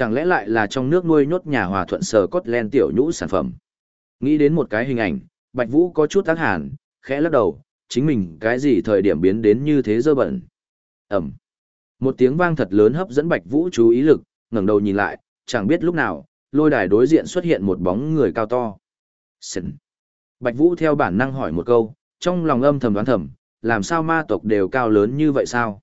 Chẳng lẽ lại là trong nước nuôi nhốt nhà hòa thuận sờ cốt len tiểu nhũ sản phẩm. Nghĩ đến một cái hình ảnh, Bạch Vũ có chút tác hàn, khẽ lắc đầu, chính mình cái gì thời điểm biến đến như thế dơ bẩn. Ẩm. Một tiếng vang thật lớn hấp dẫn Bạch Vũ chú ý lực, ngẩng đầu nhìn lại, chẳng biết lúc nào, lôi đài đối diện xuất hiện một bóng người cao to. Sần. Bạch Vũ theo bản năng hỏi một câu, trong lòng âm thầm đoán thầm, làm sao ma tộc đều cao lớn như vậy sao?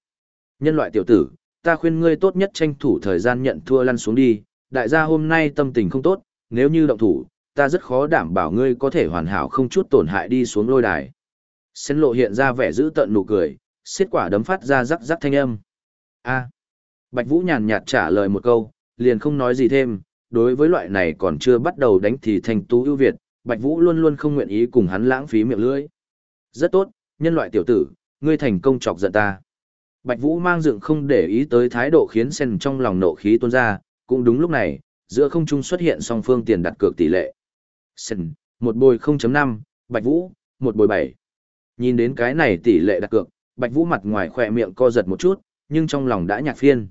Nhân loại tiểu tử, ta khuyên ngươi tốt nhất tranh thủ thời gian nhận thua lăn xuống đi, đại gia hôm nay tâm tình không tốt, nếu như động thủ, ta rất khó đảm bảo ngươi có thể hoàn hảo không chút tổn hại đi xuống lôi đài. Sến lộ hiện ra vẻ giữ tận nụ cười, xiết quả đấm phát ra rắc rắc thanh âm. A. Bạch Vũ nhàn nhạt trả lời một câu, liền không nói gì thêm, đối với loại này còn chưa bắt đầu đánh thì thành tú ưu việt, Bạch Vũ luôn luôn không nguyện ý cùng hắn lãng phí miệng lưỡi. Rất tốt, nhân loại tiểu tử, ngươi thành công chọc giận ta. Bạch Vũ mang dựng không để ý tới thái độ khiến sen trong lòng nộ khí tuôn ra, cũng đúng lúc này, giữa không trung xuất hiện song phương tiền đặt cược tỷ lệ. Sen, một bồi 0.5, Bạch Vũ, một bồi 7. Nhìn đến cái này tỷ lệ đặt cược, Bạch Vũ mặt ngoài khỏe miệng co giật một chút, nhưng trong lòng đã nhạc phiên.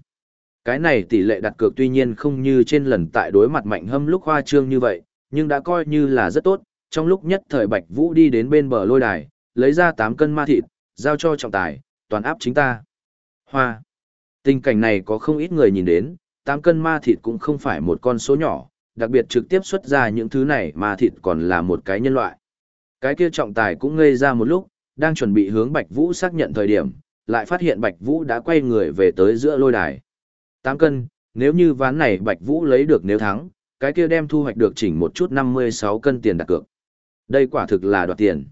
Cái này tỷ lệ đặt cược tuy nhiên không như trên lần tại đối mặt mạnh hâm lúc hoa trương như vậy, nhưng đã coi như là rất tốt. Trong lúc nhất thời Bạch Vũ đi đến bên bờ lôi đài, lấy ra 8 cân ma thịt, giao cho trọng tài, toàn áp chính ta. Hoa. Tình cảnh này có không ít người nhìn đến, 8 cân ma thịt cũng không phải một con số nhỏ, đặc biệt trực tiếp xuất ra những thứ này ma thịt còn là một cái nhân loại. Cái kia trọng tài cũng ngây ra một lúc, đang chuẩn bị hướng Bạch Vũ xác nhận thời điểm, lại phát hiện Bạch Vũ đã quay người về tới giữa lôi đài. 8 cân, nếu như ván này Bạch Vũ lấy được nếu thắng, cái kia đem thu hoạch được chỉnh một chút 56 cân tiền đặt cược. Đây quả thực là đoạt tiền.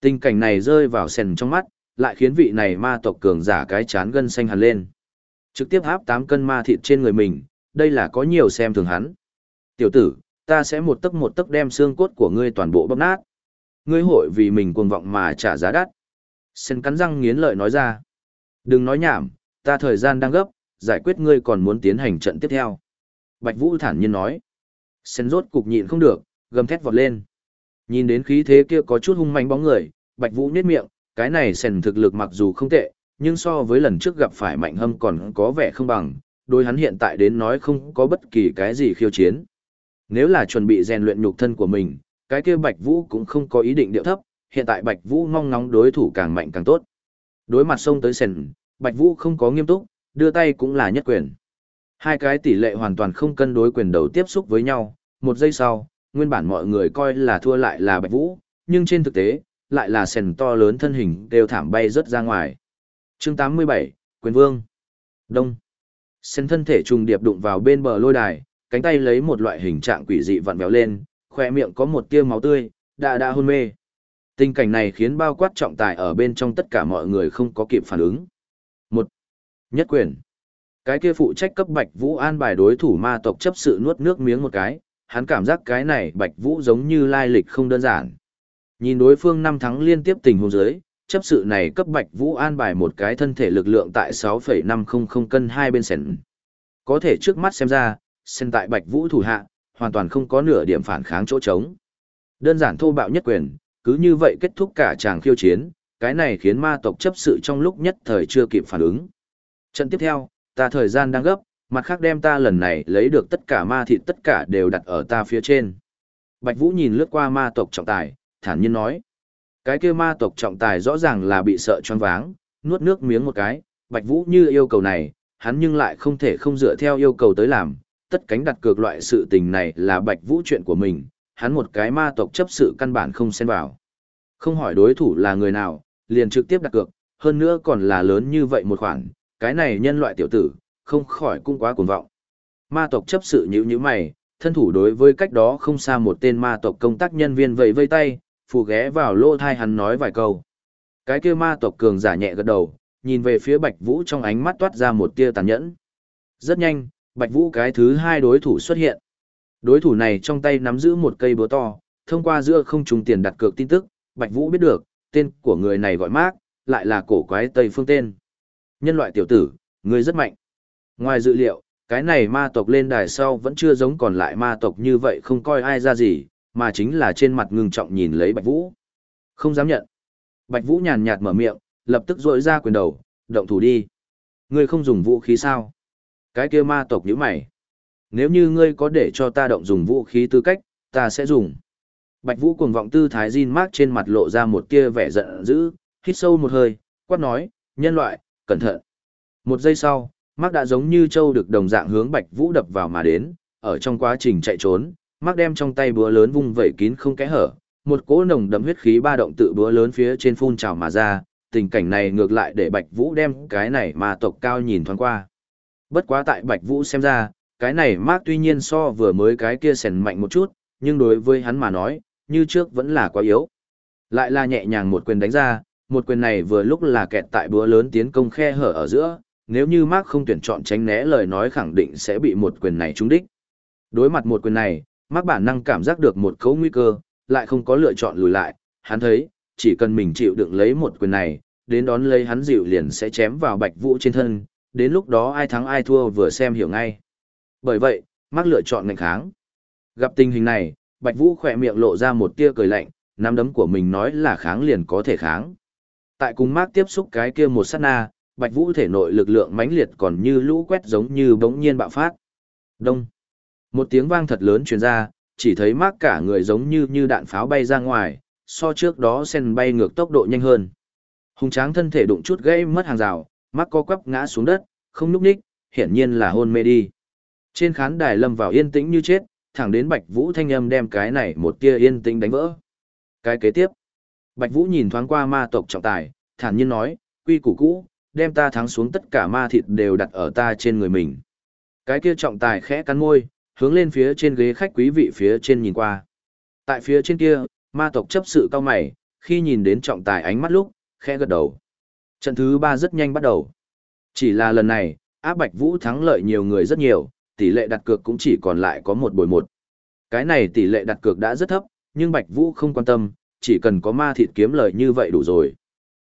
Tình cảnh này rơi vào sèn trong mắt, lại khiến vị này ma tộc cường giả cái chán gân xanh hẳn lên. Trực tiếp áp 8 cân ma thịt trên người mình, đây là có nhiều xem thường hắn. Tiểu tử, ta sẽ một tấc một tấc đem xương cốt của ngươi toàn bộ bóp nát. Ngươi hội vì mình cuồng vọng mà trả giá đắt. Sen cắn răng nghiến lợi nói ra. Đừng nói nhảm, ta thời gian đang gấp, giải quyết ngươi còn muốn tiến hành trận tiếp theo. Bạch Vũ thản nhiên nói. Sen rốt cục nhịn không được, gầm thét vọt lên. Nhìn đến khí thế kia có chút hung manh bóng người, Bạch Vũ nhếch miệng, cái này sèn thực lực mặc dù không tệ, nhưng so với lần trước gặp phải mạnh hâm còn có vẻ không bằng, đôi hắn hiện tại đến nói không có bất kỳ cái gì khiêu chiến. Nếu là chuẩn bị rèn luyện nhục thân của mình, cái kia Bạch Vũ cũng không có ý định điệu thấp, hiện tại Bạch Vũ mong ngóng đối thủ càng mạnh càng tốt. Đối mặt xông tới sèn, Bạch Vũ không có nghiêm túc, đưa tay cũng là nhất quyền. Hai cái tỷ lệ hoàn toàn không cân đối quyền đầu tiếp xúc với nhau, một giây sau, nguyên bản mọi người coi là thua lại là Bạch Vũ, nhưng trên thực tế, lại là sền to lớn thân hình đều thảm bay rớt ra ngoài. chương 87, Quyền Vương. Đông. Sèn thân thể trùng điệp đụng vào bên bờ lôi đài, cánh tay lấy một loại hình trạng quỷ dị vặn vẹo lên, khỏe miệng có một tia máu tươi, đã đã hôn mê. Tình cảnh này khiến bao quát trọng tài ở bên trong tất cả mọi người không có kịp phản ứng. Một. Nhất quyền. Cái kia phụ trách cấp Bạch Vũ an bài đối thủ ma tộc chấp sự nuốt nước miếng một cái, hắn cảm giác cái này Bạch Vũ giống như lai lịch không đơn giản. Nhìn đối phương năm thắng liên tiếp tình huống dưới, chấp sự này cấp Bạch Vũ an bài một cái thân thể lực lượng tại 6,500 cân hai bên sển. Có thể trước mắt xem ra, sen tại Bạch Vũ thủ hạ, hoàn toàn không có nửa điểm phản kháng chỗ trống. Đơn giản thô bạo nhất quyền, cứ như vậy kết thúc cả tràng khiêu chiến, cái này khiến ma tộc chấp sự trong lúc nhất thời chưa kịp phản ứng. Trận tiếp theo, ta thời gian đang gấp, mặt khác đem ta lần này lấy được tất cả ma thịt tất cả đều đặt ở ta phía trên. Bạch Vũ nhìn lướt qua ma tộc trọng tài, thản nhiên nói. Cái kia ma tộc trọng tài rõ ràng là bị sợ choáng váng, nuốt nước miếng một cái, Bạch Vũ như yêu cầu này, hắn nhưng lại không thể không dựa theo yêu cầu tới làm, tất cánh đặt cược loại sự tình này là Bạch Vũ chuyện của mình, hắn một cái ma tộc chấp sự căn bản không xen vào. Không hỏi đối thủ là người nào, liền trực tiếp đặt cược, hơn nữa còn là lớn như vậy một khoản, cái này nhân loại tiểu tử, không khỏi cũng quá cuồng vọng. Ma tộc chấp sự nhíu nhíu mày, thân thủ đối với cách đó không xa một tên ma tộc công tác nhân viên vẫy vây tay, phù ghé vào lô thai hắn nói vài câu. Cái kia ma tộc cường giả nhẹ gật đầu, nhìn về phía Bạch Vũ trong ánh mắt toát ra một tia tàn nhẫn. Rất nhanh, Bạch Vũ cái thứ hai đối thủ xuất hiện. Đối thủ này trong tay nắm giữ một cây búa to, thông qua giữa không trùng tiền đặt cược tin tức, Bạch Vũ biết được, tên của người này gọi Mác, lại là cổ quái Tây Phương tên. Nhân loại tiểu tử, người rất mạnh. Ngoài dự liệu, cái này ma tộc lên đài sau vẫn chưa giống còn lại ma tộc như vậy không coi ai ra gì, mà chính là trên mặt ngưng trọng nhìn lấy Bạch Vũ. Không dám nhận. Bạch Vũ nhàn nhạt mở miệng, lập tức rỗi ra quyền đầu, động thủ đi. Ngươi không dùng vũ khí sao? Cái kia ma tộc nhíu mày. nếu như ngươi có để cho ta động dùng vũ khí tư cách, ta sẽ dùng. Bạch Vũ cuồng vọng tư thái Jin Mark trên mặt lộ ra một tia vẻ giận dữ, hít sâu một hơi, quát nói, nhân loại, cẩn thận. Một giây sau, Mark đã giống như châu được đồng dạng hướng Bạch Vũ đập vào mà đến, ở trong quá trình chạy trốn, Mắc đem trong tay búa lớn vung vẩy kín không kẽ hở, một cỗ nồng đậm huyết khí ba động tự búa lớn phía trên phun trào mà ra, tình cảnh này ngược lại để Bạch Vũ đem cái này mà tộc cao nhìn thoáng qua. Bất quá tại Bạch Vũ xem ra, cái này mắc tuy nhiên so vừa mới cái kia sèn mạnh một chút, nhưng đối với hắn mà nói, như trước vẫn là quá yếu. Lại là nhẹ nhàng một quyền đánh ra, một quyền này vừa lúc là kẹt tại búa lớn tiến công khe hở ở giữa, nếu như Mark không tuyển chọn tránh né lời nói khẳng định sẽ bị một quyền này trúng đích. Đối mặt một quyền này, Mắc bản năng cảm giác được một cấu nguy cơ, lại không có lựa chọn lùi lại, hắn thấy, chỉ cần mình chịu đựng lấy một quyền này, đến đón lấy hắn dịu liền sẽ chém vào Bạch Vũ trên thân, đến lúc đó ai thắng ai thua vừa xem hiểu ngay. Bởi vậy, Mắc lựa chọn ngành kháng. Gặp tình hình này, Bạch Vũ khỏe miệng lộ ra một tia cười lạnh, nắm đấm của mình nói là kháng liền có thể kháng. Tại cùng Mắc tiếp xúc cái kia một sát na, Bạch Vũ thể nội lực lượng mãnh liệt còn như lũ quét giống như bỗng nhiên bạo phát. Đông. Một tiếng vang thật lớn truyền ra, chỉ thấy mác cả người giống như như đạn pháo bay ra ngoài, so trước đó sen bay ngược tốc độ nhanh hơn. Hùng tráng thân thể đụng chút gãy mất hàng rào, mác co quắp ngã xuống đất, không núp ních, hiển nhiên là hôn mê đi. Trên khán đài lâm vào yên tĩnh như chết, thẳng đến Bạch Vũ thanh âm đem cái này một tia yên tĩnh đánh vỡ. Cái kế tiếp, Bạch Vũ nhìn thoáng qua ma tộc trọng tài, thản nhiên nói, quy củ cũ, đem ta thắng xuống tất cả ma thịt đều đặt ở ta trên người mình. Cái kia trọng tài khẽ cắn môi, hướng lên phía trên ghế khách quý vị phía trên nhìn qua. Tại phía trên kia, ma tộc chấp sự cao mày, khi nhìn đến trọng tài ánh mắt lúc, khẽ gật đầu. Trận thứ ba rất nhanh bắt đầu. Chỉ là lần này, áp Bạch Vũ thắng lợi nhiều người rất nhiều, tỷ lệ đặt cược cũng chỉ còn lại có một bồi một. Cái này tỷ lệ đặt cược đã rất thấp, nhưng Bạch Vũ không quan tâm, chỉ cần có ma thịt kiếm lời như vậy đủ rồi.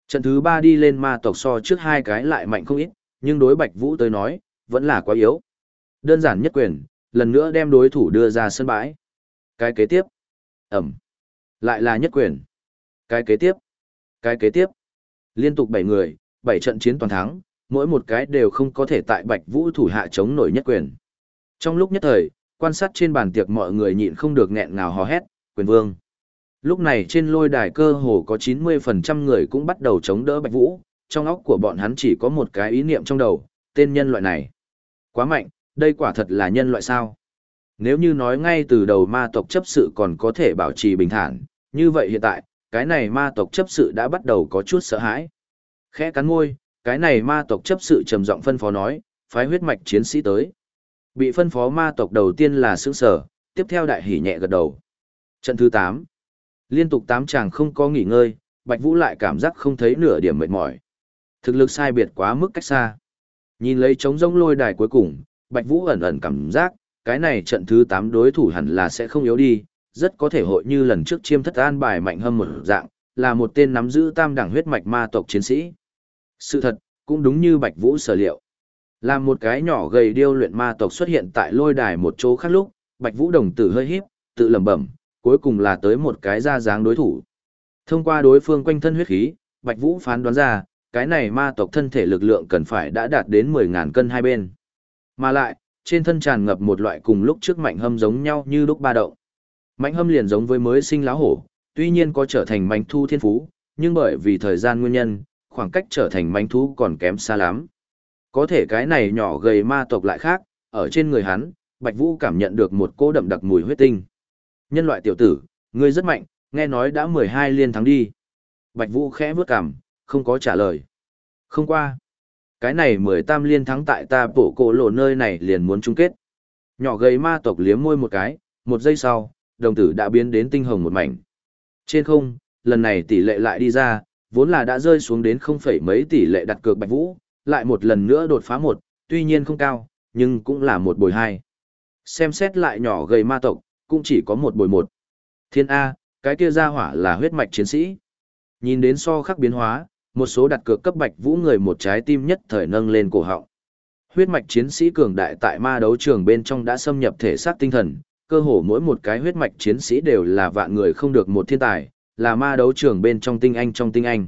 Trận thứ ba đi lên ma tộc so trước hai cái lại mạnh không ít, nhưng đối Bạch Vũ tới nói, vẫn là quá yếu. Đơn giản nhất quyền, lần nữa đem đối thủ đưa ra sân bãi. Cái kế tiếp. Ẩm. Lại là nhất quyền. Cái kế tiếp. Cái kế tiếp. Liên tục 7 người, 7 trận chiến toàn thắng, mỗi một cái đều không có thể tại Bạch Vũ thủ hạ chống nổi nhất quyền. Trong lúc nhất thời, quan sát trên bàn tiệc mọi người nhịn không được nghẹn ngào hò hét, quyền vương. Lúc này trên lôi đài cơ hồ có 90% người cũng bắt đầu chống đỡ Bạch Vũ, trong óc của bọn hắn chỉ có một cái ý niệm trong đầu, tên nhân loại này. Quá mạnh, đây quả thật là nhân loại sao? Nếu như nói ngay từ đầu ma tộc chấp sự còn có thể bảo trì bình thản, như vậy hiện tại, cái này ma tộc chấp sự đã bắt đầu có chút sợ hãi. Khẽ cắn môi, cái này ma tộc chấp sự trầm giọng phân phó nói, phái huyết mạch chiến sĩ tới. Bị phân phó ma tộc đầu tiên là sướng sở, tiếp theo đại hỉ nhẹ gật đầu. Trận thứ 8. Liên tục 8 chàng không có nghỉ ngơi, Bạch Vũ lại cảm giác không thấy nửa điểm mệt mỏi. Thực lực sai biệt quá mức cách xa. Nhìn lấy trống rông lôi đài cuối cùng, Bạch Vũ ẩn ẩn cảm giác, cái này trận thứ 8 đối thủ hẳn là sẽ không yếu đi, rất có thể hội như lần trước chiêm thất an bài mạnh hơn một dạng, là một tên nắm giữ tam đẳng huyết mạch ma tộc chiến sĩ. Sự thật, cũng đúng như Bạch Vũ sở liệu. Làm một cái nhỏ gầy điêu luyện ma tộc xuất hiện tại lôi đài một chỗ khác lúc, Bạch Vũ đồng tử hơi híp, tự lẩm bẩm, cuối cùng là tới một cái ra dáng đối thủ. Thông qua đối phương quanh thân huyết khí, Bạch Vũ phán đoán ra, cái này ma tộc thân thể lực lượng cần phải đã đạt đến 10.000 cân hai bên. Mà lại, trên thân tràn ngập một loại cùng lúc trước mạnh hâm giống nhau như lúc ba động. Mạnh hâm liền giống với mới sinh láo hổ, tuy nhiên có trở thành mạnh thu thiên phú, nhưng bởi vì thời gian nguyên nhân, khoảng cách trở thành mạnh thú còn kém xa lắm. Có thể cái này nhỏ gầy ma tộc lại khác, ở trên người hắn, Bạch Vũ cảm nhận được một cô đậm đặc mùi huyết tinh. Nhân loại tiểu tử, ngươi rất mạnh, nghe nói đã 12 liên thắng đi. Bạch Vũ khẽ bước cằm, không có trả lời. Không qua. Cái này 18 liên thắng tại ta bổ cổ lộ nơi này liền muốn chung kết. Nhỏ gầy ma tộc liếm môi một cái, một giây sau, đồng tử đã biến đến tinh hồng một mảnh. Trên không, lần này tỷ lệ lại đi ra, vốn là đã rơi xuống đến không phẩy mấy tỷ lệ đặt cược Bạch Vũ, lại một lần nữa đột phá một, tuy nhiên không cao, nhưng cũng là một bồi hai. Xem xét lại nhỏ gầy ma tộc, cũng chỉ có một bồi một. Thiên A, cái kia ra hỏa là huyết mạch chiến sĩ. Nhìn đến so khắc biến hóa, một số đặt cược cấp bạch vũ người một trái tim nhất thời nâng lên cổ họng. Huyết mạch chiến sĩ cường đại tại ma đấu trường bên trong đã xâm nhập thể xác tinh thần, cơ hồ mỗi một cái huyết mạch chiến sĩ đều là vạn người không được một thiên tài, là ma đấu trường bên trong tinh anh trong tinh anh.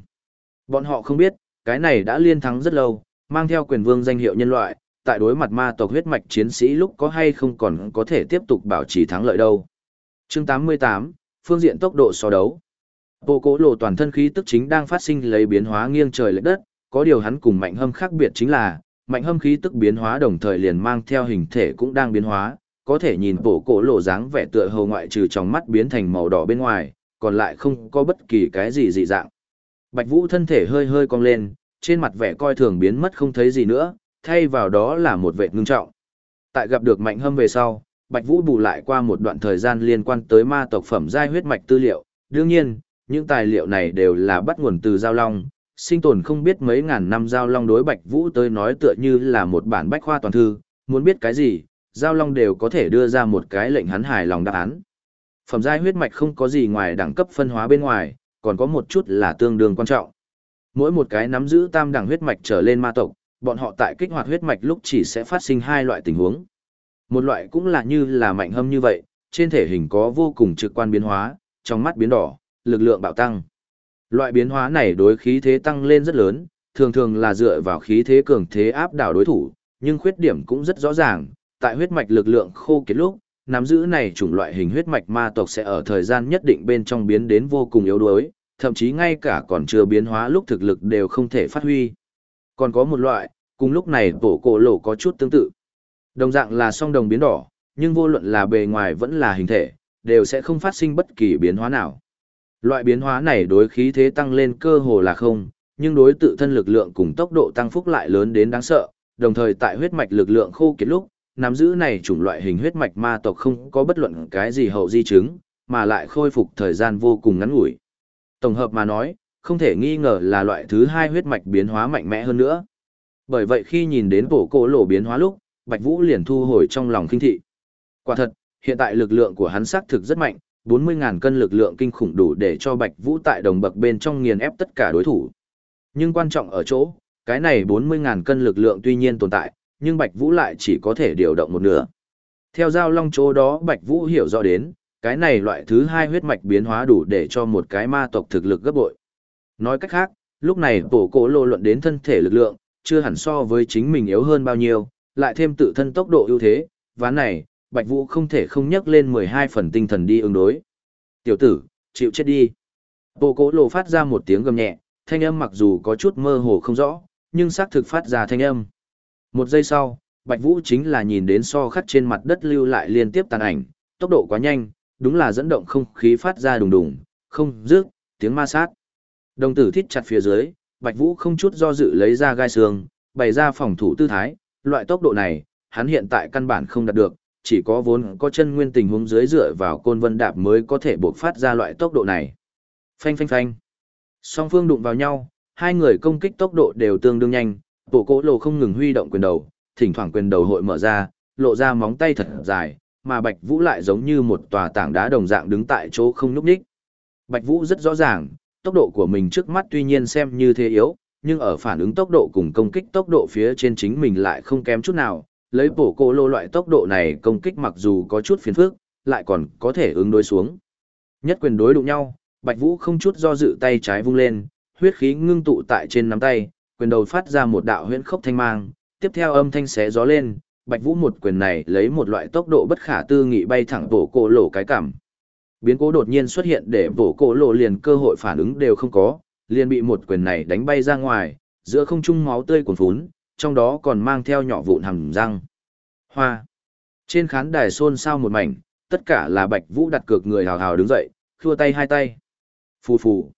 Bọn họ không biết, cái này đã liên thắng rất lâu, mang theo quyền vương danh hiệu nhân loại, tại đối mặt ma tộc huyết mạch chiến sĩ lúc có hay không còn có thể tiếp tục bảo trì thắng lợi đâu. Chương 88, phương diện tốc độ so đấu. Bộ cố lộ toàn thân khí tức chính đang phát sinh lấy biến hóa nghiêng trời lệch đất, có điều hắn cùng mạnh hâm khác biệt chính là, mạnh hâm khí tức biến hóa đồng thời liền mang theo hình thể cũng đang biến hóa, có thể nhìn bộ cổ lộ dáng vẻ tựa hồ ngoại trừ trong mắt biến thành màu đỏ bên ngoài, còn lại không có bất kỳ cái gì dị dạng. Bạch Vũ thân thể hơi hơi cong lên, trên mặt vẻ coi thường biến mất không thấy gì nữa, thay vào đó là một vẻ ngưng trọng. Tại gặp được mạnh hâm về sau, Bạch Vũ bù lại qua một đoạn thời gian liên quan tới ma tộc phẩm giai huyết mạch tư liệu, đương nhiên, những tài liệu này đều là bắt nguồn từ Giao Long, sinh tồn không biết mấy ngàn năm Giao Long đối Bạch Vũ tới nói tựa như là một bản bách khoa toàn thư, muốn biết cái gì, Giao Long đều có thể đưa ra một cái lệnh hắn hài lòng đáp án. Phẩm giai huyết mạch không có gì ngoài đẳng cấp phân hóa bên ngoài, còn có một chút là tương đương quan trọng. Mỗi một cái nắm giữ tam đẳng huyết mạch trở lên ma tộc, bọn họ tại kích hoạt huyết mạch lúc chỉ sẽ phát sinh hai loại tình huống. Một loại cũng là như là mạnh hâm như vậy, trên thể hình có vô cùng trực quan biến hóa, trong mắt biến đỏ, lực lượng bạo tăng. Loại biến hóa này đối khí thế tăng lên rất lớn, thường thường là dựa vào khí thế cường thế áp đảo đối thủ, nhưng khuyết điểm cũng rất rõ ràng, tại huyết mạch lực lượng khô kiệt lúc, nắm giữ này chủng loại hình huyết mạch ma tộc sẽ ở thời gian nhất định bên trong biến đến vô cùng yếu đuối, thậm chí ngay cả còn chưa biến hóa lúc thực lực đều không thể phát huy. Còn có một loại, cùng lúc này tổ cổ lỗ có chút tương tự. Đồng dạng là song đồng biến đỏ, nhưng vô luận là bề ngoài vẫn là hình thể, đều sẽ không phát sinh bất kỳ biến hóa nào. Loại biến hóa này đối khí thế tăng lên cơ hồ là không, nhưng đối tự thân lực lượng cùng tốc độ tăng phúc lại lớn đến đáng sợ, đồng thời tại huyết mạch lực lượng khô kiệt lúc, nắm giữ này chủng loại hình huyết mạch ma tộc không có bất luận cái gì hậu di chứng, mà lại khôi phục thời gian vô cùng ngắn ngủi. Tổng hợp mà nói, không thể nghi ngờ là loại thứ hai huyết mạch biến hóa mạnh mẽ hơn nữa. Bởi vậy khi nhìn đến bổ cổ lộ biến hóa lúc, Bạch Vũ liền thu hồi trong lòng kinh thị. Quả thật, hiện tại lực lượng của hắn xác thực rất mạnh, 40.000 cân lực lượng kinh khủng đủ để cho Bạch Vũ tại đồng bậc bên trong nghiền ép tất cả đối thủ. Nhưng quan trọng ở chỗ, cái này 40.000 cân lực lượng tuy nhiên tồn tại, nhưng Bạch Vũ lại chỉ có thể điều động một nửa. Theo giao long chỗ đó Bạch Vũ hiểu rõ đến, cái này loại thứ hai huyết mạch biến hóa đủ để cho một cái ma tộc thực lực gấp bội. Nói cách khác, lúc này bổ cổ lô luận đến thân thể lực lượng, chưa hẳn so với chính mình yếu hơn bao nhiêu, lại thêm tự thân tốc độ ưu thế, ván này, Bạch Vũ không thể không nhắc lên 12 phần tinh thần đi ứng đối. Tiểu tử, chịu chết đi. Bộ cố lộ phát ra một tiếng gầm nhẹ, thanh âm mặc dù có chút mơ hồ không rõ, nhưng xác thực phát ra thanh âm. Một giây sau, Bạch Vũ chính là nhìn đến so khắc trên mặt đất lưu lại liên tiếp tàn ảnh, tốc độ quá nhanh, đúng là dẫn động không khí phát ra đùng đùng, không rước, tiếng ma sát. Đồng tử thít chặt phía dưới, Bạch Vũ không chút do dự lấy ra gai xương, bày ra phòng thủ tư thái, loại tốc độ này, hắn hiện tại căn bản không đạt được, chỉ có vốn có chân nguyên tình huống dưới dựa vào côn vân đạp mới có thể buộc phát ra loại tốc độ này. Phanh phanh phanh. Song phương đụng vào nhau, hai người công kích tốc độ đều tương đương nhanh, bộ cỗ lồ không ngừng huy động quyền đầu, thỉnh thoảng quyền đầu hội mở ra, lộ ra móng tay thật dài, mà Bạch Vũ lại giống như một tòa tảng đá đồng dạng đứng tại chỗ không nhúc nhích. Bạch Vũ rất rõ ràng, tốc độ của mình trước mắt tuy nhiên xem như thế yếu, nhưng ở phản ứng tốc độ cùng công kích tốc độ phía trên chính mình lại không kém chút nào, lấy bổ cô lô loại tốc độ này công kích mặc dù có chút phiền phức, lại còn có thể ứng đối xuống. Nhất quyền đối đụng nhau, Bạch Vũ không chút do dự tay trái vung lên, huyết khí ngưng tụ tại trên nắm tay, quyền đầu phát ra một đạo huyễn khốc thanh mang, tiếp theo âm thanh xé gió lên, Bạch Vũ một quyền này lấy một loại tốc độ bất khả tư nghị bay thẳng bổ cổ lỗ cái cằm Biến cố đột nhiên xuất hiện để bổ cổ lỗ liền cơ hội phản ứng đều không có, liền bị một quyền này đánh bay ra ngoài, giữa không trung máu tươi cuồn phún, trong đó còn mang theo nhỏ vụn hầm răng. Hoa. Trên khán đài xôn xao một mảnh, tất cả là Bạch Vũ đặt cược người hào hào đứng dậy, khua tay hai tay. Phù phù.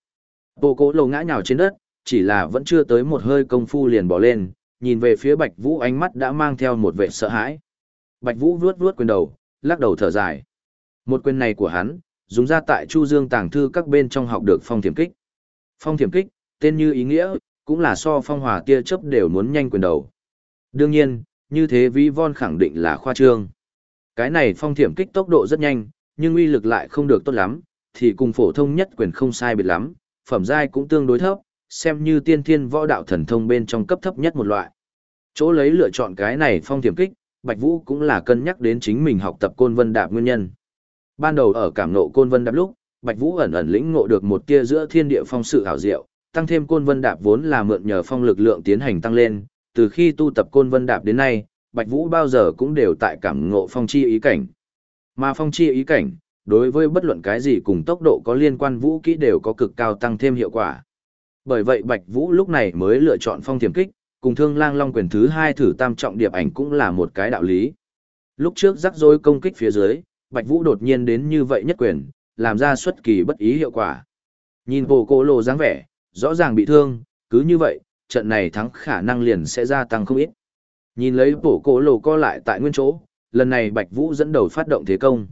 Bộ cố lầu ngã nhào trên đất, chỉ là vẫn chưa tới một hơi công phu liền bỏ lên, nhìn về phía Bạch Vũ ánh mắt đã mang theo một vẻ sợ hãi. Bạch Vũ vuốt vuốt quyền đầu, lắc đầu thở dài. Một quyền này của hắn, dùng ra tại Chu Dương tàng thư các bên trong học được phong thiểm kích. Phong thiểm kích, tên như ý nghĩa, cũng là so phong hòa tia chớp đều muốn nhanh quyền đầu. Đương nhiên, như thế vi von khẳng định là khoa trương. Cái này phong thiểm kích tốc độ rất nhanh, nhưng uy lực lại không được tốt lắm, thì cùng phổ thông nhất quyền không sai biệt lắm, phẩm giai cũng tương đối thấp, xem như tiên thiên võ đạo thần thông bên trong cấp thấp nhất một loại. Chỗ lấy lựa chọn cái này phong thiểm kích, Bạch Vũ cũng là cân nhắc đến chính mình học tập côn vân đạp nguyên nhân. Ban đầu ở cảm nộ côn vân đạp lúc, Bạch Vũ ẩn ẩn lĩnh ngộ được một tia giữa thiên địa phong sự hảo diệu, tăng thêm côn vân đạp vốn là mượn nhờ phong lực lượng tiến hành tăng lên, từ khi tu tập côn vân đạp đến nay, Bạch Vũ bao giờ cũng đều tại cảm ngộ phong chi ý cảnh. Mà phong chi ý cảnh, đối với bất luận cái gì cùng tốc độ có liên quan vũ kỹ đều có cực cao tăng thêm hiệu quả. Bởi vậy Bạch Vũ lúc này mới lựa chọn phong thiểm kích, cùng thương lang long quyền thứ hai thử tam trọng điệp ảnh cũng là một cái đạo lý. Lúc trước rắc rối công kích phía dưới, Bạch Vũ đột nhiên đến như vậy nhất quyền, làm ra xuất kỳ bất ý hiệu quả. Nhìn bộ cô lô dáng vẻ, rõ ràng bị thương, cứ như vậy, trận này thắng khả năng liền sẽ gia tăng không ít. Nhìn lấy bộ cổ lồ co lại tại nguyên chỗ, lần này Bạch Vũ dẫn đầu phát động thế công.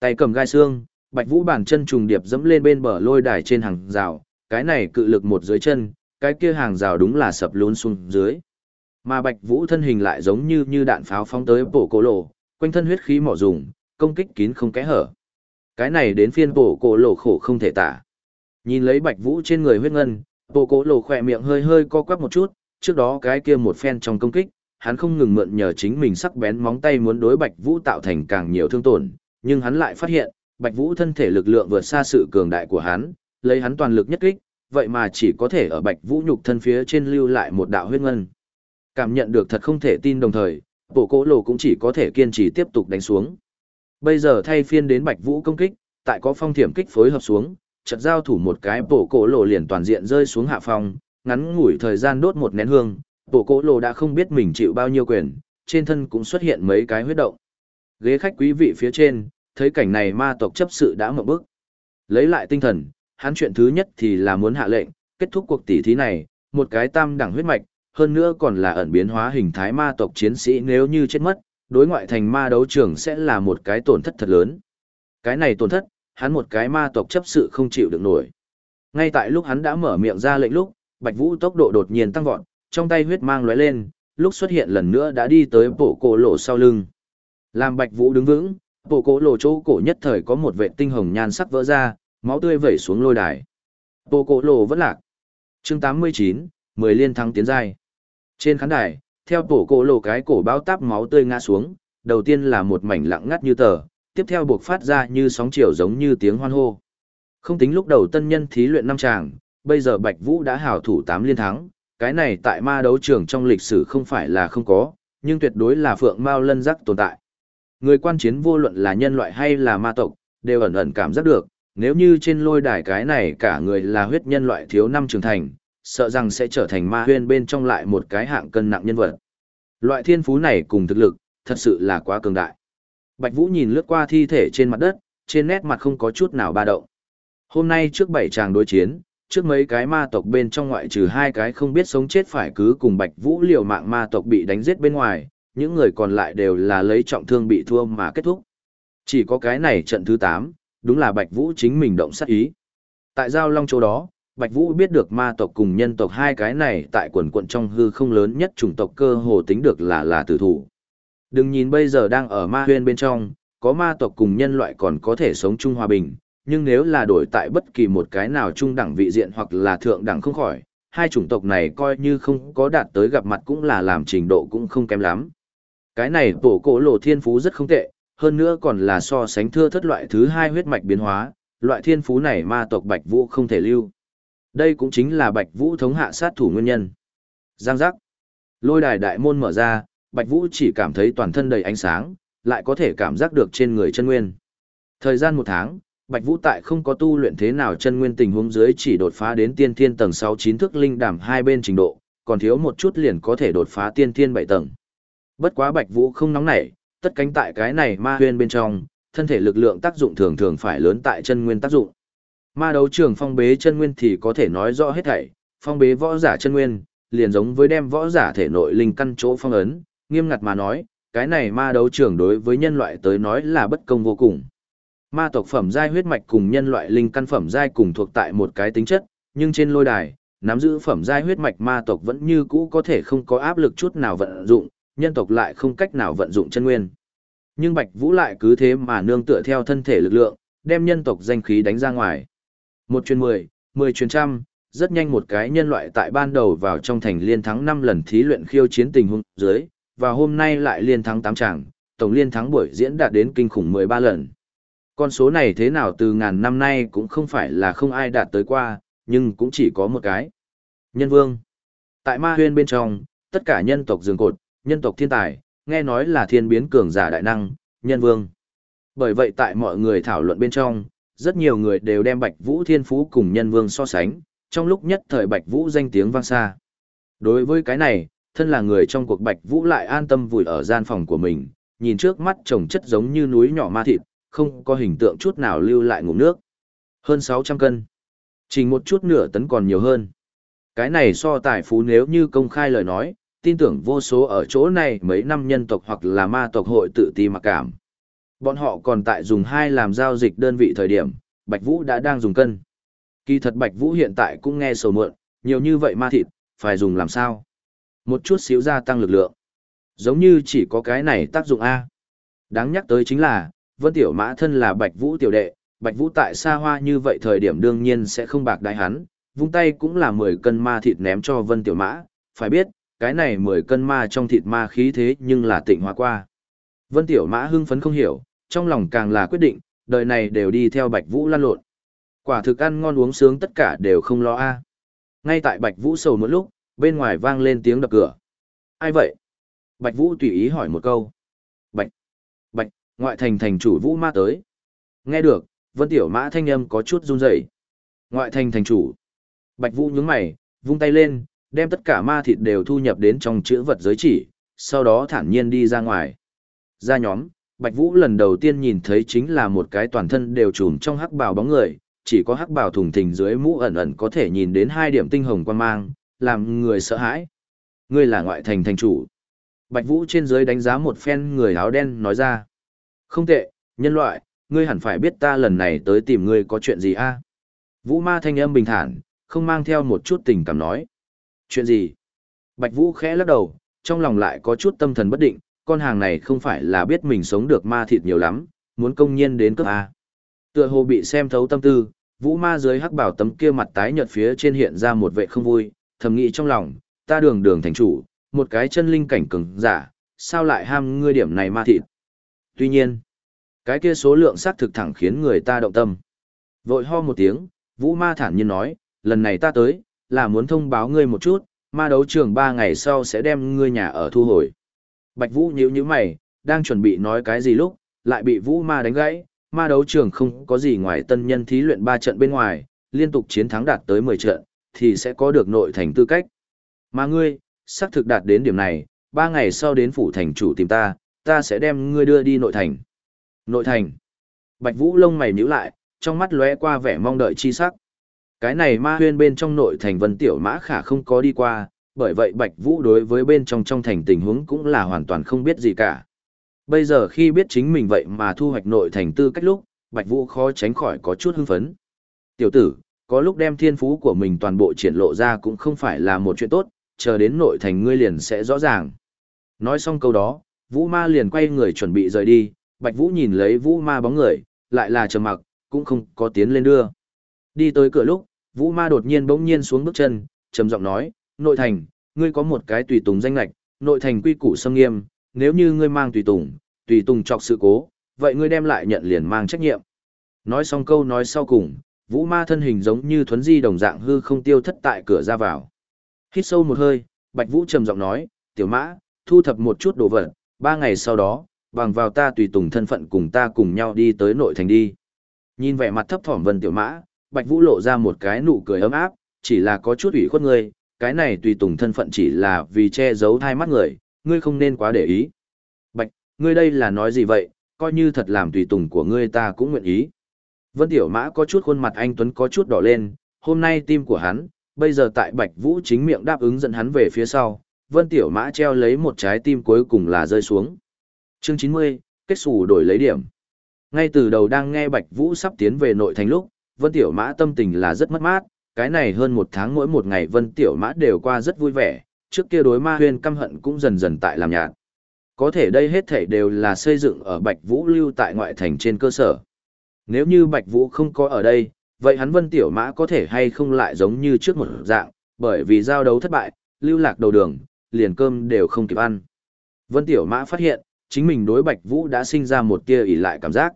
Tay cầm gai xương, Bạch Vũ bàn chân trùng điệp dẫm lên bên bờ lôi đài trên hàng rào, cái này cự lực một dưới chân, cái kia hàng rào đúng là sập lún xuống dưới. Mà Bạch Vũ thân hình lại giống như như đạn pháo phóng tới bộ cổ lồ, quanh thân huyết khí mỏ dùng, công kích kín không kẽ hở. Cái này đến phiên bộ cổ lồ khổ không thể tả. Nhìn lấy Bạch Vũ trên người huyết ngân, bộ cố lộ khỏe miệng hơi hơi co quắp một chút, trước đó cái kia một phen trong công kích, hắn không ngừng mượn nhờ chính mình sắc bén móng tay muốn đối Bạch Vũ tạo thành càng nhiều thương tổn, nhưng hắn lại phát hiện, Bạch Vũ thân thể lực lượng vượt xa sự cường đại của hắn, lấy hắn toàn lực nhất kích, vậy mà chỉ có thể ở Bạch Vũ nhục thân phía trên lưu lại một đạo huyết ngân. Cảm nhận được thật không thể tin đồng thời, bộ cố lộ cũng chỉ có thể kiên trì tiếp tục đánh xuống. Bây giờ thay phiên đến Bạch Vũ công kích, tại có phong thiểm kích phối hợp xuống, chật giao thủ một cái bổ cổ lộ liền toàn diện rơi xuống hạ phong, ngắn ngủi thời gian đốt một nén hương, bổ cổ lộ đã không biết mình chịu bao nhiêu quyền, trên thân cũng xuất hiện mấy cái huyết động. Ghế khách quý vị phía trên, thấy cảnh này ma tộc chấp sự đã mở bức. Lấy lại tinh thần, hắn chuyện thứ nhất thì là muốn hạ lệnh, kết thúc cuộc tỷ thí này, một cái tam đẳng huyết mạch, hơn nữa còn là ẩn biến hóa hình thái ma tộc chiến sĩ nếu như chết mất, đối ngoại thành ma đấu trường sẽ là một cái tổn thất thật lớn. Cái này tổn thất, hắn một cái ma tộc chấp sự không chịu được nổi. Ngay tại lúc hắn đã mở miệng ra lệnh lúc, Bạch Vũ tốc độ đột nhiên tăng vọt, trong tay huyết mang lóe lên, lúc xuất hiện lần nữa đã đi tới bộ cổ lộ sau lưng. Làm Bạch Vũ đứng vững, bộ cổ lộ chỗ cổ nhất thời có một vệ tinh hồng nhan sắc vỡ ra, máu tươi vẩy xuống lôi đài. Bộ cổ lộ vẫn lạc. Chương 89, 10 liên thắng tiến giai. Trên khán đài, theo bộ cổ lộ cái cổ bao táp máu tươi ngã xuống, đầu tiên là một mảnh lặng ngắt như tờ, tiếp theo buộc phát ra như sóng chiều giống như tiếng hoan hô. Không tính lúc đầu tân nhân thí luyện năm tràng, bây giờ Bạch Vũ đã hào thủ 8 liên thắng, cái này tại ma đấu trường trong lịch sử không phải là không có, nhưng tuyệt đối là phượng mao lân giác tồn tại. Người quan chiến vô luận là nhân loại hay là ma tộc, đều ẩn ẩn cảm giác được, nếu như trên lôi đài cái này cả người là huyết nhân loại thiếu năm trưởng thành, sợ rằng sẽ trở thành ma huyên bên trong lại một cái hạng cân nặng nhân vật. Loại thiên phú này cùng thực lực, thật sự là quá cường đại. Bạch Vũ nhìn lướt qua thi thể trên mặt đất, trên nét mặt không có chút nào ba động. Hôm nay trước bảy tràng đối chiến, trước mấy cái ma tộc bên trong ngoại trừ hai cái không biết sống chết phải cứ cùng Bạch Vũ liều mạng ma tộc bị đánh giết bên ngoài, những người còn lại đều là lấy trọng thương bị thua mà kết thúc. Chỉ có cái này trận thứ 8, đúng là Bạch Vũ chính mình động sát ý. Tại giao long chỗ đó, Bạch Vũ biết được ma tộc cùng nhân tộc hai cái này tại quần quận trong hư không lớn nhất chủng tộc cơ hồ tính được là là tử thủ. Đừng nhìn bây giờ đang ở ma huyên bên trong, có ma tộc cùng nhân loại còn có thể sống chung hòa bình, nhưng nếu là đổi tại bất kỳ một cái nào trung đẳng vị diện hoặc là thượng đẳng không khỏi, hai chủng tộc này coi như không có đạt tới gặp mặt cũng là làm trình độ cũng không kém lắm. Cái này tổ cổ lộ thiên phú rất không tệ, hơn nữa còn là so sánh thưa thất loại thứ hai huyết mạch biến hóa, loại thiên phú này ma tộc Bạch Vũ không thể lưu. Đây cũng chính là Bạch Vũ thống hạ sát thủ nguyên nhân. Giang giác. Lôi đài đại môn mở ra, Bạch Vũ chỉ cảm thấy toàn thân đầy ánh sáng, lại có thể cảm giác được trên người chân nguyên. Thời gian một tháng, Bạch Vũ tại không có tu luyện thế nào chân nguyên tình huống dưới chỉ đột phá đến tiên thiên tầng 6 chín thức linh đảm hai bên trình độ, còn thiếu một chút liền có thể đột phá tiên thiên bảy tầng. Bất quá Bạch Vũ không nóng nảy, tất cánh tại cái này ma huyên bên trong, thân thể lực lượng tác dụng thường thường phải lớn tại chân nguyên tác dụng. Ma đấu trường phong bế chân nguyên thì có thể nói rõ hết thảy, phong bế võ giả chân nguyên, liền giống với đem võ giả thể nội linh căn chỗ phong ấn, nghiêm ngặt mà nói, cái này ma đấu trường đối với nhân loại tới nói là bất công vô cùng. Ma tộc phẩm giai huyết mạch cùng nhân loại linh căn phẩm giai cùng thuộc tại một cái tính chất, nhưng trên lôi đài, nắm giữ phẩm giai huyết mạch ma tộc vẫn như cũ có thể không có áp lực chút nào vận dụng, nhân tộc lại không cách nào vận dụng chân nguyên. Nhưng Bạch Vũ lại cứ thế mà nương tựa theo thân thể lực lượng, đem nhân tộc danh khí đánh ra ngoài. Một chuyên mười, mười chuyên trăm, rất nhanh một cái nhân loại tại ban đầu vào trong thành liên thắng 5 lần thí luyện khiêu chiến tình huống dưới, và hôm nay lại liên thắng 8 tràng, tổng liên thắng buổi diễn đạt đến kinh khủng 13 lần. Con số này thế nào từ ngàn năm nay cũng không phải là không ai đạt tới qua, nhưng cũng chỉ có một cái. Nhân vương. Tại ma huyên bên trong, tất cả nhân tộc rừng cột, nhân tộc thiên tài, nghe nói là thiên biến cường giả đại năng, nhân vương. Bởi vậy tại mọi người thảo luận bên trong, rất nhiều người đều đem Bạch Vũ thiên phú cùng nhân vương so sánh, trong lúc nhất thời Bạch Vũ danh tiếng vang xa. Đối với cái này, thân là người trong cuộc Bạch Vũ lại an tâm vùi ở gian phòng của mình, nhìn trước mắt trồng chất giống như núi nhỏ ma thịt, không có hình tượng chút nào lưu lại ngụm nước. Hơn 600 cân. Chỉ một chút nửa tấn còn nhiều hơn. Cái này so tài phú nếu như công khai lời nói, tin tưởng vô số ở chỗ này mấy năm nhân tộc hoặc là ma tộc hội tự ti mặc cảm. Bọn họ còn tại dùng hai làm giao dịch đơn vị thời điểm, Bạch Vũ đã đang dùng cân. Kỳ thật Bạch Vũ hiện tại cũng nghe sầu mượn, nhiều như vậy ma thịt, phải dùng làm sao? Một chút xíu gia tăng lực lượng. Giống như chỉ có cái này tác dụng A. Đáng nhắc tới chính là, Vân Tiểu Mã thân là Bạch Vũ tiểu đệ, Bạch Vũ tại xa hoa như vậy thời điểm đương nhiên sẽ không bạc đại hắn, vung tay cũng là 10 cân ma thịt ném cho Vân Tiểu Mã, phải biết, cái này 10 cân ma trong thịt ma khí thế nhưng là tịnh hóa qua. Vân Tiểu Mã hưng phấn không hiểu, trong lòng càng là quyết định, đời này đều đi theo Bạch Vũ lan lộn. Quả thực ăn ngon uống sướng tất cả đều không lo a. Ngay tại Bạch Vũ sầu một lúc, bên ngoài vang lên tiếng đập cửa. Ai vậy? Bạch Vũ tùy ý hỏi một câu. Bạch, Bạch, ngoại thành thành chủ Vũ Ma tới. Nghe được, Vân Tiểu Mã thanh âm có chút run rẩy. Ngoại thành thành chủ. Bạch Vũ nhướng mày, vung tay lên, đem tất cả ma thịt đều thu nhập đến trong chữ vật giới chỉ, sau đó thản nhiên đi ra ngoài. Ra nhóm, Bạch Vũ lần đầu tiên nhìn thấy chính là một cái toàn thân đều trùm trong hắc bào bóng người, chỉ có hắc bào thùng thình dưới mũ ẩn ẩn có thể nhìn đến hai điểm tinh hồng quan mang, làm người sợ hãi. Ngươi là ngoại thành thành chủ. Bạch Vũ trên dưới đánh giá một phen người áo đen nói ra. Không tệ, nhân loại, ngươi hẳn phải biết ta lần này tới tìm ngươi có chuyện gì a? Vũ ma thanh âm bình thản, không mang theo một chút tình cảm nói. Chuyện gì? Bạch Vũ khẽ lắc đầu, trong lòng lại có chút tâm thần bất định, con hàng này không phải là biết mình sống được ma thịt nhiều lắm, muốn công nhiên đến cấp A. Tựa hồ bị xem thấu tâm tư, vũ ma dưới hắc bảo tấm kia mặt tái nhợt phía trên hiện ra một vẻ không vui, thầm nghĩ trong lòng, ta đường đường thành chủ, một cái chân linh cảnh cường giả, sao lại ham ngươi điểm này ma thịt. Tuy nhiên, cái kia số lượng xác thực thẳng khiến người ta động tâm. Vội ho một tiếng, vũ ma thản nhiên nói, lần này ta tới, là muốn thông báo ngươi một chút, ma đấu trường ba ngày sau sẽ đem ngươi nhà ở thu hồi. Bạch Vũ nhíu nhíu mày, đang chuẩn bị nói cái gì lúc, lại bị Vũ Ma đánh gãy, ma đấu trường không có gì ngoài tân nhân thí luyện 3 trận bên ngoài, liên tục chiến thắng đạt tới 10 trận, thì sẽ có được nội thành tư cách. Mà ngươi, xác thực đạt đến điểm này, ba ngày sau đến phủ thành chủ tìm ta, ta sẽ đem ngươi đưa đi nội thành. Nội thành. Bạch Vũ lông mày nhíu lại, trong mắt lóe qua vẻ mong đợi chi sắc. Cái này ma huyên bên trong nội thành vân tiểu mã khả không có đi qua, bởi vậy Bạch Vũ đối với bên trong trong thành tình huống cũng là hoàn toàn không biết gì cả. Bây giờ khi biết chính mình vậy mà thu hoạch nội thành tư cách lúc, Bạch Vũ khó tránh khỏi có chút hưng phấn. Tiểu tử, có lúc đem thiên phú của mình toàn bộ triển lộ ra cũng không phải là một chuyện tốt, chờ đến nội thành ngươi liền sẽ rõ ràng. Nói xong câu đó, Vũ Ma liền quay người chuẩn bị rời đi, Bạch Vũ nhìn lấy Vũ Ma bóng người, lại là trầm mặc, cũng không có tiến lên đưa. Đi tới cửa lúc, Vũ Ma đột nhiên bỗng nhiên xuống bước chân, trầm giọng nói, nội thành, ngươi có một cái tùy tùng danh lạch, nội thành quy củ xâm nghiêm, nếu như ngươi mang tùy tùng, tùy tùng chọc sự cố, vậy ngươi đem lại nhận liền mang trách nhiệm. Nói xong câu nói sau cùng, vũ ma thân hình giống như thuấn di đồng dạng hư không tiêu thất tại cửa ra vào. Hít sâu một hơi, Bạch Vũ trầm giọng nói, tiểu mã, thu thập một chút đồ vật, ba ngày sau đó, bằng vào ta tùy tùng thân phận cùng ta cùng nhau đi tới nội thành đi. Nhìn vẻ mặt thấp thỏm vân tiểu mã, Bạch Vũ lộ ra một cái nụ cười ấm áp, chỉ là có chút ủy khuất ngươi, cái này tùy tùng thân phận chỉ là vì che giấu thai mắt người, ngươi không nên quá để ý. Bạch, ngươi đây là nói gì vậy, coi như thật làm tùy tùng của ngươi ta cũng nguyện ý. Vân Tiểu Mã có chút khuôn mặt anh Tuấn có chút đỏ lên, hôm nay tim của hắn, bây giờ tại Bạch Vũ chính miệng đáp ứng dẫn hắn về phía sau, Vân Tiểu Mã treo lấy một trái tim cuối cùng là rơi xuống. Chương 90, kết xù đổi lấy điểm. Ngay từ đầu đang nghe Bạch Vũ sắp tiến về nội thành lúc, Vân Tiểu Mã tâm tình là rất mất mát, cái này hơn một tháng mỗi một ngày Vân Tiểu Mã đều qua rất vui vẻ, trước kia đối ma huyên căm hận cũng dần dần tại làm nhạt. Có thể đây hết thảy đều là xây dựng ở Bạch Vũ lưu tại ngoại thành trên cơ sở. Nếu như Bạch Vũ không có ở đây, vậy hắn Vân Tiểu Mã có thể hay không lại giống như trước một dạng, bởi vì giao đấu thất bại, lưu lạc đầu đường, liền cơm đều không kịp ăn. Vân Tiểu Mã phát hiện, chính mình đối Bạch Vũ đã sinh ra một tia ỷ lại cảm giác.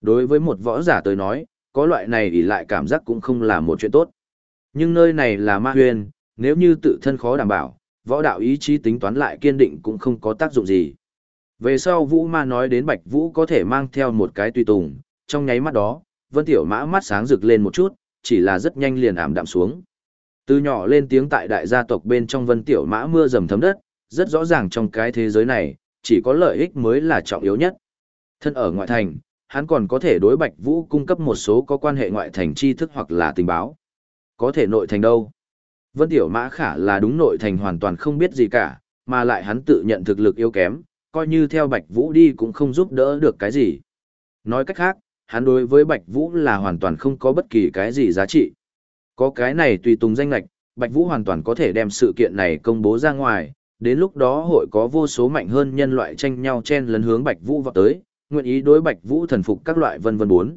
Đối với một võ giả tới nói, có loại này ỷ lại cảm giác cũng không là một chuyện tốt. Nhưng nơi này là ma huyền, nếu như tự thân khó đảm bảo, võ đạo ý chí tính toán lại kiên định cũng không có tác dụng gì. Về sau Vũ Ma nói đến Bạch Vũ có thể mang theo một cái tùy tùng, trong nháy mắt đó, Vân Tiểu Mã mắt sáng rực lên một chút, chỉ là rất nhanh liền ảm đạm xuống. Từ nhỏ lên tiếng tại đại gia tộc bên trong Vân Tiểu Mã mưa dầm thấm đất, rất rõ ràng trong cái thế giới này, chỉ có lợi ích mới là trọng yếu nhất. Thân ở ngoại thành, hắn còn có thể đối Bạch Vũ cung cấp một số có quan hệ ngoại thành tri thức hoặc là tình báo. Có thể nội thành đâu? Vân Tiểu Mã Khả là đúng nội thành hoàn toàn không biết gì cả, mà lại hắn tự nhận thực lực yếu kém, coi như theo Bạch Vũ đi cũng không giúp đỡ được cái gì. Nói cách khác, hắn đối với Bạch Vũ là hoàn toàn không có bất kỳ cái gì giá trị. Có cái này tùy tùng danh lạch, Bạch Vũ hoàn toàn có thể đem sự kiện này công bố ra ngoài, đến lúc đó hội có vô số mạnh hơn nhân loại tranh nhau chen lấn hướng Bạch Vũ vào tới, nguyện ý đối Bạch Vũ thần phục các loại vân vân bốn.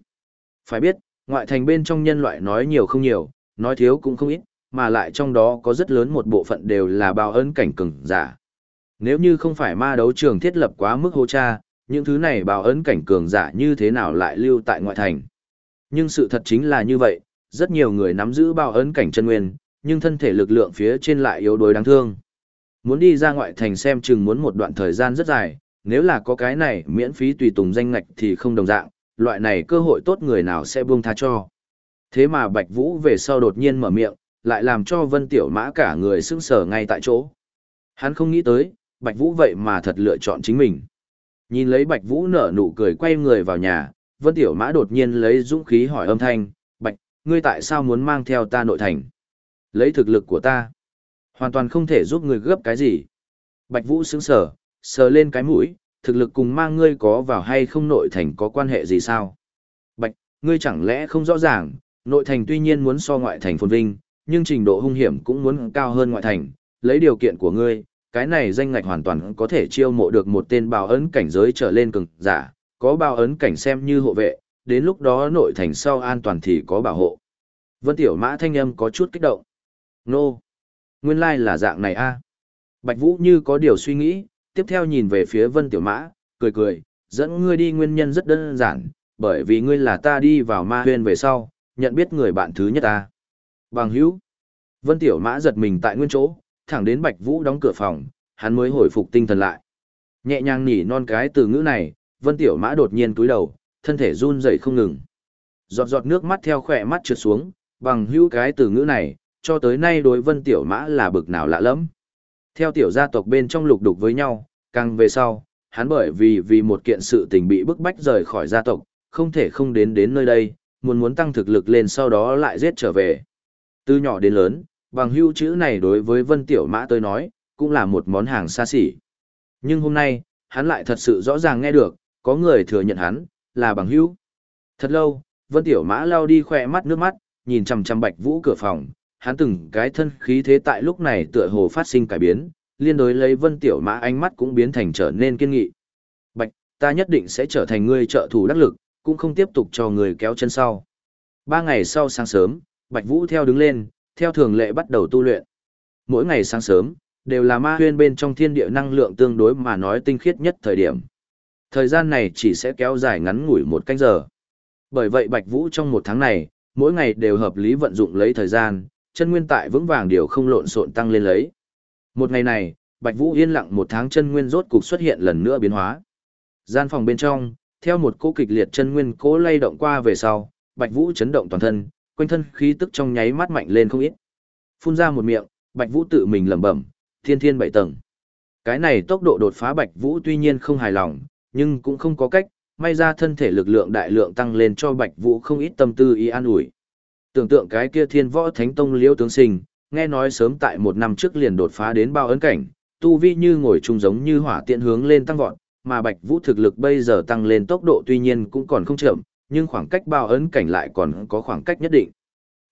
Phải biết, ngoại thành bên trong nhân loại nói nhiều không nhiều, nói thiếu cũng không ít, mà lại trong đó có rất lớn một bộ phận đều là bao ơn cảnh cường giả. Nếu như không phải ma đấu trường thiết lập quá mức hô cha, những thứ này bao ấn cảnh cường giả như thế nào lại lưu tại ngoại thành. Nhưng sự thật chính là như vậy, rất nhiều người nắm giữ bao ấn cảnh chân nguyên, nhưng thân thể lực lượng phía trên lại yếu đuối đáng thương. Muốn đi ra ngoại thành xem chừng muốn một đoạn thời gian rất dài, nếu là có cái này miễn phí tùy tùng danh ngạch thì không đồng dạng, loại này cơ hội tốt người nào sẽ buông tha cho. Thế mà Bạch Vũ về sau đột nhiên mở miệng, lại làm cho Vân Tiểu Mã cả người sững sờ ngay tại chỗ. Hắn không nghĩ tới, Bạch Vũ vậy mà thật lựa chọn chính mình. Nhìn lấy Bạch Vũ nở nụ cười quay người vào nhà, Vân Tiểu Mã đột nhiên lấy dũng khí hỏi âm thanh, Bạch, ngươi tại sao muốn mang theo ta nội thành? Lấy thực lực của ta, hoàn toàn không thể giúp ngươi gấp cái gì. Bạch Vũ sững sờ, sờ lên cái mũi, thực lực cùng mang ngươi có vào hay không nội thành có quan hệ gì sao? Bạch, ngươi chẳng lẽ không rõ ràng, nội thành tuy nhiên muốn so ngoại thành phồn vinh, nhưng trình độ hung hiểm cũng muốn cao hơn ngoại thành, lấy điều kiện của ngươi, cái này danh ngạch hoàn toàn có thể chiêu mộ được một tên bào ấn cảnh giới trở lên cường giả, có bào ấn cảnh xem như hộ vệ, đến lúc đó nội thành sau an toàn thì có bảo hộ. Vân Tiểu Mã thanh âm có chút kích động. Nô! Nguyên lai là dạng này a. Bạch Vũ như có điều suy nghĩ, tiếp theo nhìn về phía Vân Tiểu Mã, cười cười, dẫn ngươi đi nguyên nhân rất đơn giản, bởi vì ngươi là ta đi vào ma huyên về sau, nhận biết người bạn thứ nhất ta. Bằng hữu. Vân Tiểu Mã giật mình tại nguyên chỗ, thẳng đến Bạch Vũ đóng cửa phòng, hắn mới hồi phục tinh thần lại. Nhẹ nhàng nỉ non cái từ ngữ này, Vân Tiểu Mã đột nhiên cúi đầu, thân thể run rẩy không ngừng. Giọt giọt nước mắt theo khỏe mắt trượt xuống, bằng hữu cái từ ngữ này, cho tới nay đối Vân Tiểu Mã là bực nào lạ lắm. Theo tiểu gia tộc bên trong lục đục với nhau, càng về sau, hắn bởi vì vì một kiện sự tình bị bức bách rời khỏi gia tộc, không thể không đến đến nơi đây, muốn muốn tăng thực lực lên sau đó lại giết trở về. Từ nhỏ đến lớn, bằng hưu chữ này đối với Vân Tiểu Mã tôi nói, cũng là một món hàng xa xỉ. Nhưng hôm nay, hắn lại thật sự rõ ràng nghe được, có người thừa nhận hắn, là bằng hưu. Thật lâu, Vân Tiểu Mã lao đi khỏe mắt nước mắt, nhìn chằm chằm Bạch Vũ cửa phòng, hắn từng cái thân khí thế tại lúc này tựa hồ phát sinh cải biến, liên đối lấy Vân Tiểu Mã ánh mắt cũng biến thành trở nên kiên nghị. Bạch, ta nhất định sẽ trở thành người trợ thủ đắc lực, cũng không tiếp tục cho người kéo chân sau. Ba ngày sau sáng sớm, Bạch Vũ theo đứng lên, theo thường lệ bắt đầu tu luyện. Mỗi ngày sáng sớm, đều là ma huyên bên trong thiên địa năng lượng tương đối mà nói tinh khiết nhất thời điểm. Thời gian này chỉ sẽ kéo dài ngắn ngủi một canh giờ. Bởi vậy Bạch Vũ trong một tháng này, mỗi ngày đều hợp lý vận dụng lấy thời gian, chân nguyên tại vững vàng điều không lộn xộn tăng lên lấy. Một ngày này, Bạch Vũ yên lặng một tháng chân nguyên rốt cục xuất hiện lần nữa biến hóa. Gian phòng bên trong, theo một cỗ kịch liệt chân nguyên cố lay động qua về sau, Bạch Vũ chấn động toàn thân, quanh thân khí tức trong nháy mắt mạnh lên không ít. Phun ra một miệng, Bạch Vũ tự mình lẩm bẩm, thiên thiên bảy tầng. Cái này tốc độ đột phá Bạch Vũ tuy nhiên không hài lòng, nhưng cũng không có cách, may ra thân thể lực lượng đại lượng tăng lên cho Bạch Vũ không ít tâm tư ý an ủi. Tưởng tượng cái kia thiên võ thánh tông liễu tướng sinh, nghe nói sớm tại một năm trước liền đột phá đến bao ấn cảnh, tu vi như ngồi chung giống như hỏa tiện hướng lên tăng vọt, mà Bạch Vũ thực lực bây giờ tăng lên tốc độ tuy nhiên cũng còn không chậm, nhưng khoảng cách bao ấn cảnh lại còn có khoảng cách nhất định.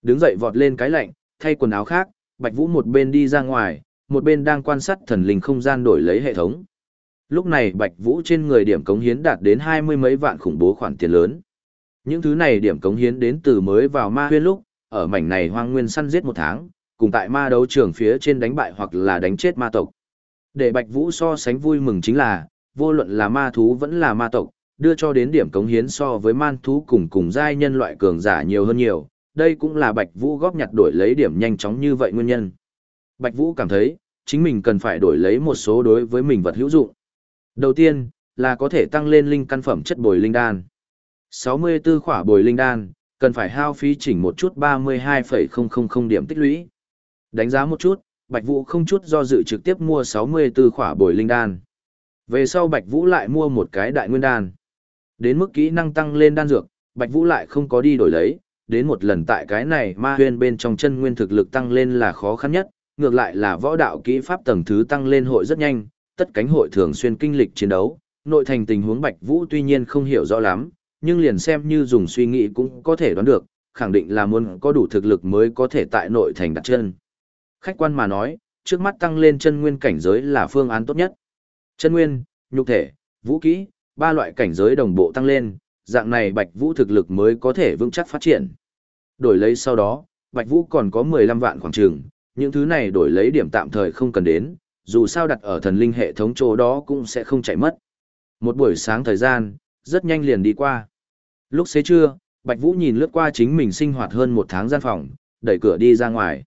Đứng dậy vọt lên cái lạnh, thay quần áo khác, Bạch Vũ một bên đi ra ngoài, một bên đang quan sát thần linh không gian đổi lấy hệ thống. Lúc này Bạch Vũ trên người điểm cống hiến đạt đến hai mươi mấy vạn khủng bố khoản tiền lớn. Những thứ này điểm cống hiến đến từ mới vào ma huyên lúc, ở mảnh này hoang nguyên săn giết một tháng, cùng tại ma đấu trường phía trên đánh bại hoặc là đánh chết ma tộc. Để Bạch Vũ so sánh vui mừng chính là, vô luận là ma thú vẫn là ma tộc, đưa cho đến điểm cống hiến so với man thú cùng cùng giai nhân loại cường giả nhiều hơn nhiều, đây cũng là Bạch Vũ góp nhặt đổi lấy điểm nhanh chóng như vậy nguyên nhân. Bạch Vũ cảm thấy, chính mình cần phải đổi lấy một số đối với mình vật hữu dụng. Đầu tiên, là có thể tăng lên linh căn phẩm chất bồi linh đan. 64 khỏa bồi linh đan, cần phải hao phí chỉnh một chút 32,000 điểm tích lũy. Đánh giá một chút, Bạch Vũ không chút do dự trực tiếp mua 64 khỏa bồi linh đan. Về sau Bạch Vũ lại mua một cái đại nguyên đan. Đến mức kỹ năng tăng lên đan dược, Bạch Vũ lại không có đi đổi lấy, đến một lần tại cái này ma huyên bên trong chân nguyên thực lực tăng lên là khó khăn nhất, ngược lại là võ đạo kỹ pháp tầng thứ tăng lên hội rất nhanh, tất cánh hội thường xuyên kinh lịch chiến đấu, nội thành tình huống Bạch Vũ tuy nhiên không hiểu rõ lắm, nhưng liền xem như dùng suy nghĩ cũng có thể đoán được, khẳng định là muốn có đủ thực lực mới có thể tại nội thành đặt chân. Khách quan mà nói, trước mắt tăng lên chân nguyên cảnh giới là phương án tốt nhất. Chân nguyên, nhục thể, vũ kỹ, ba loại cảnh giới đồng bộ tăng lên, dạng này Bạch Vũ thực lực mới có thể vững chắc phát triển. Đổi lấy sau đó, Bạch Vũ còn có 15 vạn khoảng trường, những thứ này đổi lấy điểm tạm thời không cần đến, dù sao đặt ở thần linh hệ thống chỗ đó cũng sẽ không chạy mất. Một buổi sáng thời gian, rất nhanh liền đi qua. Lúc xế trưa, Bạch Vũ nhìn lướt qua chính mình sinh hoạt hơn một tháng gian phòng, đẩy cửa đi ra ngoài.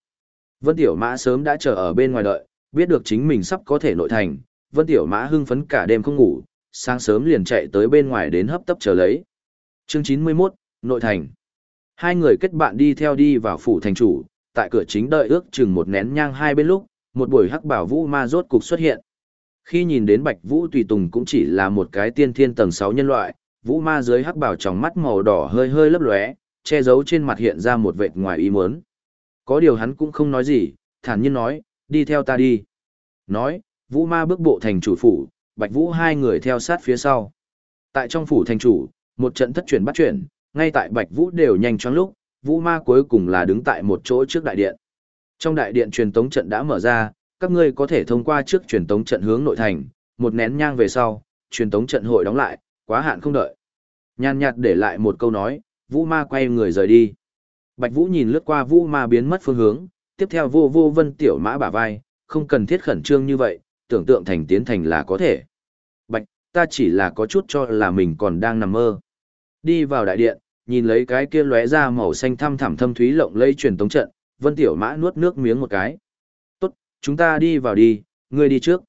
Vân Tiểu Mã sớm đã chờ ở bên ngoài đợi, biết được chính mình sắp có thể nội thành, Vân Tiểu Mã hưng phấn cả đêm không ngủ, sáng sớm liền chạy tới bên ngoài đến hấp tấp chờ lấy. Chương 91, Nội thành. Hai người kết bạn đi theo đi vào phủ thành chủ, tại cửa chính đợi ước chừng một nén nhang hai bên lúc, một buổi hắc bảo vũ ma rốt cục xuất hiện. Khi nhìn đến Bạch Vũ Tùy Tùng cũng chỉ là một cái tiên thiên tầng 6 nhân loại, Vũ ma dưới hắc bảo trong mắt màu đỏ hơi hơi lấp lóe, che giấu trên mặt hiện ra một vệt ngoài ý muốn. Có điều hắn cũng không nói gì, thản nhiên nói, đi theo ta đi. Nói, Vũ ma bước bộ thành chủ phủ, Bạch Vũ hai người theo sát phía sau. Tại trong phủ thành chủ, một trận thất chuyển bắt chuyển, ngay tại Bạch Vũ đều nhanh chóng lúc, Vũ Ma cuối cùng là đứng tại một chỗ trước đại điện. Trong đại điện truyền tống trận đã mở ra, các ngươi có thể thông qua trước truyền tống trận hướng nội thành, một nén nhang về sau, truyền tống trận hội đóng lại, quá hạn không đợi. Nhàn nhạt để lại một câu nói, Vũ Ma quay người rời đi. Bạch Vũ nhìn lướt qua Vũ Ma biến mất phương hướng, tiếp theo vô vô vân tiểu mã bả vai, không cần thiết khẩn trương như vậy, tưởng tượng thành tiến thành là có thể. Bạch, ta chỉ là có chút cho là mình còn đang nằm mơ. Đi vào đại điện, nhìn lấy cái kia lóe ra màu xanh thăm thẳm thâm thúy lộng lây truyền tống trận, Vân Tiểu Mã nuốt nước miếng một cái. "Tốt, chúng ta đi vào đi, ngươi đi trước."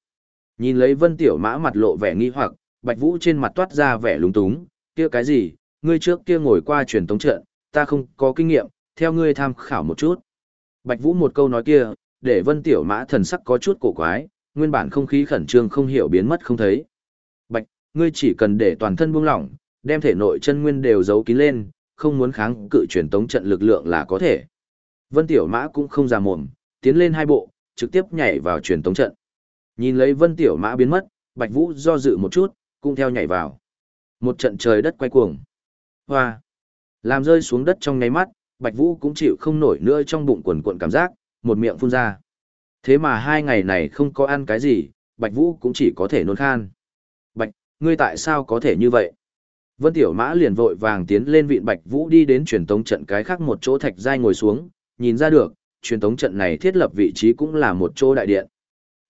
Nhìn lấy Vân Tiểu Mã mặt lộ vẻ nghi hoặc, Bạch Vũ trên mặt toát ra vẻ lúng túng, "Kia cái gì? Ngươi trước kia ngồi qua truyền tống trận, ta không có kinh nghiệm, theo ngươi tham khảo một chút." Bạch Vũ một câu nói kia, để Vân Tiểu Mã thần sắc có chút cổ quái, nguyên bản không khí khẩn trương không hiểu biến mất không thấy. "Bạch, ngươi chỉ cần để toàn thân buông lỏng, đem thể nội chân nguyên đều giấu kín lên, không muốn kháng cự truyền tống trận lực lượng là có thể. Vân Tiểu Mã cũng không ra mồm, tiến lên hai bộ, trực tiếp nhảy vào truyền tống trận. Nhìn lấy Vân Tiểu Mã biến mất, Bạch Vũ do dự một chút, cũng theo nhảy vào. Một trận trời đất quay cuồng. Hoa! Làm rơi xuống đất trong ngáy mắt, Bạch Vũ cũng chịu không nổi nữa trong bụng quần cuộn cảm giác, một miệng phun ra. Thế mà hai ngày này không có ăn cái gì, Bạch Vũ cũng chỉ có thể nôn khan. Bạch, ngươi tại sao có thể như vậy? Vân Tiểu Mã liền vội vàng tiến lên vịn Bạch Vũ đi đến truyền tống trận cái khác một chỗ thạch giai ngồi xuống, nhìn ra được, truyền tống trận này thiết lập vị trí cũng là một chỗ đại điện.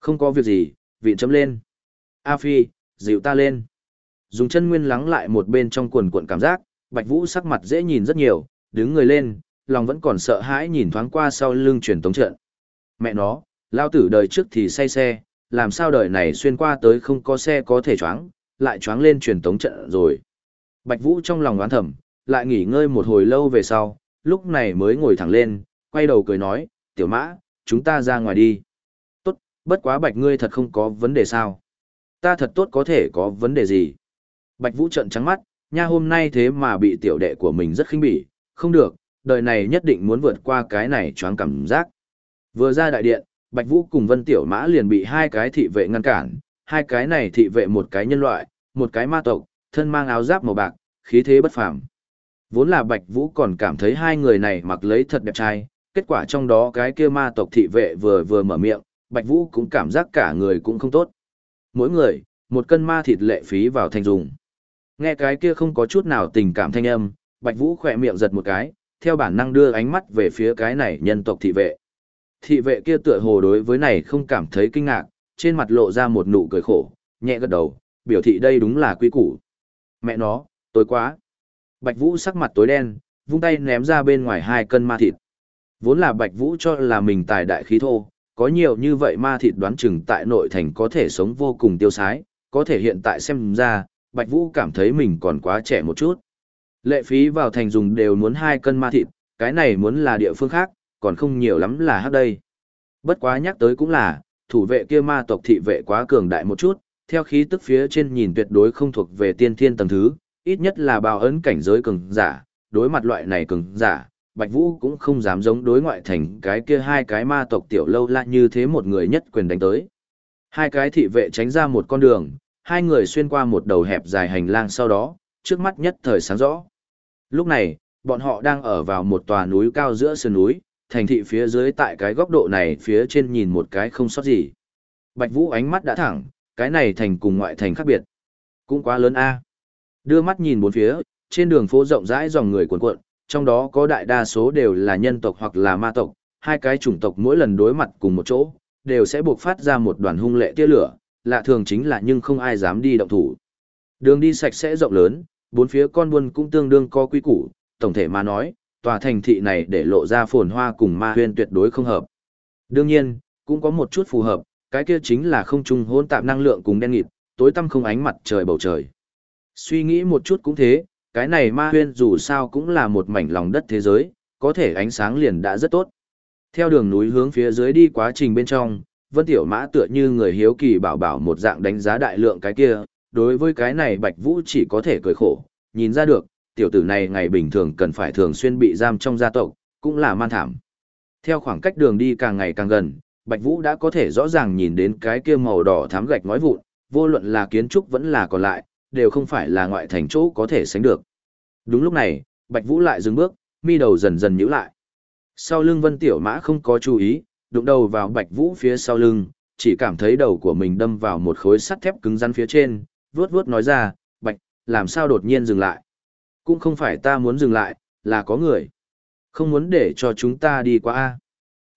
Không có việc gì, vịn chấm lên. A Phi, dịu ta lên. Dùng chân nguyên lắng lại một bên trong quần cuộn cảm giác, Bạch Vũ sắc mặt dễ nhìn rất nhiều, đứng người lên, lòng vẫn còn sợ hãi nhìn thoáng qua sau lưng truyền tống trận. Mẹ nó, lao tử đời trước thì say xe, làm sao đời này xuyên qua tới không có xe có thể choáng, lại choáng lên truyền tống trận rồi. Bạch Vũ trong lòng đoán thầm, lại nghỉ ngơi một hồi lâu về sau, lúc này mới ngồi thẳng lên, quay đầu cười nói, tiểu mã, chúng ta ra ngoài đi. Tốt, bất quá bạch ngươi thật không có vấn đề sao. Ta thật tốt có thể có vấn đề gì. Bạch Vũ trợn trắng mắt, nha hôm nay thế mà bị tiểu đệ của mình rất khinh bỉ, không được, đời này nhất định muốn vượt qua cái này choáng cảm giác. Vừa ra đại điện, Bạch Vũ cùng Vân Tiểu Mã liền bị hai cái thị vệ ngăn cản, hai cái này thị vệ một cái nhân loại, một cái ma tộc, thân mang áo giáp màu bạc, khí thế bất phàm. Vốn là Bạch Vũ còn cảm thấy hai người này mặc lấy thật đẹp trai, kết quả trong đó cái kia ma tộc thị vệ vừa vừa mở miệng, Bạch Vũ cũng cảm giác cả người cũng không tốt. Mỗi người, một cân ma thịt lệ phí vào thành dùng. Nghe cái kia không có chút nào tình cảm thanh âm, Bạch Vũ khỏe miệng giật một cái, theo bản năng đưa ánh mắt về phía cái này nhân tộc thị vệ. Thị vệ kia tựa hồ đối với này không cảm thấy kinh ngạc, trên mặt lộ ra một nụ cười khổ, nhẹ gật đầu, biểu thị đây đúng là quy củ. Mẹ nó, tối quá. Bạch Vũ sắc mặt tối đen, vung tay ném ra bên ngoài hai cân ma thịt. Vốn là Bạch Vũ cho là mình tài đại khí thô, có nhiều như vậy ma thịt đoán chừng tại nội thành có thể sống vô cùng tiêu sái, có thể hiện tại xem ra, Bạch Vũ cảm thấy mình còn quá trẻ một chút. Lệ phí vào thành dùng đều muốn hai cân ma thịt, cái này muốn là địa phương khác, còn không nhiều lắm là hát đây. Bất quá nhắc tới cũng là, thủ vệ kia ma tộc thị vệ quá cường đại một chút, theo khí tức phía trên nhìn tuyệt đối không thuộc về tiên thiên tầng thứ, ít nhất là bào ấn cảnh giới cường giả, đối mặt loại này cường giả, Bạch Vũ cũng không dám giống đối ngoại thành cái kia hai cái ma tộc tiểu lâu la như thế một người nhất quyền đánh tới. Hai cái thị vệ tránh ra một con đường, hai người xuyên qua một đầu hẹp dài hành lang sau đó, trước mắt nhất thời sáng rõ. Lúc này, bọn họ đang ở vào một tòa núi cao giữa sườn núi, thành thị phía dưới tại cái góc độ này phía trên nhìn một cái không sót gì. Bạch Vũ ánh mắt đã thẳng, cái này thành cùng ngoại thành khác biệt. Cũng quá lớn a. Đưa mắt nhìn bốn phía, trên đường phố rộng rãi dòng người cuồn cuộn, trong đó có đại đa số đều là nhân tộc hoặc là ma tộc, hai cái chủng tộc mỗi lần đối mặt cùng một chỗ, đều sẽ buộc phát ra một đoàn hung lệ tia lửa, lạ thường chính là nhưng không ai dám đi động thủ. Đường đi sạch sẽ rộng lớn, bốn phía con buôn cũng tương đương có quy củ, tổng thể mà nói, tòa thành thị này để lộ ra phồn hoa cùng ma huyên tuyệt đối không hợp. Đương nhiên, cũng có một chút phù hợp, cái kia chính là không trung hỗn tạp năng lượng cùng đen nghịt, tối tăm không ánh mặt trời bầu trời. Suy nghĩ một chút cũng thế, cái này ma huyên dù sao cũng là một mảnh lòng đất thế giới, có thể ánh sáng liền đã rất tốt. Theo đường núi hướng phía dưới đi quá trình bên trong, Vân Tiểu Mã tựa như người hiếu kỳ bảo bảo một dạng đánh giá đại lượng cái kia, đối với cái này Bạch Vũ chỉ có thể cười khổ, nhìn ra được, tiểu tử này ngày bình thường cần phải thường xuyên bị giam trong gia tộc, cũng là man thảm. Theo khoảng cách đường đi càng ngày càng gần, Bạch Vũ đã có thể rõ ràng nhìn đến cái kia màu đỏ thám gạch nói vụn, vô luận là kiến trúc vẫn là còn lại, đều không phải là ngoại thành chỗ có thể sánh được. Đúng lúc này, Bạch Vũ lại dừng bước, mi đầu dần dần nhíu lại. Sau lưng Vân Tiểu Mã không có chú ý, đụng đầu vào Bạch Vũ phía sau lưng, chỉ cảm thấy đầu của mình đâm vào một khối sắt thép cứng rắn phía trên, vuốt vuốt nói ra, Bạch, làm sao đột nhiên dừng lại? Cũng không phải ta muốn dừng lại, là có người. Không muốn để cho chúng ta đi qua a.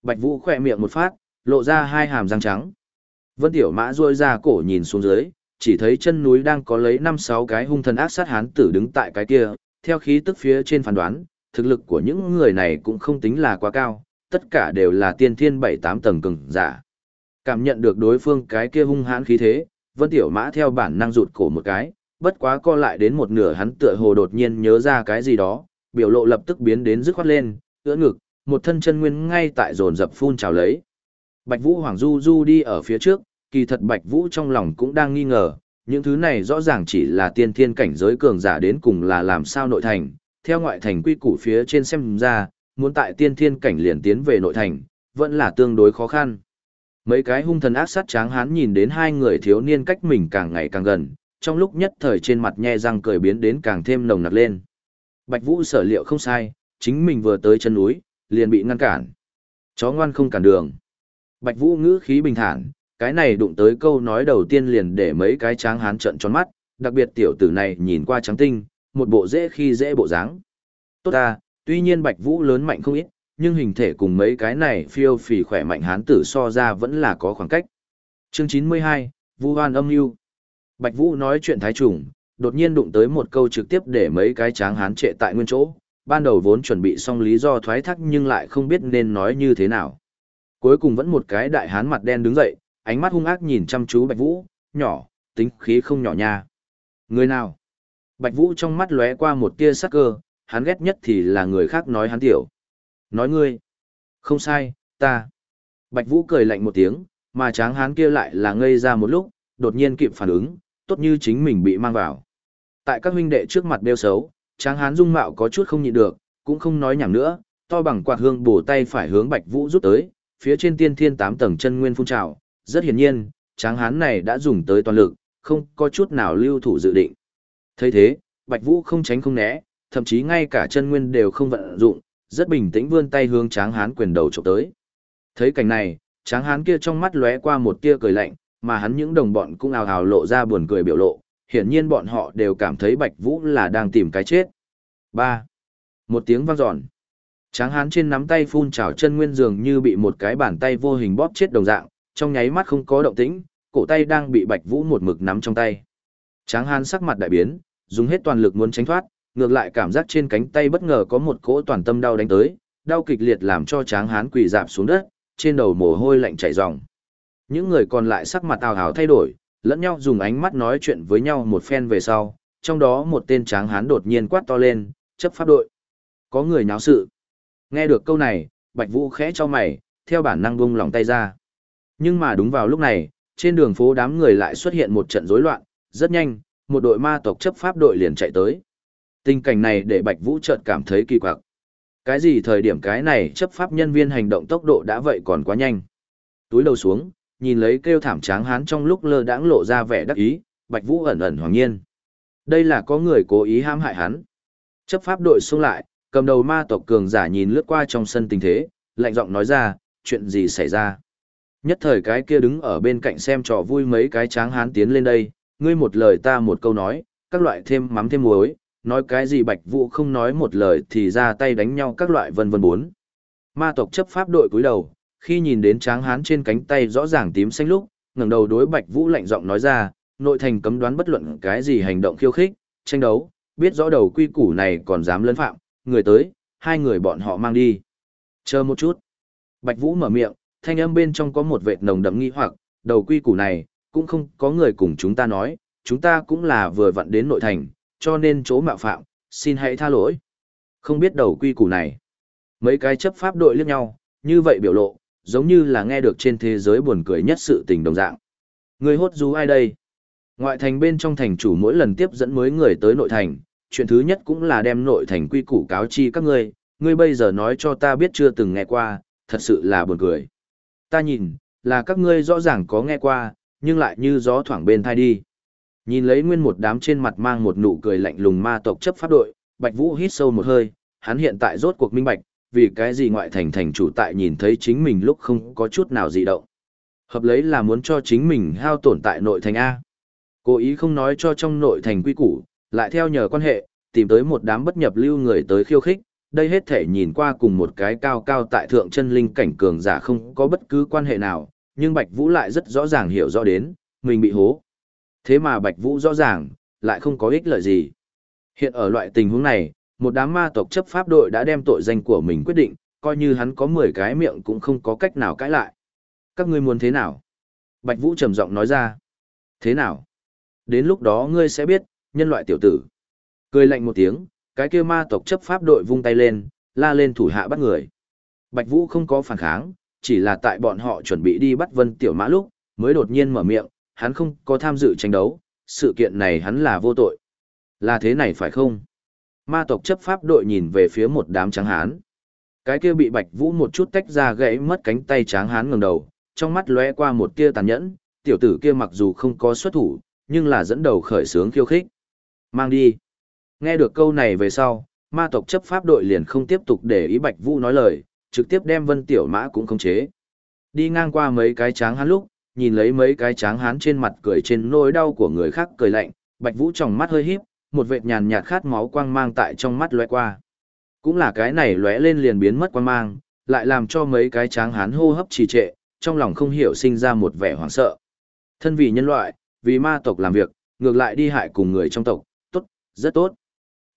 Bạch Vũ khỏe miệng một phát, lộ ra hai hàm răng trắng. Vân Tiểu Mã duỗi ra cổ nhìn xuống dưới, chỉ thấy chân núi đang có lấy năm sáu cái hung thần ác sát hán tử đứng tại cái kia, theo khí tức phía trên phán đoán, thực lực của những người này cũng không tính là quá cao, tất cả đều là tiên thiên bảy tám tầng cường giả. Cảm nhận được đối phương cái kia hung hãn khí thế, Vân Tiểu Mã theo bản năng rụt cổ một cái, bất quá co lại đến một nửa hắn tựa hồ đột nhiên nhớ ra cái gì đó, biểu lộ lập tức biến đến dứt khoát lên, ưỡn ngực, một thân chân nguyên ngay tại dồn dập phun trào lấy. Bạch Vũ Hoàng Du Du đi ở phía trước, kỳ thật Bạch Vũ trong lòng cũng đang nghi ngờ, những thứ này rõ ràng chỉ là tiên thiên cảnh giới cường giả đến cùng là làm sao nội thành, theo ngoại thành quy củ phía trên xem ra, muốn tại tiên thiên cảnh liền tiến về nội thành, vẫn là tương đối khó khăn. Mấy cái hung thần ác sát tráng hán nhìn đến hai người thiếu niên cách mình càng ngày càng gần, trong lúc nhất thời trên mặt nhe răng cười biến đến càng thêm nồng nặc lên. Bạch Vũ sở liệu không sai, chính mình vừa tới chân núi, liền bị ngăn cản. Chó ngoan không cản đường. Bạch Vũ ngữ khí bình thản, cái này đụng tới câu nói đầu tiên liền để mấy cái tráng hán trợn tròn mắt, đặc biệt tiểu tử này nhìn qua trắng tinh, một bộ dễ khi dễ bộ dáng. Tốt ta, tuy nhiên Bạch Vũ lớn mạnh không ít, nhưng hình thể cùng mấy cái này phiêu phì khỏe mạnh hán tử so ra vẫn là có khoảng cách. Chương 92, Vu Hoan âm lưu Bạch Vũ nói chuyện thái trùng, đột nhiên đụng tới một câu trực tiếp để mấy cái tráng hán trệ tại nguyên chỗ, ban đầu vốn chuẩn bị xong lý do thoái thác nhưng lại không biết nên nói như thế nào. Cuối cùng vẫn một cái đại hán mặt đen đứng dậy, ánh mắt hung ác nhìn chăm chú Bạch Vũ, nhỏ, tính khí không nhỏ nha. Người nào? Bạch Vũ trong mắt lóe qua một tia sắc cơ, hắn ghét nhất thì là người khác nói hắn tiểu. Nói ngươi. Không sai, ta. Bạch Vũ cười lạnh một tiếng, mà tráng hán kia lại là ngây ra một lúc, đột nhiên kịp phản ứng, tốt như chính mình bị mang vào. Tại các huynh đệ trước mặt đeo xấu, tráng hán dung mạo có chút không nhịn được, cũng không nói nhảm nữa, to bằng quạt hương bổ tay phải hướng Bạch Vũ rút tới, phía trên tiên thiên tám tầng chân nguyên phun trào, rất hiển nhiên, tráng hán này đã dùng tới toàn lực, không có chút nào lưu thủ dự định. thấy thế, Bạch Vũ không tránh không né, thậm chí ngay cả chân nguyên đều không vận dụng, rất bình tĩnh vươn tay hướng tráng hán quyền đầu chụp tới. Thấy cảnh này, tráng hán kia trong mắt lóe qua một tia cười lạnh, mà hắn những đồng bọn cũng ào ào lộ ra buồn cười biểu lộ, hiển nhiên bọn họ đều cảm thấy Bạch Vũ là đang tìm cái chết. 3. Một tiếng vang dọn. Tráng hán trên nắm tay phun trào chân nguyên dường như bị một cái bàn tay vô hình bóp chết đồng dạng, trong nháy mắt không có động tĩnh, cổ tay đang bị Bạch Vũ một mực nắm trong tay. Tráng hán sắc mặt đại biến, dùng hết toàn lực muốn tránh thoát, ngược lại cảm giác trên cánh tay bất ngờ có một cỗ toàn tâm đau đánh tới, đau kịch liệt làm cho Tráng hán quỳ dạp xuống đất, trên đầu mồ hôi lạnh chảy ròng. Những người còn lại sắc mặt ào ào thay đổi, Lẫn nhau dùng ánh mắt nói chuyện với nhau một phen về sau, trong đó một tên tráng hán đột nhiên quát to lên, chấp pháp đội. Có người nháo sự. Nghe được câu này, Bạch Vũ khẽ cho mày, theo bản năng bung lòng tay ra. Nhưng mà đúng vào lúc này, trên đường phố đám người lại xuất hiện một trận rối loạn, rất nhanh, một đội ma tộc chấp pháp đội liền chạy tới. Tình cảnh này để Bạch Vũ chợt cảm thấy kỳ quặc. Cái gì thời điểm cái này chấp pháp nhân viên hành động tốc độ đã vậy còn quá nhanh. Túi đầu xuống, nhìn lấy kêu thảm tráng hán trong lúc lơ đãng lộ ra vẻ đắc ý, Bạch Vũ ẩn ẩn hoàng nhiên. Đây là có người cố ý hãm hại hắn. Chấp pháp đội xuống lại, cầm đầu ma tộc cường giả nhìn lướt qua trong sân tình thế, lạnh giọng nói ra, chuyện gì xảy ra. Nhất thời cái kia đứng ở bên cạnh xem trò vui mấy cái tráng hán tiến lên đây, ngươi một lời ta một câu nói, các loại thêm mắm thêm muối, nói cái gì bạch vũ không nói một lời thì ra tay đánh nhau các loại vân vân bốn. Ma tộc chấp pháp đội cúi đầu, khi nhìn đến tráng hán trên cánh tay rõ ràng tím xanh lúc, ngẩng đầu đối bạch vũ lạnh giọng nói ra, nội thành cấm đoán bất luận cái gì hành động khiêu khích, tranh đấu, biết rõ đầu quy củ này còn dám lấn phạm, người tới, hai người bọn họ mang đi. Chờ một chút. Bạch Vũ mở miệng, thanh âm bên trong có một vệt nồng đậm nghi hoặc, đầu quy củ này, cũng không có người cùng chúng ta nói, chúng ta cũng là vừa vặn đến nội thành, cho nên chỗ mạo phạm, xin hãy tha lỗi. Không biết đầu quy củ này. Mấy cái chấp pháp đội liếc nhau, như vậy biểu lộ, giống như là nghe được trên thế giới buồn cười nhất sự tình đồng dạng. Người hốt du ai đây? Ngoại thành bên trong thành chủ mỗi lần tiếp dẫn mới người tới nội thành, chuyện thứ nhất cũng là đem nội thành quy củ cáo chi các ngươi, ngươi bây giờ nói cho ta biết chưa từng nghe qua, thật sự là buồn cười. Ta nhìn, là các ngươi rõ ràng có nghe qua, nhưng lại như gió thoảng bên thai đi. Nhìn lấy nguyên một đám trên mặt mang một nụ cười lạnh lùng ma tộc chấp pháp đội, Bạch Vũ hít sâu một hơi, hắn hiện tại rốt cuộc minh bạch, vì cái gì ngoại thành thành chủ tại nhìn thấy chính mình lúc không có chút nào dị động. Hợp lấy là muốn cho chính mình hao tổn tại nội thành A. Cố ý không nói cho trong nội thành quy củ, lại theo nhờ quan hệ, tìm tới một đám bất nhập lưu người tới khiêu khích, đây hết thể nhìn qua cùng một cái cao cao tại thượng chân linh cảnh cường giả không có bất cứ quan hệ nào, nhưng Bạch Vũ lại rất rõ ràng hiểu rõ đến, mình bị hố. Thế mà Bạch Vũ rõ ràng, lại không có ích lợi gì. Hiện ở loại tình huống này, một đám ma tộc chấp pháp đội đã đem tội danh của mình quyết định, coi như hắn có 10 cái miệng cũng không có cách nào cãi lại. Các ngươi muốn thế nào? Bạch Vũ trầm giọng nói ra. Thế nào? Đến lúc đó ngươi sẽ biết, nhân loại tiểu tử. Cười lạnh một tiếng, cái kia ma tộc chấp pháp đội vung tay lên, la lên thủ hạ bắt người. Bạch Vũ không có phản kháng, chỉ là tại bọn họ chuẩn bị đi bắt Vân Tiểu Mã lúc, mới đột nhiên mở miệng, hắn không có tham dự tranh đấu, sự kiện này hắn là vô tội. Là thế này phải không? Ma tộc chấp pháp đội nhìn về phía một đám tráng hán. Cái kia bị Bạch Vũ một chút tách ra gãy mất cánh tay tráng hán ngẩng đầu, trong mắt lóe qua một tia tàn nhẫn, tiểu tử kia mặc dù không có xuất thủ, nhưng là dẫn đầu khởi sướng khiêu khích. Mang đi. Nghe được câu này về sau, ma tộc chấp pháp đội liền không tiếp tục để ý Bạch Vũ nói lời, trực tiếp đem Vân Tiểu Mã cũng khống chế. Đi ngang qua mấy cái tráng hán lúc, nhìn lấy mấy cái tráng hán trên mặt cười trên nỗi đau của người khác cười lạnh, Bạch Vũ trong mắt hơi híp, một vệt nhàn nhạt khát máu quang mang tại trong mắt lóe qua. Cũng là cái này lóe lên liền biến mất quang mang, lại làm cho mấy cái tráng hán hô hấp trì trệ, trong lòng không hiểu sinh ra một vẻ hoảng sợ. Thân vì nhân loại, vì ma tộc làm việc, ngược lại đi hại cùng người trong tộc, tốt, rất tốt.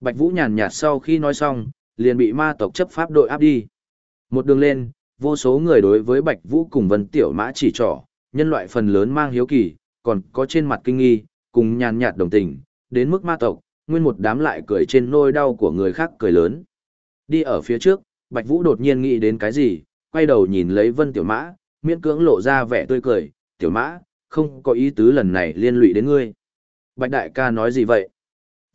Bạch Vũ nhàn nhạt sau khi nói xong, liền bị ma tộc chấp pháp đội áp đi. Một đường lên, vô số người đối với Bạch Vũ cùng Vân Tiểu Mã chỉ trỏ, nhân loại phần lớn mang hiếu kỳ, còn có trên mặt kinh nghi, cùng nhàn nhạt đồng tình, đến mức ma tộc, nguyên một đám lại cười trên nôi đau của người khác cười lớn. Đi ở phía trước, Bạch Vũ đột nhiên nghĩ đến cái gì, quay đầu nhìn lấy Vân Tiểu Mã, miễn cưỡng lộ ra vẻ tươi cười, "Tiểu Mã, không có ý tứ lần này liên lụy đến ngươi." Bạch đại ca nói gì vậy?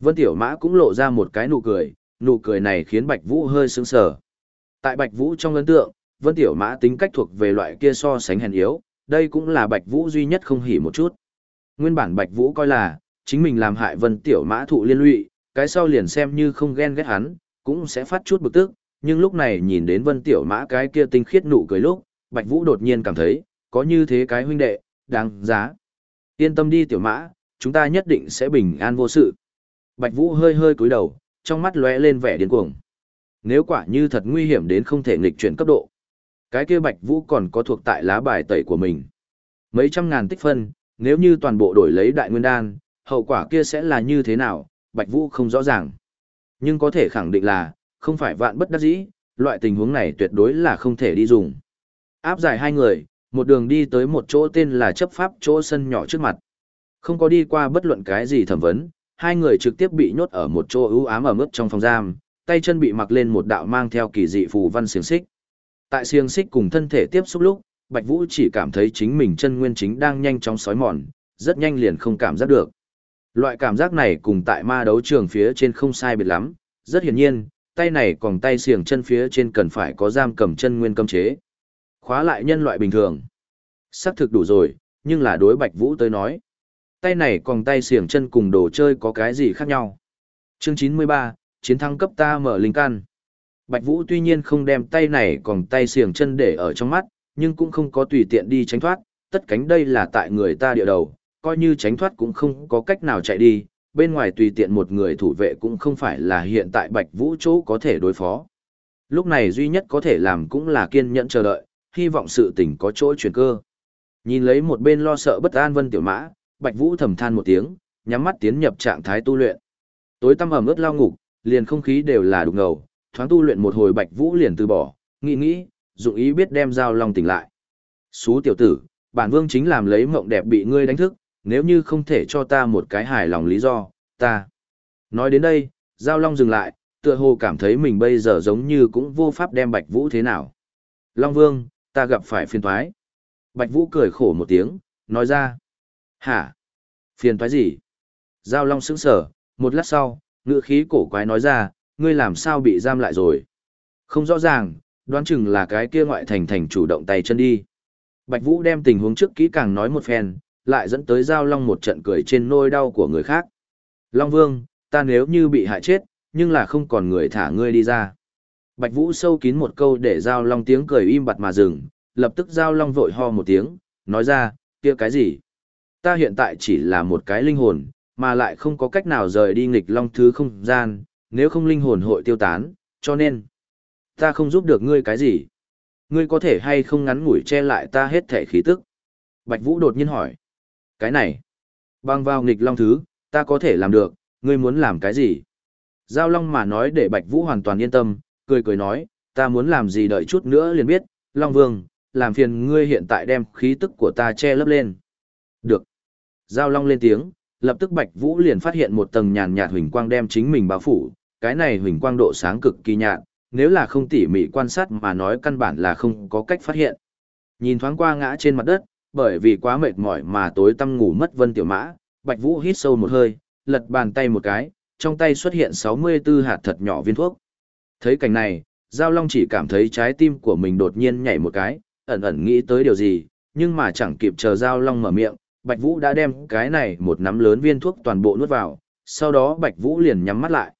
Vân Tiểu Mã cũng lộ ra một cái nụ cười, nụ cười này khiến Bạch Vũ hơi sững sờ. Tại Bạch Vũ trong ấn tượng, Vân Tiểu Mã tính cách thuộc về loại kia so sánh hèn yếu, đây cũng là Bạch Vũ duy nhất không hỉ một chút. Nguyên bản Bạch Vũ coi là, chính mình làm hại Vân Tiểu Mã thụ liên lụy, cái sau liền xem như không ghen ghét hắn, cũng sẽ phát chút bực tức, nhưng lúc này nhìn đến Vân Tiểu Mã cái kia tinh khiết nụ cười lúc, Bạch Vũ đột nhiên cảm thấy, có như thế cái huynh đệ, đáng giá. Yên tâm đi Tiểu Mã, chúng ta nhất định sẽ bình an vô sự. Bạch Vũ hơi hơi cúi đầu, trong mắt lóe lên vẻ điên cuồng. Nếu quả như thật nguy hiểm đến không thể nghịch chuyển cấp độ, cái kia Bạch Vũ còn có thuộc tại lá bài tẩy của mình. Mấy trăm ngàn tích phân, nếu như toàn bộ đổi lấy đại nguyên đan, hậu quả kia sẽ là như thế nào, Bạch Vũ không rõ ràng. Nhưng có thể khẳng định là, không phải vạn bất đắc dĩ, loại tình huống này tuyệt đối là không thể đi dùng. Áp giải hai người, một đường đi tới một chỗ tên là chấp pháp chỗ sân nhỏ trước mặt. Không có đi qua bất luận cái gì thẩm vấn, hai người trực tiếp bị nhốt ở một chỗ ưu ám ở mức trong phòng giam, tay chân bị mặc lên một đạo mang theo kỳ dị phù văn xiềng xích. Tại xiềng xích cùng thân thể tiếp xúc lúc, Bạch Vũ chỉ cảm thấy chính mình chân nguyên chính đang nhanh chóng sói mòn, rất nhanh liền không cảm giác được. Loại cảm giác này cùng tại ma đấu trường phía trên không sai biệt lắm, rất hiển nhiên, tay này còn tay xiềng chân phía trên cần phải có giam cầm chân nguyên cấm chế. Khóa lại nhân loại bình thường. Sắc thực đủ rồi, nhưng là đối Bạch Vũ tới nói. Tay này còn tay xiềng chân cùng đồ chơi có cái gì khác nhau. Chương 93, chiến thắng cấp ta mở linh can. Bạch Vũ tuy nhiên không đem tay này còn tay xiềng chân để ở trong mắt, nhưng cũng không có tùy tiện đi tránh thoát, tất cánh đây là tại người ta địa đầu, coi như tránh thoát cũng không có cách nào chạy đi, bên ngoài tùy tiện một người thủ vệ cũng không phải là hiện tại Bạch Vũ chỗ có thể đối phó. Lúc này duy nhất có thể làm cũng là kiên nhẫn chờ đợi, hy vọng sự tình có chỗ chuyển cơ. Nhìn lấy một bên lo sợ bất an Vân Tiểu Mã, Bạch Vũ thầm than một tiếng, nhắm mắt tiến nhập trạng thái tu luyện. Tối tăm ẩm ướt lao ngục, liền không khí đều là đục ngầu, thoáng tu luyện một hồi Bạch Vũ liền từ bỏ, nghĩ nghĩ, dụng ý biết đem giao long tỉnh lại. Xú tiểu tử, bản vương chính làm lấy mộng đẹp bị ngươi đánh thức, nếu như không thể cho ta một cái hài lòng lý do, ta. Nói đến đây, giao long dừng lại, tựa hồ cảm thấy mình bây giờ giống như cũng vô pháp đem Bạch Vũ thế nào. Long vương, ta gặp phải phiền toái. Bạch Vũ cười khổ một tiếng, nói ra. Hả? Phiền toái gì? Giao long sững sờ, một lát sau, ngựa khí cổ quái nói ra, ngươi làm sao bị giam lại rồi? Không rõ ràng, đoán chừng là cái kia ngoại thành thành chủ động tay chân đi. Bạch Vũ đem tình huống trước kỹ càng nói một phen, lại dẫn tới Giao Long một trận cười trên nôi đau của người khác. Long Vương, ta nếu như bị hại chết, nhưng là không còn người thả ngươi đi ra. Bạch Vũ sâu kín một câu để Giao Long tiếng cười im bặt mà dừng, lập tức Giao Long vội ho một tiếng, nói ra, kia cái gì? Ta hiện tại chỉ là một cái linh hồn, mà lại không có cách nào rời đi nghịch Long thứ không gian, nếu không linh hồn hội tiêu tán, cho nên Ta không giúp được ngươi cái gì? Ngươi có thể hay không ngắn ngủi che lại ta hết thể khí tức? Bạch Vũ đột nhiên hỏi. Cái này. Bang vào nghịch long thứ, ta có thể làm được, ngươi muốn làm cái gì? Giao Long mà nói để Bạch Vũ hoàn toàn yên tâm, cười cười nói, ta muốn làm gì đợi chút nữa liền biết, Long Vương, làm phiền ngươi hiện tại đem khí tức của ta che lấp lên. Được. Giao Long lên tiếng, lập tức Bạch Vũ liền phát hiện một tầng nhàn nhạt huỳnh quang đem chính mình bao phủ, cái này huỳnh quang độ sáng cực kỳ nhạt, nếu là không tỉ mỉ quan sát mà nói căn bản là không có cách phát hiện. Nhìn thoáng qua ngã trên mặt đất, bởi vì quá mệt mỏi mà tối tăm ngủ mất Vân Tiểu Mã, Bạch Vũ hít sâu một hơi, lật bàn tay một cái, trong tay xuất hiện 64 hạt thật nhỏ viên thuốc. Thấy cảnh này, Giao Long chỉ cảm thấy trái tim của mình đột nhiên nhảy một cái, ẩn ẩn nghĩ tới điều gì, nhưng mà chẳng kịp chờ Giao Long mở miệng, Bạch Vũ đã đem cái này một nắm lớn viên thuốc toàn bộ nuốt vào, sau đó Bạch Vũ liền nhắm mắt lại.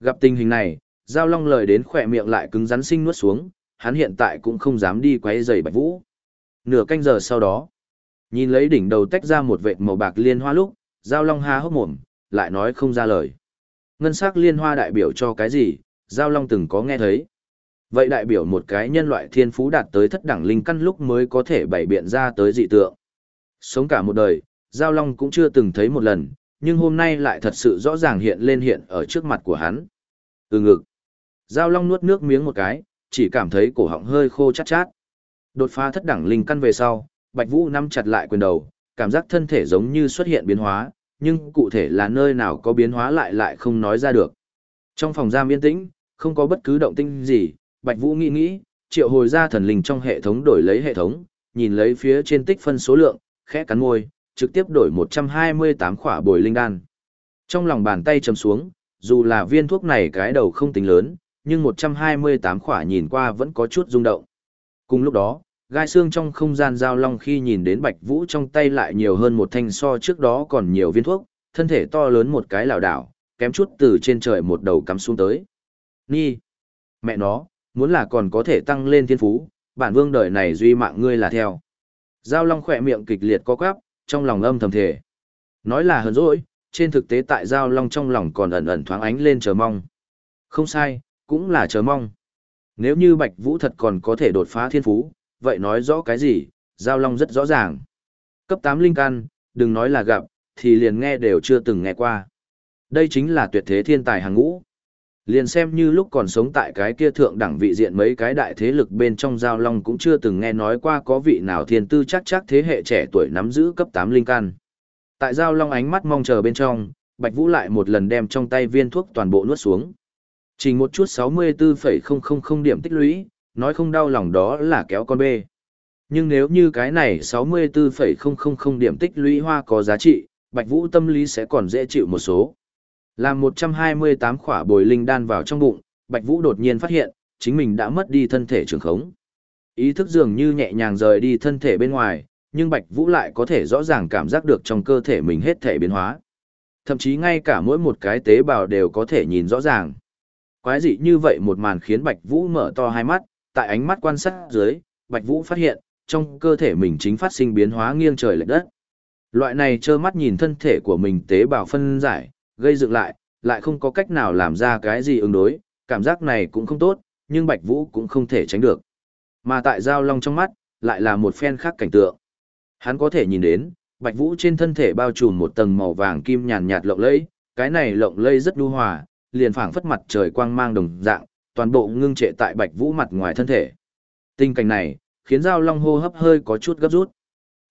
Gặp tình hình này, Giao Long lời đến khỏe miệng lại cứng rắn sinh nuốt xuống, hắn hiện tại cũng không dám đi quấy rầy Bạch Vũ. Nửa canh giờ sau đó, nhìn lấy đỉnh đầu tách ra một vệt màu bạc liên hoa lúc, Giao Long há hốc mồm, lại nói không ra lời. Ngân sắc liên hoa đại biểu cho cái gì, Giao Long từng có nghe thấy. Vậy đại biểu một cái nhân loại thiên phú đạt tới thất đẳng linh căn lúc mới có thể bày biện ra tới dị tượng. Sống cả một đời, Giao Long cũng chưa từng thấy một lần, nhưng hôm nay lại thật sự rõ ràng hiện lên hiện ở trước mặt của hắn. Từ ngực. Giao Long nuốt nước miếng một cái, chỉ cảm thấy cổ họng hơi khô chát chát. Đột phá thất đẳng linh căn về sau, Bạch Vũ nắm chặt lại quyền đầu, cảm giác thân thể giống như xuất hiện biến hóa, nhưng cụ thể là nơi nào có biến hóa lại lại không nói ra được. Trong phòng giam yên tĩnh, không có bất cứ động tĩnh gì, Bạch Vũ nghĩ nghĩ, triệu hồi ra thần linh trong hệ thống đổi lấy hệ thống, nhìn lấy phía trên tích phân số lượng, khẽ cắn môi, trực tiếp đổi 128 khỏa bồi linh đan. Trong lòng bàn tay chầm xuống, dù là viên thuốc này cái đầu không tính lớn, nhưng 128 khỏa nhìn qua vẫn có chút rung động. Cùng lúc đó, gai xương trong không gian giao long khi nhìn đến Bạch Vũ trong tay lại nhiều hơn một thanh so trước đó còn nhiều viên thuốc, thân thể to lớn một cái lảo đảo, kém chút từ trên trời một đầu cắm xuống tới. Ni! Mẹ nó, muốn là còn có thể tăng lên thiên phú, bản vương đời này duy mạng ngươi là theo. Giao long khỏe miệng kịch liệt co quắp, trong lòng âm thầm thể. Nói là hờn dỗi, trên thực tế tại giao long trong lòng còn ẩn ẩn thoáng ánh lên chờ mong. Không sai, cũng là chờ mong. Nếu như Bạch Vũ thật còn có thể đột phá thiên phú, vậy nói rõ cái gì, Giao Long rất rõ ràng. Cấp 8 linh căn, đừng nói là gặp, thì liền nghe đều chưa từng nghe qua. Đây chính là tuyệt thế thiên tài hàng ngũ. Liền xem như lúc còn sống tại cái kia thượng đẳng vị diện mấy cái đại thế lực bên trong Giao Long cũng chưa từng nghe nói qua có vị nào thiên tư chắc chắc thế hệ trẻ tuổi nắm giữ cấp 8 linh căn. Tại Giao Long ánh mắt mong chờ bên trong, Bạch Vũ lại một lần đem trong tay viên thuốc toàn bộ nuốt xuống. Chỉ một chút 64,000 điểm tích lũy, nói không đau lòng đó là kéo con bê. Nhưng nếu như cái này 64,000 điểm tích lũy hoa có giá trị, Bạch Vũ tâm lý sẽ còn dễ chịu một số. Làm 128 khỏa bồi linh đan vào trong bụng, Bạch Vũ đột nhiên phát hiện, chính mình đã mất đi thân thể trường khống. Ý thức dường như nhẹ nhàng rời đi thân thể bên ngoài, nhưng Bạch Vũ lại có thể rõ ràng cảm giác được trong cơ thể mình hết thể biến hóa. Thậm chí ngay cả mỗi một cái tế bào đều có thể nhìn rõ ràng. Quái dị như vậy một màn khiến Bạch Vũ mở to hai mắt, tại ánh mắt quan sát dưới, Bạch Vũ phát hiện, trong cơ thể mình chính phát sinh biến hóa nghiêng trời lệch đất. Loại này trơ mắt nhìn thân thể của mình tế bào phân giải, gây dựng lại, lại không có cách nào làm ra cái gì ứng đối, cảm giác này cũng không tốt, nhưng Bạch Vũ cũng không thể tránh được. Mà tại Giao Long trong mắt, lại là một phen khác cảnh tượng. Hắn có thể nhìn đến, Bạch Vũ trên thân thể bao trùm một tầng màu vàng kim nhàn nhạt lộng lẫy, cái này lộng lẫy rất nhu hòa, liền phảng phất mặt trời quang mang đồng dạng, toàn bộ ngưng trệ tại Bạch Vũ mặt ngoài thân thể. Tình cảnh này, khiến Giao Long hô hấp hơi có chút gấp rút.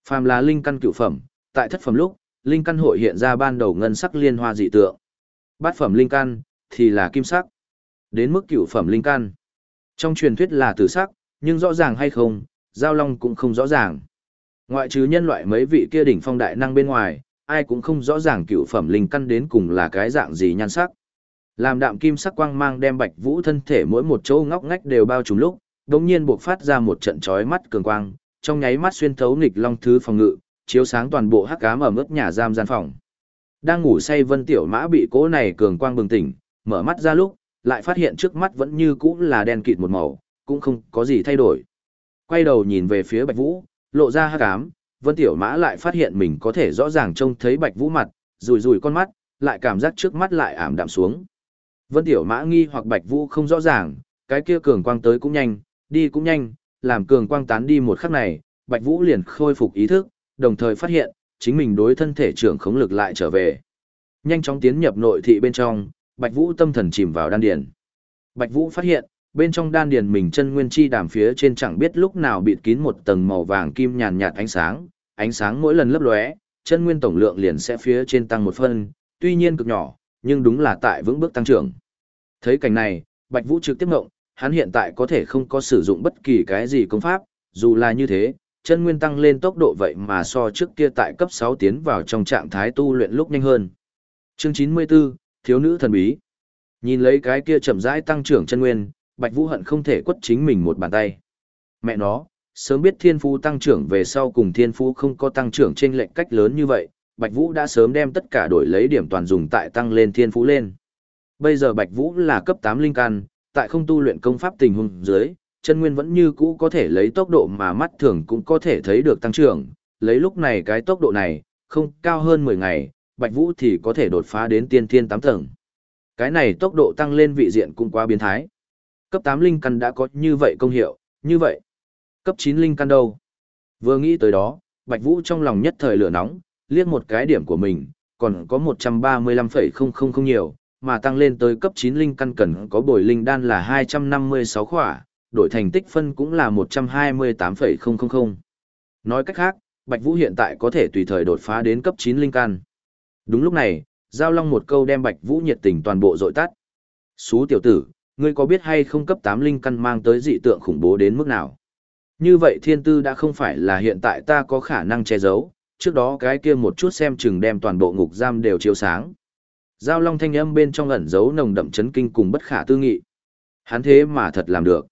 Phàm là linh căn cựu phẩm, tại thất phẩm lúc, linh căn hội hiện ra ban đầu ngân sắc liên hoa dị tượng. Bát phẩm linh căn thì là kim sắc. Đến mức cựu phẩm linh căn, trong truyền thuyết là tử sắc, nhưng rõ ràng hay không, Giao Long cũng không rõ ràng. Ngoại trừ nhân loại mấy vị kia đỉnh phong đại năng bên ngoài, ai cũng không rõ ràng cựu phẩm linh căn đến cùng là cái dạng gì nhan sắc. Làm đạm kim sắc quang mang đem Bạch Vũ thân thể mỗi một chỗ ngóc ngách đều bao trùm lúc, đột nhiên buộc phát ra một trận chói mắt cường quang, trong nháy mắt xuyên thấu nghịch long thứ phòng ngự, chiếu sáng toàn bộ hắc ám ở mức nhà giam gian phòng. Đang ngủ say Vân Tiểu Mã bị cỗ này cường quang bừng tỉnh, mở mắt ra lúc, lại phát hiện trước mắt vẫn như cũ là đen kịt một màu, cũng không có gì thay đổi. Quay đầu nhìn về phía Bạch Vũ, lộ ra hắc ám, Vân Tiểu Mã lại phát hiện mình có thể rõ ràng trông thấy Bạch Vũ mặt, rùi rùi con mắt, lại cảm giác trước mắt lại ảm đạm xuống. Vân Tiểu Mã nghi hoặc Bạch Vũ không rõ ràng, cái kia cường quang tới cũng nhanh, đi cũng nhanh, làm cường quang tán đi một khắc này, Bạch Vũ liền khôi phục ý thức, đồng thời phát hiện, chính mình đối thân thể trưởng khống lực lại trở về. Nhanh chóng tiến nhập nội thị bên trong, Bạch Vũ tâm thần chìm vào đan điền. Bạch Vũ phát hiện, bên trong đan điền mình chân nguyên chi đàm phía trên chẳng biết lúc nào bịt kín một tầng màu vàng kim nhàn nhạt ánh sáng, ánh sáng mỗi lần lấp lóe, chân nguyên tổng lượng liền sẽ phía trên tăng một phân, tuy nhiên cực nhỏ, nhưng đúng là tại vững bước tăng trưởng. Thấy cảnh này, Bạch Vũ trực tiếp ngộng, hắn hiện tại có thể không có sử dụng bất kỳ cái gì công pháp, dù là như thế, chân nguyên tăng lên tốc độ vậy mà so trước kia tại cấp 6 tiến vào trong trạng thái tu luyện lúc nhanh hơn. Chương 94, Thiếu nữ thần bí. Nhìn lấy cái kia chậm rãi tăng trưởng chân nguyên, Bạch Vũ hận không thể quất chính mình một bàn tay. Mẹ nó, sớm biết thiên phú tăng trưởng về sau cùng thiên phú không có tăng trưởng trên lệnh cách lớn như vậy, Bạch Vũ đã sớm đem tất cả đổi lấy điểm toàn dùng tại tăng lên thiên phú lên. Bây giờ Bạch Vũ là cấp 8 linh căn, tại không tu luyện công pháp tình huống dưới, chân nguyên vẫn như cũ có thể lấy tốc độ mà mắt thường cũng có thể thấy được tăng trưởng, lấy lúc này cái tốc độ này, không cao hơn 10 ngày, Bạch Vũ thì có thể đột phá đến tiên thiên 8 tầng. Cái này tốc độ tăng lên vị diện cũng quá biến thái. Cấp 8 linh căn đã có như vậy công hiệu, như vậy. Cấp 9 linh căn đâu? Vừa nghĩ tới đó, Bạch Vũ trong lòng nhất thời lửa nóng, liếc một cái điểm của mình, còn có 135,000 nhiều, mà tăng lên tới cấp 9 linh căn cần có bồi linh đan là 256 khỏa, đổi thành tích phân cũng là 128,000. Nói cách khác, Bạch Vũ hiện tại có thể tùy thời đột phá đến cấp 9 linh căn. Đúng lúc này, Giao Long một câu đem Bạch Vũ nhiệt tình toàn bộ dội tắt. Xú tiểu tử, ngươi có biết hay không cấp 8 linh căn mang tới dị tượng khủng bố đến mức nào? Như vậy thiên tư đã không phải là hiện tại ta có khả năng che giấu, trước đó cái kia một chút xem chừng đem toàn bộ ngục giam đều chiếu sáng. Giao long thanh âm bên trong ẩn giấu nồng đậm chấn kinh cùng bất khả tư nghị. Hắn thế mà thật làm được.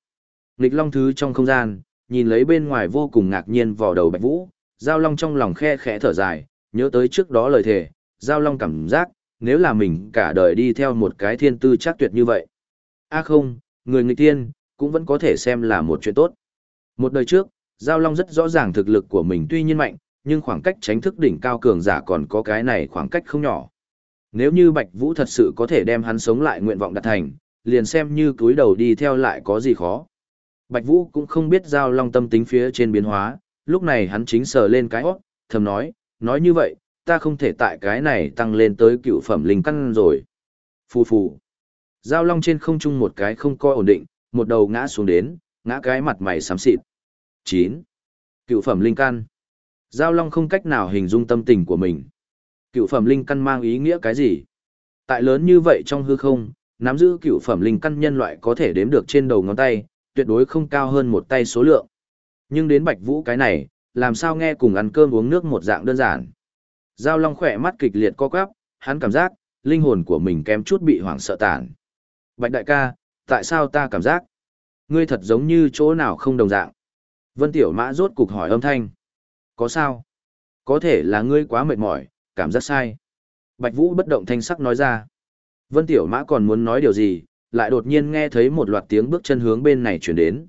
Nghịch long thứ trong không gian, nhìn lấy bên ngoài vô cùng ngạc nhiên vò đầu bạch vũ, giao long trong lòng khe khẽ thở dài, nhớ tới trước đó lời thề, giao long cảm giác, nếu là mình cả đời đi theo một cái thiên tư chắc tuyệt như vậy. a không, người nghịch tiên, cũng vẫn có thể xem là một chuyện tốt. Một đời trước, giao long rất rõ ràng thực lực của mình tuy nhiên mạnh, nhưng khoảng cách tránh thức đỉnh cao cường giả còn có cái này khoảng cách không nhỏ. Nếu như Bạch Vũ thật sự có thể đem hắn sống lại nguyện vọng đạt thành, liền xem như túi đầu đi theo lại có gì khó. Bạch Vũ cũng không biết giao long tâm tính phía trên biến hóa, lúc này hắn chính sờ lên cái hót, thầm nói, nói như vậy, ta không thể tại cái này tăng lên tới cựu phẩm linh căn rồi. Phù phù. Giao long trên không trung một cái không coi ổn định, một đầu ngã xuống đến, ngã cái mặt mày xám xịt. 9. Cựu phẩm linh căn. Giao long không cách nào hình dung tâm tình của mình. Cựu phẩm linh căn mang ý nghĩa cái gì? Tại lớn như vậy trong hư không, nắm giữ cựu phẩm linh căn nhân loại có thể đếm được trên đầu ngón tay, tuyệt đối không cao hơn một tay số lượng. Nhưng đến Bạch Vũ cái này, làm sao nghe cùng ăn cơm uống nước một dạng đơn giản. Giao Long khỏe mắt kịch liệt co quắp, hắn cảm giác, linh hồn của mình kém chút bị hoảng sợ tản. Bạch đại ca, tại sao ta cảm giác? Ngươi thật giống như chỗ nào không đồng dạng. Vân Tiểu Mã rốt cục hỏi âm thanh. Có sao? Có thể là ngươi quá mệt mỏi, cảm giác sai. Bạch Vũ bất động thanh sắc nói ra. Vân Tiểu Mã còn muốn nói điều gì, lại đột nhiên nghe thấy một loạt tiếng bước chân hướng bên này chuyển đến.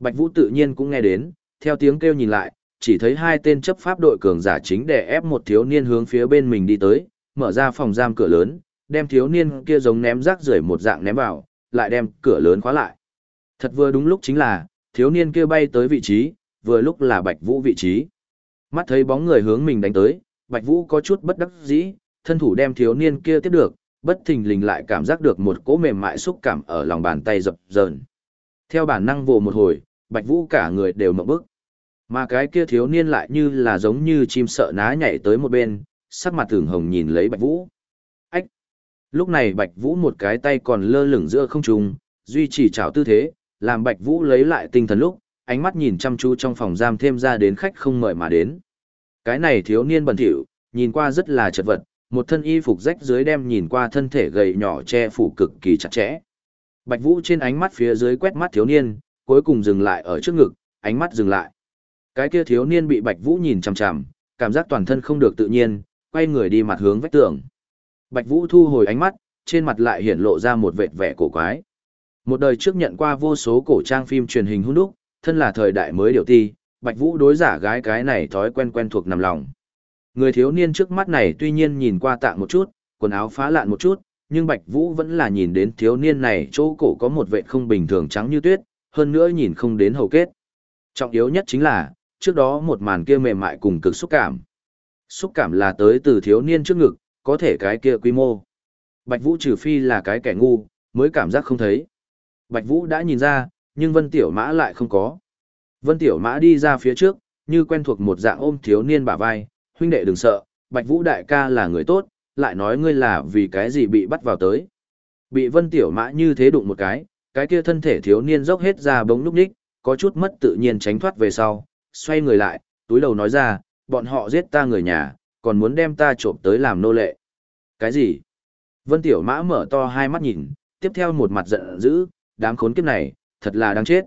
Bạch Vũ tự nhiên cũng nghe đến, theo tiếng kêu nhìn lại, chỉ thấy hai tên chấp pháp đội cường giả chính đè ép một thiếu niên hướng phía bên mình đi tới, mở ra phòng giam cửa lớn, đem thiếu niên kia giống ném rác rưởi một dạng ném vào, lại đem cửa lớn khóa lại. Thật vừa đúng lúc chính là, thiếu niên kia bay tới vị trí, vừa lúc là Bạch Vũ vị trí. Mắt thấy bóng người hướng mình đánh tới, Bạch Vũ có chút bất đắc dĩ, thân thủ đem thiếu niên kia tiếp được, bất thình lình lại cảm giác được một cỗ mềm mại xúc cảm ở lòng bàn tay dập dờn. Theo bản năng vồ một hồi, Bạch Vũ cả người đều mộng bức. Mà cái kia thiếu niên lại như là giống như chim sợ ná nhảy tới một bên, sắc mặt thường hồng nhìn lấy Bạch Vũ. Ách! Lúc này Bạch Vũ một cái tay còn lơ lửng giữa không trung, duy trì chảo tư thế, làm Bạch Vũ lấy lại tinh thần lúc, ánh mắt nhìn chăm chú trong phòng giam thêm ra đến khách không mời mà đến. Cái này thiếu niên bẩn thỉu, nhìn qua rất là chật vật, một thân y phục rách dưới đem nhìn qua thân thể gầy nhỏ che phủ cực kỳ chặt chẽ. Bạch Vũ trên ánh mắt phía dưới quét mắt thiếu niên, cuối cùng dừng lại ở trước ngực, ánh mắt dừng lại. Cái kia thiếu niên bị Bạch Vũ nhìn chằm chằm, cảm giác toàn thân không được tự nhiên, quay người đi mặt hướng vách tường. Bạch Vũ thu hồi ánh mắt, trên mặt lại hiện lộ ra một vệt vẻ cổ quái. Một đời trước nhận qua vô số cổ trang phim truyền hình hung đúc, thân là thời đại mới điều ti, Bạch Vũ đối giả gái cái này thói quen quen thuộc nằm lòng. Người thiếu niên trước mắt này tuy nhiên nhìn qua tạng một chút, quần áo phá lạn một chút, nhưng Bạch Vũ vẫn là nhìn đến thiếu niên này chỗ cổ có một vệt không bình thường trắng như tuyết, hơn nữa nhìn không đến hầu kết. Trọng yếu nhất chính là, trước đó một màn kia mềm mại cùng cực xúc cảm. Xúc cảm là tới từ thiếu niên trước ngực, có thể cái kia quy mô. Bạch Vũ trừ phi là cái kẻ ngu, mới cảm giác không thấy. Bạch Vũ đã nhìn ra, nhưng Vân Tiểu Mã lại không có. Vân Tiểu Mã đi ra phía trước, như quen thuộc một dạng ôm thiếu niên bả vai, huynh đệ đừng sợ, Bạch Vũ đại ca là người tốt, lại nói ngươi là vì cái gì bị bắt vào tới. Bị Vân Tiểu Mã như thế đụng một cái, cái kia thân thể thiếu niên dốc hết ra bóng lúc ních, có chút mất tự nhiên tránh thoát về sau, xoay người lại, túi đầu nói ra, bọn họ giết ta người nhà, còn muốn đem ta trộm tới làm nô lệ. Cái gì? Vân Tiểu Mã mở to hai mắt nhìn, tiếp theo một mặt giận dữ, đám khốn kiếp này, thật là đáng chết.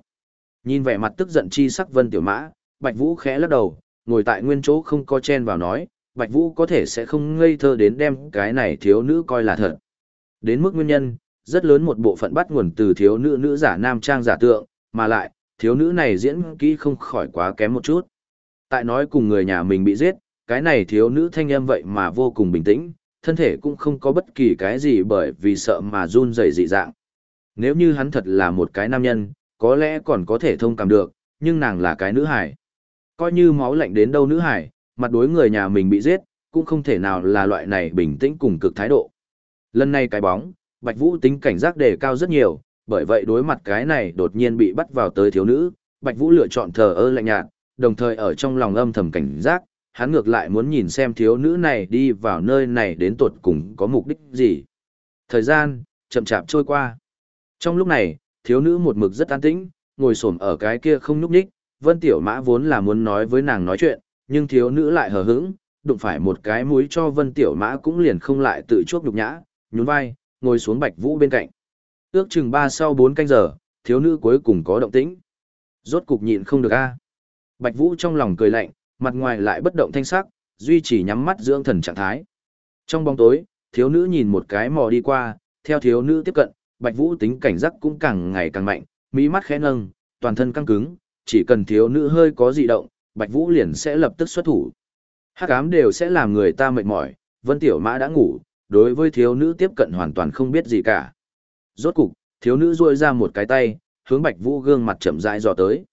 Nhìn vẻ mặt tức giận chi sắc Vân Tiểu Mã, Bạch Vũ khẽ lắc đầu, ngồi tại nguyên chỗ không co chen vào nói, Bạch Vũ có thể sẽ không ngây thơ đến đem cái này thiếu nữ coi là thật. Đến mức nguyên nhân, rất lớn một bộ phận bắt nguồn từ thiếu nữ nữ giả nam trang giả tượng, mà lại, thiếu nữ này diễn kỹ không khỏi quá kém một chút. Tại nói cùng người nhà mình bị giết, cái này thiếu nữ thanh âm vậy mà vô cùng bình tĩnh, thân thể cũng không có bất kỳ cái gì bởi vì sợ mà run rẩy dị dạng. Nếu như hắn thật là một cái nam nhân, có lẽ còn có thể thông cảm được, nhưng nàng là cái nữ hải. Coi như máu lạnh đến đâu nữ hải, mặt đối người nhà mình bị giết, cũng không thể nào là loại này bình tĩnh cùng cực thái độ. Lần này cái bóng, Bạch Vũ tính cảnh giác đề cao rất nhiều, bởi vậy đối mặt cái này đột nhiên bị bắt vào tới thiếu nữ, Bạch Vũ lựa chọn thờ ơ lạnh nhạt, đồng thời ở trong lòng âm thầm cảnh giác, hắn ngược lại muốn nhìn xem thiếu nữ này đi vào nơi này đến tột cùng có mục đích gì. Thời gian, chậm chạp trôi qua. Trong lúc này, thiếu nữ một mực rất an tĩnh, ngồi xổm ở cái kia không nhúc nhích, Vân Tiểu Mã vốn là muốn nói với nàng nói chuyện, nhưng thiếu nữ lại hờ hững, đụng phải một cái mũi cho Vân Tiểu Mã cũng liền không lại tự chuốc nhục nhã, nhún vai, ngồi xuống Bạch Vũ bên cạnh. Ước chừng ba sau bốn canh giờ, thiếu nữ cuối cùng có động tĩnh. Rốt cục nhịn không được a. Bạch Vũ trong lòng cười lạnh, mặt ngoài lại bất động thanh sắc, duy trì nhắm mắt dưỡng thần trạng thái. Trong bóng tối, thiếu nữ nhìn một cái mò đi qua, theo thiếu nữ tiếp cận, Bạch Vũ tính cảnh giác cũng càng ngày càng mạnh, mỹ mắt khẽ nâng, toàn thân căng cứng, chỉ cần thiếu nữ hơi có dị động, Bạch Vũ liền sẽ lập tức xuất thủ. Hắc ám đều sẽ làm người ta mệt mỏi, Vân Tiểu Mã đã ngủ, đối với thiếu nữ tiếp cận hoàn toàn không biết gì cả. Rốt cục, thiếu nữ duỗi ra một cái tay, hướng Bạch Vũ gương mặt chậm rãi dò tới.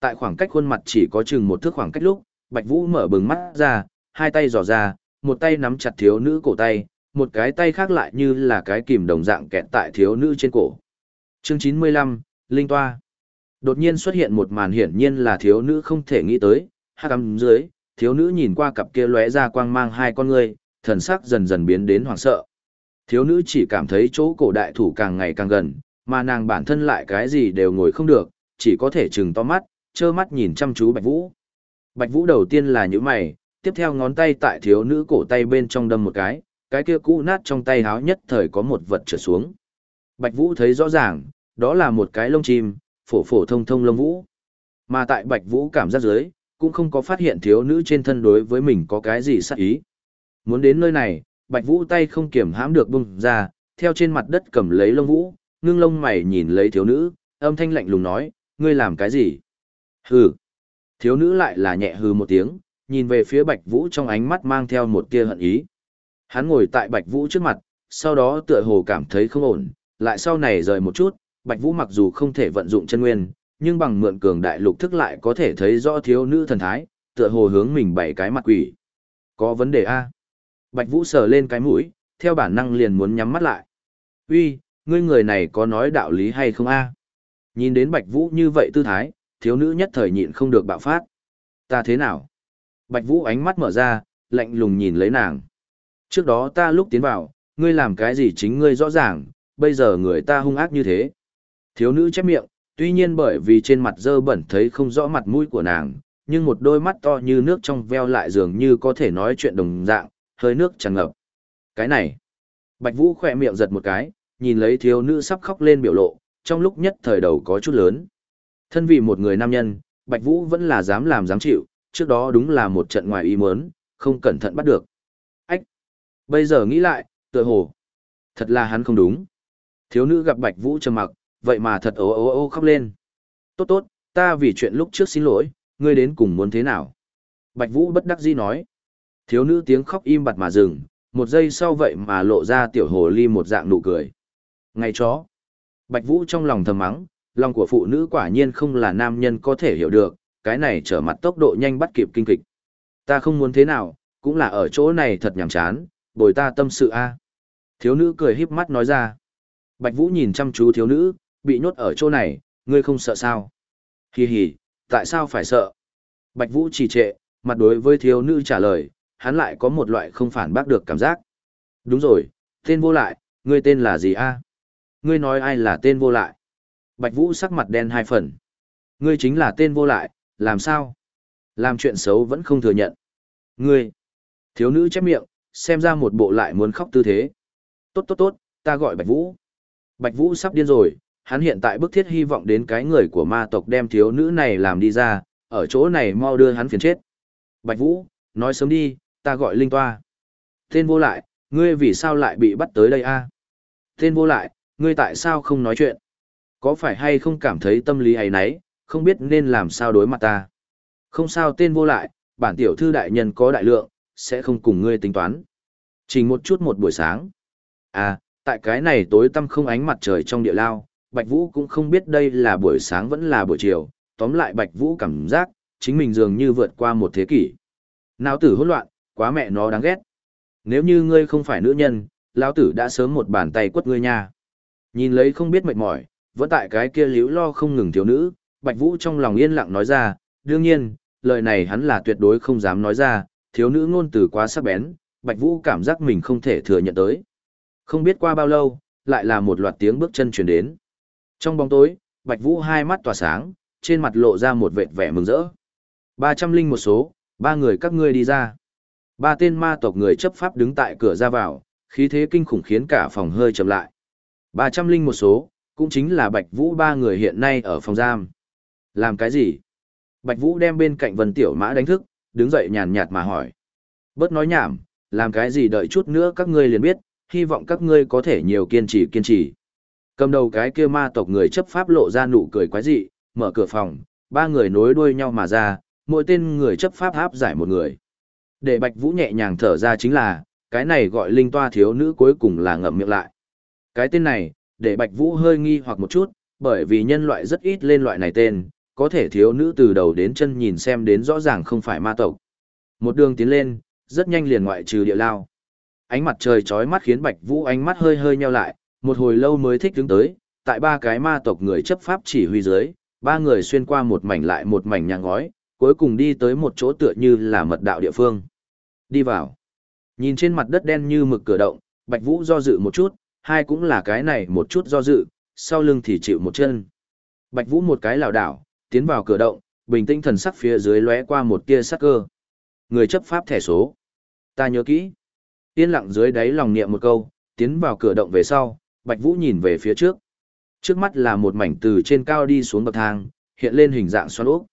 Tại khoảng cách khuôn mặt chỉ có chừng một thước khoảng cách lúc, Bạch Vũ mở bừng mắt ra, hai tay dò ra, một tay nắm chặt thiếu nữ cổ tay, một cái tay khác lại như là cái kìm đồng dạng kẹt tại thiếu nữ trên cổ. Chương 95, Linh Toa Đột nhiên xuất hiện một màn hiển nhiên là thiếu nữ không thể nghĩ tới, hát cầm dưới, thiếu nữ nhìn qua cặp kia lóe ra quang mang hai con người, thần sắc dần dần biến đến hoảng sợ. Thiếu nữ chỉ cảm thấy chỗ cổ đại thủ càng ngày càng gần, mà nàng bản thân lại cái gì đều ngồi không được, chỉ có thể chừng to mắt, trơ mắt nhìn chăm chú Bạch Vũ. Bạch Vũ đầu tiên là những mày, tiếp theo ngón tay tại thiếu nữ cổ tay bên trong đâm một cái, cái kia cũ nát trong tay háo nhất thời có một vật trở xuống. Bạch Vũ thấy rõ ràng, đó là một cái lông chim, phổ phổ thông thông lông vũ. Mà tại Bạch Vũ cảm giác dưới, cũng không có phát hiện thiếu nữ trên thân đối với mình có cái gì sắc ý. Muốn đến nơi này, Bạch Vũ tay không kiểm hãm được bung ra, theo trên mặt đất cầm lấy lông vũ, ngưng lông mày nhìn lấy thiếu nữ, âm thanh lạnh lùng nói, ngươi làm cái gì? Hừ. Thiếu nữ lại là nhẹ hừ một tiếng, nhìn về phía Bạch Vũ trong ánh mắt mang theo một tia hận ý. Hắn ngồi tại Bạch Vũ trước mặt, sau đó tựa hồ cảm thấy không ổn, lại sau này rời một chút, Bạch Vũ mặc dù không thể vận dụng chân nguyên, nhưng bằng mượn cường đại lục thức lại có thể thấy rõ thiếu nữ thần thái, tựa hồ hướng mình bảy cái mặt quỷ. Có vấn đề a? Bạch Vũ sờ lên cái mũi, theo bản năng liền muốn nhắm mắt lại. Uy, ngươi người này có nói đạo lý hay không a? Nhìn đến Bạch Vũ như vậy tư thái, thiếu nữ nhất thời nhịn không được bạo phát. Ta thế nào? Bạch Vũ ánh mắt mở ra, lạnh lùng nhìn lấy nàng. Trước đó ta lúc tiến vào, ngươi làm cái gì chính ngươi rõ ràng, bây giờ người ta hung ác như thế. Thiếu nữ chép miệng, tuy nhiên bởi vì trên mặt dơ bẩn thấy không rõ mặt mũi của nàng, nhưng một đôi mắt to như nước trong veo lại dường như có thể nói chuyện đồng dạng, hơi nước tràn ngập. Cái này, Bạch Vũ khỏe miệng giật một cái, nhìn lấy thiếu nữ sắp khóc lên biểu lộ, trong lúc nhất thời đầu có chút lớn. Thân vì một người nam nhân, Bạch Vũ vẫn là dám làm dám chịu, trước đó đúng là một trận ngoài ý muốn, không cẩn thận bắt được. Bây giờ nghĩ lại, tựa hồ. Thật là hắn không đúng. Thiếu nữ gặp Bạch Vũ trầm mặc, vậy mà thật ố ố ố khóc lên. Tốt tốt, ta vì chuyện lúc trước xin lỗi, ngươi đến cùng muốn thế nào? Bạch Vũ bất đắc dĩ nói. Thiếu nữ tiếng khóc im bặt mà dừng, một giây sau vậy mà lộ ra tiểu hồ ly một dạng nụ cười. ngay chó. Bạch Vũ trong lòng thầm mắng, lòng của phụ nữ quả nhiên không là nam nhân có thể hiểu được, cái này trở mặt tốc độ nhanh bắt kịp kinh kịch. Ta không muốn thế nào, cũng là ở chỗ này thật nhàm chán, bồi ta tâm sự a. À. Thiếu nữ cười híp mắt nói ra. Bạch Vũ nhìn chăm chú thiếu nữ, bị nhốt ở chỗ này, ngươi không sợ sao? Hì hì, tại sao phải sợ? Bạch Vũ trì trệ, mặt đối với thiếu nữ trả lời, hắn lại có một loại không phản bác được cảm giác. Đúng rồi, tên vô lại, ngươi tên là gì a? Ngươi nói ai là tên vô lại? Bạch Vũ sắc mặt đen hai phần. Ngươi chính là tên vô lại, làm sao? Làm chuyện xấu vẫn không thừa nhận. Ngươi! Thiếu nữ chép miệng, xem ra một bộ lại muốn khóc tư thế. Tốt tốt tốt, ta gọi Bạch Vũ. Bạch Vũ sắp điên rồi, hắn hiện tại bức thiết hy vọng đến cái người của ma tộc đem thiếu nữ này làm đi ra, ở chỗ này mau đưa hắn phiền chết. Bạch Vũ, nói sớm đi, ta gọi Linh Toa. Tên vô lại, ngươi vì sao lại bị bắt tới đây a? Tên vô lại, ngươi tại sao không nói chuyện? Có phải hay không cảm thấy tâm lý ấy nấy, không biết nên làm sao đối mặt ta? Không sao tên vô lại, bản tiểu thư đại nhân có đại lượng, sẽ không cùng ngươi tính toán. Chỉ một chút một buổi sáng. À, tại cái này tối tăm không ánh mặt trời trong địa lao, Bạch Vũ cũng không biết đây là buổi sáng vẫn là buổi chiều, tóm lại Bạch Vũ cảm giác, chính mình dường như vượt qua một thế kỷ. Nào tử hỗn loạn, quá mẹ nó đáng ghét. Nếu như ngươi không phải nữ nhân, lão tử đã sớm một bàn tay quất ngươi nha. Nhìn lấy không biết mệt mỏi, vẫn tại cái kia liễu lo không ngừng thiếu nữ, Bạch Vũ trong lòng yên lặng nói ra, đương nhiên, lời này hắn là tuyệt đối không dám nói ra, thiếu nữ ngôn từ quá sắc bén, Bạch Vũ cảm giác mình không thể thừa nhận tới. Không biết qua bao lâu, lại là một loạt tiếng bước chân truyền đến. Trong bóng tối, Bạch Vũ hai mắt tỏa sáng, trên mặt lộ ra một vệt vẻ mừng rỡ. Ba trăm linh một số, ba người các ngươi đi ra. Ba tên ma tộc người chấp pháp đứng tại cửa ra vào, khí thế kinh khủng khiến cả phòng hơi chậm lại. Ba trăm linh một số, cũng chính là Bạch Vũ ba người hiện nay ở phòng giam. Làm cái gì? Bạch Vũ đem bên cạnh Vân Tiểu Mã đánh thức, đứng dậy nhàn nhạt mà hỏi. Bớt nói nhảm, làm cái gì đợi chút nữa các ngươi liền biết, hy vọng các ngươi có thể nhiều kiên trì kiên trì. Cầm đầu cái kia ma tộc người chấp pháp lộ ra nụ cười quái dị, mở cửa phòng, ba người nối đuôi nhau mà ra, mỗi tên người chấp pháp áp giải một người. Để Bạch Vũ nhẹ nhàng thở ra chính là, cái này gọi linh toa thiếu nữ cuối cùng là ngậm miệng lại. Cái tên này, để Bạch Vũ hơi nghi hoặc một chút, bởi vì nhân loại rất ít lên loại này tên, có thể thiếu nữ từ đầu đến chân nhìn xem đến rõ ràng không phải ma tộc. Một đường tiến lên, rất nhanh liền ngoại trừ địa lao. Ánh mặt trời chói mắt khiến Bạch Vũ ánh mắt hơi hơi nheo lại, một hồi lâu mới thích đứng tới, tại ba cái ma tộc người chấp pháp chỉ huy dưới, ba người xuyên qua một mảnh lại một mảnh nhà ngói, cuối cùng đi tới một chỗ tựa như là mật đạo địa phương. Đi vào. Nhìn trên mặt đất đen như mực cửa động, Bạch Vũ do dự một chút, hai cũng là cái này một chút do dự, sau lưng thì chịu một chân. Bạch Vũ một cái lảo đảo, tiến vào cửa động, bình tĩnh thần sắc phía dưới lóe qua một tia sắc cơ. Người chấp pháp thẻ số. Ta nhớ kỹ. Yên lặng dưới đáy lòng niệm một câu, tiến vào cửa động về sau, Bạch Vũ nhìn về phía trước. Trước mắt là một mảnh từ trên cao đi xuống bậc thang, hiện lên hình dạng xoắn ốc.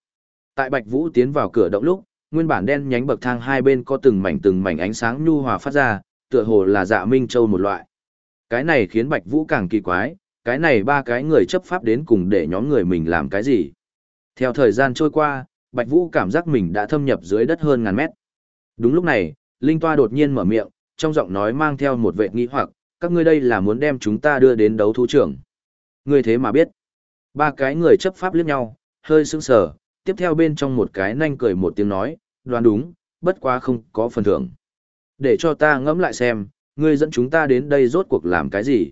Tại Bạch Vũ tiến vào cửa động lúc, nguyên bản đen nhánh bậc thang hai bên có từng mảnh từng mảnh ánh sáng nhu hòa phát ra, tựa hồ là dạ minh châu một loại. Cái này khiến Bạch Vũ càng kỳ quái, cái này ba cái người chấp pháp đến cùng để nhóm người mình làm cái gì. Theo thời gian trôi qua, Bạch Vũ cảm giác mình đã thâm nhập dưới đất hơn ngàn mét. Đúng lúc này, Linh Toa đột nhiên mở miệng, trong giọng nói mang theo một vệ nghi hoặc, các ngươi đây là muốn đem chúng ta đưa đến đấu thú trưởng. Ngươi thế mà biết. Ba cái người chấp pháp liếc nhau, hơi sững sờ, tiếp theo bên trong một cái nhanh cười một tiếng nói, đoán đúng, bất quá không có phần thưởng. Để cho ta ngẫm lại xem, ngươi dẫn chúng ta đến đây rốt cuộc làm cái gì?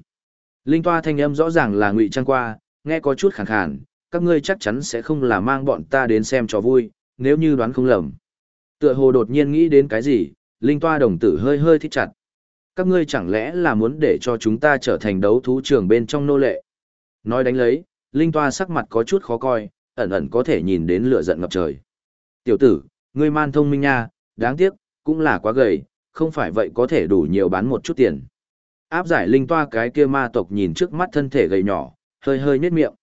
Linh toa thanh âm rõ ràng là ngụy trang qua, nghe có chút khàn khàn, các ngươi chắc chắn sẽ không là mang bọn ta đến xem cho vui, nếu như đoán không lầm. Tựa hồ đột nhiên nghĩ đến cái gì, linh toa đồng tử hơi hơi thích chặt. Các ngươi chẳng lẽ là muốn để cho chúng ta trở thành đấu thú trường bên trong nô lệ? Nói đánh lấy, linh toa sắc mặt có chút khó coi, ẩn ẩn có thể nhìn đến lửa giận ngập trời. Tiểu tử, ngươi man thông minh nha, đáng tiếc, cũng là quá gầy, không phải vậy có thể đủ nhiều bán một chút tiền. Áp giải linh toa cái kia ma tộc nhìn trước mắt thân thể gầy nhỏ, hơi hơi nhếch miệng.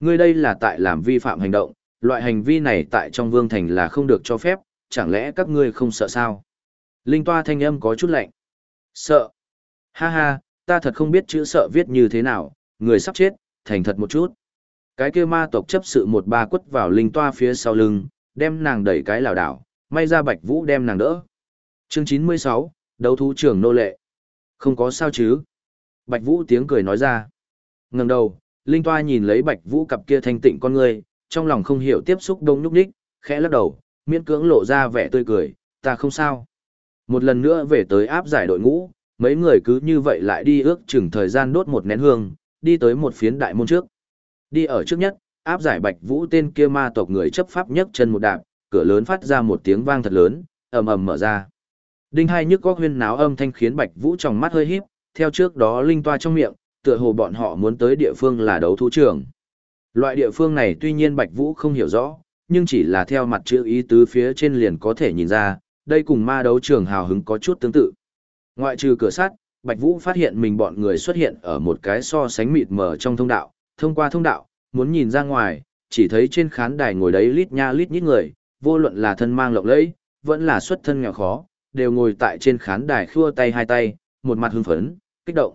Ngươi đây là tại làm vi phạm hành động, loại hành vi này tại trong vương thành là không được cho phép, chẳng lẽ các ngươi không sợ sao? Linh toa thanh âm có chút lạnh. Sợ. Ha ha, ta thật không biết chữ sợ viết như thế nào, người sắp chết, thành thật một chút. Cái kia ma tộc chấp sự một ba quất vào linh toa phía sau lưng, đem nàng đẩy cái lảo đảo, may ra Bạch Vũ đem nàng đỡ. Chương 96, đấu thú trưởng nô lệ. Không có sao chứ? Bạch Vũ tiếng cười nói ra. Ngẩng đầu, Linh Toa nhìn lấy Bạch Vũ cặp kia thanh tịnh con người, trong lòng không hiểu tiếp xúc đông nhúc nhích, khẽ lắc đầu, miễn cưỡng lộ ra vẻ tươi cười, ta không sao. Một lần nữa về tới áp giải đội ngũ, mấy người cứ như vậy lại đi ước chừng thời gian đốt một nén hương, đi tới một phiến đại môn trước. Đi ở trước nhất, áp giải Bạch Vũ tên kia ma tộc người chấp pháp nhấc chân một đạp, cửa lớn phát ra một tiếng vang thật lớn, ầm ầm mở ra. Đinh hai nhức góc huyên náo âm thanh khiến Bạch Vũ trong mắt hơi híp, theo trước đó linh toa trong miệng, tựa hồ bọn họ muốn tới địa phương là đấu thú trường. Loại địa phương này tuy nhiên Bạch Vũ không hiểu rõ, nhưng chỉ là theo mặt chữ ý tứ phía trên liền có thể nhìn ra, đây cùng ma đấu trường hào hứng có chút tương tự. Ngoại trừ cửa sắt, Bạch Vũ phát hiện mình bọn người xuất hiện ở một cái so sánh mịt mờ trong thông đạo, thông qua thông đạo, muốn nhìn ra ngoài, chỉ thấy trên khán đài ngồi đấy lít nha lít nhít người, vô luận là thân mang lộc lẫy, vẫn là xuất thân nghèo khó, đều ngồi tại trên khán đài khua tay hai tay, một mặt hưng phấn, kích động.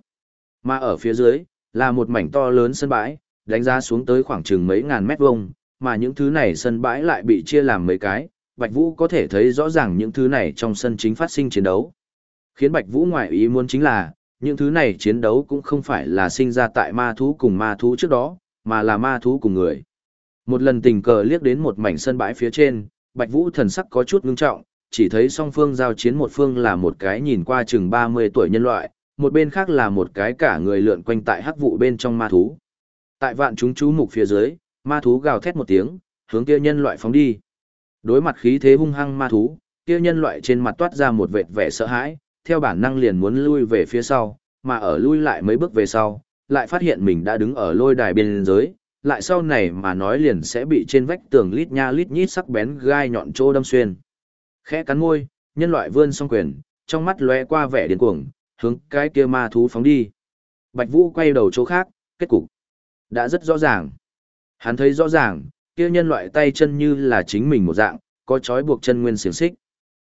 Mà ở phía dưới, là một mảnh to lớn sân bãi, đánh giá xuống tới khoảng chừng mấy ngàn mét vuông, mà những thứ này sân bãi lại bị chia làm mấy cái, Bạch Vũ có thể thấy rõ ràng những thứ này trong sân chính phát sinh chiến đấu. Khiến Bạch Vũ ngoại ý muốn chính là, những thứ này chiến đấu cũng không phải là sinh ra tại ma thú cùng ma thú trước đó, mà là ma thú cùng người. Một lần tình cờ liếc đến một mảnh sân bãi phía trên, Bạch Vũ thần sắc có chút ngưng trọng, chỉ thấy song phương giao chiến một phương là một cái nhìn qua chừng 30 tuổi nhân loại, một bên khác là một cái cả người lượn quanh tại hắc vụ bên trong ma thú. Tại vạn chúng chú mục phía dưới, ma thú gào thét một tiếng, hướng kia nhân loại phóng đi. Đối mặt khí thế hung hăng ma thú, kia nhân loại trên mặt toát ra một vệt vẻ sợ hãi, theo bản năng liền muốn lui về phía sau, mà ở lui lại mấy bước về sau, lại phát hiện mình đã đứng ở lôi đài biên giới, lại sau này mà nói liền sẽ bị trên vách tường lít nha lít nhít sắc bén gai nhọn trô đâm xuyên. Khẽ cắn môi, nhân loại vươn song quyền, trong mắt lóe qua vẻ điên cuồng, hướng cái kia ma thú phóng đi. Bạch Vũ quay đầu chỗ khác, kết cục đã rất rõ ràng. Hắn thấy rõ ràng, kia nhân loại tay chân như là chính mình một dạng, có chói buộc chân nguyên xiềng xích.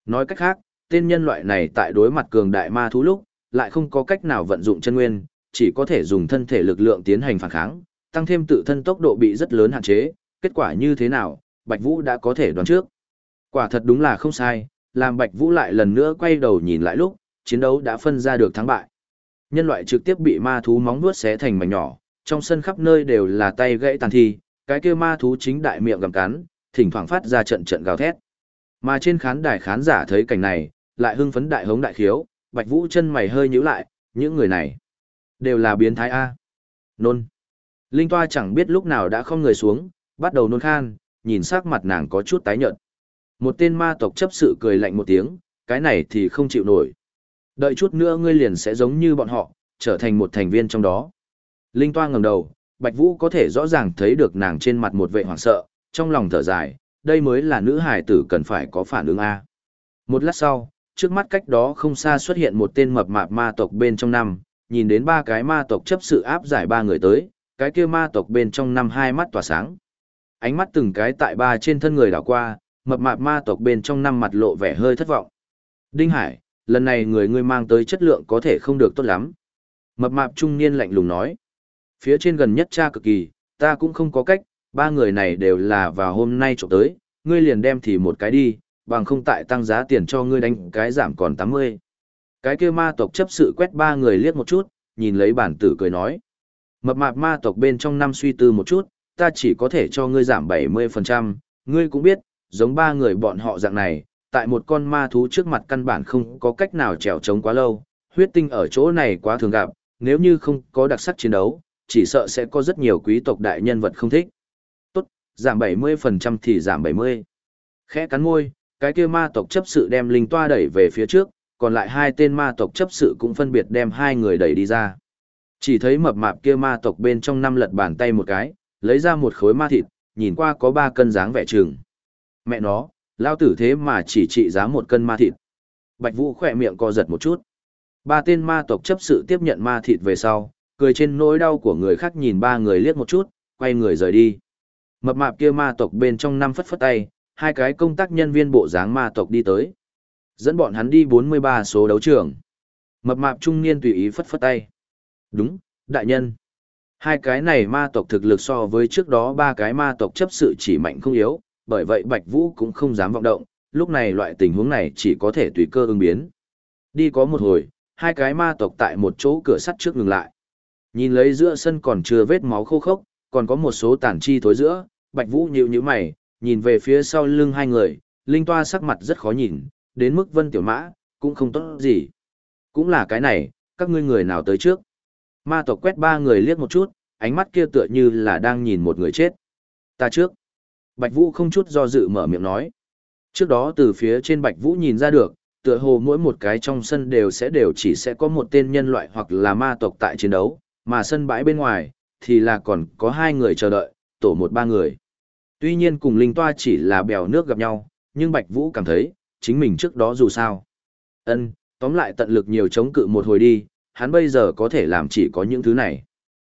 Nói cách khác, tên nhân loại này tại đối mặt cường đại ma thú lúc, lại không có cách nào vận dụng chân nguyên, chỉ có thể dùng thân thể lực lượng tiến hành phản kháng, tăng thêm tự thân tốc độ bị rất lớn hạn chế, kết quả như thế nào, Bạch Vũ đã có thể đoán trước. Quả thật đúng là không sai, làm Bạch Vũ lại lần nữa quay đầu nhìn lại lúc, chiến đấu đã phân ra được thắng bại. Nhân loại trực tiếp bị ma thú móng vuốt xé thành mảnh nhỏ, trong sân khắp nơi đều là tay gãy tàn thi, cái kia ma thú chính đại miệng gầm cắn, thỉnh thoảng phát ra trận trận gào thét. Mà trên khán đài khán giả thấy cảnh này, lại hưng phấn đại hống đại khiếu, Bạch Vũ chân mày hơi nhíu lại, những người này đều là biến thái a. Nôn. Linh Toa chẳng biết lúc nào đã không người xuống, bắt đầu nôn khan, nhìn sắc mặt nàng có chút tái nhợt. Một tên ma tộc chấp sự cười lạnh một tiếng, cái này thì không chịu nổi. Đợi chút nữa ngươi liền sẽ giống như bọn họ, trở thành một thành viên trong đó. Linh Toa ngẩng đầu, Bạch Vũ có thể rõ ràng thấy được nàng trên mặt một vẻ hoảng sợ, trong lòng thở dài, đây mới là nữ hải tử cần phải có phản ứng A. Một lát sau, trước mắt cách đó không xa xuất hiện một tên mập mạp ma tộc bên trong năm, nhìn đến ba cái ma tộc chấp sự áp giải ba người tới, cái kia ma tộc bên trong năm hai mắt tỏa sáng. Ánh mắt từng cái tại ba trên thân người đảo qua, mập mạp ma tộc bên trong năm mặt lộ vẻ hơi thất vọng. Đinh Hải, lần này người ngươi mang tới chất lượng có thể không được tốt lắm. Mập mạp trung niên lạnh lùng nói. Phía trên gần nhất cha cực kỳ, ta cũng không có cách, ba người này đều là vào hôm nay trộm tới, ngươi liền đem thì một cái đi, bằng không tại tăng giá tiền cho ngươi đánh cái giảm còn 80. Cái kia ma tộc chấp sự quét ba người liếc một chút, nhìn lấy bản tử cười nói. Mập mạp ma tộc bên trong năm suy tư một chút, ta chỉ có thể cho ngươi giảm 70%, ngươi cũng biết, giống ba người bọn họ dạng này, tại một con ma thú trước mặt căn bản không có cách nào trèo trống quá lâu, huyết tinh ở chỗ này quá thường gặp, nếu như không có đặc sắc chiến đấu, chỉ sợ sẽ có rất nhiều quý tộc đại nhân vật không thích. Tốt, giảm 70% thì giảm 70. Khẽ cắn môi, cái kia ma tộc chấp sự đem linh toa đẩy về phía trước, còn lại hai tên ma tộc chấp sự cũng phân biệt đem hai người đẩy đi ra. Chỉ thấy mập mạp kia ma tộc bên trong năm lật bàn tay một cái, lấy ra một khối ma thịt, nhìn qua có ba cân dáng vẻ chừng. Mẹ nó, lao tử thế mà chỉ trị giá một cân ma thịt. Bạch Vũ khỏe miệng co giật một chút. Ba tên ma tộc chấp sự tiếp nhận ma thịt về sau, cười trên nỗi đau của người khác nhìn ba người liếc một chút, quay người rời đi. Mập mạp kia ma tộc bên trong năm phất phất tay, hai cái công tác nhân viên bộ dáng ma tộc đi tới. Dẫn bọn hắn đi 43 số đấu trường. Mập mạp trung niên tùy ý phất phất tay. Đúng, đại nhân. Hai cái này ma tộc thực lực so với trước đó ba cái ma tộc chấp sự chỉ mạnh không yếu, bởi vậy Bạch Vũ cũng không dám vọng động, lúc này loại tình huống này chỉ có thể tùy cơ ứng biến. Đi có một hồi, hai cái ma tộc tại một chỗ cửa sắt trước ngừng lại. Nhìn lấy giữa sân còn chưa vết máu khô khốc, còn có một số tàn chi thối giữa, Bạch Vũ nhíu nhíu mày, nhìn về phía sau lưng hai người, Linh Toa sắc mặt rất khó nhìn, đến mức Vân Tiểu Mã, cũng không tốt gì. Cũng là cái này, các ngươi người nào tới trước. Ma tộc quét ba người liếc một chút, ánh mắt kia tựa như là đang nhìn một người chết. Ta trước. Bạch Vũ không chút do dự mở miệng nói. Trước đó từ phía trên Bạch Vũ nhìn ra được, tựa hồ mỗi một cái trong sân đều sẽ đều chỉ sẽ có một tên nhân loại hoặc là ma tộc tại chiến đấu, mà sân bãi bên ngoài, thì là còn có hai người chờ đợi, tổ một ba người. Tuy nhiên cùng Linh Toa chỉ là bèo nước gặp nhau, nhưng Bạch Vũ cảm thấy, chính mình trước đó dù sao. ân tóm lại tận lực nhiều chống cự một hồi đi, hắn bây giờ có thể làm chỉ có những thứ này.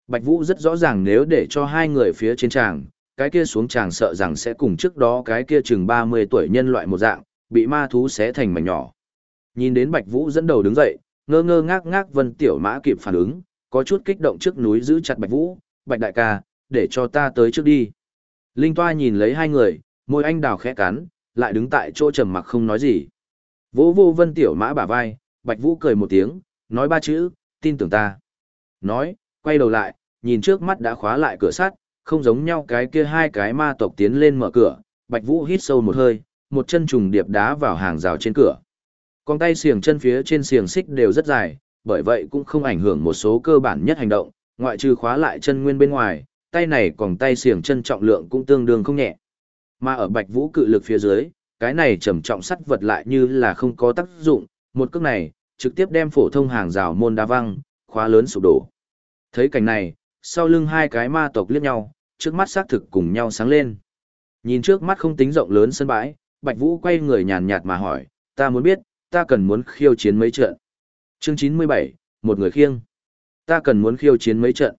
Bạch Vũ rất rõ ràng nếu để cho hai người phía trên tràng, cái kia xuống chàng sợ rằng sẽ cùng trước đó cái kia chừng 30 tuổi nhân loại một dạng, bị ma thú xé thành mảnh nhỏ. Nhìn đến Bạch Vũ dẫn đầu đứng dậy, ngơ ngơ ngác ngác Vân Tiểu Mã kịp phản ứng, có chút kích động trước núi giữ chặt Bạch Vũ, Bạch đại ca, để cho ta tới trước đi. Linh Toa nhìn lấy hai người, môi anh đào khẽ cắn, lại đứng tại chỗ trầm mặc không nói gì. Vỗ vô Vân Tiểu Mã bả vai, Bạch Vũ cười một tiếng, nói ba chữ, tin tưởng ta. Nói, quay đầu lại, nhìn trước mắt đã khóa lại cửa sắt, không giống nhau cái kia hai cái ma tộc tiến lên mở cửa, Bạch Vũ hít sâu một hơi, một chân trùng điệp đá vào hàng rào trên cửa. Con tay xiềng chân phía trên xiềng xích đều rất dài, bởi vậy cũng không ảnh hưởng một số cơ bản nhất hành động, ngoại trừ khóa lại chân nguyên bên ngoài, tay này còn tay xiềng chân trọng lượng cũng tương đương không nhẹ. Mà ở Bạch Vũ cự lực phía dưới, cái này trầm trọng sắt vật lại như là không có tác dụng, một cước này trực tiếp đem phổ thông hàng rào môn đá văng, khóa lớn sụp đổ. Thấy cảnh này, sau lưng hai cái ma tộc liếc nhau, trước mắt xác thực cùng nhau sáng lên. Nhìn trước mắt không tính rộng lớn sân bãi, Bạch Vũ quay người nhàn nhạt mà hỏi, ta muốn biết, ta cần muốn khiêu chiến mấy trận. Chương 97, một người khiêng. Ta cần muốn khiêu chiến mấy trận.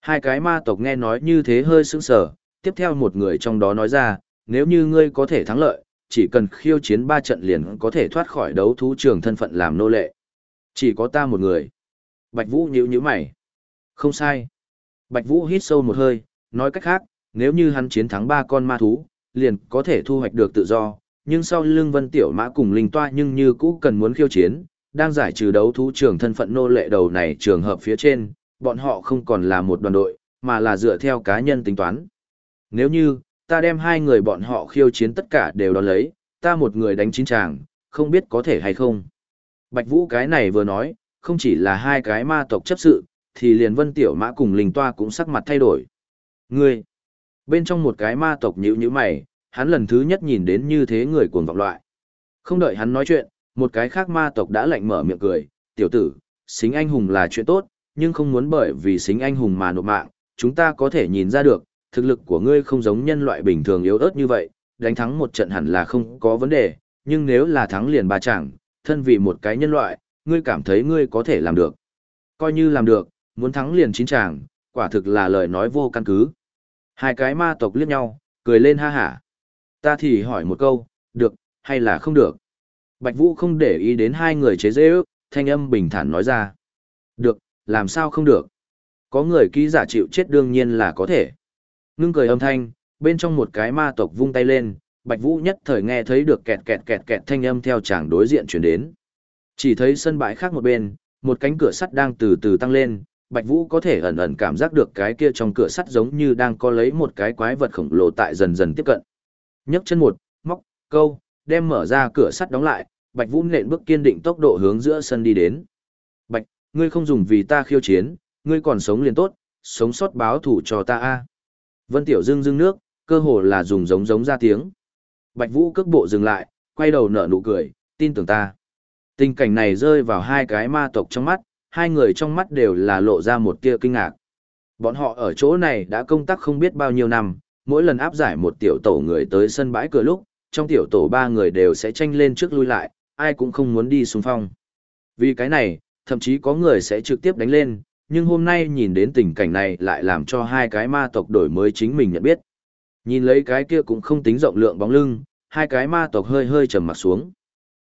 Hai cái ma tộc nghe nói như thế hơi sững sờ, tiếp theo một người trong đó nói ra, nếu như ngươi có thể thắng lợi, chỉ cần khiêu chiến ba trận liền có thể thoát khỏi đấu thú trường thân phận làm nô lệ. Chỉ có ta một người. Bạch Vũ nhíu nhíu mày. Không sai. Bạch Vũ hít sâu một hơi, nói cách khác, nếu như hắn chiến thắng ba con ma thú, liền có thể thu hoạch được tự do, nhưng sau lưng Vân Tiểu Mã cùng Linh Toa nhưng như cũ cần muốn khiêu chiến, đang giải trừ đấu thú trường thân phận nô lệ đầu này trường hợp phía trên, bọn họ không còn là một đoàn đội, mà là dựa theo cá nhân tính toán. Nếu như, ta đem hai người bọn họ khiêu chiến tất cả đều đón lấy, ta một người đánh chín chàng, không biết có thể hay không. Bạch Vũ cái này vừa nói, không chỉ là hai cái ma tộc chấp sự, thì liền Vân Tiểu Mã cùng Linh Toa cũng sắc mặt thay đổi. Ngươi, bên trong một cái ma tộc nhữ như mày, hắn lần thứ nhất nhìn đến như thế người cuồng vọng loại. Không đợi hắn nói chuyện, một cái khác ma tộc đã lạnh mở miệng cười, tiểu tử, xính anh hùng là chuyện tốt, nhưng không muốn bởi vì xính anh hùng mà nộp mạng, chúng ta có thể nhìn ra được, thực lực của ngươi không giống nhân loại bình thường yếu ớt như vậy, đánh thắng một trận hẳn là không có vấn đề, nhưng nếu là thắng liền ba chẳng, thân vì một cái nhân loại, ngươi cảm thấy ngươi có thể làm được. Coi như làm được, muốn thắng liền chín chàng, quả thực là lời nói vô căn cứ. Hai cái ma tộc liếc nhau, cười lên ha hả. Ta thì hỏi một câu, được, hay là không được? Bạch Vũ không để ý đến hai người chế dễ ước, thanh âm bình thản nói ra. Được, làm sao không được? Có người ký giả chịu chết đương nhiên là có thể. Ngưng cười âm thanh, bên trong một cái ma tộc vung tay lên, Bạch Vũ nhất thời nghe thấy được kẹt kẹt kẹt kẹt thanh âm theo chàng đối diện chuyển đến. Chỉ thấy sân bãi khác một bên, một cánh cửa sắt đang từ từ tăng lên, Bạch Vũ có thể ẩn ẩn cảm giác được cái kia trong cửa sắt giống như đang có lấy một cái quái vật khổng lồ tại dần dần tiếp cận. Nhấc chân một, móc, câu, đem mở ra cửa sắt đóng lại, Bạch Vũ nện bước kiên định tốc độ hướng giữa sân đi đến. Bạch, ngươi không dùng vì ta khiêu chiến, ngươi còn sống liền tốt, sống sót báo thủ cho ta a. Vân Tiểu Dương dưng nước, cơ hồ là dùng giống giống ra tiếng. Bạch Vũ cước bộ dừng lại, quay đầu nở nụ cười, tin tưởng ta. Tình cảnh này rơi vào hai cái ma tộc trong mắt, hai người trong mắt đều là lộ ra một tia kinh ngạc. Bọn họ ở chỗ này đã công tác không biết bao nhiêu năm, mỗi lần áp giải một tiểu tổ người tới sân bãi cửa lúc, trong tiểu tổ ba người đều sẽ tranh lên trước lui lại, ai cũng không muốn đi xuống phong. Vì cái này, thậm chí có người sẽ trực tiếp đánh lên, nhưng hôm nay nhìn đến tình cảnh này lại làm cho hai cái ma tộc đổi mới chính mình nhận biết. Nhìn lấy cái kia cũng không tính rộng lượng bóng lưng, hai cái ma tộc hơi hơi trầm mặt xuống.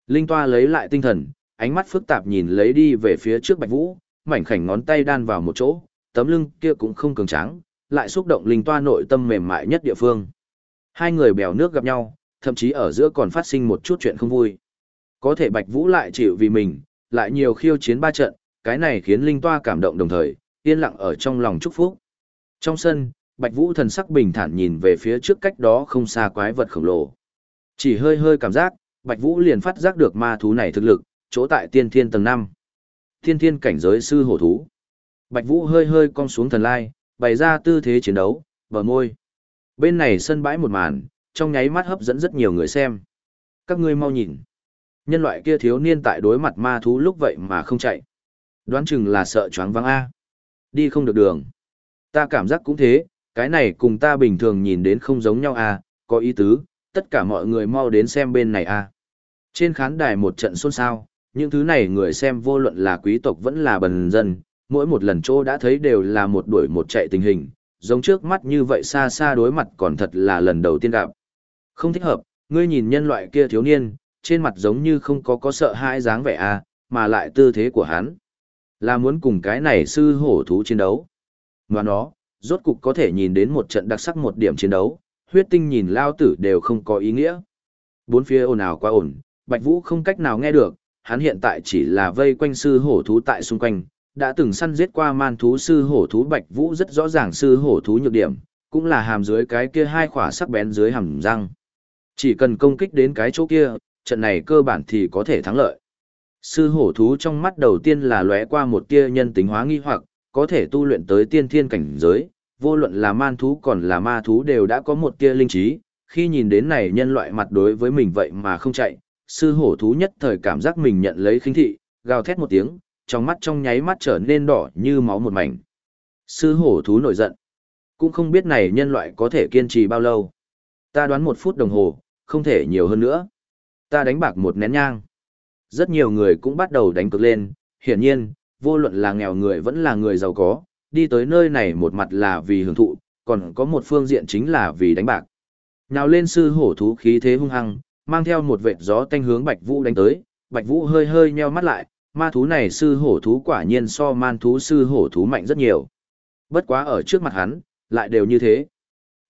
Linh toa lấy lại tinh thần, ánh mắt phức tạp nhìn lấy đi về phía trước Bạch Vũ, mảnh khảnh ngón tay đan vào một chỗ, tấm lưng kia cũng không cường tráng, lại xúc động linh toa nội tâm mềm mại nhất địa phương. Hai người bèo nước gặp nhau, thậm chí ở giữa còn phát sinh một chút chuyện không vui. Có thể Bạch Vũ lại chịu vì mình, lại nhiều khiêu chiến ba trận, cái này khiến linh toa cảm động đồng thời, yên lặng ở trong lòng chúc phúc. Trong sân, Bạch Vũ thần sắc bình thản nhìn về phía trước cách đó không xa quái vật khổng lồ. Chỉ hơi hơi cảm giác, Bạch Vũ liền phát giác được ma thú này thực lực, chỗ tại tiên thiên tầng năm Tiên thiên cảnh giới sư hổ thú. Bạch Vũ hơi hơi cong xuống thần lai, bày ra tư thế chiến đấu, bờ môi. Bên này sân bãi một màn, trong nháy mắt hấp dẫn rất nhiều người xem. Các ngươi mau nhìn. Nhân loại kia thiếu niên tại đối mặt ma thú lúc vậy mà không chạy. Đoán chừng là sợ choáng váng A. Đi không được đường. Ta cảm giác cũng thế, cái này cùng ta bình thường nhìn đến không giống nhau A, có ý tứ, tất cả mọi người mau đến xem bên này A. Trên khán đài một trận xôn xao, những thứ này người xem vô luận là quý tộc vẫn là bần dân, mỗi một lần chỗ đã thấy đều là một đuổi một chạy tình hình, giống trước mắt như vậy xa xa đối mặt còn thật là lần đầu tiên gặp. Không thích hợp, ngươi nhìn nhân loại kia thiếu niên, trên mặt giống như không có có sợ hãi dáng vẻ a, mà lại tư thế của hắn là muốn cùng cái này sư hổ thú chiến đấu. ngoài nó, rốt cục có thể nhìn đến một trận đặc sắc một điểm chiến đấu, huyết tinh nhìn lao tử đều không có ý nghĩa. Bốn phía ồn ào quá ổn, Bạch Vũ không cách nào nghe được, hắn hiện tại chỉ là vây quanh sư hổ thú tại xung quanh, đã từng săn giết qua man thú sư hổ thú Bạch Vũ rất rõ ràng sư hổ thú nhược điểm, cũng là hàm dưới cái kia hai khỏa sắc bén dưới hàm răng. Chỉ cần công kích đến cái chỗ kia, trận này cơ bản thì có thể thắng lợi. Sư hổ thú trong mắt đầu tiên là lóe qua một tia nhân tính hóa nghi hoặc, có thể tu luyện tới tiên thiên cảnh giới, vô luận là man thú còn là ma thú đều đã có một tia linh trí, khi nhìn đến này nhân loại mặt đối với mình vậy mà không chạy, sư hổ thú nhất thời cảm giác mình nhận lấy khinh thị, gào thét một tiếng, trong mắt trong nháy mắt trở nên đỏ như máu một mảnh. Sư hổ thú nổi giận. Cũng không biết này nhân loại có thể kiên trì bao lâu. Ta đoán một phút đồng hồ, không thể nhiều hơn nữa. Ta đánh bạc một nén nhang. Rất nhiều người cũng bắt đầu đánh cược lên, hiển nhiên, vô luận là nghèo người vẫn là người giàu có, đi tới nơi này một mặt là vì hưởng thụ, còn có một phương diện chính là vì đánh bạc. Nào lên sư hổ thú khí thế hung hăng, mang theo một vệt gió tanh hướng Bạch Vũ đánh tới, Bạch Vũ hơi hơi nheo mắt lại, ma thú này sư hổ thú quả nhiên so man thú sư hổ thú mạnh rất nhiều. Bất quá ở trước mặt hắn, lại đều như thế.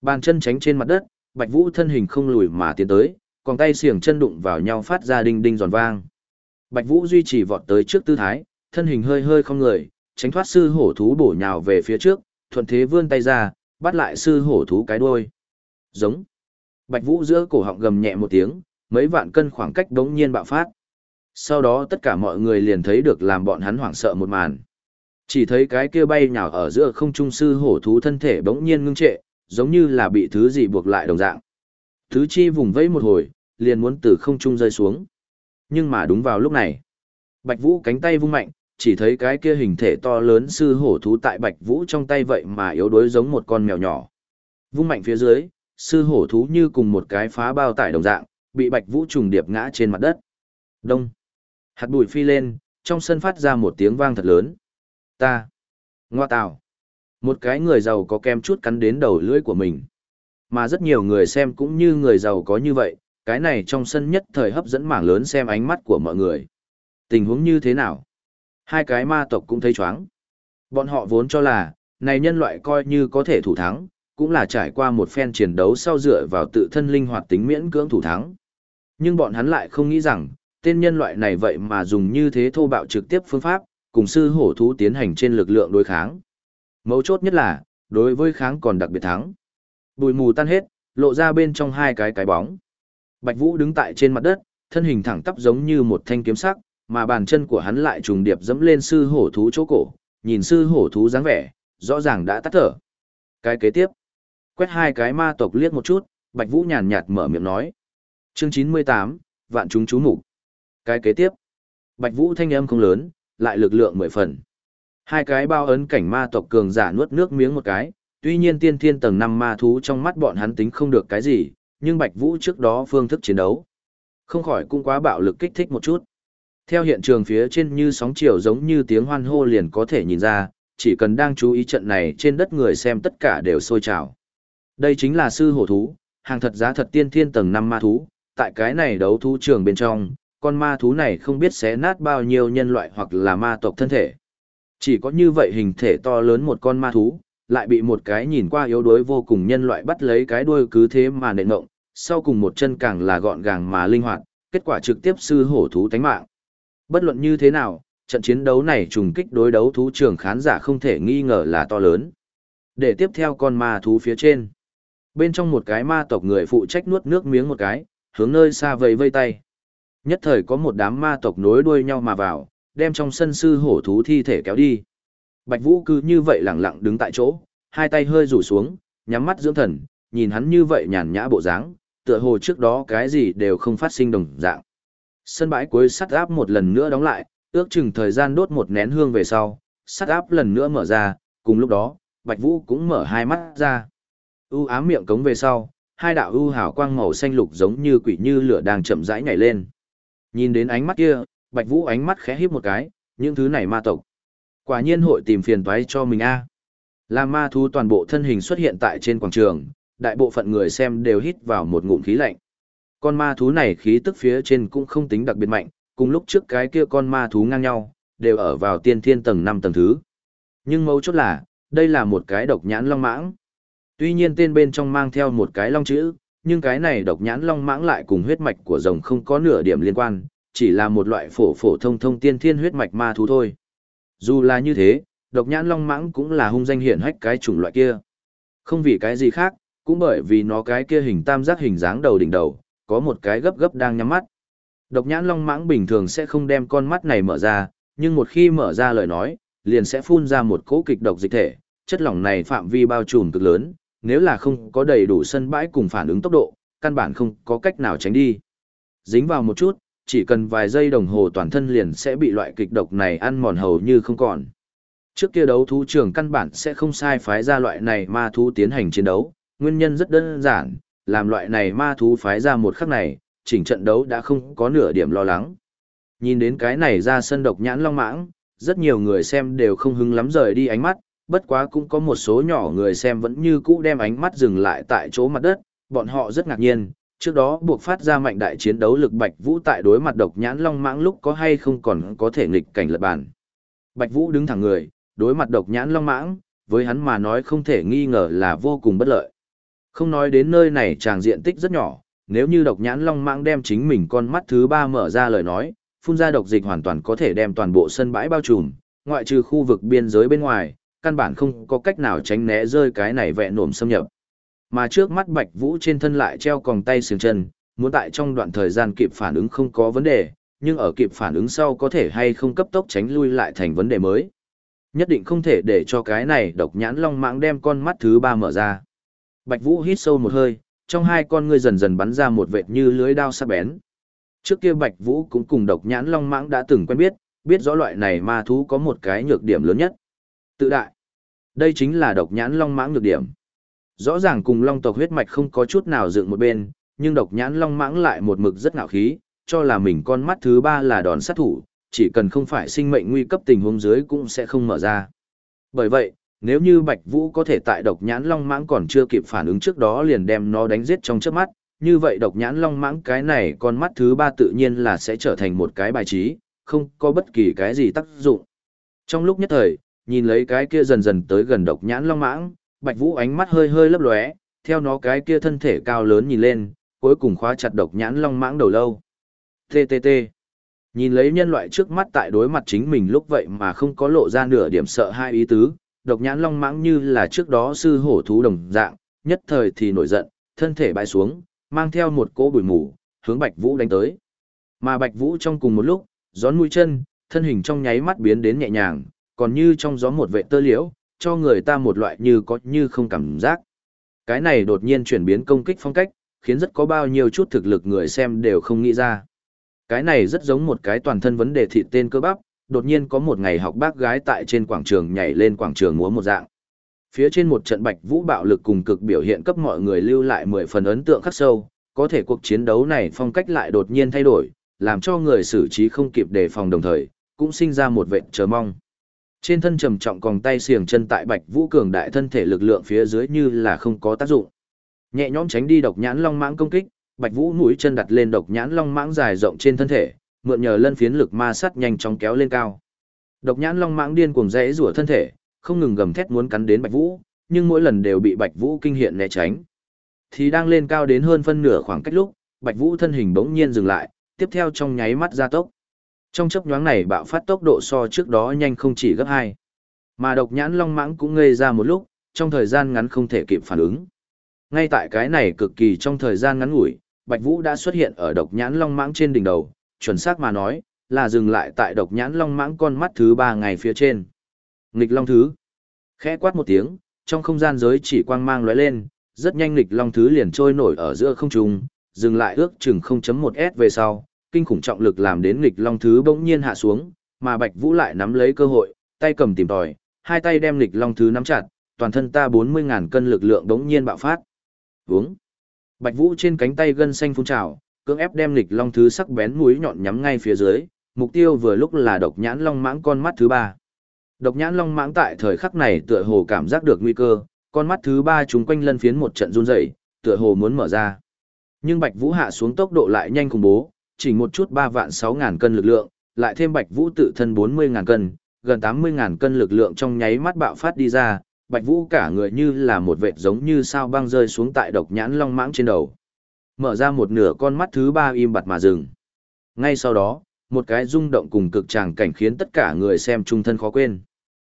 Bàn chân tránh trên mặt đất, Bạch Vũ thân hình không lùi mà tiến tới, còn tay xiềng chân đụng vào nhau phát ra đinh đinh giòn vang. Bạch Vũ duy trì vọt tới trước tư thái, thân hình hơi hơi không người, tránh thoát sư hổ thú bổ nhào về phía trước, thuận thế vươn tay ra, bắt lại sư hổ thú cái đuôi. Giống. Bạch Vũ giữa cổ họng gầm nhẹ một tiếng, mấy vạn cân khoảng cách đống nhiên bạo phát. Sau đó tất cả mọi người liền thấy được làm bọn hắn hoảng sợ một màn. Chỉ thấy cái kia bay nhào ở giữa không trung sư hổ thú thân thể bỗng nhiên ngưng trệ, giống như là bị thứ gì buộc lại đồng dạng. Thứ chi vùng vẫy một hồi, liền muốn từ không trung rơi xuống. Nhưng mà đúng vào lúc này, Bạch Vũ cánh tay vung mạnh, chỉ thấy cái kia hình thể to lớn sư hổ thú tại Bạch Vũ trong tay vậy mà yếu đuối giống một con mèo nhỏ. Vung mạnh phía dưới, sư hổ thú như cùng một cái phá bao tải đồng dạng, bị Bạch Vũ trùng điệp ngã trên mặt đất. Đông. Hạt bụi phi lên, trong sân phát ra một tiếng vang thật lớn. Ta. Ngoa tào. Một cái người giàu có kem chút cắn đến đầu lưỡi của mình. Mà rất nhiều người xem cũng như người giàu có như vậy, cái này trong sân nhất thời hấp dẫn mảng lớn xem ánh mắt của mọi người. Tình huống như thế nào? Hai cái ma tộc cũng thấy chóng. Bọn họ vốn cho là, này nhân loại coi như có thể thủ thắng, cũng là trải qua một phen chiến đấu sau dựa vào tự thân linh hoạt tính miễn cưỡng thủ thắng. Nhưng bọn hắn lại không nghĩ rằng, tên nhân loại này vậy mà dùng như thế thô bạo trực tiếp phương pháp, cùng sư hổ thú tiến hành trên lực lượng đối kháng. Mấu chốt nhất là, đối với kháng còn đặc biệt thắng. Bùi mù tan hết, lộ ra bên trong hai cái cái bóng. Bạch Vũ đứng tại trên mặt đất, thân hình thẳng tắp giống như một thanh kiếm sắc, mà bàn chân của hắn lại trùng điệp dẫm lên sư hổ thú chỗ cổ, nhìn sư hổ thú dáng vẻ, rõ ràng đã tắt thở. Cái kế tiếp, quét hai cái ma tộc liếc một chút, Bạch Vũ nhàn nhạt mở miệng nói. Chương 98, vạn chúng chú mục. Cái kế tiếp, Bạch Vũ thanh âm không lớn, lại lực lượng mười phần. Hai cái bao ấn cảnh ma tộc cường giả nuốt nước miếng một cái, tuy nhiên tiên thiên tầng 5 ma thú trong mắt bọn hắn tính không được cái gì, nhưng Bạch Vũ trước đó phương thức chiến đấu. Không khỏi cũng quá bạo lực kích thích một chút. Theo hiện trường phía trên như sóng chiều giống như tiếng hoan hô liền có thể nhìn ra, chỉ cần đang chú ý trận này trên đất người xem tất cả đều sôi trào. Đây chính là sư hổ thú, hàng thật giá thật tiên thiên tầng 5 ma thú, tại cái này đấu thú trường bên trong, con ma thú này không biết xé nát bao nhiêu nhân loại hoặc là ma tộc thân thể. Chỉ có như vậy hình thể to lớn một con ma thú, lại bị một cái nhìn qua yếu đuối vô cùng nhân loại bắt lấy cái đuôi cứ thế mà nện ngộng, sau cùng một chân càng là gọn gàng mà linh hoạt, kết quả trực tiếp sư hổ thú tánh mạng. Bất luận như thế nào, trận chiến đấu này trùng kích đối đấu thú trường khán giả không thể nghi ngờ là to lớn. Để tiếp theo con ma thú phía trên. Bên trong một cái ma tộc người phụ trách nuốt nước miếng một cái, hướng nơi xa vây vây tay. Nhất thời có một đám ma tộc nối đuôi nhau mà vào, đem trong sân sư hổ thú thi thể kéo đi. Bạch Vũ cứ như vậy lặng lặng đứng tại chỗ, hai tay hơi rủ xuống, nhắm mắt dưỡng thần, nhìn hắn như vậy nhàn nhã bộ dáng, tựa hồ trước đó cái gì đều không phát sinh đồng dạng. Sân bãi cuối sắt áp một lần nữa đóng lại, ước chừng thời gian đốt một nén hương về sau, sắt áp lần nữa mở ra, cùng lúc đó, Bạch Vũ cũng mở hai mắt ra. U ám miệng cống về sau, hai đạo u hào quang màu xanh lục giống như quỷ như lửa đang chậm rãi nhảy lên. Nhìn đến ánh mắt kia, Bạch Vũ ánh mắt khẽ híp một cái, những thứ này ma tộc. Quả nhiên hội tìm phiền toái cho mình a. À. Là ma thú toàn bộ thân hình xuất hiện tại trên quảng trường, đại bộ phận người xem đều hít vào một ngụm khí lạnh. Con ma thú này khí tức phía trên cũng không tính đặc biệt mạnh, cùng lúc trước cái kia con ma thú ngang nhau, đều ở vào tiên thiên tầng 5 tầng thứ. Nhưng mấu chốt là, đây là một cái độc nhãn long mãng. Tuy nhiên tên bên trong mang theo một cái long chữ, nhưng cái này độc nhãn long mãng lại cùng huyết mạch của rồng không có nửa điểm liên quan, chỉ là một loại phổ phổ thông thông tiên thiên huyết mạch ma thú thôi. Dù là như thế, độc nhãn long mãng cũng là hung danh hiển hách cái chủng loại kia. Không vì cái gì khác, cũng bởi vì nó cái kia hình tam giác hình dáng đầu đỉnh đầu, có một cái gấp gấp đang nhắm mắt. Độc nhãn long mãng bình thường sẽ không đem con mắt này mở ra, nhưng một khi mở ra lời nói, liền sẽ phun ra một cỗ kịch độc dịch thể, chất lỏng này phạm vi bao trùm cực lớn, nếu là không có đầy đủ sân bãi cùng phản ứng tốc độ, căn bản không có cách nào tránh đi. Dính vào một chút, chỉ cần vài giây đồng hồ toàn thân liền sẽ bị loại kịch độc này ăn mòn hầu như không còn. Trước kia đấu thú trường căn bản sẽ không sai phái ra loại này ma thú tiến hành chiến đấu, nguyên nhân rất đơn giản, làm loại này ma thú phái ra một khắc này, chỉnh trận đấu đã không có nửa điểm lo lắng. Nhìn đến cái này ra sân độc nhãn long mãng, rất nhiều người xem đều không hứng lắm rời đi ánh mắt, bất quá cũng có một số nhỏ người xem vẫn như cũ đem ánh mắt dừng lại tại chỗ mặt đất, bọn họ rất ngạc nhiên, trước đó buộc phát ra mạnh đại chiến đấu lực Bạch Vũ tại đối mặt độc nhãn long mãng lúc có hay không còn có thể nghịch cảnh lật bàn. Bạch Vũ đứng thẳng người, đối mặt độc nhãn long mãng, với hắn mà nói không thể nghi ngờ là vô cùng bất lợi. Không nói đến nơi này tràng diện tích rất nhỏ, nếu như độc nhãn long mãng đem chính mình con mắt thứ ba mở ra lời nói, phun ra độc dịch hoàn toàn có thể đem toàn bộ sân bãi bao trùm, ngoại trừ khu vực biên giới bên ngoài, căn bản không có cách nào tránh né rơi cái này vẹn nổm xâm nhập. Mà trước mắt Bạch Vũ trên thân lại treo còng tay sừng chân, muốn tại trong đoạn thời gian kịp phản ứng không có vấn đề, nhưng ở kịp phản ứng sau có thể hay không cấp tốc tránh lui lại thành vấn đề mới. Nhất định không thể để cho cái này độc nhãn long mãng đem con mắt thứ ba mở ra. Bạch Vũ hít sâu một hơi, trong hai con ngươi dần dần bắn ra một vệt như lưới đao sắc bén. Trước kia Bạch Vũ cũng cùng độc nhãn long mãng đã từng quen biết, biết rõ loại này ma thú có một cái nhược điểm lớn nhất. Tự đại. Đây chính là độc nhãn long mãng nhược điểm. Rõ ràng cùng long tộc huyết mạch không có chút nào dựng một bên, nhưng độc nhãn long mãng lại một mực rất ngạo khí, cho là mình con mắt thứ ba là đòn sát thủ, chỉ cần không phải sinh mệnh nguy cấp tình huống dưới cũng sẽ không mở ra. Bởi vậy, nếu như Bạch Vũ có thể tại độc nhãn long mãng còn chưa kịp phản ứng trước đó liền đem nó đánh giết trong chớp mắt, như vậy độc nhãn long mãng cái này con mắt thứ ba tự nhiên là sẽ trở thành một cái bài trí, không có bất kỳ cái gì tác dụng. Trong lúc nhất thời, nhìn lấy cái kia dần dần tới gần độc nhãn long mãng, Bạch Vũ ánh mắt hơi hơi lấp lóe, theo nó cái kia thân thể cao lớn nhìn lên, cuối cùng khóa chặt độc nhãn long mãng đầu lâu. TTT. Nhìn lấy nhân loại trước mắt tại đối mặt chính mình lúc vậy mà không có lộ ra nửa điểm sợ hai ý tứ, độc nhãn long mãng như là trước đó sư hổ thú đồng dạng, nhất thời thì nổi giận, thân thể bại xuống, mang theo một cỗ bụi mù, hướng Bạch Vũ đánh tới. Mà Bạch Vũ trong cùng một lúc, gión mũi chân, thân hình trong nháy mắt biến đến nhẹ nhàng, còn như trong gió một vệ tơ liễu, cho người ta một loại như có như không cảm giác. Cái này đột nhiên chuyển biến công kích phong cách, khiến rất có bao nhiêu chút thực lực người xem đều không nghĩ ra. Cái này rất giống một cái toàn thân vấn đề thịt tên cơ bắp, đột nhiên có một ngày học bác gái tại trên quảng trường nhảy lên quảng trường múa một dạng. Phía trên một trận bạch vũ bạo lực cùng cực biểu hiện cấp mọi người lưu lại mười phần ấn tượng khắc sâu, có thể cuộc chiến đấu này phong cách lại đột nhiên thay đổi, làm cho người xử trí không kịp đề phòng đồng thời, cũng sinh ra một vệ chờ mong. Trên thân trầm trọng còn tay xiềng chân tại Bạch Vũ cường đại thân thể lực lượng phía dưới như là không có tác dụng. Nhẹ nhõm tránh đi độc nhãn long mãng công kích, Bạch Vũ mũi chân đặt lên độc nhãn long mãng dài rộng trên thân thể, mượn nhờ lân phiến lực ma sát nhanh chóng kéo lên cao. Độc nhãn long mãng điên cuồng rẽ rủa thân thể, không ngừng gầm thét muốn cắn đến Bạch Vũ, nhưng mỗi lần đều bị Bạch Vũ kinh hiện né tránh. Thì đang lên cao đến hơn phân nửa khoảng cách lúc, Bạch Vũ thân hình bỗng nhiên dừng lại, tiếp theo trong nháy mắt gia tốc. Trong chớp nhoáng này bạo phát tốc độ so trước đó nhanh không chỉ gấp hai. Mà độc nhãn long mãng cũng ngây ra một lúc, trong thời gian ngắn không thể kịp phản ứng. Ngay tại cái này cực kỳ trong thời gian ngắn ngủi, Bạch Vũ đã xuất hiện ở độc nhãn long mãng trên đỉnh đầu, chuẩn xác mà nói, là dừng lại tại độc nhãn long mãng con mắt thứ ba ngày phía trên. Nghịch long thứ. Khẽ quát một tiếng, trong không gian giới chỉ quang mang lóe lên, rất nhanh nghịch long thứ liền trôi nổi ở giữa không trung, dừng lại ước chừng 0.1 s về sau, kinh khủng trọng lực làm đến nghịch long thứ bỗng nhiên hạ xuống, mà Bạch Vũ lại nắm lấy cơ hội, tay cầm tìm tòi, hai tay đem nghịch long thứ nắm chặt, toàn thân ta 40.000 cân lực lượng bỗng nhiên bạo phát. Vướng. Bạch Vũ trên cánh tay gân xanh phun trào, cưỡng ép đem nghịch long thứ sắc bén mũi nhọn nhắm ngay phía dưới, mục tiêu vừa lúc là độc nhãn long mãng con mắt thứ ba. Độc nhãn long mãng tại thời khắc này tựa hồ cảm giác được nguy cơ, con mắt thứ ba chúng quanh lân phiến một trận run rẩy, tựa hồ muốn mở ra. Nhưng Bạch Vũ hạ xuống tốc độ lại nhanh khủng bố, chỉ một chút ba vạn sáu ngàn cân lực lượng, lại thêm Bạch Vũ tự thân bốn mươi ngàn cân, gần tám mươi ngàn cân lực lượng trong nháy mắt bạo phát đi ra, Bạch Vũ cả người như là một vệt giống như sao băng rơi xuống tại độc nhãn long mãng trên đầu. Mở ra một nửa con mắt thứ ba im bặt mà dừng. Ngay sau đó, một cái rung động cùng cực tràng cảnh khiến tất cả người xem trung thân khó quên.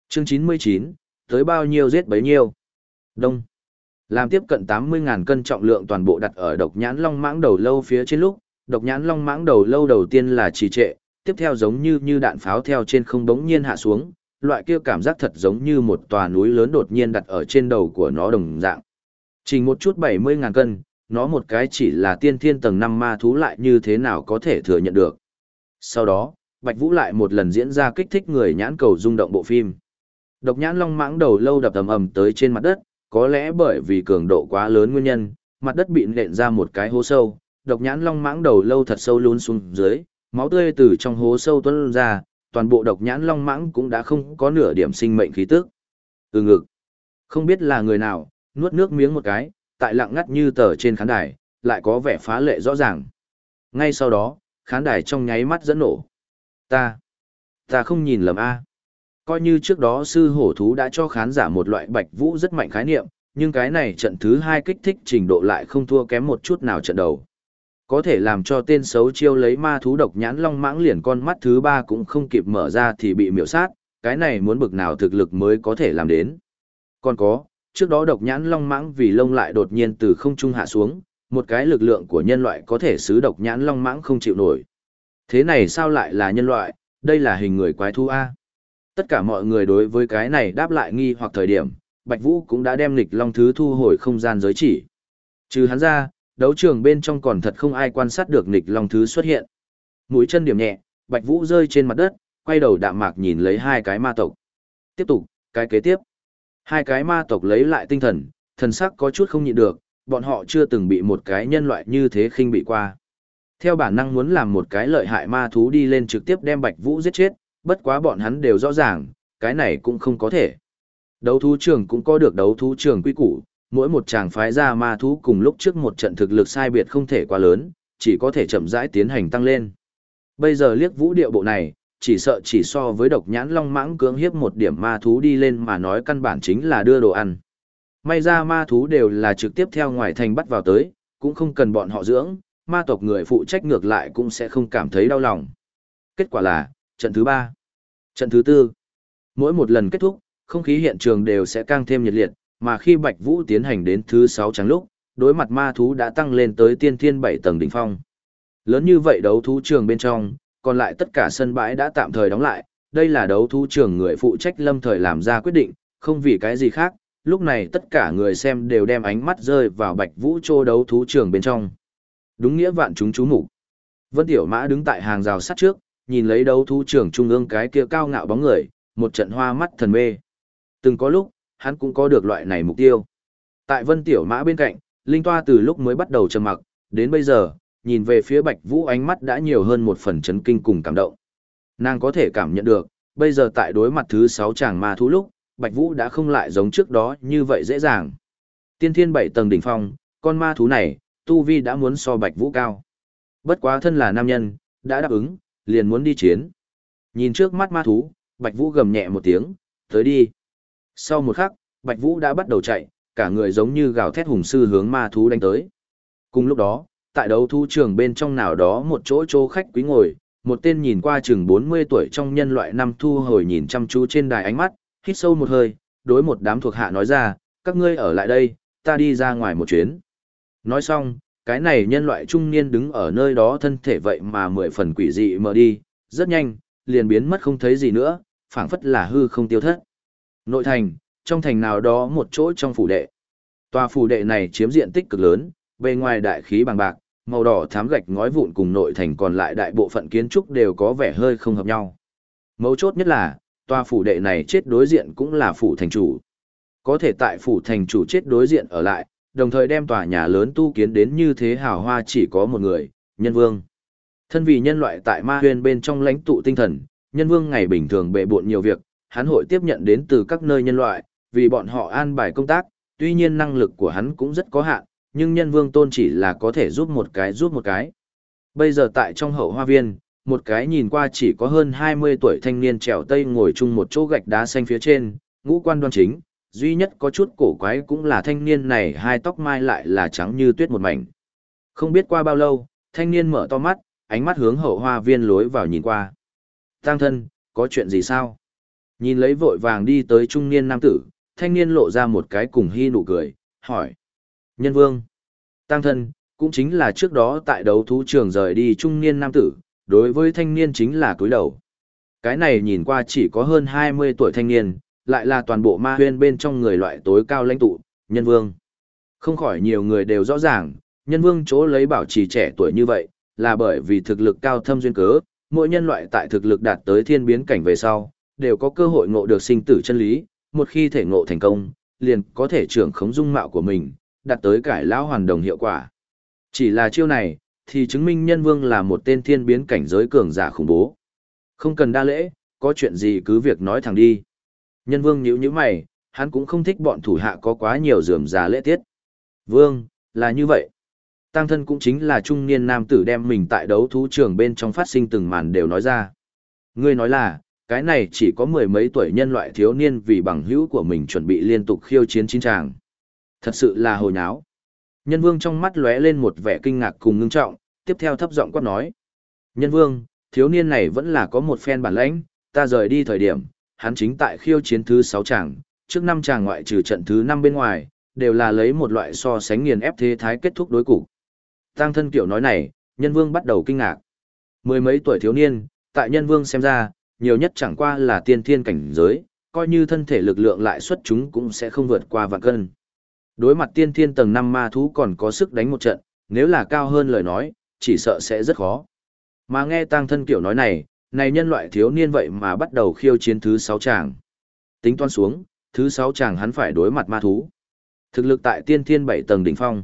Chương chín mươi chín tới bao nhiêu giết bấy nhiêu. Đông. Làm tiếp cận tám mươi ngàn cân trọng lượng toàn bộ đặt ở độc nhãn long mãng đầu lâu phía trên lúc, độc nhãn long mãng đầu lâu đầu tiên là trì trệ, tiếp theo giống như như đạn pháo theo trên không đống nhiên hạ xuống, loại kia cảm giác thật giống như một tòa núi lớn đột nhiên đặt ở trên đầu của nó đồng dạng. Chỉ một chút 70 ngàn cân, nó một cái chỉ là tiên thiên tầng 5 ma thú lại như thế nào có thể thừa nhận được. Sau đó, Bạch Vũ lại một lần diễn ra kích thích người nhãn cầu rung động bộ phim. Độc nhãn long mãng đầu lâu đập ầm ầm tới trên mặt đất, có lẽ bởi vì cường độ quá lớn nguyên nhân, mặt đất bị nện ra một cái hố sâu, độc nhãn long mãng đầu lâu thật sâu lún xuống dưới, máu tươi từ trong hố sâu tuôn ra, toàn bộ độc nhãn long mãng cũng đã không có nửa điểm sinh mệnh khí tức. Từ ngực. Không biết là người nào, nuốt nước miếng một cái, tại lặng ngắt như tờ trên khán đài, lại có vẻ phá lệ rõ ràng. Ngay sau đó, khán đài trong nháy mắt dẫn nổ. Ta, ta không nhìn lầm A. Coi như trước đó sư hổ thú đã cho khán giả một loại bạch vũ rất mạnh khái niệm, nhưng cái này trận thứ hai kích thích trình độ lại không thua kém một chút nào trận đầu. Có thể làm cho tên xấu chiêu lấy ma thú độc nhãn long mãng liền con mắt thứ ba cũng không kịp mở ra thì bị miểu sát, cái này muốn bực nào thực lực mới có thể làm đến. Còn có, trước đó độc nhãn long mãng vì lông lại đột nhiên từ không trung hạ xuống, một cái lực lượng của nhân loại có thể xứ độc nhãn long mãng không chịu nổi. Thế này sao lại là nhân loại, đây là hình người quái thú A. Tất cả mọi người đối với cái này đáp lại nghi hoặc thời điểm, Bạch Vũ cũng đã đem lịch long thứ thu hồi không gian giới chỉ. Trừ hắn ra, đấu trường bên trong còn thật không ai quan sát được nghịch long thứ xuất hiện. Mũi chân điểm nhẹ, Bạch Vũ rơi trên mặt đất, quay đầu đạm mạc nhìn lấy hai cái ma tộc. Tiếp tục, cái kế tiếp. Hai cái ma tộc lấy lại tinh thần, thần sắc có chút không nhịn được, bọn họ chưa từng bị một cái nhân loại như thế khinh bị qua. Theo bản năng muốn làm một cái lợi hại ma thú đi lên trực tiếp đem Bạch Vũ giết chết, bất quá bọn hắn đều rõ ràng, cái này cũng không có thể. Đấu thú trường cũng có được đấu thú trường quy củ, mỗi một chàng phái ra ma thú cùng lúc trước một trận thực lực sai biệt không thể quá lớn, chỉ có thể chậm rãi tiến hành tăng lên. Bây giờ liếc vũ điệu bộ này, chỉ sợ chỉ so với độc nhãn long mãng cưỡng hiếp một điểm ma thú đi lên mà nói căn bản chính là đưa đồ ăn. May ra ma thú đều là trực tiếp theo ngoài thành bắt vào tới, cũng không cần bọn họ dưỡng, ma tộc người phụ trách ngược lại cũng sẽ không cảm thấy đau lòng. Kết quả là, trận thứ ba, trận thứ tư. Mỗi một lần kết thúc, không khí hiện trường đều sẽ càng thêm nhiệt liệt, mà khi Bạch Vũ tiến hành đến thứ sáu trắng lúc, đối mặt ma thú đã tăng lên tới tiên thiên bảy tầng đỉnh phong. Lớn như vậy đấu thú trường bên trong, còn lại tất cả sân bãi đã tạm thời đóng lại, đây là đấu thú trường người phụ trách lâm thời làm ra quyết định, không vì cái gì khác, lúc này tất cả người xem đều đem ánh mắt rơi vào Bạch Vũ Trô đấu thú trường bên trong. Đúng nghĩa vạn chúng chú mục. Vân Tiểu Mã đứng tại hàng rào sắt trước, nhìn lấy đấu thú trường trung ương cái kia cao ngạo bóng người, một trận hoa mắt thần mê. Từng có lúc, hắn cũng có được loại này mục tiêu. Tại Vân Tiểu Mã bên cạnh, Linh Toa từ lúc mới bắt đầu trầm mặc, đến bây giờ, nhìn về phía Bạch Vũ ánh mắt đã nhiều hơn một phần chấn kinh cùng cảm động. Nàng có thể cảm nhận được, bây giờ tại đối mặt thứ sáu chàng ma thú lúc, Bạch Vũ đã không lại giống trước đó như vậy dễ dàng. Tiên thiên bảy tầng đỉnh phong, con ma thú này, tu vi đã muốn so Bạch Vũ cao. Bất quá thân là nam nhân, đã đáp ứng, liền muốn đi chiến. Nhìn trước mắt ma thú, Bạch Vũ gầm nhẹ một tiếng, tới đi. Sau một khắc, Bạch Vũ đã bắt đầu chạy, cả người giống như gào thét hùng sư hướng ma thú đánh tới. Cùng lúc đó, tại đấu thú trường bên trong nào đó một chỗ chỗ khách quý ngồi, một tên nhìn qua chừng 40 tuổi trong nhân loại năm thu hồi nhìn chăm chú trên đài ánh mắt, hít sâu một hơi, đối một đám thuộc hạ nói ra, các ngươi ở lại đây, ta đi ra ngoài một chuyến. Nói xong, cái này nhân loại trung niên đứng ở nơi đó thân thể vậy mà mười phần quỷ dị mở đi, rất nhanh, liền biến mất không thấy gì nữa, phảng phất là hư không tiêu thất. Nội thành, trong thành nào đó một chỗ trong phủ đệ. Tòa phủ đệ này chiếm diện tích cực lớn, bề ngoài đại khí bằng bạc, màu đỏ thám gạch ngói vụn cùng nội thành còn lại đại bộ phận kiến trúc đều có vẻ hơi không hợp nhau. Mấu chốt nhất là, tòa phủ đệ này chết đối diện cũng là phủ thành chủ. Có thể tại phủ thành chủ chết đối diện ở lại, đồng thời đem tòa nhà lớn tu kiến đến như thế hào hoa chỉ có một người, nhân vương. Thân vì nhân loại tại ma huyền bên trong lãnh tụ tinh thần, nhân vương ngày bình thường bệ bộn nhiều việc, hắn hội tiếp nhận đến từ các nơi nhân loại, vì bọn họ an bài công tác, tuy nhiên năng lực của hắn cũng rất có hạn, nhưng nhân vương tôn chỉ là có thể giúp một cái giúp một cái. Bây giờ tại trong hậu hoa viên, một cái nhìn qua chỉ có hơn 20 tuổi thanh niên trèo tây ngồi chung một chỗ gạch đá xanh phía trên, ngũ quan đoan chính, duy nhất có chút cổ quái cũng là thanh niên này hai tóc mai lại là trắng như tuyết một mảnh. Không biết qua bao lâu, thanh niên mở to mắt, ánh mắt hướng hậu hoa viên lối vào nhìn qua. Tăng thân, có chuyện gì sao? Nhìn lấy vội vàng đi tới trung niên nam tử, thanh niên lộ ra một cái cùng hy nụ cười, hỏi. Nhân vương. Tăng thân, cũng chính là trước đó tại đấu thú trường rời đi trung niên nam tử, đối với thanh niên chính là cúi đầu. Cái này nhìn qua chỉ có hơn 20 tuổi thanh niên, lại là toàn bộ ma huyên bên trong người loại tối cao lãnh tụ, nhân vương. Không khỏi nhiều người đều rõ ràng, nhân vương chỗ lấy bảo trì trẻ tuổi như vậy, là bởi vì thực lực cao thâm duyên cớ, mỗi nhân loại tại thực lực đạt tới thiên biến cảnh về sau, đều có cơ hội ngộ được sinh tử chân lý, một khi thể ngộ thành công, liền có thể trưởng khống dung mạo của mình, đạt tới cải lão hoàn đồng hiệu quả. Chỉ là chiêu này, thì chứng minh nhân vương là một tên thiên biến cảnh giới cường giả khủng bố. Không cần đa lễ, có chuyện gì cứ việc nói thẳng đi. Nhân vương nhíu nhíu mày, hắn cũng không thích bọn thủ hạ có quá nhiều rườm rà lễ tiết. Vương, là như vậy. Tăng thân cũng chính là trung niên nam tử đem mình tại đấu thú trường bên trong phát sinh từng màn đều nói ra. Ngươi nói là, cái này chỉ có mười mấy tuổi nhân loại thiếu niên vì bằng hữu của mình chuẩn bị liên tục khiêu chiến chiến tràng. Thật sự là hồi nháo. Nhân vương trong mắt lóe lên một vẻ kinh ngạc cùng ngưng trọng, tiếp theo thấp giọng quát nói. Nhân vương, thiếu niên này vẫn là có một phen bản lãnh, ta rời đi thời điểm, hắn chính tại khiêu chiến thứ sáu tràng, trước năm tràng ngoại trừ trận thứ năm bên ngoài, đều là lấy một loại so sánh nghiền ép thế thái kết thúc đối cục. Tăng thân kiểu nói này, nhân vương bắt đầu kinh ngạc. Mười mấy tuổi thiếu niên, tại nhân vương xem ra, nhiều nhất chẳng qua là tiên thiên cảnh giới, coi như thân thể lực lượng lại xuất chúng cũng sẽ không vượt qua vạn cân. Đối mặt tiên thiên tầng 5 ma thú còn có sức đánh một trận, nếu là cao hơn lời nói, chỉ sợ sẽ rất khó. Mà nghe tăng thân kiểu nói này, này nhân loại thiếu niên vậy mà bắt đầu khiêu chiến thứ sáu chàng. Tính toán xuống, thứ sáu chàng hắn phải đối mặt ma thú. Thực lực tại tiên thiên bảy tầng đỉnh phong.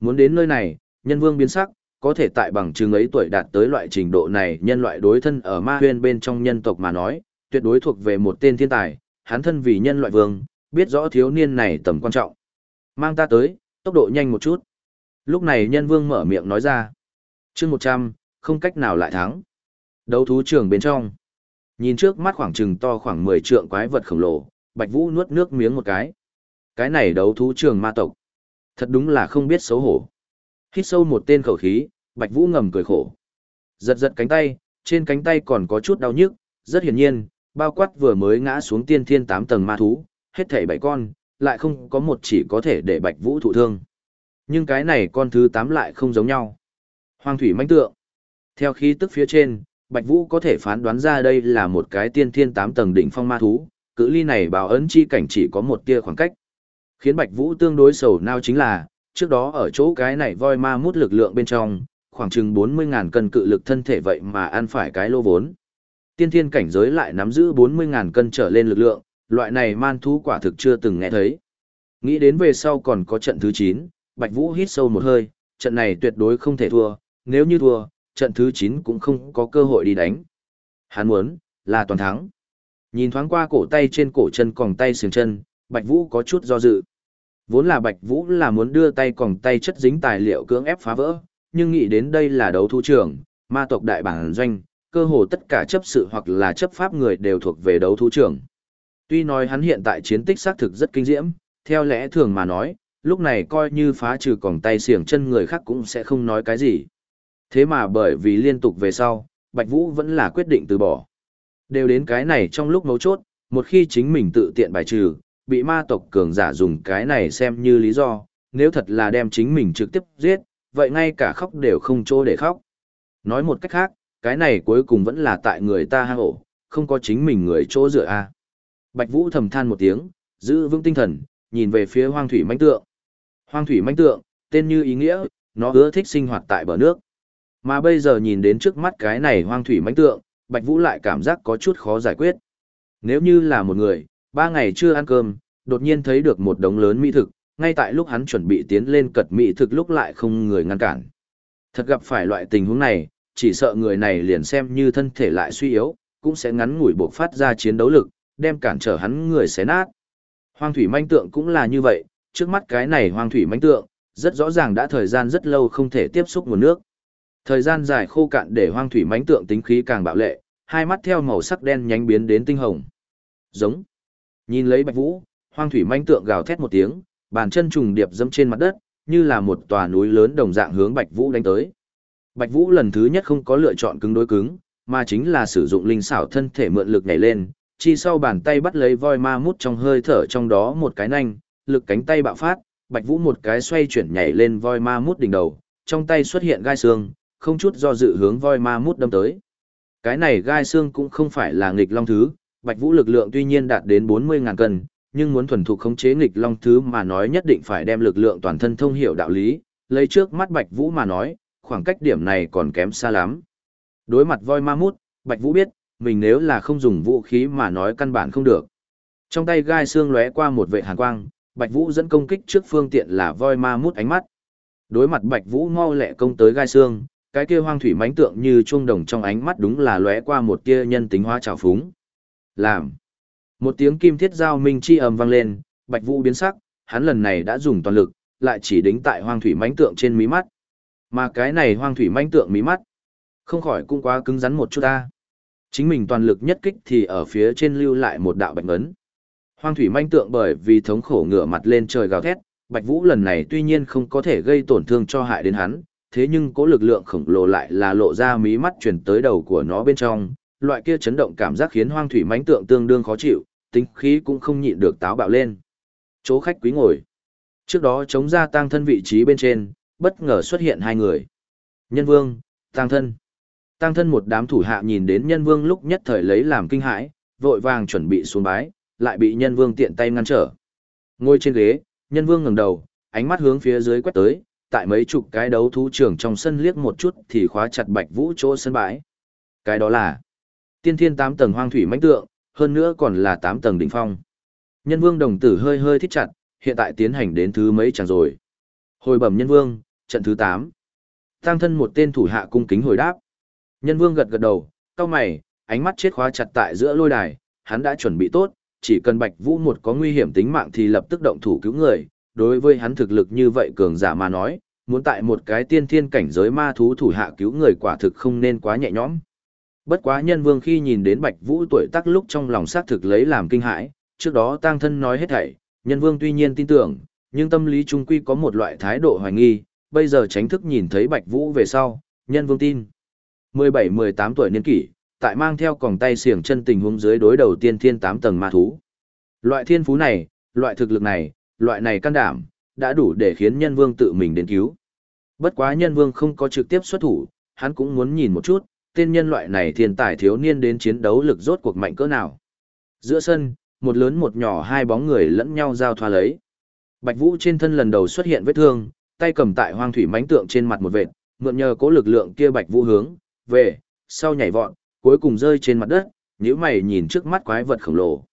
Muốn đến nơi này, nhân vương biến sắc, có thể tại bằng chứng ấy tuổi đạt tới loại trình độ này nhân loại đối thân ở ma huyên bên trong nhân tộc mà nói, tuyệt đối thuộc về một tên thiên tài, hắn thân vì nhân loại vương, biết rõ thiếu niên này tầm quan trọng. Mang ta tới, tốc độ nhanh một chút. Lúc này nhân vương mở miệng nói ra. chương 100, không cách nào lại thắng. Đấu thú trường bên trong. Nhìn trước mắt khoảng trừng to khoảng 10 trượng quái vật khổng lồ, Bạch Vũ nuốt nước miếng một cái. Cái này đấu thú trường ma tộc. Thật đúng là không biết xấu hổ. Hít sâu một tên khẩu khí, Bạch Vũ ngầm cười khổ. Giật giật cánh tay, trên cánh tay còn có chút đau nhức, rất hiển nhiên, bao quát vừa mới ngã xuống tiên thiên 8 tầng ma thú, hết thảy bảy con, lại không có một chỉ có thể để Bạch Vũ thụ thương. Nhưng cái này con thứ 8 lại không giống nhau. Hoàng thủy manh tượng. Theo khí tức phía trên, Bạch Vũ có thể phán đoán ra đây là một cái tiên thiên 8 tầng đỉnh phong ma thú, cự ly này bảo ấn chi cảnh chỉ có một tia khoảng cách. Khiến Bạch Vũ tương đối sầu nao chính là, trước đó ở chỗ cái này voi ma mút lực lượng bên trong, khoảng chừng 40.000 cân cự lực thân thể vậy mà ăn phải cái lô vốn. Tiên thiên cảnh giới lại nắm giữ 40.000 cân trở lên lực lượng, loại này man thú quả thực chưa từng nghe thấy. Nghĩ đến về sau còn có trận thứ 9, Bạch Vũ hít sâu một hơi, trận này tuyệt đối không thể thua, nếu như thua, trận thứ 9 cũng không có cơ hội đi đánh. Hắn muốn, là toàn thắng. Nhìn thoáng qua cổ tay trên cổ chân còng tay sườn chân, Bạch Vũ có chút do dự. Vốn là Bạch Vũ là muốn đưa tay còng tay chất dính tài liệu cưỡng ép phá vỡ, nhưng nghĩ đến đây là đấu thu trường, ma tộc đại bản doanh, cơ hồ tất cả chấp sự hoặc là chấp pháp người đều thuộc về đấu thu trường. Tuy nói hắn hiện tại chiến tích xác thực rất kinh diễm, theo lẽ thường mà nói, lúc này coi như phá trừ còng tay xiềng chân người khác cũng sẽ không nói cái gì. Thế mà bởi vì liên tục về sau, Bạch Vũ vẫn là quyết định từ bỏ. Đều đến cái này trong lúc mấu chốt, một khi chính mình tự tiện bài trừ, bị ma tộc cường giả dùng cái này xem như lý do, nếu thật là đem chính mình trực tiếp giết, vậy ngay cả khóc đều không chỗ để khóc. Nói một cách khác, cái này cuối cùng vẫn là tại người ta hang ổ, không có chính mình người chỗ dựa a. Bạch Vũ thầm than một tiếng, giữ vững tinh thần, nhìn về phía hoang thủy mãnh tượng. Hoang thủy mãnh tượng, tên như ý nghĩa, nó ưa thích sinh hoạt tại bờ nước. Mà bây giờ nhìn đến trước mắt cái này hoang thủy mãnh tượng, Bạch Vũ lại cảm giác có chút khó giải quyết. Nếu như là một người, ba ngày chưa ăn cơm, đột nhiên thấy được một đống lớn mỹ thực, ngay tại lúc hắn chuẩn bị tiến lên cật mỹ thực lúc lại không người ngăn cản. Thật gặp phải loại tình huống này, chỉ sợ người này liền xem như thân thể lại suy yếu, cũng sẽ ngắn ngủi buộc phát ra chiến đấu lực, đem cản trở hắn người xé nát. Hoang thủy manh tượng cũng là như vậy, trước mắt cái này hoang thủy manh tượng, rất rõ ràng đã thời gian rất lâu không thể tiếp xúc nguồn nước. Thời gian dài khô cạn để hoang thủy mãnh tượng tính khí càng bạo lệ, hai mắt theo màu sắc đen nhánh biến đến tinh hồng. Giống. Nhìn lấy Bạch Vũ, hoang thủy mãnh tượng gào thét một tiếng, bàn chân trùng điệp dẫm trên mặt đất, như là một tòa núi lớn đồng dạng hướng Bạch Vũ đánh tới. Bạch Vũ lần thứ nhất không có lựa chọn cứng đối cứng, mà chính là sử dụng linh xảo thân thể mượn lực nhảy lên, chi sau bàn tay bắt lấy voi ma mút trong hơi thở trong đó một cái nanh, lực cánh tay bạo phát, Bạch Vũ một cái xoay chuyển nhảy lên voi ma mút đỉnh đầu, trong tay xuất hiện gai xương, không chút do dự hướng voi ma mút đâm tới. Cái này gai xương cũng không phải là nghịch long thứ, Bạch Vũ lực lượng tuy nhiên đạt đến 40.000 cân, nhưng muốn thuần thục khống chế nghịch long thứ mà nói nhất định phải đem lực lượng toàn thân thông hiểu đạo lý, lấy trước mắt Bạch Vũ mà nói, khoảng cách điểm này còn kém xa lắm. Đối mặt voi ma mút, Bạch Vũ biết, mình nếu là không dùng vũ khí mà nói căn bản không được. Trong tay gai xương lóe qua một vệ hàn quang, Bạch Vũ dẫn công kích trước phương tiện là voi ma mút ánh mắt. Đối mặt Bạch Vũ mau lẹ công tới gai xương, cái kia hoang thủy mãnh tượng như chuông đồng trong ánh mắt đúng là lóe qua một tia nhân tính hóa trào phúng. Làm. Một tiếng kim thiết giao minh chi ầm vang lên, Bạch Vũ biến sắc, hắn lần này đã dùng toàn lực, lại chỉ đính tại hoang thủy mãnh tượng trên mí mắt. Mà cái này hoang thủy mãnh tượng mí mắt, không khỏi cũng quá cứng rắn một chút ta. Chính mình toàn lực nhất kích thì ở phía trên lưu lại một đạo bạch ấn. Hoang thủy mãnh tượng bởi vì thống khổ ngửa mặt lên trời gào thét, Bạch Vũ lần này tuy nhiên không có thể gây tổn thương cho hại đến hắn, thế nhưng cố lực lượng khổng lồ lại là lộ ra mí mắt chuyển tới đầu của nó bên trong, loại kia chấn động cảm giác khiến hoang thủy mãnh tượng tương đương khó chịu, tính khí cũng không nhịn được táo bạo lên. Chỗ khách quý ngồi. Trước đó chống ra tăng thân vị trí bên trên, bất ngờ xuất hiện hai người. Nhân vương, tăng thân. Tăng thân một đám thủ hạ nhìn đến nhân vương lúc nhất thời lấy làm kinh hãi, vội vàng chuẩn bị xuống bái, lại bị nhân vương tiện tay ngăn trở. Ngồi trên ghế, nhân vương ngẩng đầu, ánh mắt hướng phía dưới quét tới, tại mấy chục cái đấu thú trưởng trong sân liếc một chút thì khóa chặt Bạch Vũ chỗ sân bãi. Cái đó là tiên thiên tám tầng hoang thủy mãnh tượng, hơn nữa còn là tám tầng đỉnh phong. Nhân vương đồng tử hơi hơi thích chặt, hiện tại tiến hành đến thứ mấy chẳng rồi. Hồi bẩm nhân vương, trận thứ 8. Tăng thân một tên thủ hạ cung kính hồi đáp. Nhân vương gật gật đầu, cao mày, ánh mắt chết khóa chặt tại giữa lôi đài, hắn đã chuẩn bị tốt, chỉ cần Bạch Vũ một có nguy hiểm tính mạng thì lập tức động thủ cứu người. Đối với hắn thực lực như vậy cường giả mà nói, muốn tại một cái tiên thiên cảnh giới ma thú thủ hạ cứu người quả thực không nên quá nhẹ nhõm. Bất quá nhân vương khi nhìn đến Bạch Vũ tuổi tác lúc trong lòng xác thực lấy làm kinh hãi, trước đó tang thân nói hết thảy, nhân vương tuy nhiên tin tưởng, nhưng tâm lý trung quy có một loại thái độ hoài nghi, bây giờ tránh thức nhìn thấy Bạch Vũ về sau, nhân vương tin. 17-18 tuổi niên kỷ, tại mang theo còng tay xiềng chân tình huống dưới đối đầu tiên thiên 8 tầng ma thú. Loại thiên phú này, loại thực lực này, loại này can đảm, đã đủ để khiến nhân vương tự mình đến cứu. Bất quá nhân vương không có trực tiếp xuất thủ, hắn cũng muốn nhìn một chút, tên nhân loại này thiên tài thiếu niên đến chiến đấu lực rốt cuộc mạnh cỡ nào. Giữa sân, một lớn một nhỏ hai bóng người lẫn nhau giao thoa lấy. Bạch Vũ trên thân lần đầu xuất hiện vết thương, tay cầm tại hoang thủy mãnh tượng trên mặt một vệt, mượn nhờ cố lực lượng kia Bạch Vũ hướng về, sau nhảy vọt, cuối cùng rơi trên mặt đất, nhíu mày nhìn trước mắt quái vật khổng lồ.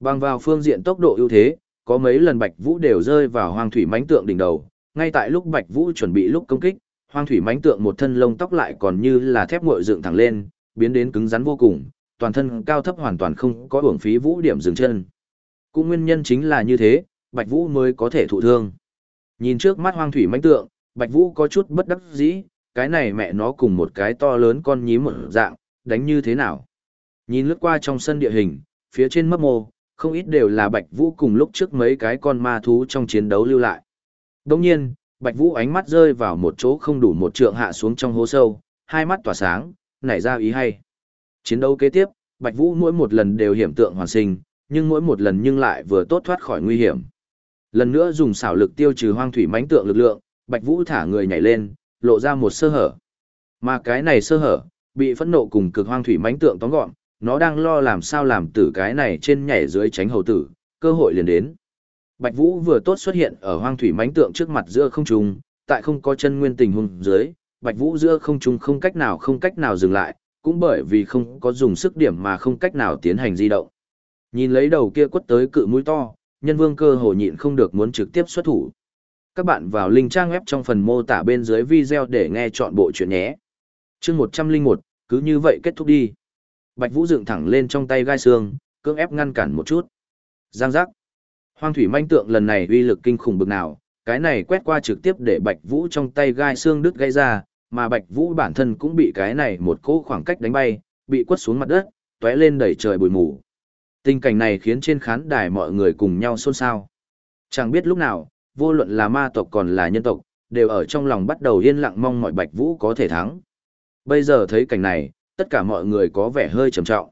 Bằng vào phương diện tốc độ ưu thế, có mấy lần Bạch Vũ đều rơi vào hoang thủy mãnh tượng đỉnh đầu, ngay tại lúc Bạch Vũ chuẩn bị lúc công kích, hoang thủy mãnh tượng một thân lông tóc lại còn như là thép nguội dựng thẳng lên, biến đến cứng rắn vô cùng, toàn thân cao thấp hoàn toàn không có uổng phí vũ điểm dừng chân. Cũng nguyên nhân chính là như thế, Bạch Vũ mới có thể thụ thương. Nhìn trước mắt hoang thủy mãnh tượng, Bạch Vũ có chút bất đắc dĩ, cái này mẹ nó cùng một cái to lớn con nhím một dạng, đánh như thế nào. Nhìn lướt qua trong sân địa hình, phía trên mấp mô, không ít đều là Bạch Vũ cùng lúc trước mấy cái con ma thú trong chiến đấu lưu lại. Đồng nhiên, Bạch Vũ ánh mắt rơi vào một chỗ không đủ một trượng hạ xuống trong hố sâu, hai mắt tỏa sáng, nảy ra ý hay. Chiến đấu kế tiếp, Bạch Vũ mỗi một lần đều hiểm tượng hoàn sinh, nhưng mỗi một lần nhưng lại vừa tốt thoát khỏi nguy hiểm. Lần nữa dùng xảo lực tiêu trừ hoang thủy mãnh tượng lực lượng, Bạch Vũ thả người nhảy lên, lộ ra một sơ hở. Mà cái này sơ hở, bị phẫn nộ cùng cực hoang thủy mãnh tượng tóm gọn, nó đang lo làm sao làm tử cái này trên nhảy dưới tránh hầu tử, cơ hội liền đến. Bạch Vũ vừa tốt xuất hiện ở hoang thủy mãnh tượng trước mặt giữa không trung, tại không có chân nguyên tình huống dưới, Bạch Vũ giữa không trung không cách nào không cách nào dừng lại, cũng bởi vì không có dùng sức điểm mà không cách nào tiến hành di động. Nhìn lấy đầu kia quất tới cự mũi to, nhân vương cơ hồ nhịn không được muốn trực tiếp xuất thủ. Các bạn vào link trang web trong phần mô tả bên dưới video để nghe chọn bộ chuyện nhé. Chương 101, cứ như vậy kết thúc đi. Bạch Vũ dựng thẳng lên trong tay gai xương, cưỡng ép ngăn cản một chút. Giang giác. Hoang thủy manh tượng lần này uy lực kinh khủng bực nào, cái này quét qua trực tiếp để Bạch Vũ trong tay gai xương đứt gãy ra, mà Bạch Vũ bản thân cũng bị cái này một cỗ khoảng cách đánh bay, bị quất xuống mặt đất, tóe lên đẩy trời bụi mù. Tình cảnh này khiến trên khán đài mọi người cùng nhau xôn xao. Chẳng biết lúc nào, vô luận là ma tộc còn là nhân tộc, đều ở trong lòng bắt đầu yên lặng mong mọi Bạch Vũ có thể thắng. Bây giờ thấy cảnh này, tất cả mọi người có vẻ hơi trầm trọng.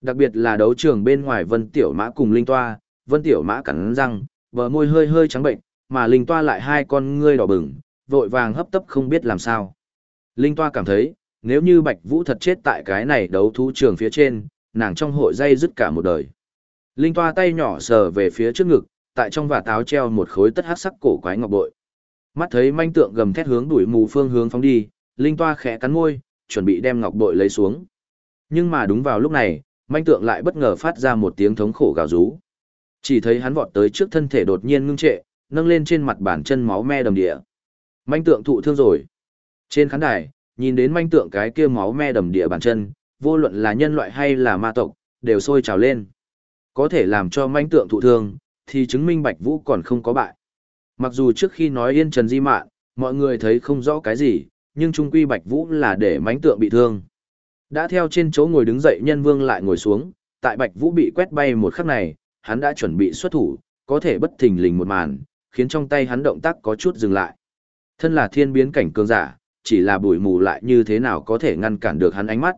Đặc biệt là đấu trường bên ngoài Vân Tiểu Mã cùng Linh Toa, Vân Tiểu Mã cắn răng, bờ môi hơi hơi trắng bệnh, mà Linh Toa lại hai con ngươi đỏ bừng, vội vàng hấp tấp không biết làm sao. Linh Toa cảm thấy, nếu như Bạch Vũ thật chết tại cái này đấu thú trường phía trên, nàng trong hội dây dứt cả một đời. Linh Toa tay nhỏ sờ về phía trước ngực, tại trong vả táo treo một khối tất hắc sắc cổ quái ngọc bội. Mắt thấy manh tượng gầm thét hướng đuổi mù phương hướng phóng đi, Linh Toa khẽ cắn môi, chuẩn bị đem ngọc bội lấy xuống. Nhưng mà đúng vào lúc này, manh tượng lại bất ngờ phát ra một tiếng thống khổ gào rú. Chỉ thấy hắn vọt tới trước thân thể đột nhiên ngưng trệ, nâng lên trên mặt bàn chân máu me đầm địa. Manh tượng thụ thương rồi. Trên khán đài, nhìn đến manh tượng cái kia máu me đầm địa bàn chân, vô luận là nhân loại hay là ma tộc, đều sôi trào lên. Có thể làm cho manh tượng thụ thương, thì chứng minh Bạch Vũ còn không có bại. Mặc dù trước khi nói yên trần di mạn, mọi người thấy không rõ cái gì, nhưng trung quy Bạch Vũ là để mánh tượng bị thương. Đã theo trên chỗ ngồi đứng dậy nhân vương lại ngồi xuống, tại Bạch Vũ bị quét bay một khắc này, hắn đã chuẩn bị xuất thủ, có thể bất thình lình một màn, khiến trong tay hắn động tác có chút dừng lại. Thân là thiên biến cảnh cường giả, chỉ là bụi mù lại như thế nào có thể ngăn cản được hắn ánh mắt.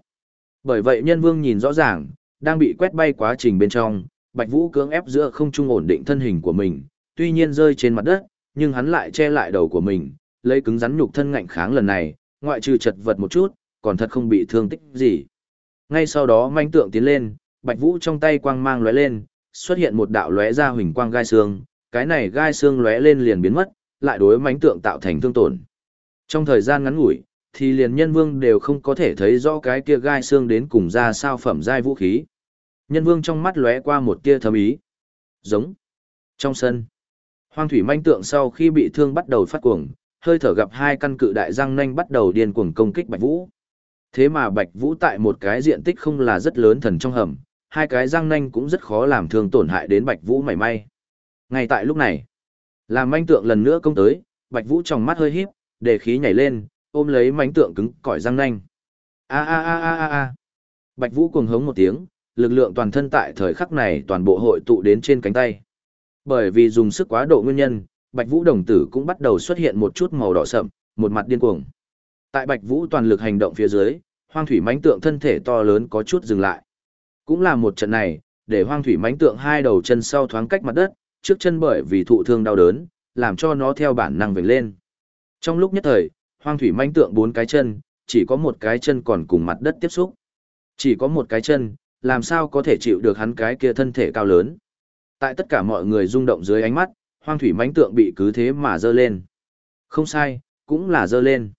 Bởi vậy nhân vương nhìn rõ ràng, đang bị quét bay quá trình bên trong, Bạch Vũ cưỡng ép giữa không trung ổn định thân hình của mình, tuy nhiên rơi trên mặt đất, nhưng hắn lại che lại đầu của mình, lấy cứng rắn nhục thân ngạnh kháng lần này, ngoại trừ chật vật một chút, còn thật không bị thương tích gì. Ngay sau đó manh tượng tiến lên, Bạch Vũ trong tay quang mang lóe lên, xuất hiện một đạo lóe ra huỳnh quang gai xương, cái này gai xương lóe lên liền biến mất, lại đối mánh tượng tạo thành thương tổn. Trong thời gian ngắn ngủi, thì liền nhân vương đều không có thể thấy rõ cái kia gai xương đến cùng ra sao phẩm giai vũ khí. Nhân vương trong mắt lóe qua một tia thâm ý. Giống. Trong sân, hoang thủy manh tượng sau khi bị thương bắt đầu phát cuồng, hơi thở gặp hai căn cự đại răng nanh bắt đầu điên cuồng công kích Bạch Vũ. Thế mà Bạch Vũ tại một cái diện tích không là rất lớn thần trong hầm, hai cái răng nanh cũng rất khó làm thương tổn hại đến Bạch Vũ mảy may. Ngay tại lúc này, làm manh tượng lần nữa công tới, Bạch Vũ trong mắt hơi híp, để khí nhảy lên, ôm lấy manh tượng cứng cỏi răng nanh. A a a a a a. Bạch Vũ cuồng hống một tiếng, lực lượng toàn thân tại thời khắc này toàn bộ hội tụ đến trên cánh tay. Bởi vì dùng sức quá độ nguyên nhân, Bạch Vũ đồng tử cũng bắt đầu xuất hiện một chút màu đỏ sậm, một mặt điên cuồng. Tại Bạch Vũ toàn lực hành động phía dưới, Hoang Thủy mãnh tượng thân thể to lớn có chút dừng lại. Cũng là một trận này, để Hoang Thủy mãnh tượng hai đầu chân sau thoáng cách mặt đất, trước chân bởi vì thụ thương đau đớn, làm cho nó theo bản năng vểnh lên. Trong lúc nhất thời, Hoang Thủy mãnh tượng bốn cái chân, chỉ có một cái chân còn cùng mặt đất tiếp xúc. Chỉ có một cái chân, làm sao có thể chịu được hắn cái kia thân thể cao lớn. Tại tất cả mọi người rung động dưới ánh mắt, hoang thủy mãnh tượng bị cứ thế mà dơ lên. Không sai, cũng là dơ lên.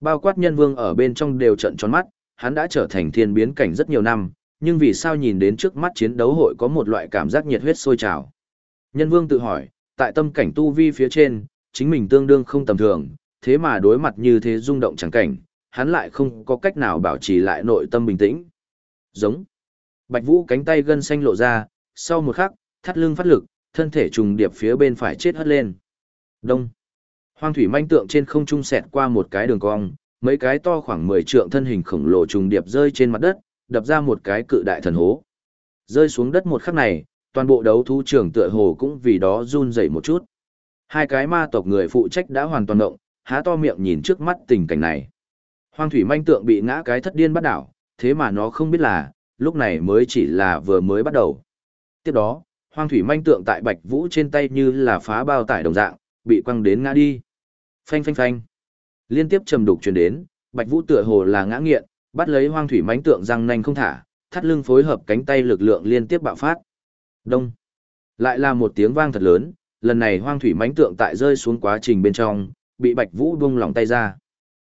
Bao quát nhân vương ở bên trong đều trận tròn mắt, hắn đã trở thành thiên biến cảnh rất nhiều năm, nhưng vì sao nhìn đến trước mắt chiến đấu hội có một loại cảm giác nhiệt huyết sôi trào. Nhân vương tự hỏi, tại tâm cảnh tu vi phía trên, chính mình tương đương không tầm thường, thế mà đối mặt như thế rung động chẳng cảnh, hắn lại không có cách nào bảo trì lại nội tâm bình tĩnh. Giống. Bạch Vũ cánh tay gân xanh lộ ra, sau một khắc, thắt lưng phát lực, thân thể trùng điệp phía bên phải chết hất lên. Đông. Hoang thủy manh tượng trên không trung xẹt qua một cái đường cong, mấy cái to khoảng 10 trượng thân hình khổng lồ trùng điệp rơi trên mặt đất, đập ra một cái cự đại thần hố. Rơi xuống đất một khắc này, toàn bộ đấu thú trường tựa hồ cũng vì đó run rẩy một chút. Hai cái ma tộc người phụ trách đã hoàn toàn động, há to miệng nhìn trước mắt tình cảnh này. Hoang thủy manh tượng bị ngã cái thất điên bắt đảo, thế mà nó không biết là, lúc này mới chỉ là vừa mới bắt đầu. Tiếp đó, hoang thủy manh tượng tại bạch vũ trên tay như là phá bao tải đồng dạng, bị quăng đến ngã đi. Phanh phanh phanh. Liên tiếp trầm đục truyền đến, bạch vũ tựa hồ là ngã nghiện, bắt lấy hoang thủy mánh tượng răng nanh không thả, thắt lưng phối hợp cánh tay lực lượng liên tiếp bạo phát. Đông. Lại là một tiếng vang thật lớn, lần này hoang thủy mãnh tượng tại rơi xuống quá trình bên trong, bị Bạch Vũ buông lỏng tay ra.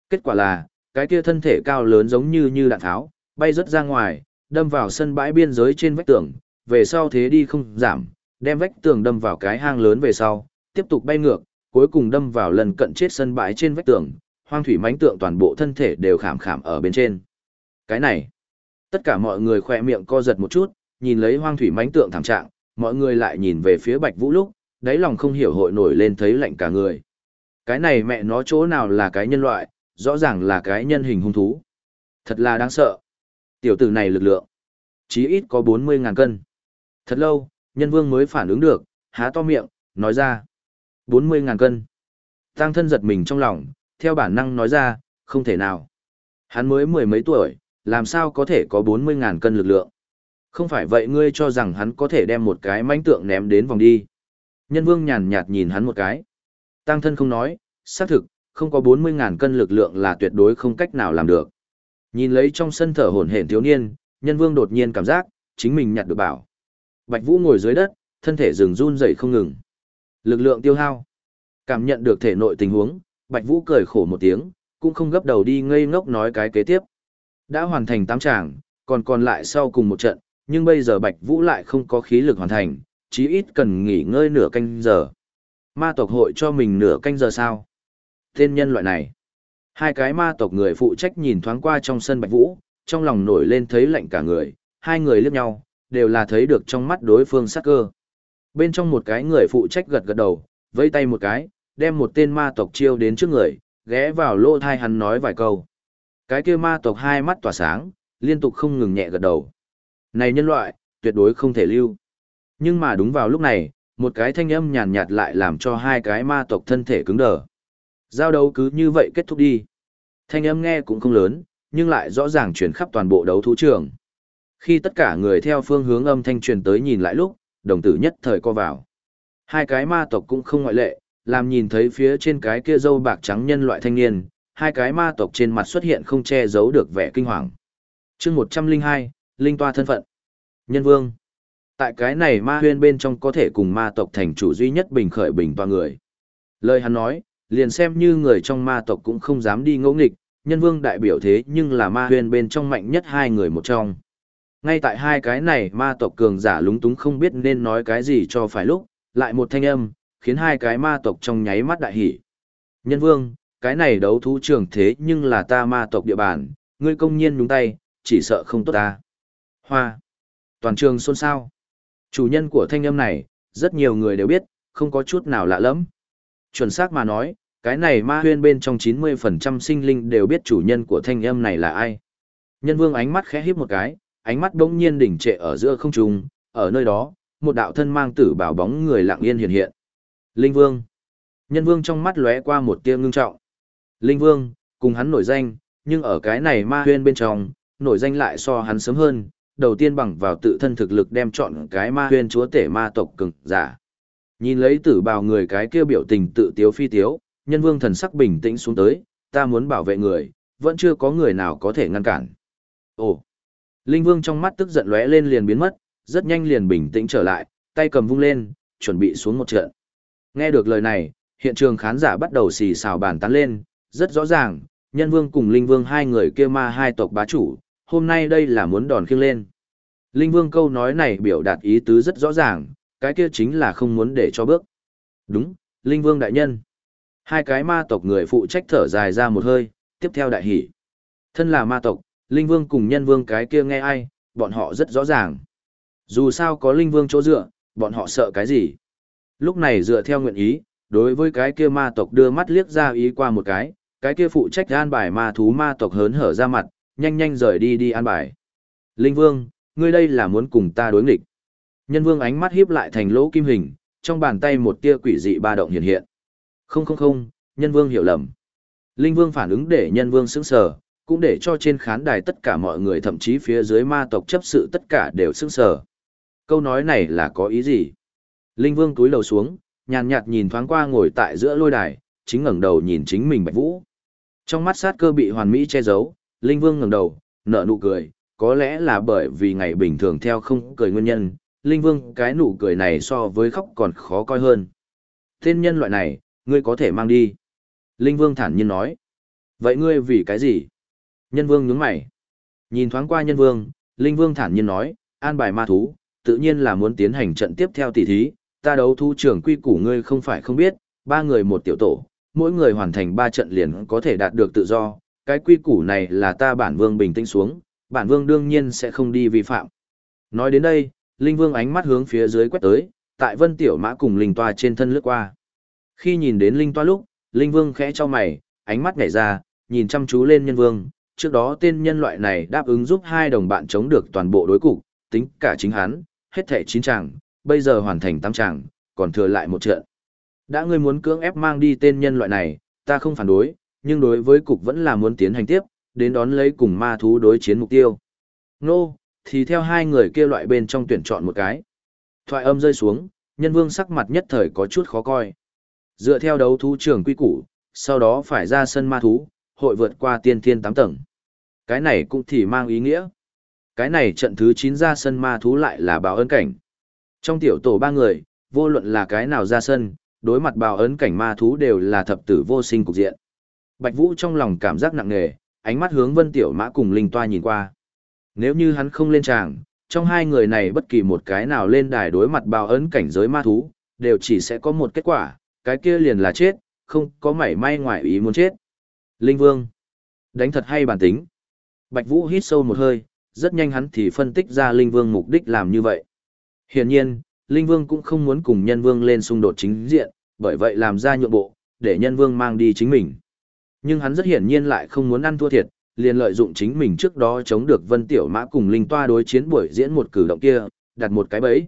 Kết quả là, cái kia thân thể cao lớn giống như như đạn tháo, bay rất ra ngoài, đâm vào sân bãi biên giới trên vách tường, về sau thế đi không giảm, đem vách tường đâm vào cái hang lớn về sau, tiếp tục bay ngược, cuối cùng đâm vào lần cận chết sân bãi trên vách tường, hoang thủy mãnh tượng toàn bộ thân thể đều khảm khảm ở bên trên. Cái này, tất cả mọi người khoe miệng co giật một chút, nhìn lấy hoang thủy mãnh tượng thảm trạng, mọi người lại nhìn về phía Bạch Vũ lúc, đáy lòng không hiểu hội nổi lên thấy lạnh cả người. Cái này mẹ nó chỗ nào là cái nhân loại, rõ ràng là cái nhân hình hung thú. Thật là đáng sợ. Tiểu tử này lực lượng, chí ít có 40.000 cân. Thật lâu, nhân vương mới phản ứng được, há to miệng, nói ra. 40.000 cân. Tăng thân giật mình trong lòng, theo bản năng nói ra, không thể nào. Hắn mới mười mấy tuổi, làm sao có thể có 40.000 cân lực lượng. Không phải vậy ngươi cho rằng hắn có thể đem một cái mãnh tượng ném đến vòng đi. Nhân vương nhàn nhạt nhìn hắn một cái. Tăng thân không nói, xác thực, không có 40.000 cân lực lượng là tuyệt đối không cách nào làm được. Nhìn lấy trong sân thở hổn hển thiếu niên, nhân vương đột nhiên cảm giác, chính mình nhặt được bảo. Bạch Vũ ngồi dưới đất, thân thể rừng run rẩy không ngừng. Lực lượng tiêu hao. Cảm nhận được thể nội tình huống, Bạch Vũ cười khổ một tiếng, cũng không gấp đầu đi ngây ngốc nói cái kế tiếp. Đã hoàn thành tám tràng, còn còn lại sau cùng một trận, nhưng bây giờ Bạch Vũ lại không có khí lực hoàn thành, chí ít cần nghỉ ngơi nửa canh giờ. Ma tộc hội cho mình nửa canh giờ sao? Tên nhân loại này. Hai cái ma tộc người phụ trách nhìn thoáng qua trong sân Bạch Vũ, trong lòng nổi lên thấy lạnh cả người, hai người liếc nhau, đều là thấy được trong mắt đối phương sắc cơ. Bên trong một cái người phụ trách gật gật đầu, vẫy tay một cái, đem một tên ma tộc chiêu đến trước người, ghé vào lỗ thai hắn nói vài câu. Cái kia ma tộc hai mắt tỏa sáng, liên tục không ngừng nhẹ gật đầu. Này nhân loại, tuyệt đối không thể lưu. Nhưng mà đúng vào lúc này, một cái thanh âm nhàn nhạt lại làm cho hai cái ma tộc thân thể cứng đờ. Giao đấu cứ như vậy kết thúc đi. Thanh âm nghe cũng không lớn, nhưng lại rõ ràng truyền khắp toàn bộ đấu thú trường. Khi tất cả người theo phương hướng âm thanh truyền tới nhìn lại lúc, đồng tử nhất thời co vào. Hai cái ma tộc cũng không ngoại lệ, làm nhìn thấy phía trên cái kia dâu bạc trắng nhân loại thanh niên, hai cái ma tộc trên mặt xuất hiện không che giấu được vẻ kinh hoàng. chương 102, Linh Toa thân phận. Nhân vương. Tại cái này ma huyên bên trong có thể cùng ma tộc thành chủ duy nhất bình khởi bình toa người. Lời hắn nói, liền xem như người trong ma tộc cũng không dám đi ngỗ nghịch, nhân vương đại biểu thế nhưng là ma huyên bên trong mạnh nhất hai người một trong. Ngay tại hai cái này ma tộc cường giả lúng túng không biết nên nói cái gì cho phải lúc, lại một thanh âm, khiến hai cái ma tộc trong nháy mắt đại hỉ. Nhân vương, cái này đấu thú trường thế nhưng là ta ma tộc địa bàn, ngươi công nhiên nhúng tay, chỉ sợ không tốt ta. Hoa. Toàn trường xôn xao. Chủ nhân của thanh âm này, rất nhiều người đều biết, không có chút nào lạ lắm. Chuẩn xác mà nói, cái này ma huyên bên trong 90% sinh linh đều biết chủ nhân của thanh âm này là ai. Nhân vương ánh mắt khẽ híp một cái, ánh mắt bỗng nhiên đỉnh trệ ở giữa không trung, ở nơi đó, một đạo thân mang tử bảo bóng người lặng yên hiện hiện. Linh vương. Nhân vương trong mắt lóe qua một tia ngưng trọng. Linh vương, cùng hắn nổi danh, nhưng ở cái này ma huyên bên trong, nổi danh lại so hắn sớm hơn, đầu tiên bằng vào tự thân thực lực đem chọn cái ma huyên chúa tể ma tộc cực giả. Nhìn lấy tử bào người cái kia biểu tình tự tiếu phi tiếu, nhân vương thần sắc bình tĩnh xuống tới, ta muốn bảo vệ người, vẫn chưa có người nào có thể ngăn cản. Ồ! Linh vương trong mắt tức giận lóe lên liền biến mất, rất nhanh liền bình tĩnh trở lại, tay cầm vung lên, chuẩn bị xuống một trận. Nghe được lời này, hiện trường khán giả bắt đầu xì xào bàn tán lên, rất rõ ràng, nhân vương cùng linh vương hai người kia ma hai tộc bá chủ, hôm nay đây là muốn đòn khiêng lên. Linh vương câu nói này biểu đạt ý tứ rất rõ ràng, cái kia chính là không muốn để cho bước. Đúng, linh vương đại nhân. Hai cái ma tộc người phụ trách thở dài ra một hơi, tiếp theo đại hỷ. Thân là ma tộc, linh vương cùng nhân vương cái kia nghe ai, bọn họ rất rõ ràng. Dù sao có linh vương chỗ dựa, bọn họ sợ cái gì. Lúc này dựa theo nguyện ý, đối với cái kia ma tộc đưa mắt liếc ra ý qua một cái, cái kia phụ trách an bài ma thú ma tộc hớn hở ra mặt, nhanh nhanh rời đi đi an bài. Linh Vương, ngươi đây là muốn cùng ta đối nghịch. Nhân Vương ánh mắt híp lại thành lỗ kim hình, trong bàn tay một tia quỷ dị ba động hiện hiện. Không không không, Nhân Vương hiểu lầm. Linh Vương phản ứng để Nhân Vương sững sờ, cũng để cho trên khán đài tất cả mọi người thậm chí phía dưới ma tộc chấp sự tất cả đều sững sờ. Câu nói này là có ý gì? Linh Vương túi lầu xuống, nhàn nhạt nhìn thoáng qua ngồi tại giữa lôi đài, chính ngẩng đầu nhìn chính mình Bạch Vũ. Trong mắt sát cơ bị hoàn mỹ che giấu, Linh Vương ngẩng đầu, nở nụ cười, có lẽ là bởi vì ngày bình thường theo không cười nguyên nhân, Linh Vương cái nụ cười này so với khóc còn khó coi hơn. Tên nhân loại này, ngươi có thể mang đi. Linh Vương thản nhiên nói. Vậy ngươi vì cái gì? Nhân Vương nhướng mày. Nhìn thoáng qua Nhân Vương, Linh Vương thản nhiên nói, an bài ma thú, tự nhiên là muốn tiến hành trận tiếp theo tỷ thí, ta đấu thu trưởng quy củ ngươi không phải không biết, ba người một tiểu tổ, mỗi người hoàn thành ba trận liền có thể đạt được tự do, cái quy củ này là ta bản vương bình tĩnh xuống, bản vương đương nhiên sẽ không đi vi phạm. Nói đến đây, Linh Vương ánh mắt hướng phía dưới quét tới, tại Vân Tiểu Mã cùng Linh Toa trên thân lướt qua. Khi nhìn đến Linh Toa lúc, Linh Vương khẽ cho mày, ánh mắt nhảy ra, nhìn chăm chú lên nhân vương, trước đó tên nhân loại này đáp ứng giúp hai đồng bạn chống được toàn bộ đối cục, tính cả chính hắn, hết thẻ chín chàng, bây giờ hoàn thành tám chàng, còn thừa lại một trận. Đã ngươi muốn cưỡng ép mang đi tên nhân loại này, ta không phản đối, nhưng đối với cục vẫn là muốn tiến hành tiếp, đến đón lấy cùng ma thú đối chiến mục tiêu. Nô, no, thì theo hai người kia loại bên trong tuyển chọn một cái. Thoại âm rơi xuống, nhân vương sắc mặt nhất thời có chút khó coi. Dựa theo đấu thú trường quy củ, sau đó phải ra sân ma thú, hội vượt qua tiên thiên tám tầng. Cái này cũng thì mang ý nghĩa. Cái này trận thứ 9 ra sân ma thú lại là báo ơn cảnh. Trong tiểu tổ ba người, vô luận là cái nào ra sân, đối mặt bào ấn cảnh ma thú đều là thập tử vô sinh cục diện. Bạch Vũ trong lòng cảm giác nặng nề, ánh mắt hướng Vân Tiểu Mã cùng Linh Toa nhìn qua. Nếu như hắn không lên tràng, trong hai người này bất kỳ một cái nào lên đài đối mặt bào ấn cảnh giới ma thú, đều chỉ sẽ có một kết quả, cái kia liền là chết, không có mảy may ngoài ý muốn chết. Linh Vương, đánh thật hay bản tính. Bạch Vũ hít sâu một hơi, rất nhanh hắn thì phân tích ra Linh Vương mục đích làm như vậy. Hiển nhiên, Linh Vương cũng không muốn cùng nhân vương lên xung đột chính diện, bởi vậy làm ra nhượng bộ, để nhân vương mang đi chính mình. Nhưng hắn rất hiển nhiên lại không muốn ăn thua thiệt, liền lợi dụng chính mình trước đó chống được Vân Tiểu Mã cùng Linh Toa đối chiến buổi diễn một cử động kia, đặt một cái bẫy.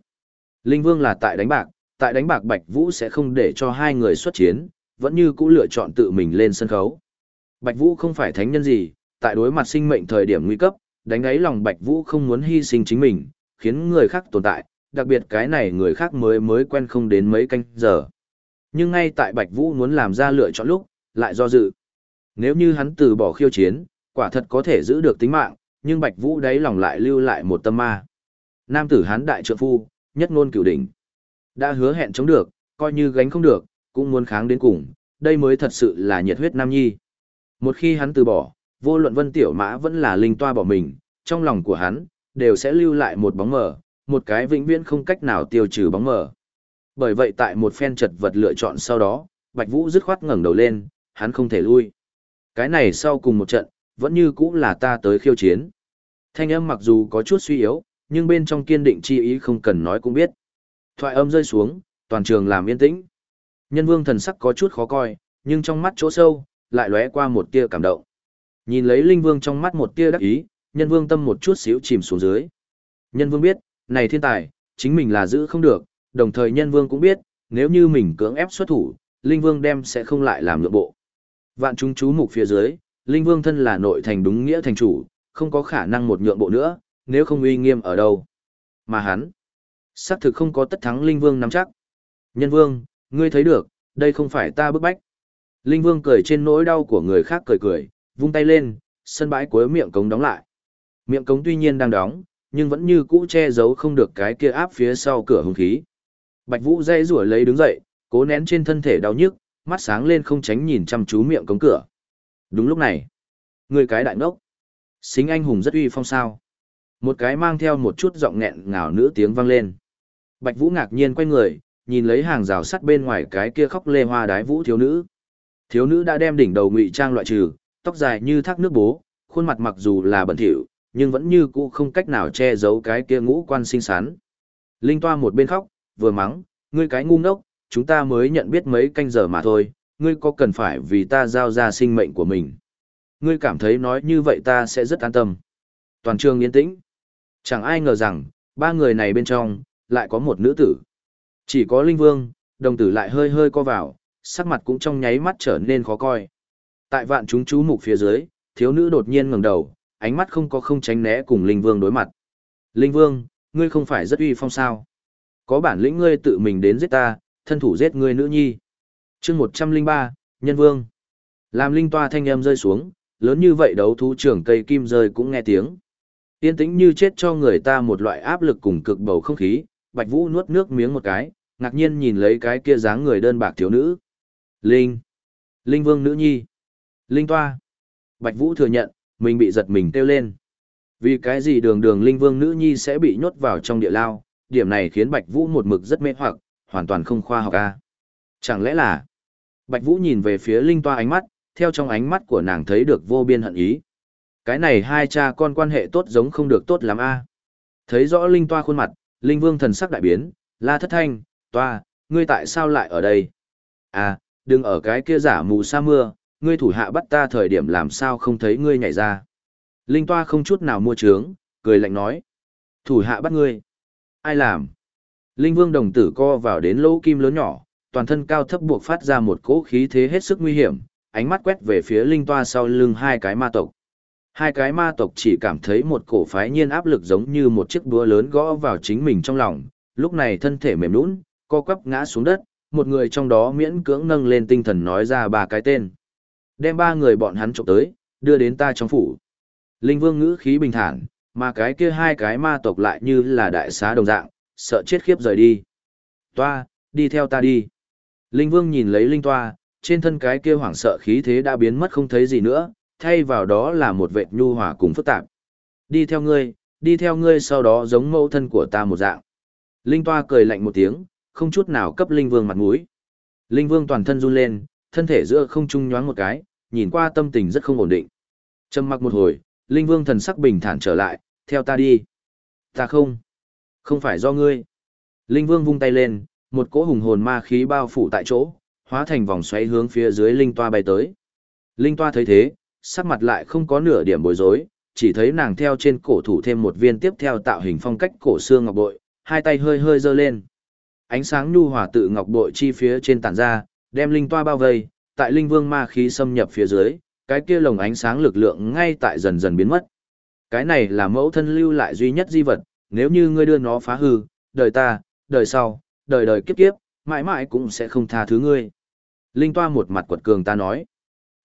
Linh Vương là tại đánh bạc, tại đánh bạc Bạch Vũ sẽ không để cho hai người xuất chiến, vẫn như cũ lựa chọn tự mình lên sân khấu. Bạch Vũ không phải thánh nhân gì, tại đối mặt sinh mệnh thời điểm nguy cấp, đánh ấy lòng Bạch Vũ không muốn hy sinh chính mình, khiến người khác tồn tại, đặc biệt cái này người khác mới mới quen không đến mấy canh giờ. Nhưng ngay tại Bạch Vũ muốn làm ra lựa chọn lúc, lại do dự. Nếu như hắn từ bỏ khiêu chiến, quả thật có thể giữ được tính mạng, nhưng Bạch Vũ đáy lòng lại lưu lại một tâm ma. Nam tử hán đại trượng phu, nhất ngôn cửu đỉnh. Đã hứa hẹn chống được, coi như gánh không được, cũng muốn kháng đến cùng, đây mới thật sự là nhiệt huyết nam nhi. Một khi hắn từ bỏ, Vô luận Vân Tiểu Mã vẫn là linh toa bỏ mình, trong lòng của hắn, đều sẽ lưu lại một bóng mờ, một cái vĩnh viễn không cách nào tiêu trừ bóng mờ. Bởi vậy tại một phen chật vật lựa chọn sau đó, Bạch Vũ dứt khoát ngẩng đầu lên, hắn không thể lui. Cái này sau cùng một trận, vẫn như cũng là ta tới khiêu chiến. Thanh âm mặc dù có chút suy yếu, nhưng bên trong kiên định chi ý không cần nói cũng biết. Thoại âm rơi xuống, toàn trường làm yên tĩnh. Nhân vương thần sắc có chút khó coi, nhưng trong mắt chỗ sâu, lại lóe qua một tia cảm động. Nhìn lấy linh vương trong mắt một tia đắc ý, nhân vương tâm một chút xíu chìm xuống dưới. Nhân vương biết, này thiên tài, chính mình là giữ không được, đồng thời nhân vương cũng biết, nếu như mình cưỡng ép xuất thủ, linh vương đem sẽ không lại làm nhượng bộ. Vạn chúng chú mục phía dưới, linh vương thân là nội thành đúng nghĩa thành chủ, không có khả năng một nhượng bộ nữa, nếu không uy nghiêm ở đâu. Mà hắn, xác thực không có tất thắng linh vương nắm chắc. Nhân vương, ngươi thấy được, đây không phải ta bức bách. Linh vương cười trên nỗi đau của người khác cười cười, vung tay lên, sân bãi cuối miệng cống đóng lại. Miệng cống tuy nhiên đang đóng, nhưng vẫn như cũ che giấu không được cái kia áp phía sau cửa hung khí. Bạch Vũ dây rủa lấy đứng dậy, cố nén trên thân thể đau nhức, mắt sáng lên không tránh nhìn chăm chú miệng cống cửa. Đúng lúc này, người cái đại ngốc, xính anh hùng rất uy phong sao. Một cái mang theo một chút giọng nghẹn ngào nữ tiếng vang lên. Bạch Vũ ngạc nhiên quay người, nhìn lấy hàng rào sắt bên ngoài cái kia khóc lê hoa đái vũ thiếu nữ. Thiếu nữ đã đem đỉnh đầu ngụy trang loại trừ, tóc dài như thác nước bố, khuôn mặt mặc dù là bẩn thỉu, nhưng vẫn như cũ không cách nào che giấu cái kia ngũ quan xinh xắn. Linh toa một bên khóc, vừa mắng, ngươi cái ngu ngốc, chúng ta mới nhận biết mấy canh giờ mà thôi, ngươi có cần phải vì ta giao ra sinh mệnh của mình. Ngươi cảm thấy nói như vậy ta sẽ rất an tâm. Toàn trường yên tĩnh. Chẳng ai ngờ rằng, ba người này bên trong, lại có một nữ tử. Chỉ có Linh Vương, đồng tử lại hơi hơi co vào, sắc mặt cũng trong nháy mắt trở nên khó coi. Tại vạn chúng chú mục phía dưới, thiếu nữ đột nhiên ngẩng đầu, ánh mắt không có không tránh né cùng Linh Vương đối mặt. Linh Vương, ngươi không phải rất uy phong sao? Có bản lĩnh ngươi tự mình đến giết ta, thân thủ giết ngươi nữ nhi. chương 103, Nhân Vương. Làm linh toa thanh âm rơi xuống, lớn như vậy đấu thú trưởng cây kim rơi cũng nghe tiếng. Yên tĩnh như chết cho người ta một loại áp lực cùng cực bầu không khí, Bạch Vũ nuốt nước miếng một cái, ngạc nhiên nhìn lấy cái kia dáng người đơn bạc thiếu nữ. Linh. Linh Vương nữ nhi. Linh toa. Bạch Vũ thừa nhận, mình bị giật mình kêu lên. Vì cái gì đường đường Linh Vương nữ nhi sẽ bị nhốt vào trong địa lao, điểm này khiến Bạch Vũ một mực rất mê hoặc, hoàn toàn không khoa học a. Chẳng lẽ là Bạch Vũ nhìn về phía Linh Toa ánh mắt, theo trong ánh mắt của nàng thấy được vô biên hận ý. Cái này hai cha con quan hệ tốt giống không được tốt lắm a. Thấy rõ Linh Toa khuôn mặt, Linh Vương thần sắc đại biến, la thất thanh, Toa, ngươi tại sao lại ở đây? À, đừng ở cái kia giả mù sa mưa, ngươi thủ hạ bắt ta thời điểm làm sao không thấy ngươi nhảy ra. Linh Toa không chút nào mua trướng, cười lạnh nói. Thủ hạ bắt ngươi. Ai làm? Linh Vương đồng tử co vào đến lỗ kim lớn nhỏ, toàn thân cao thấp buộc phát ra một cỗ khí thế hết sức nguy hiểm, ánh mắt quét về phía linh toa sau lưng hai cái ma tộc. Hai cái ma tộc chỉ cảm thấy một cổ phái nhiên áp lực giống như một chiếc búa lớn gõ vào chính mình trong lòng, lúc này thân thể mềm nhũn, co quắp ngã xuống đất, một người trong đó miễn cưỡng nâng lên tinh thần nói ra ba cái tên. Đem ba người bọn hắn trộm tới, đưa đến ta trong phủ. Linh Vương ngữ khí bình thản, mà cái kia hai cái ma tộc lại như là đại xá đồng dạng, sợ chết khiếp rời đi. Toa, đi theo ta đi. Linh Vương nhìn lấy Linh Toa, trên thân cái kia hoảng sợ khí thế đã biến mất không thấy gì nữa, thay vào đó là một vệt nhu hòa cùng phức tạp. Đi theo ngươi, đi theo ngươi sau đó giống mẫu thân của ta một dạng. Linh Toa cười lạnh một tiếng, không chút nào cấp Linh Vương mặt mũi. Linh Vương toàn thân run lên, thân thể giữa không trung nhoáng một cái, nhìn qua tâm tình rất không ổn định. Trầm mặc một hồi, Linh Vương thần sắc bình thản trở lại, theo ta đi. Ta không. Không phải do ngươi. Linh Vương vung tay lên, một cỗ hùng hồn ma khí bao phủ tại chỗ, hóa thành vòng xoáy hướng phía dưới Linh Toa bay tới. Linh Toa thấy thế, sắc mặt lại không có nửa điểm bối rối, chỉ thấy nàng theo trên cổ thủ thêm một viên tiếp theo tạo hình phong cách cổ xương ngọc bội, hai tay hơi hơi giơ lên. Ánh sáng nhu hòa tự ngọc bội chi phía trên tản ra, đem Linh Toa bao vây, tại Linh Vương ma khí xâm nhập phía dưới, cái kia lồng ánh sáng lực lượng ngay tại dần dần biến mất. Cái này là mẫu thân lưu lại duy nhất di vật, nếu như ngươi đưa nó phá hư, đời ta, đời sau, đời đời kiếp kiếp, mãi mãi cũng sẽ không tha thứ ngươi. Linh toa một mặt quật cường ta nói.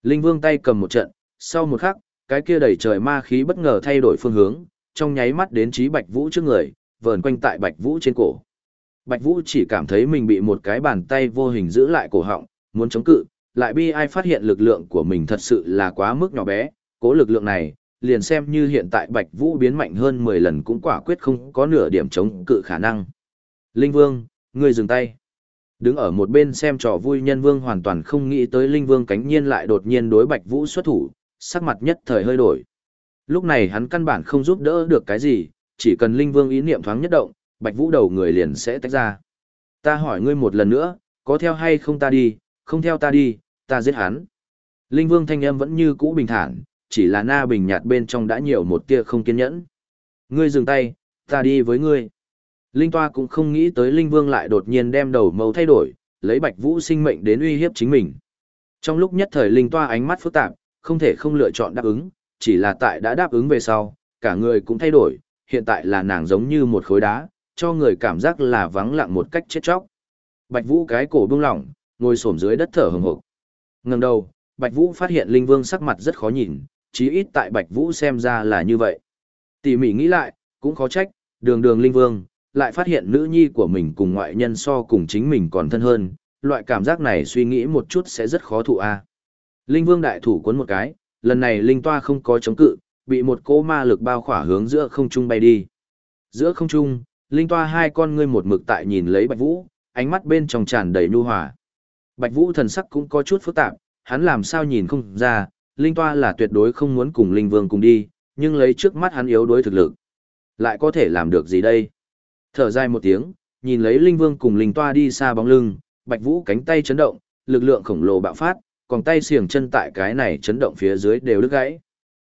Linh vương tay cầm một trận, sau một khắc, cái kia đẩy trời ma khí bất ngờ thay đổi phương hướng, trong nháy mắt đến trí Bạch Vũ trước người, vờn quanh tại Bạch Vũ trên cổ. Bạch Vũ chỉ cảm thấy mình bị một cái bàn tay vô hình giữ lại cổ họng, muốn chống cự, lại bi ai phát hiện lực lượng của mình thật sự là quá mức nhỏ bé, cố lực lượng này, liền xem như hiện tại Bạch Vũ biến mạnh hơn 10 lần cũng quả quyết không có nửa điểm chống cự khả năng. Linh Vương, ngươi dừng tay. Đứng ở một bên xem trò vui nhân vương hoàn toàn không nghĩ tới Linh Vương cánh nhiên lại đột nhiên đối Bạch Vũ xuất thủ, sắc mặt nhất thời hơi đổi. Lúc này hắn căn bản không giúp đỡ được cái gì, chỉ cần Linh Vương ý niệm thoáng nhất động, Bạch Vũ đầu người liền sẽ tách ra. Ta hỏi ngươi một lần nữa, có theo hay không ta đi, không theo ta đi, ta giết hắn. Linh Vương thanh âm vẫn như cũ bình thản, chỉ là na bình nhạt bên trong đã nhiều một tia không kiên nhẫn. Ngươi dừng tay, ta đi với ngươi. Linh Toa cũng không nghĩ tới Linh Vương lại đột nhiên đem đầu mâu thay đổi, lấy Bạch Vũ sinh mệnh đến uy hiếp chính mình. Trong lúc nhất thời Linh Toa ánh mắt phức tạp, không thể không lựa chọn đáp ứng, chỉ là tại đã đáp ứng về sau, cả người cũng thay đổi, hiện tại là nàng giống như một khối đá, cho người cảm giác là vắng lặng một cách chết chóc. Bạch Vũ cái cổ buông lỏng, ngồi xổm dưới đất thở hừng hực. Ngẩng đầu, Bạch Vũ phát hiện Linh Vương sắc mặt rất khó nhìn, chí ít tại Bạch Vũ xem ra là như vậy. Tỉ mỉ nghĩ lại, cũng khó trách, đường đường Linh Vương, lại phát hiện nữ nhi của mình cùng ngoại nhân so cùng chính mình còn thân hơn, loại cảm giác này suy nghĩ một chút sẽ rất khó thụ a. Linh Vương đại thủ cuốn một cái, lần này Linh Toa không có chống cự, bị một cỗ ma lực bao khỏa hướng giữa không trung bay đi. Giữa không trung, Linh Toa hai con ngươi một mực tại nhìn lấy Bạch Vũ, ánh mắt bên trong tràn đầy nhu hòa. Bạch Vũ thần sắc cũng có chút phức tạp, hắn làm sao nhìn không ra, Linh Toa là tuyệt đối không muốn cùng Linh Vương cùng đi, nhưng lấy trước mắt hắn yếu đối thực lực. Lại có thể làm được gì đây? Thở dài một tiếng, nhìn lấy Linh Vương cùng Linh Toa đi xa bóng lưng, Bạch Vũ cánh tay chấn động, lực lượng khổng lồ bạo phát, còn tay xiềng chân tại cái này chấn động phía dưới đều đứt gãy.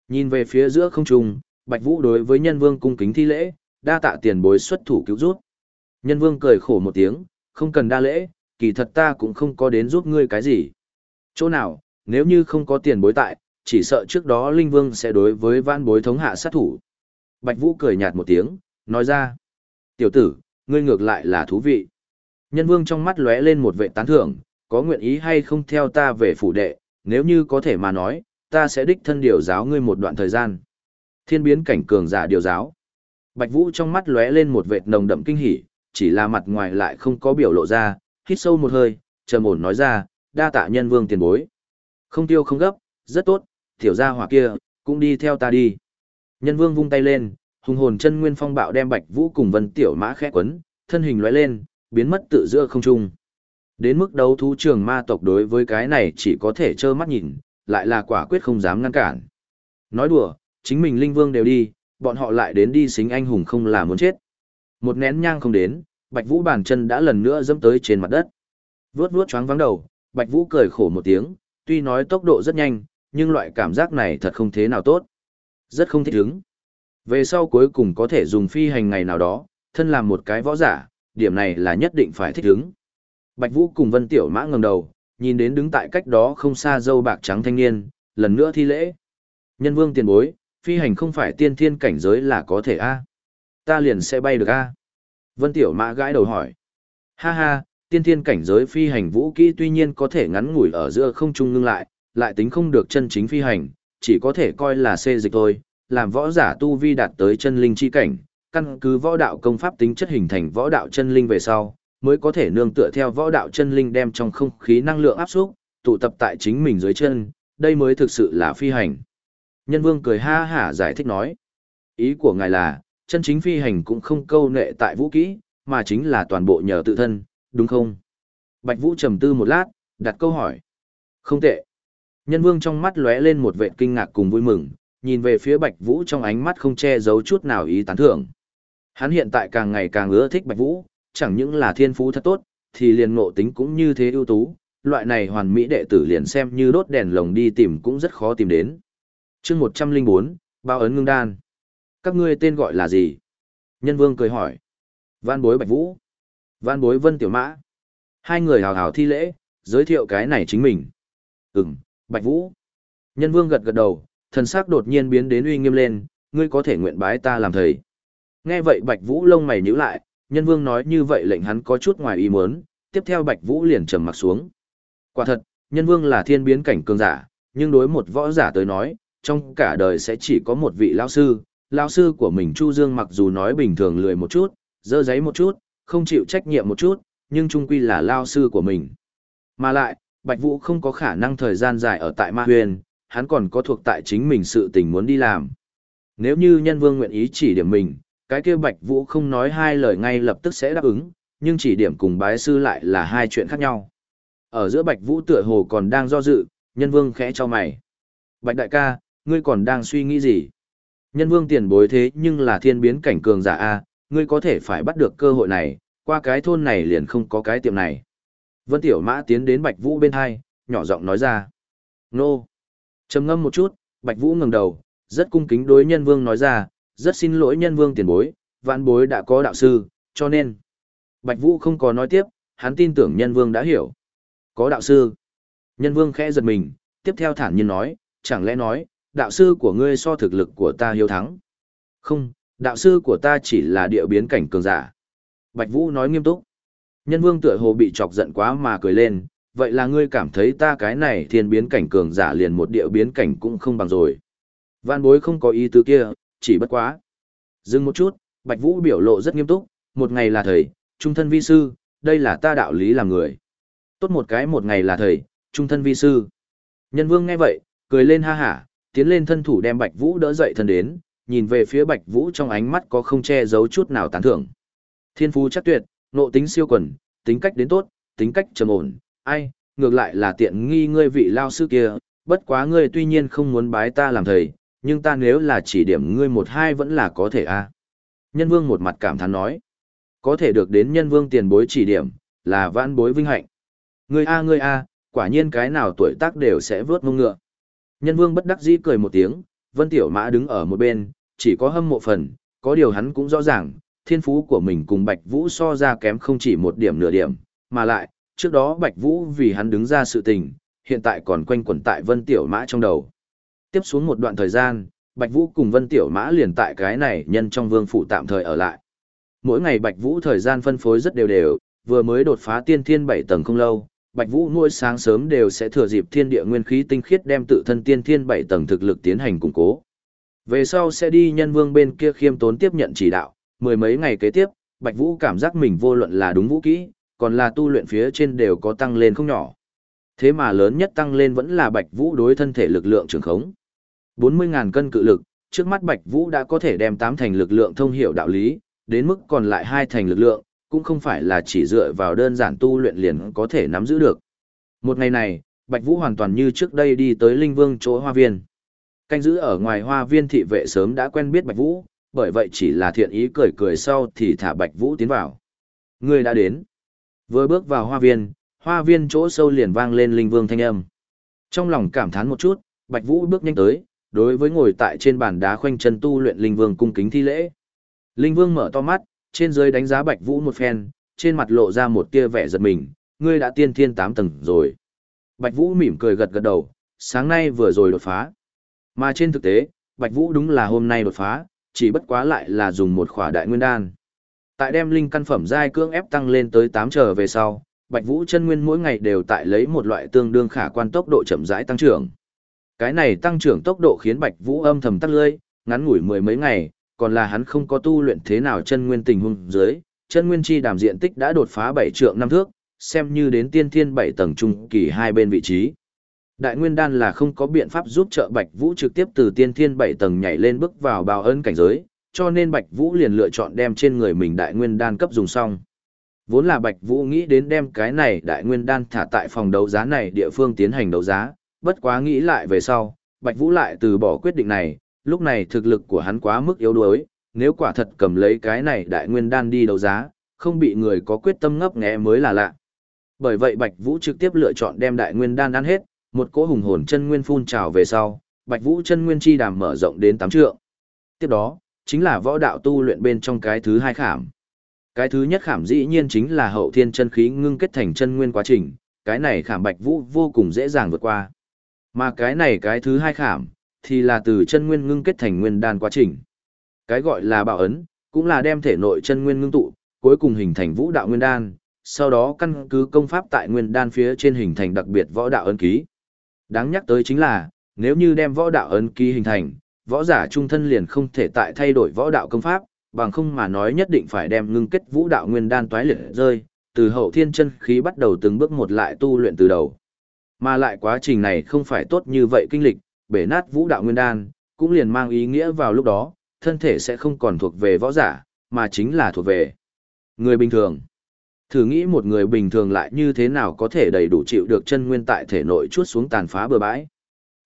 Nhìn về phía giữa không trung, Bạch Vũ đối với Nhân Vương cung kính thi lễ, đa tạ tiền bối xuất thủ cứu rút. Nhân Vương cười khổ một tiếng, không cần đa lễ, kỳ thật ta cũng không có đến giúp ngươi cái gì. Chỗ nào, nếu như không có tiền bối tại, chỉ sợ trước đó Linh Vương sẽ đối với vãn bối thống hạ sát thủ. Bạch Vũ cười nhạt một tiếng, nói ra. Tiểu tử, ngươi ngược lại là thú vị. Nhân Vương trong mắt lóe lên một vệ tán thưởng, có nguyện ý hay không theo ta về phủ đệ, nếu như có thể mà nói, ta sẽ đích thân điều giáo ngươi một đoạn thời gian. Thiên biến cảnh cường giả điều giáo. Bạch Vũ trong mắt lóe lên một vệt nồng đậm kinh hỉ, chỉ là mặt ngoài lại không có biểu lộ ra, hít sâu một hơi, trầm ổn nói ra, đa tạ nhân vương tiền bối. Không tiêu không gấp, rất tốt, tiểu gia hỏa kia, cũng đi theo ta đi. Nhân vương vung tay lên, hùng hồn chân nguyên phong bạo đem Bạch Vũ cùng Vân Tiểu Mã khẽ quấn, thân hình lóe lên, biến mất tự giữa không trung. Đến mức đấu thú trường ma tộc đối với cái này chỉ có thể trơ mắt nhìn, lại là quả quyết không dám ngăn cản. Nói đùa, chính mình linh vương đều đi, bọn họ lại đến đi xính anh hùng không là muốn chết. Một nén nhang không đến, Bạch Vũ bàn chân đã lần nữa dẫm tới trên mặt đất. Vướt vướt choáng vắng đầu, Bạch Vũ cười khổ một tiếng, tuy nói tốc độ rất nhanh, nhưng loại cảm giác này thật không thế nào tốt. Rất không thích ứng. Về sau cuối cùng có thể dùng phi hành ngày nào đó, thân làm một cái võ giả, điểm này là nhất định phải thích ứng. Bạch Vũ cùng Vân Tiểu Mã ngẩng đầu, nhìn đến đứng tại cách đó không xa dâu bạc trắng thanh niên, lần nữa thi lễ. Nhân vương tiền bối, phi hành không phải tiên thiên cảnh giới là có thể a Ta liền sẽ bay được a Vân Tiểu Mã gãi đầu hỏi. Ha ha, tiên thiên cảnh giới phi hành vũ kỹ tuy nhiên có thể ngắn ngủi ở giữa không trung ngưng lại, lại tính không được chân chính phi hành, chỉ có thể coi là xê dịch thôi, làm võ giả tu vi đạt tới chân linh chi cảnh, căn cứ võ đạo công pháp tính chất hình thành võ đạo chân linh về sau, mới có thể nương tựa theo võ đạo chân linh đem trong không khí năng lượng áp xúc, tụ tập tại chính mình dưới chân, đây mới thực sự là phi hành. Nhân vương cười ha hả giải thích nói, ý của ngài là, chân chính phi hành cũng không câu nệ tại vũ kỹ, mà chính là toàn bộ nhờ tự thân, đúng không? Bạch Vũ trầm tư một lát, đặt câu hỏi. Không tệ. Nhân vương trong mắt lóe lên một vệ kinh ngạc cùng vui mừng, nhìn về phía Bạch Vũ trong ánh mắt không che giấu chút nào ý tán thưởng. Hắn hiện tại càng ngày càng ưa thích Bạch Vũ, chẳng những là thiên phú thật tốt, thì liền ngộ tính cũng như thế ưu tú, loại này hoàn mỹ đệ tử liền xem như đốt đèn lồng đi tìm cũng rất khó tìm đến. Chương 104, bao ấn ngưng đan. Các ngươi tên gọi là gì? Nhân Vương cười hỏi. Văn Bối Bạch Vũ. Văn Bối Vân Tiểu Mã. Hai người hào hào thi lễ, giới thiệu cái này chính mình. Ừm, Bạch Vũ. Nhân Vương gật gật đầu, thần sắc đột nhiên biến đến uy nghiêm lên, ngươi có thể nguyện bái ta làm thầy. Nghe vậy Bạch Vũ lông mày nhíu lại, nhân vương nói như vậy lệnh hắn có chút ngoài ý muốn, tiếp theo Bạch Vũ liền trầm mặt xuống. Quả thật, nhân vương là thiên biến cảnh cường giả, nhưng đối một võ giả tới nói, trong cả đời sẽ chỉ có một vị lao sư, lao sư của mình Chu Dương mặc dù nói bình thường lười một chút, dơ giấy một chút, không chịu trách nhiệm một chút, nhưng trung quy là lao sư của mình. Mà lại, Bạch Vũ không có khả năng thời gian dài ở tại Ma Huyền, hắn còn có thuộc tại chính mình sự tình muốn đi làm. Nếu như nhân vương nguyện ý chỉ điểm mình, cái kia Bạch Vũ không nói hai lời ngay lập tức sẽ đáp ứng, nhưng chỉ điểm cùng bái sư lại là hai chuyện khác nhau. Ở giữa Bạch Vũ tựa hồ còn đang do dự, nhân vương khẽ cho mày. Bạch đại ca, ngươi còn đang suy nghĩ gì? Nhân vương tiền bối thế nhưng là thiên biến cảnh cường giả A, ngươi có thể phải bắt được cơ hội này, qua cái thôn này liền không có cái tiệm này. Vân Tiểu Mã tiến đến Bạch Vũ bên hai, nhỏ giọng nói ra. Nô! trầm ngâm một chút, Bạch Vũ ngẩng đầu, rất cung kính đối nhân vương nói ra, rất xin lỗi nhân vương tiền bối, vạn bối đã có đạo sư, cho nên. Bạch Vũ không có nói tiếp, hắn tin tưởng nhân vương đã hiểu. Có đạo sư. Nhân vương khẽ giật mình, tiếp theo thản nhiên nói, chẳng lẽ nói, đạo sư của ngươi so thực lực của ta hiếu thắng. Không, đạo sư của ta chỉ là địa biến cảnh cường giả. Bạch Vũ nói nghiêm túc. Nhân vương tựa hồ bị chọc giận quá mà cười lên, vậy là ngươi cảm thấy ta cái này thiên biến cảnh cường giả liền một địa biến cảnh cũng không bằng rồi. Vạn bối không có ý tứ kia, chỉ bất quá. Dừng một chút, Bạch Vũ biểu lộ rất nghiêm túc, một ngày là thầy, trung thân vi sư, đây là ta đạo lý làm người. Tốt một cái một ngày là thầy, trung thân vi sư. Nhân vương nghe vậy, cười lên ha hả, tiến lên thân thủ đem Bạch Vũ đỡ dậy thân đến, nhìn về phía Bạch Vũ trong ánh mắt có không che giấu chút nào tán thưởng. Thiên phú chắc tuyệt, nộ tính siêu quần, tính cách đến tốt, tính cách trầm ổn, ai, ngược lại là tiện nghi ngươi vị lao sư kia, bất quá ngươi tuy nhiên không muốn bái ta làm thầy, nhưng ta nếu là chỉ điểm ngươi một hai vẫn là có thể a. Nhân vương một mặt cảm thán nói, có thể được đến nhân vương tiền bối chỉ điểm, là vãn bối vinh hạnh. Ngươi a ngươi a, quả nhiên cái nào tuổi tác đều sẽ vớt mông ngựa. Nhân vương bất đắc dĩ cười một tiếng, vân tiểu mã đứng ở một bên, chỉ có hâm mộ phần, có điều hắn cũng rõ ràng, thiên phú của mình cùng Bạch Vũ so ra kém không chỉ một điểm nửa điểm, mà lại, trước đó Bạch Vũ vì hắn đứng ra sự tình, hiện tại còn quanh quẩn tại Vân Tiểu Mã trong đầu. Tiếp xuống một đoạn thời gian, Bạch Vũ cùng Vân Tiểu Mã liền tại cái này nhân trong vương phủ tạm thời ở lại. Mỗi ngày Bạch Vũ thời gian phân phối rất đều đều, vừa mới đột phá tiên thiên bảy tầng không lâu, Bạch Vũ mỗi sáng sớm đều sẽ thừa dịp thiên địa nguyên khí tinh khiết đem tự thân tiên thiên bảy tầng thực lực tiến hành củng cố. Về sau sẽ đi nhân vương bên kia khiêm tốn tiếp nhận chỉ đạo, mười mấy ngày kế tiếp, Bạch Vũ cảm giác mình vô luận là đúng vũ kỹ, còn là tu luyện phía trên đều có tăng lên không nhỏ. Thế mà lớn nhất tăng lên vẫn là Bạch Vũ đối thân thể lực lượng trường khống. 40.000 cân cự lực, trước mắt Bạch Vũ đã có thể đem 8 thành lực lượng thông hiểu đạo lý, đến mức còn lại 2 thành lực lượng, cũng không phải là chỉ dựa vào đơn giản tu luyện liền có thể nắm giữ được. Một ngày này, Bạch Vũ hoàn toàn như trước đây đi tới Linh Vương chỗ hoa viên. Canh giữ ở ngoài hoa viên thị vệ sớm đã quen biết Bạch Vũ, bởi vậy chỉ là thiện ý cười cười sau thì thả Bạch Vũ tiến vào. Người đã đến. Vừa bước vào hoa viên, hoa viên chỗ sâu liền vang lên linh vương thanh âm. Trong lòng cảm thán một chút, Bạch Vũ bước nhanh tới, đối với ngồi tại trên bàn đá khoanh chân tu luyện linh vương cung kính thi lễ. Linh vương mở to mắt, trên dưới đánh giá Bạch Vũ một phen, trên mặt lộ ra một tia vẻ giật mình, ngươi đã tiên thiên tám tầng rồi. Bạch Vũ mỉm cười gật gật đầu, sáng nay vừa rồi đột phá. Mà trên thực tế, Bạch Vũ đúng là hôm nay đột phá, chỉ bất quá lại là dùng một khỏa đại nguyên đan. Tại đem linh căn phẩm giai cương ép tăng lên tới 8 trở về sau, Bạch Vũ chân nguyên mỗi ngày đều tại lấy một loại tương đương khả quan tốc độ chậm rãi tăng trưởng. Cái này tăng trưởng tốc độ khiến Bạch Vũ âm thầm tắt lưỡi, ngắn ngủi mười mấy ngày, còn là hắn không có tu luyện thế nào chân nguyên tình hung dưới, chân nguyên chi đàm diện tích đã đột phá 7 trượng năm thước, xem như đến tiên thiên 7 tầng trung kỳ hai bên vị trí. Đại nguyên đan là không có biện pháp giúp trợ Bạch Vũ trực tiếp từ tiên thiên 7 tầng nhảy lên bước vào bào ân cảnh giới, cho nên Bạch Vũ liền lựa chọn đem trên người mình đại nguyên đan cấp dùng xong. Vốn là Bạch Vũ nghĩ đến đem cái này đại nguyên đan thả tại phòng đấu giá này địa phương tiến hành đấu giá, bất quá nghĩ lại về sau, Bạch Vũ lại từ bỏ quyết định này, lúc này thực lực của hắn quá mức yếu đuối, nếu quả thật cầm lấy cái này đại nguyên đan đi đấu giá, không bị người có quyết tâm ngấp nghé mới là lạ. Bởi vậy Bạch Vũ trực tiếp lựa chọn đem đại nguyên đan ăn hết, một cỗ hùng hồn chân nguyên phun trào về sau, Bạch Vũ chân nguyên chi đàm mở rộng đến 8 trượng. Tiếp đó, chính là võ đạo tu luyện bên trong cái thứ hai khảm. Cái thứ nhất khảm dĩ nhiên chính là hậu thiên chân khí ngưng kết thành chân nguyên quá trình, cái này khảm bạch vũ vô cùng dễ dàng vượt qua. Mà cái này cái thứ hai khảm, thì là từ chân nguyên ngưng kết thành nguyên đan quá trình. Cái gọi là bảo ấn, cũng là đem thể nội chân nguyên ngưng tụ, cuối cùng hình thành vũ đạo nguyên đan, sau đó căn cứ công pháp tại nguyên đan phía trên hình thành đặc biệt võ đạo ấn ký. Đáng nhắc tới chính là, nếu như đem võ đạo ấn ký hình thành, võ giả trung thân liền không thể tại thay đổi võ đạo công pháp, bằng không mà nói nhất định phải đem ngưng kết vũ đạo nguyên đan toái liệt rơi, từ hậu thiên chân khí bắt đầu từng bước một lại tu luyện từ đầu. Mà lại quá trình này không phải tốt như vậy kinh lịch, bể nát vũ đạo nguyên đan, cũng liền mang ý nghĩa vào lúc đó, thân thể sẽ không còn thuộc về võ giả, mà chính là thuộc về người bình thường. Thử nghĩ một người bình thường lại như thế nào có thể đầy đủ chịu được chân nguyên tại thể nội chuốt xuống tàn phá bừa bãi.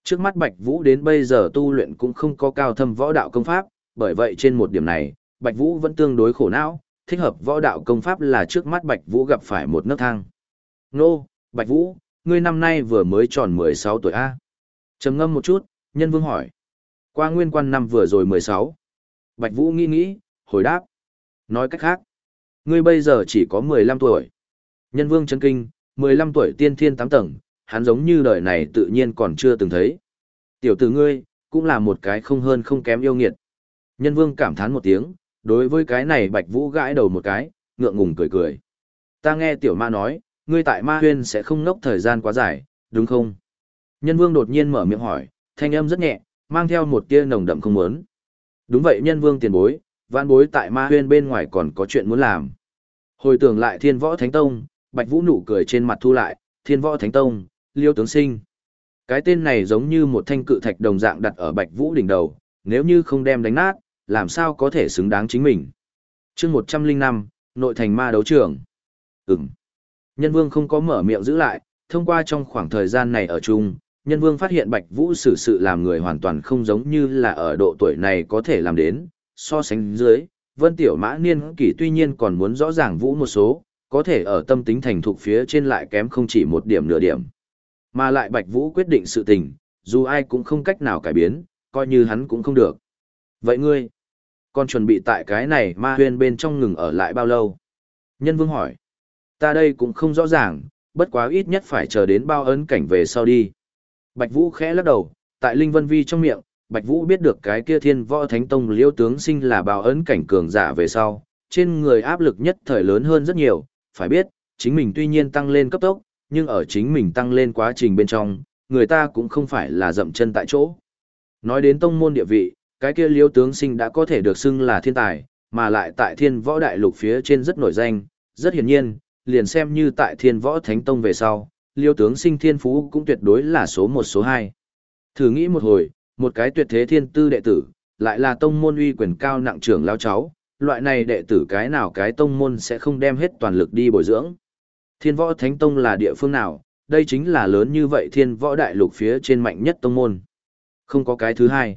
Trước mắt Bạch Vũ đến bây giờ tu luyện cũng không có cao thâm võ đạo công pháp, bởi vậy trên một điểm này, Bạch Vũ vẫn tương đối khổ não, thích hợp võ đạo công pháp là trước mắt Bạch Vũ gặp phải một nấc thang. Nô, Bạch Vũ, ngươi năm nay vừa mới tròn 16 tuổi A trầm ngâm một chút, nhân vương hỏi. Qua nguyên quan năm vừa rồi 16. Bạch Vũ nghĩ nghĩ, hồi đáp. Nói cách khác, ngươi bây giờ chỉ có 15 tuổi. Nhân vương chân kinh, 15 tuổi tiên thiên tám tầng, hắn giống như đời này tự nhiên còn chưa từng thấy. Tiểu tử ngươi, cũng là một cái không hơn không kém yêu nghiệt. Nhân vương cảm thán một tiếng, đối với cái này Bạch Vũ gãi đầu một cái, ngượng ngùng cười cười. Ta nghe tiểu ma nói, ngươi tại ma huyên sẽ không nốc thời gian quá dài, đúng không? Nhân vương đột nhiên mở miệng hỏi, thanh âm rất nhẹ, mang theo một tia nồng đậm không muốn. Đúng vậy nhân vương tiền bối, vạn bối tại ma huyên bên ngoài còn có chuyện muốn làm. Hồi tưởng lại thiên võ thánh tông, bạch vũ nụ cười trên mặt thu lại, thiên võ thánh tông, liêu tướng sinh. Cái tên này giống như một thanh cự thạch đồng dạng đặt ở bạch vũ đỉnh đầu, nếu như không đem đánh nát, làm sao có thể xứng đáng chính mình. chương 105, nội thành ma đấu trường. Ừm. Nhân vương không có mở miệng giữ lại, thông qua trong khoảng thời gian này ở chung, nhân vương phát hiện Bạch Vũ xử sự làm người hoàn toàn không giống như là ở độ tuổi này có thể làm đến, so sánh dưới, Vân Tiểu Mã Niên kỷ tuy nhiên còn muốn rõ ràng Vũ một số, có thể ở tâm tính thành thục phía trên lại kém không chỉ một điểm nửa điểm. Mà lại Bạch Vũ quyết định sự tình, dù ai cũng không cách nào cải biến, coi như hắn cũng không được. Vậy ngươi, còn chuẩn bị tại cái này ma huyên bên trong ngừng ở lại bao lâu? Nhân vương hỏi. Ta đây cũng không rõ ràng, bất quá ít nhất phải chờ đến bao ấn cảnh về sau đi. Bạch Vũ khẽ lắc đầu, tại Linh Vân Vi trong miệng, Bạch Vũ biết được cái kia thiên võ thánh tông liêu tướng sinh là bào ấn cảnh cường giả về sau, trên người áp lực nhất thời lớn hơn rất nhiều, phải biết, chính mình tuy nhiên tăng lên cấp tốc, nhưng ở chính mình tăng lên quá trình bên trong, người ta cũng không phải là dậm chân tại chỗ. Nói đến tông môn địa vị, cái kia liêu tướng sinh đã có thể được xưng là thiên tài, mà lại tại thiên võ đại lục phía trên rất nổi danh, rất hiển nhiên, liền xem như tại thiên võ thánh tông về sau, liêu tướng sinh thiên phú cũng tuyệt đối là số một số hai. Thử nghĩ một hồi, một cái tuyệt thế thiên tư đệ tử, lại là tông môn uy quyền cao nặng trưởng lao cháu, loại này đệ tử cái nào cái tông môn sẽ không đem hết toàn lực đi bồi dưỡng. Thiên võ thánh tông là địa phương nào, đây chính là lớn như vậy thiên võ đại lục phía trên mạnh nhất tông môn. Không có cái thứ hai.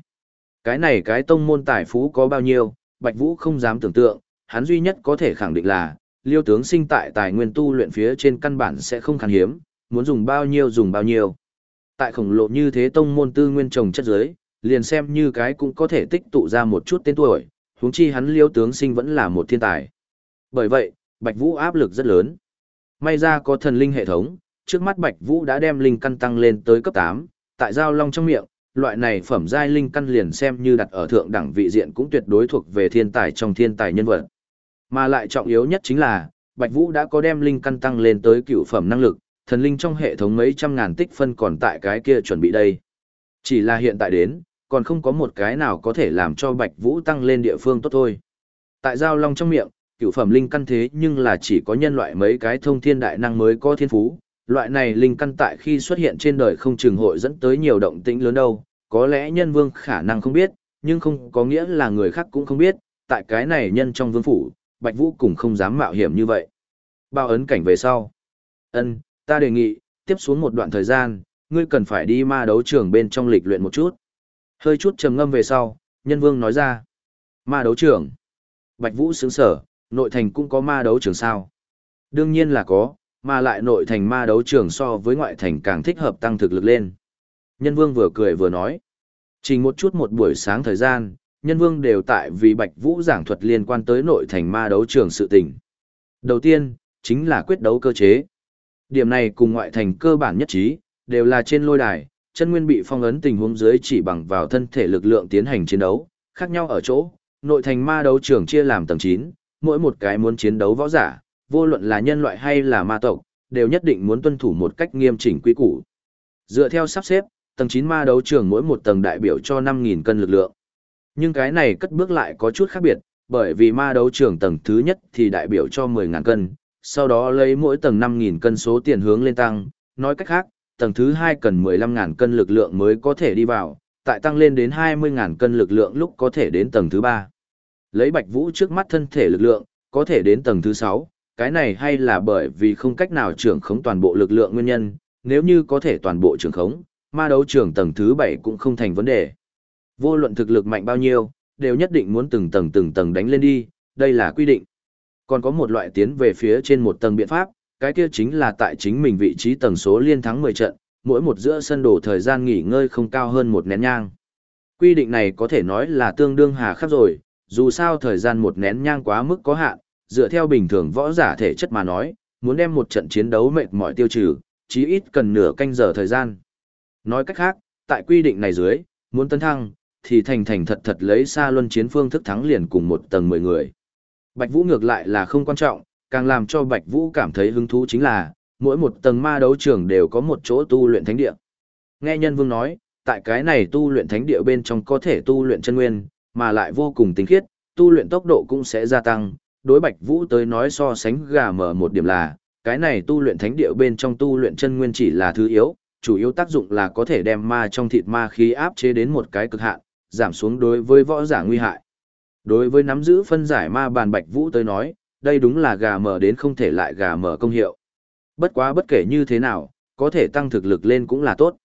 Cái này cái tông môn tài phú có bao nhiêu, Bạch Vũ không dám tưởng tượng, hắn duy nhất có thể khẳng định là, liêu tướng sinh tại tài nguyên tu luyện phía trên căn bản sẽ không khan hiếm, muốn dùng bao nhiêu dùng bao nhiêu. Tại khổng lồ như thế tông môn tư nguyên trồng chất giới, liền xem như cái cũng có thể tích tụ ra một chút tên tuổi, huống chi hắn liêu tướng sinh vẫn là một thiên tài. Bởi vậy, Bạch Vũ áp lực rất lớn. May ra có thần linh hệ thống, trước mắt Bạch Vũ đã đem linh căn tăng lên tới cấp 8, tại giao long trong miệng, loại này phẩm giai linh căn liền xem như đặt ở thượng đẳng vị diện cũng tuyệt đối thuộc về thiên tài trong thiên tài nhân vật. Mà lại trọng yếu nhất chính là, Bạch Vũ đã có đem linh căn tăng lên tới cựu phẩm năng lực, thần linh trong hệ thống mấy trăm ngàn tích phân còn tại cái kia chuẩn bị đây. Chỉ là hiện tại đến, còn không có một cái nào có thể làm cho Bạch Vũ tăng lên địa phương tốt thôi. Tại giao long trong miệng, cựu phẩm linh căn thế nhưng là chỉ có nhân loại mấy cái thông thiên đại năng mới có thiên phú. Loại này linh căn tại khi xuất hiện trên đời không trường hội dẫn tới nhiều động tĩnh lớn đâu, có lẽ nhân vương khả năng không biết, nhưng không có nghĩa là người khác cũng không biết, tại cái này nhân trong vương phủ, Bạch Vũ cũng không dám mạo hiểm như vậy. Bao ấn cảnh về sau. Ân, ta đề nghị, tiếp xuống một đoạn thời gian, ngươi cần phải đi ma đấu trường bên trong lịch luyện một chút. Hơi chút trầm ngâm về sau, nhân vương nói ra. Ma đấu trường. Bạch Vũ sướng sở, nội thành cũng có ma đấu trường sao. Đương nhiên là có, mà lại nội thành ma đấu trường so với ngoại thành càng thích hợp tăng thực lực lên. Nhân vương vừa cười vừa nói. Chỉ một chút một buổi sáng thời gian, nhân vương đều tại vì Bạch Vũ giảng thuật liên quan tới nội thành ma đấu trường sự tình. Đầu tiên, chính là quyết đấu cơ chế. Điểm này cùng ngoại thành cơ bản nhất trí, đều là trên lôi đài, chân nguyên bị phong ấn tình huống dưới chỉ bằng vào thân thể lực lượng tiến hành chiến đấu, khác nhau ở chỗ, nội thành ma đấu trường chia làm tầng 9, mỗi một cái muốn chiến đấu võ giả, vô luận là nhân loại hay là ma tộc, đều nhất định muốn tuân thủ một cách nghiêm chỉnh quy củ. Dựa theo sắp xếp, tầng 9 ma đấu trường mỗi một tầng đại biểu cho 5.000 cân lực lượng. Nhưng cái này cất bước lại có chút khác biệt, bởi vì ma đấu trường tầng thứ nhất thì đại biểu cho 10000 cân, sau đó lấy mỗi tầng 5.000 cân số tiền hướng lên tăng, nói cách khác, tầng thứ hai cần 15.000 cân lực lượng mới có thể đi vào, tại tăng lên đến 20.000 cân lực lượng lúc có thể đến tầng thứ 3. Lấy Bạch Vũ trước mắt thân thể lực lượng, có thể đến tầng thứ 6, cái này hay là bởi vì không cách nào trưởng khống toàn bộ lực lượng nguyên nhân, nếu như có thể toàn bộ trưởng khống, ma đấu trưởng tầng thứ 7 cũng không thành vấn đề. Vô luận thực lực mạnh bao nhiêu, đều nhất định muốn từng tầng từng tầng đánh lên đi, đây là quy định. Còn có một loại tiến về phía trên một tầng biện pháp, cái kia chính là tại chính mình vị trí tầng số liên thắng 10 trận, mỗi một giữa sân đổ thời gian nghỉ ngơi không cao hơn một nén nhang. Quy định này có thể nói là tương đương hà khắc rồi, dù sao thời gian một nén nhang quá mức có hạn, dựa theo bình thường võ giả thể chất mà nói, muốn đem một trận chiến đấu mệt mỏi tiêu trừ, chí ít cần nửa canh giờ thời gian. Nói cách khác, tại quy định này dưới, muốn tấn thăng, thì thành thành thật thật lấy xa luân chiến phương thức thắng liền cùng một tầng 10 người. Bạch Vũ ngược lại là không quan trọng, càng làm cho Bạch Vũ cảm thấy hứng thú chính là, mỗi một tầng ma đấu trường đều có một chỗ tu luyện thánh địa. Nghe nhân vương nói, tại cái này tu luyện thánh địa bên trong có thể tu luyện chân nguyên, mà lại vô cùng tinh khiết, tu luyện tốc độ cũng sẽ gia tăng. Đối Bạch Vũ tới nói so sánh gà mở một điểm là, cái này tu luyện thánh địa bên trong tu luyện chân nguyên chỉ là thứ yếu, chủ yếu tác dụng là có thể đem ma trong thịt ma khí áp chế đến một cái cực hạn, giảm xuống đối với võ giả nguy hại. Đối với nắm giữ phân giải ma bàn Bạch Vũ tới nói, đây đúng là gà mở đến không thể lại gà mở công hiệu. Bất quá bất kể như thế nào, có thể tăng thực lực lên cũng là tốt.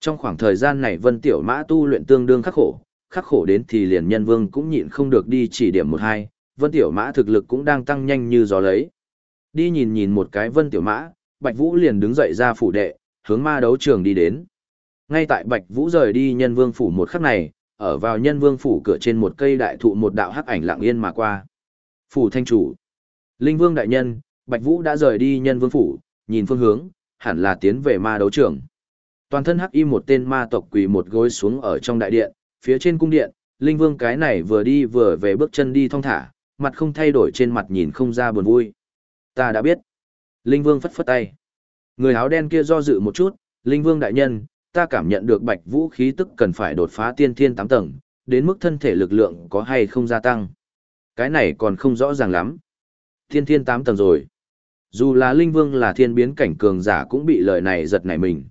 Trong khoảng thời gian này Vân Tiểu Mã tu luyện tương đương khắc khổ, khắc khổ đến thì liền nhân vương cũng nhịn không được đi chỉ điểm một hai, Vân Tiểu Mã thực lực cũng đang tăng nhanh như gió lấy. Đi nhìn nhìn một cái Vân Tiểu Mã, Bạch Vũ liền đứng dậy ra phủ đệ, hướng ma đấu trường đi đến. Ngay tại Bạch Vũ rời đi nhân vương phủ một khắc này, ở vào nhân vương phủ cửa trên một cây đại thụ một đạo hắc ảnh lặng yên mà qua. Phủ thanh chủ. Linh vương đại nhân, Bạch Vũ đã rời đi nhân vương phủ, nhìn phương hướng, hẳn là tiến về ma đấu trường. Toàn thân hắc y một tên ma tộc quỳ một gối xuống ở trong đại điện, phía trên cung điện, Linh Vương cái này vừa đi vừa về bước chân đi thong thả, mặt không thay đổi trên mặt nhìn không ra buồn vui. Ta đã biết. Linh Vương phất phất tay. Người áo đen kia do dự một chút, Linh Vương đại nhân, ta cảm nhận được bạch vũ khí tức cần phải đột phá tiên thiên tám tầng, đến mức thân thể lực lượng có hay không gia tăng. Cái này còn không rõ ràng lắm. Tiên thiên tám tầng rồi. Dù là Linh Vương là thiên biến cảnh cường giả cũng bị lời này giật nảy mình.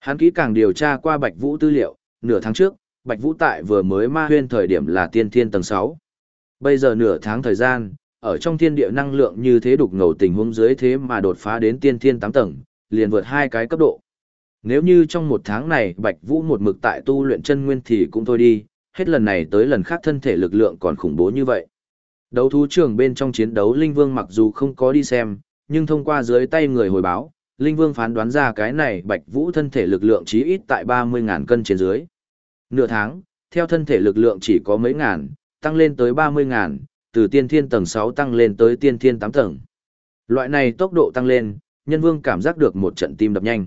Hắn kỹ càng điều tra qua Bạch Vũ tư liệu, nửa tháng trước, Bạch Vũ tại vừa mới ma huyên thời điểm là tiên thiên tầng 6. Bây giờ nửa tháng thời gian, ở trong thiên địa năng lượng như thế đục ngầu tình huống dưới thế mà đột phá đến tiên thiên tám tầng, liền vượt hai cái cấp độ. Nếu như trong một tháng này Bạch Vũ một mực tại tu luyện chân nguyên thì cũng thôi đi, hết lần này tới lần khác thân thể lực lượng còn khủng bố như vậy. Đấu thú trường bên trong chiến đấu Linh Vương mặc dù không có đi xem, nhưng thông qua dưới tay người hồi báo, Linh Vương phán đoán ra cái này Bạch Vũ thân thể lực lượng chí ít tại 30.000 cân trên dưới. Nửa tháng, theo thân thể lực lượng chỉ có mấy ngàn, tăng lên tới 30.000, từ tiên thiên tầng 6 tăng lên tới tiên thiên 8 tầng. Loại này tốc độ tăng lên, nhân vương cảm giác được một trận tim đập nhanh.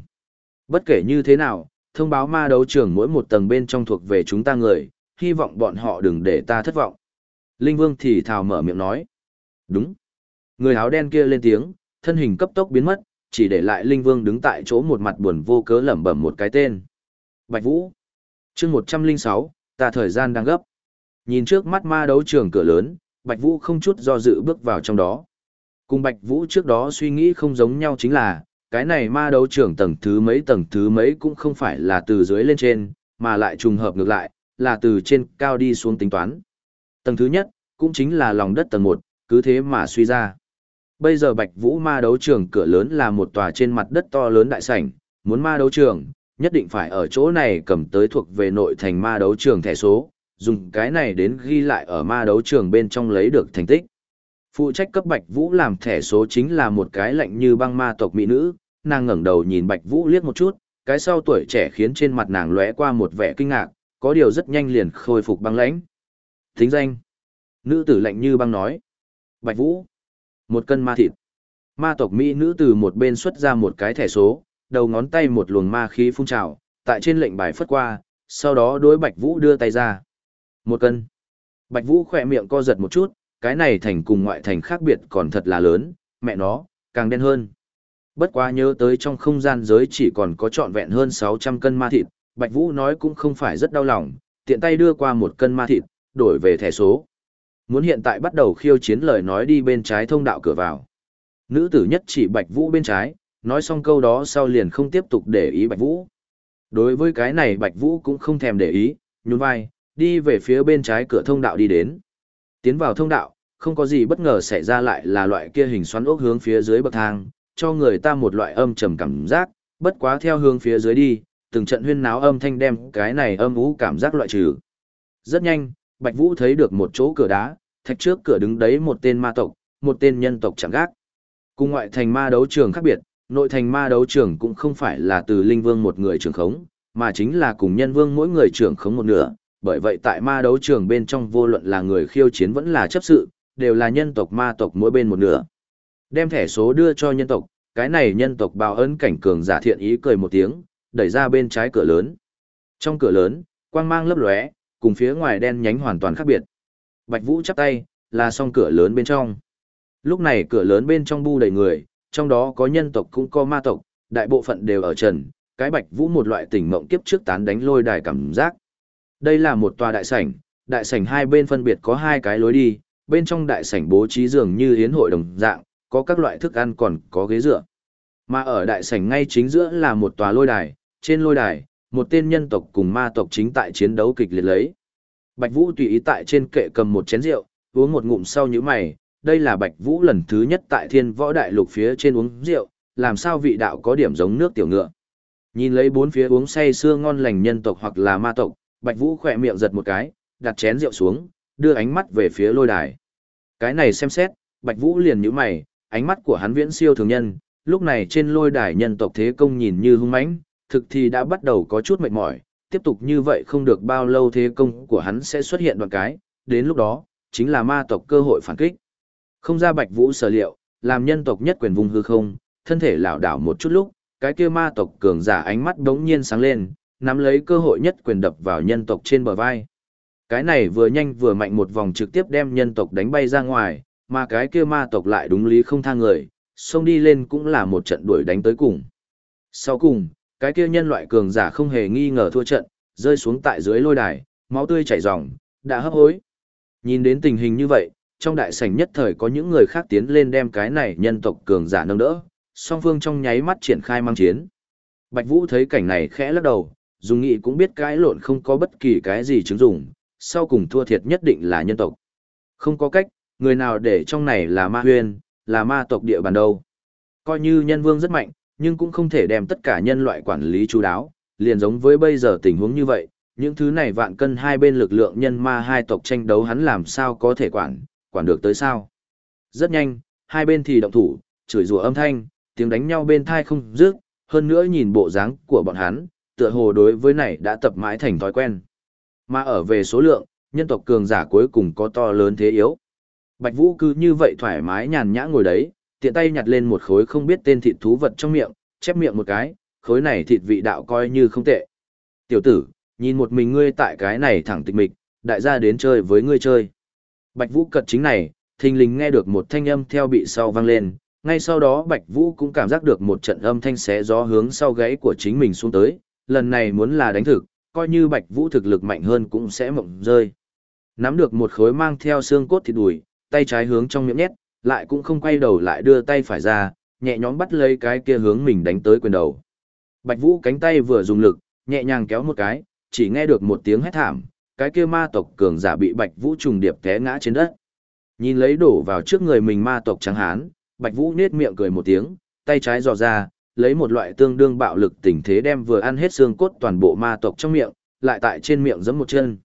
Bất kể như thế nào, thông báo ma đấu trường mỗi một tầng bên trong thuộc về chúng ta người, hy vọng bọn họ đừng để ta thất vọng. Linh vương thì thào mở miệng nói. Đúng. Người áo đen kia lên tiếng, thân hình cấp tốc biến mất, chỉ để lại Linh vương đứng tại chỗ một mặt buồn vô cớ lẩm bẩm một cái tên. Bạch Vũ. chương 106, ta thời gian đang gấp. Nhìn trước mắt ma đấu trường cửa lớn, Bạch Vũ không chút do dự bước vào trong đó. Cùng Bạch Vũ trước đó suy nghĩ không giống nhau chính là, cái này ma đấu trưởng tầng thứ mấy tầng thứ mấy cũng không phải là từ dưới lên trên, mà lại trùng hợp ngược lại, là từ trên cao đi xuống tính toán. Tầng thứ nhất, cũng chính là lòng đất tầng 1, cứ thế mà suy ra. Bây giờ Bạch Vũ ma đấu trường cửa lớn là một tòa trên mặt đất to lớn đại sảnh, muốn ma đấu trường, nhất định phải ở chỗ này cầm tới thuộc về nội thành ma đấu trường thẻ số, dùng cái này đến ghi lại ở ma đấu trường bên trong lấy được thành tích. Phụ trách cấp Bạch Vũ làm thẻ số chính là một cái lạnh như băng ma tộc mỹ nữ, nàng ngẩng đầu nhìn Bạch Vũ liếc một chút, cái sau tuổi trẻ khiến trên mặt nàng lóe qua một vẻ kinh ngạc, có điều rất nhanh liền khôi phục băng lãnh. Thính danh. Nữ tử lạnh như băng nói. Bạch Vũ. Một cân ma thịt. Ma tộc mỹ nữ từ một bên xuất ra một cái thẻ số, đầu ngón tay một luồng ma khí phun trào, tại trên lệnh bài phất qua, sau đó đối Bạch Vũ đưa tay ra. Một cân. Bạch Vũ khỏe miệng co giật một chút, cái này thành cùng ngoại thành khác biệt còn thật là lớn, mẹ nó, càng đen hơn. Bất quá nhớ tới trong không gian giới chỉ còn có trọn vẹn hơn 600 cân ma thịt, Bạch Vũ nói cũng không phải rất đau lòng, tiện tay đưa qua một cân ma thịt, đổi về thẻ số. Muốn hiện tại bắt đầu khiêu chiến lời nói đi bên trái thông đạo cửa vào. Nữ tử nhất chỉ Bạch Vũ bên trái, nói xong câu đó sau liền không tiếp tục để ý Bạch Vũ. Đối với cái này Bạch Vũ cũng không thèm để ý, nhún vai, đi về phía bên trái cửa thông đạo đi đến. Tiến vào thông đạo, không có gì bất ngờ xảy ra lại là loại kia hình xoắn ốc hướng phía dưới bậc thang, cho người ta một loại âm trầm cảm giác, bất quá theo hướng phía dưới đi, từng trận huyên náo âm thanh đem cái này âm ú cảm giác loại trừ. Rất nhanh, Bạch Vũ thấy được một chỗ cửa đá, thạch trước cửa đứng đấy một tên ma tộc, một tên nhân tộc chẳng gác. Cùng ngoại thành ma đấu trường khác biệt, nội thành ma đấu trường cũng không phải là từ linh vương một người trưởng khống, mà chính là cùng nhân vương mỗi người trưởng khống một nửa. Bởi vậy tại ma đấu trường bên trong vô luận là người khiêu chiến vẫn là chấp sự, đều là nhân tộc ma tộc mỗi bên một nửa. Đem thẻ số đưa cho nhân tộc, cái này nhân tộc bào ấn cảnh cường giả thiện ý cười một tiếng, đẩy ra bên trái cửa lớn. Trong cửa lớn, quang mang lấp lóe, cùng phía ngoài đen nhánh hoàn toàn khác biệt. Bạch Vũ chắp tay, là song cửa lớn bên trong. Lúc này cửa lớn bên trong bu đầy người, trong đó có nhân tộc cũng có ma tộc, đại bộ phận đều ở trần, cái Bạch Vũ một loại tỉnh mộng kiếp trước tán đánh lôi đài cảm giác. Đây là một tòa đại sảnh, đại sảnh hai bên phân biệt có hai cái lối đi, bên trong đại sảnh bố trí giường như yến hội đồng dạng, có các loại thức ăn còn có ghế dựa. Mà ở đại sảnh ngay chính giữa là một tòa lôi đài, trên lôi đài, một tên nhân tộc cùng ma tộc chính tại chiến đấu kịch liệt lấy. Bạch Vũ tùy ý tại trên kệ cầm một chén rượu, uống một ngụm sau như mày, đây là Bạch Vũ lần thứ nhất tại thiên võ đại lục phía trên uống rượu, làm sao vị đạo có điểm giống nước tiểu ngựa. Nhìn lấy bốn phía uống say sưa ngon lành nhân tộc hoặc là ma tộc, Bạch Vũ khỏe miệng giật một cái, đặt chén rượu xuống, đưa ánh mắt về phía lôi đài. Cái này xem xét, Bạch Vũ liền nhíu mày, ánh mắt của hắn viễn siêu thường nhân, lúc này trên lôi đài nhân tộc thế công nhìn như hung mãnh, thực thì đã bắt đầu có chút mệt mỏi, tiếp tục như vậy không được bao lâu thế công của hắn sẽ xuất hiện đoạn cái, đến lúc đó, chính là ma tộc cơ hội phản kích. Không ra Bạch Vũ sở liệu, làm nhân tộc nhất quyền vùng hư không, thân thể lảo đảo một chút lúc, cái kia ma tộc cường giả ánh mắt đống nhiên sáng lên, nắm lấy cơ hội nhất quyền đập vào nhân tộc trên bờ vai. Cái này vừa nhanh vừa mạnh một vòng trực tiếp đem nhân tộc đánh bay ra ngoài, mà cái kia ma tộc lại đúng lý không tha người, xông đi lên cũng là một trận đuổi đánh tới cùng. Sau cùng, cái kia nhân loại cường giả không hề nghi ngờ thua trận, rơi xuống tại dưới lôi đài, máu tươi chảy ròng, đã hấp hối. Nhìn đến tình hình như vậy, trong đại sảnh nhất thời có những người khác tiến lên đem cái này nhân tộc cường giả nâng đỡ, song phương trong nháy mắt triển khai mang chiến. Bạch Vũ thấy cảnh này khẽ lắc đầu, dùng nghị cũng biết cái lộn không có bất kỳ cái gì chứng dụng, sau cùng thua thiệt nhất định là nhân tộc. Không có cách, người nào để trong này là ma huyên, là ma tộc địa bàn đâu. Coi như nhân vương rất mạnh, nhưng cũng không thể đem tất cả nhân loại quản lý chú đáo, liền giống với bây giờ tình huống như vậy, những thứ này vạn cân hai bên lực lượng nhân ma hai tộc tranh đấu hắn làm sao có thể quản, quản được tới sao. Rất nhanh, hai bên thì động thủ, chửi rủa âm thanh, tiếng đánh nhau bên thai không dứt, hơn nữa nhìn bộ dáng của bọn hắn, tựa hồ đối với này đã tập mãi thành thói quen. Mà ở về số lượng, nhân tộc cường giả cuối cùng có to lớn thế yếu. Bạch Vũ cứ như vậy thoải mái nhàn nhã ngồi đấy, tiện tay nhặt lên một khối không biết tên thịt thú vật trong miệng, chép miệng một cái, khối này thịt vị đạo coi như không tệ. Tiểu tử, nhìn một mình ngươi tại cái này thẳng tịch mịch, đại gia đến chơi với ngươi chơi. Bạch Vũ cật chính này, thình lình nghe được một thanh âm theo bị sau vang lên, ngay sau đó Bạch Vũ cũng cảm giác được một trận âm thanh xé gió hướng sau gáy của chính mình xuống tới, lần này muốn là đánh thực, coi như Bạch Vũ thực lực mạnh hơn cũng sẽ mộng rơi. Nắm được một khối mang theo xương cốt thịt đùi, tay trái hướng trong miệng nhét, lại cũng không quay đầu lại đưa tay phải ra, nhẹ nhõm bắt lấy cái kia hướng mình đánh tới quyền đầu. Bạch Vũ cánh tay vừa dùng lực, nhẹ nhàng kéo một cái, chỉ nghe được một tiếng hét thảm, cái kia ma tộc cường giả bị Bạch Vũ trùng điệp té ngã trên đất. Nhìn lấy đổ vào trước người mình ma tộc trắng hán, Bạch Vũ nết miệng cười một tiếng, tay trái dò ra, lấy một loại tương đương bạo lực tình thế đem vừa ăn hết xương cốt toàn bộ ma tộc trong miệng, lại tại trên miệng giẫm một chân.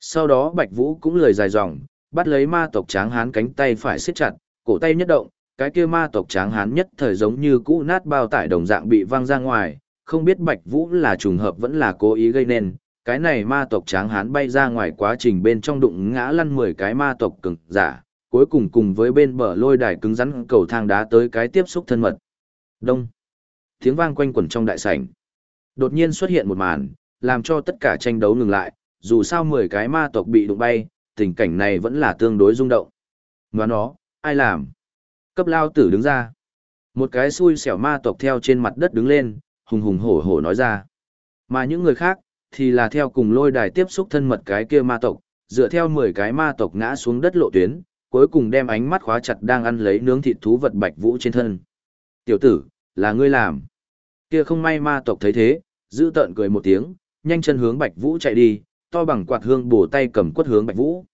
Sau đó Bạch Vũ cũng lười dài dòng, bắt lấy ma tộc tráng hán cánh tay phải siết chặt, cổ tay nhất động, cái kia ma tộc tráng hán nhất thời giống như cũ nát bao tải đồng dạng bị văng ra ngoài, không biết Bạch Vũ là trùng hợp vẫn là cố ý gây nên, cái này ma tộc tráng hán bay ra ngoài quá trình bên trong đụng ngã lăn 10 cái ma tộc cường giả, cuối cùng cùng với bên bờ lôi đài cứng rắn cầu thang đá tới cái tiếp xúc thân mật. Đông. Tiếng vang quanh quẩn trong đại sảnh. Đột nhiên xuất hiện một màn, làm cho tất cả tranh đấu ngừng lại, dù sao 10 cái ma tộc bị đụng bay, tình cảnh này vẫn là tương đối rung động. Ngoá nó, ai làm? Cấp lao tử đứng ra. Một cái xui xẻo ma tộc theo trên mặt đất đứng lên, hùng hùng hổ hổ nói ra. Mà những người khác, thì là theo cùng lôi đài tiếp xúc thân mật cái kia ma tộc, dựa theo 10 cái ma tộc ngã xuống đất lộ tuyến, cuối cùng đem ánh mắt khóa chặt đang ăn lấy nướng thịt thú vật bạch vũ trên thân. Tiểu tử, là ngươi làm. Kia không may ma tộc thấy thế, giữ tợn cười một tiếng, nhanh chân hướng Bạch Vũ chạy đi, to bằng quạt hương bổ tay cầm quất hướng Bạch Vũ.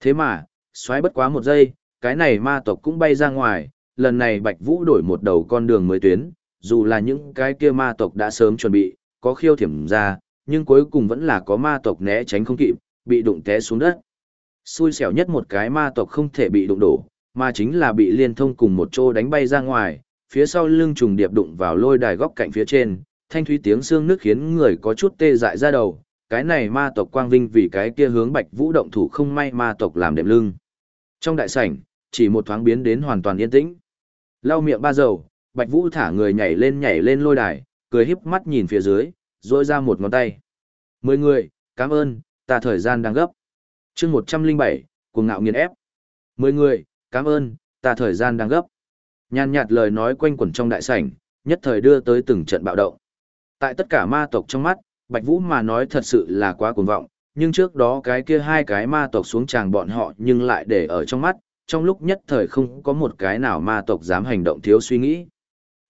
Thế mà, xoáy bất quá một giây, cái này ma tộc cũng bay ra ngoài, lần này Bạch Vũ đổi một đầu con đường mới tuyến, dù là những cái kia ma tộc đã sớm chuẩn bị, có khiêu thiểm ra, nhưng cuối cùng vẫn là có ma tộc né tránh không kịp, bị đụng té xuống đất. Xui xẻo nhất một cái ma tộc không thể bị đụng đổ, mà chính là bị liên thông cùng một chỗ đánh bay ra ngoài, phía sau lưng trùng điệp đụng vào lôi đài góc cạnh phía trên, thanh thúy tiếng xương nước khiến người có chút tê dại ra đầu, cái này ma tộc quang vinh vì cái kia hướng Bạch Vũ động thủ không may ma tộc làm đệm lưng. Trong đại sảnh, chỉ một thoáng biến đến hoàn toàn yên tĩnh. Lau miệng ba dầu, Bạch Vũ thả người nhảy lên nhảy lên lôi đài, cười híp mắt nhìn phía dưới, rỗi ra một ngón tay. Mười người, cảm ơn, ta thời gian đang gấp. chương một trăm linh bảy, cuồng ngạo nghiền ép. Mười người, cảm ơn, ta thời gian đang gấp. Nhàn nhạt lời nói quanh quẩn trong đại sảnh, nhất thời đưa tới từng trận bạo động. Tại tất cả ma tộc trong mắt, Bạch Vũ mà nói thật sự là quá cuồng vọng, nhưng trước đó cái kia hai cái ma tộc xuống tràng bọn họ nhưng lại để ở trong mắt, trong lúc nhất thời không có một cái nào ma tộc dám hành động thiếu suy nghĩ.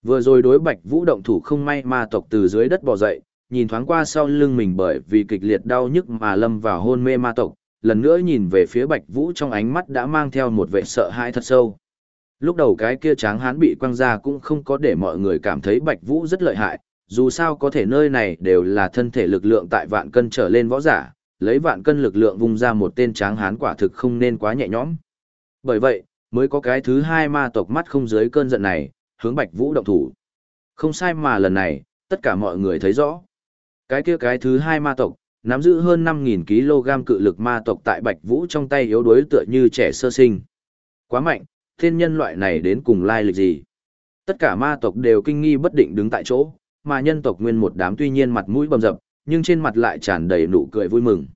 Vừa rồi đối Bạch Vũ động thủ không may ma tộc từ dưới đất bò dậy, nhìn thoáng qua sau lưng mình bởi vì kịch liệt đau nhức mà lâm vào hôn mê ma tộc, lần nữa nhìn về phía Bạch Vũ trong ánh mắt đã mang theo một vẻ sợ hãi thật sâu. Lúc đầu cái kia tráng hán bị quăng ra cũng không có để mọi người cảm thấy Bạch Vũ rất lợi hại, dù sao có thể nơi này đều là thân thể lực lượng tại vạn cân trở lên võ giả, lấy vạn cân lực lượng vung ra một tên tráng hán quả thực không nên quá nhẹ nhõm. Bởi vậy, mới có cái thứ hai ma tộc mắt không dưới cơn giận này, hướng Bạch Vũ động thủ. Không sai mà lần này, tất cả mọi người thấy rõ. Cái kia cái thứ hai ma tộc, nắm giữ hơn 5.000 kg cự lực ma tộc tại Bạch Vũ trong tay yếu đuối tựa như trẻ sơ sinh. Quá mạnh, thiên nhân loại này đến cùng lai lịch gì? Tất cả ma tộc đều kinh nghi bất định đứng tại chỗ, mà nhân tộc nguyên một đám tuy nhiên mặt mũi bầm dập, nhưng trên mặt lại tràn đầy nụ cười vui mừng.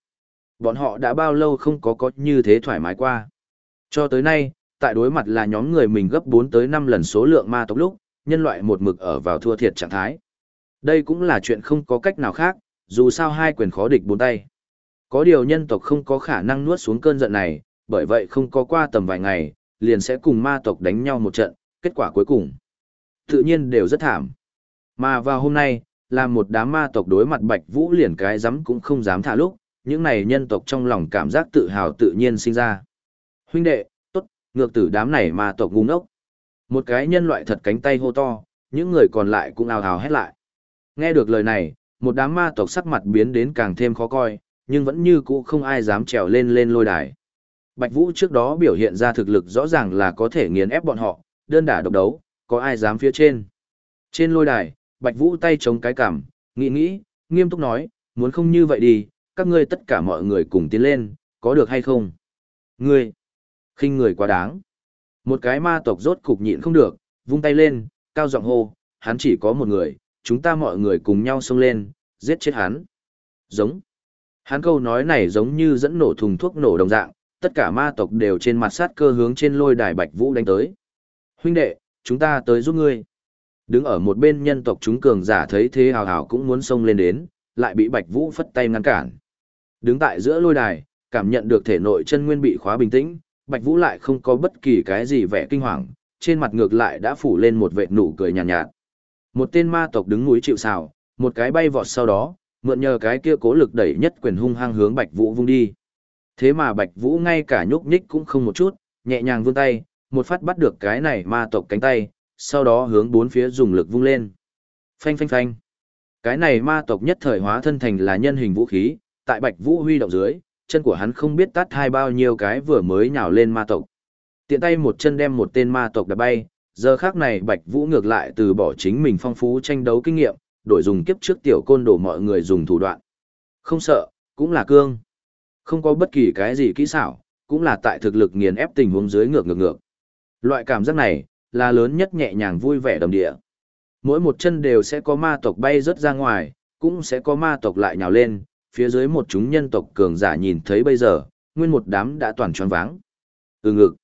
Bọn họ đã bao lâu không có có như thế thoải mái qua. Cho tới nay, tại đối mặt là nhóm người mình gấp 4 tới 5 lần số lượng ma tộc lúc, nhân loại một mực ở vào thua thiệt trạng thái. Đây cũng là chuyện không có cách nào khác, dù sao hai quyền khó địch bốn tay. Có điều nhân tộc không có khả năng nuốt xuống cơn giận này, bởi vậy không có qua tầm vài ngày, liền sẽ cùng ma tộc đánh nhau một trận, kết quả cuối cùng. Tự nhiên đều rất thảm. Mà vào hôm nay, là một đám ma tộc đối mặt Bạch Vũ liền cái dám cũng không dám thả lúc, những này nhân tộc trong lòng cảm giác tự hào tự nhiên sinh ra. Huynh đệ, tốt, ngược tử đám này ma tộc ngu ngốc. Một cái nhân loại thật cánh tay hô to, những người còn lại cũng ào ào hét lại. Nghe được lời này, một đám ma tộc sắc mặt biến đến càng thêm khó coi, nhưng vẫn như cũ không ai dám trèo lên lên lôi đài. Bạch Vũ trước đó biểu hiện ra thực lực rõ ràng là có thể nghiền ép bọn họ, đơn đả độc đấu, có ai dám phía trên. Trên lôi đài, Bạch Vũ tay chống cái cằm, nghĩ nghĩ, nghiêm túc nói, muốn không như vậy đi, các ngươi tất cả mọi người cùng tiến lên, có được hay không? Ngươi, khinh người quá đáng. Một cái ma tộc rốt cục nhịn không được, vung tay lên, cao giọng hô, hắn chỉ có một người, chúng ta mọi người cùng nhau xông lên, giết chết hắn. Giống. Hắn câu nói này giống như dẫn nổ thùng thuốc nổ đồng dạng, tất cả ma tộc đều trên mặt sát cơ hướng trên lôi đài Bạch Vũ đánh tới. Huynh đệ, chúng ta tới giúp ngươi. Đứng ở một bên nhân tộc chúng cường giả thấy thế hào hào cũng muốn xông lên đến, lại bị Bạch Vũ phất tay ngăn cản. Đứng tại giữa lôi đài, cảm nhận được thể nội chân nguyên bị khóa bình tĩnh, Bạch Vũ lại không có bất kỳ cái gì vẻ kinh hoàng, trên mặt ngược lại đã phủ lên một vệt nụ cười nhàn nhạt, nhạt. Một tên ma tộc đứng núi chịu sào, một cái bay vọt sau đó, mượn nhờ cái kia cố lực đẩy nhất quyền hung hăng hướng Bạch Vũ vung đi. Thế mà Bạch Vũ ngay cả nhúc nhích cũng không một chút, nhẹ nhàng vươn tay, một phát bắt được cái này ma tộc cánh tay, sau đó hướng bốn phía dùng lực vung lên. Phanh phanh phanh. Cái này ma tộc nhất thời hóa thân thành là nhân hình vũ khí, tại Bạch Vũ huy động dưới, chân của hắn không biết tát hai bao nhiêu cái vừa mới nhào lên ma tộc. Tiện tay một chân đem một tên ma tộc đập bay, giờ khác này Bạch Vũ ngược lại từ bỏ chính mình phong phú tranh đấu kinh nghiệm, đổi dùng kiếp trước tiểu côn đồ mọi người dùng thủ đoạn. Không sợ, cũng là cương. Không có bất kỳ cái gì kỹ xảo, cũng là tại thực lực nghiền ép tình huống dưới ngược ngược ngược. Loại cảm giác này, là lớn nhất nhẹ nhàng vui vẻ đồng địa. Mỗi một chân đều sẽ có ma tộc bay rớt ra ngoài, cũng sẽ có ma tộc lại nhào lên, phía dưới một chúng nhân tộc cường giả nhìn thấy bây giờ, nguyên một đám đã toàn tròn váng. Ừ ngực.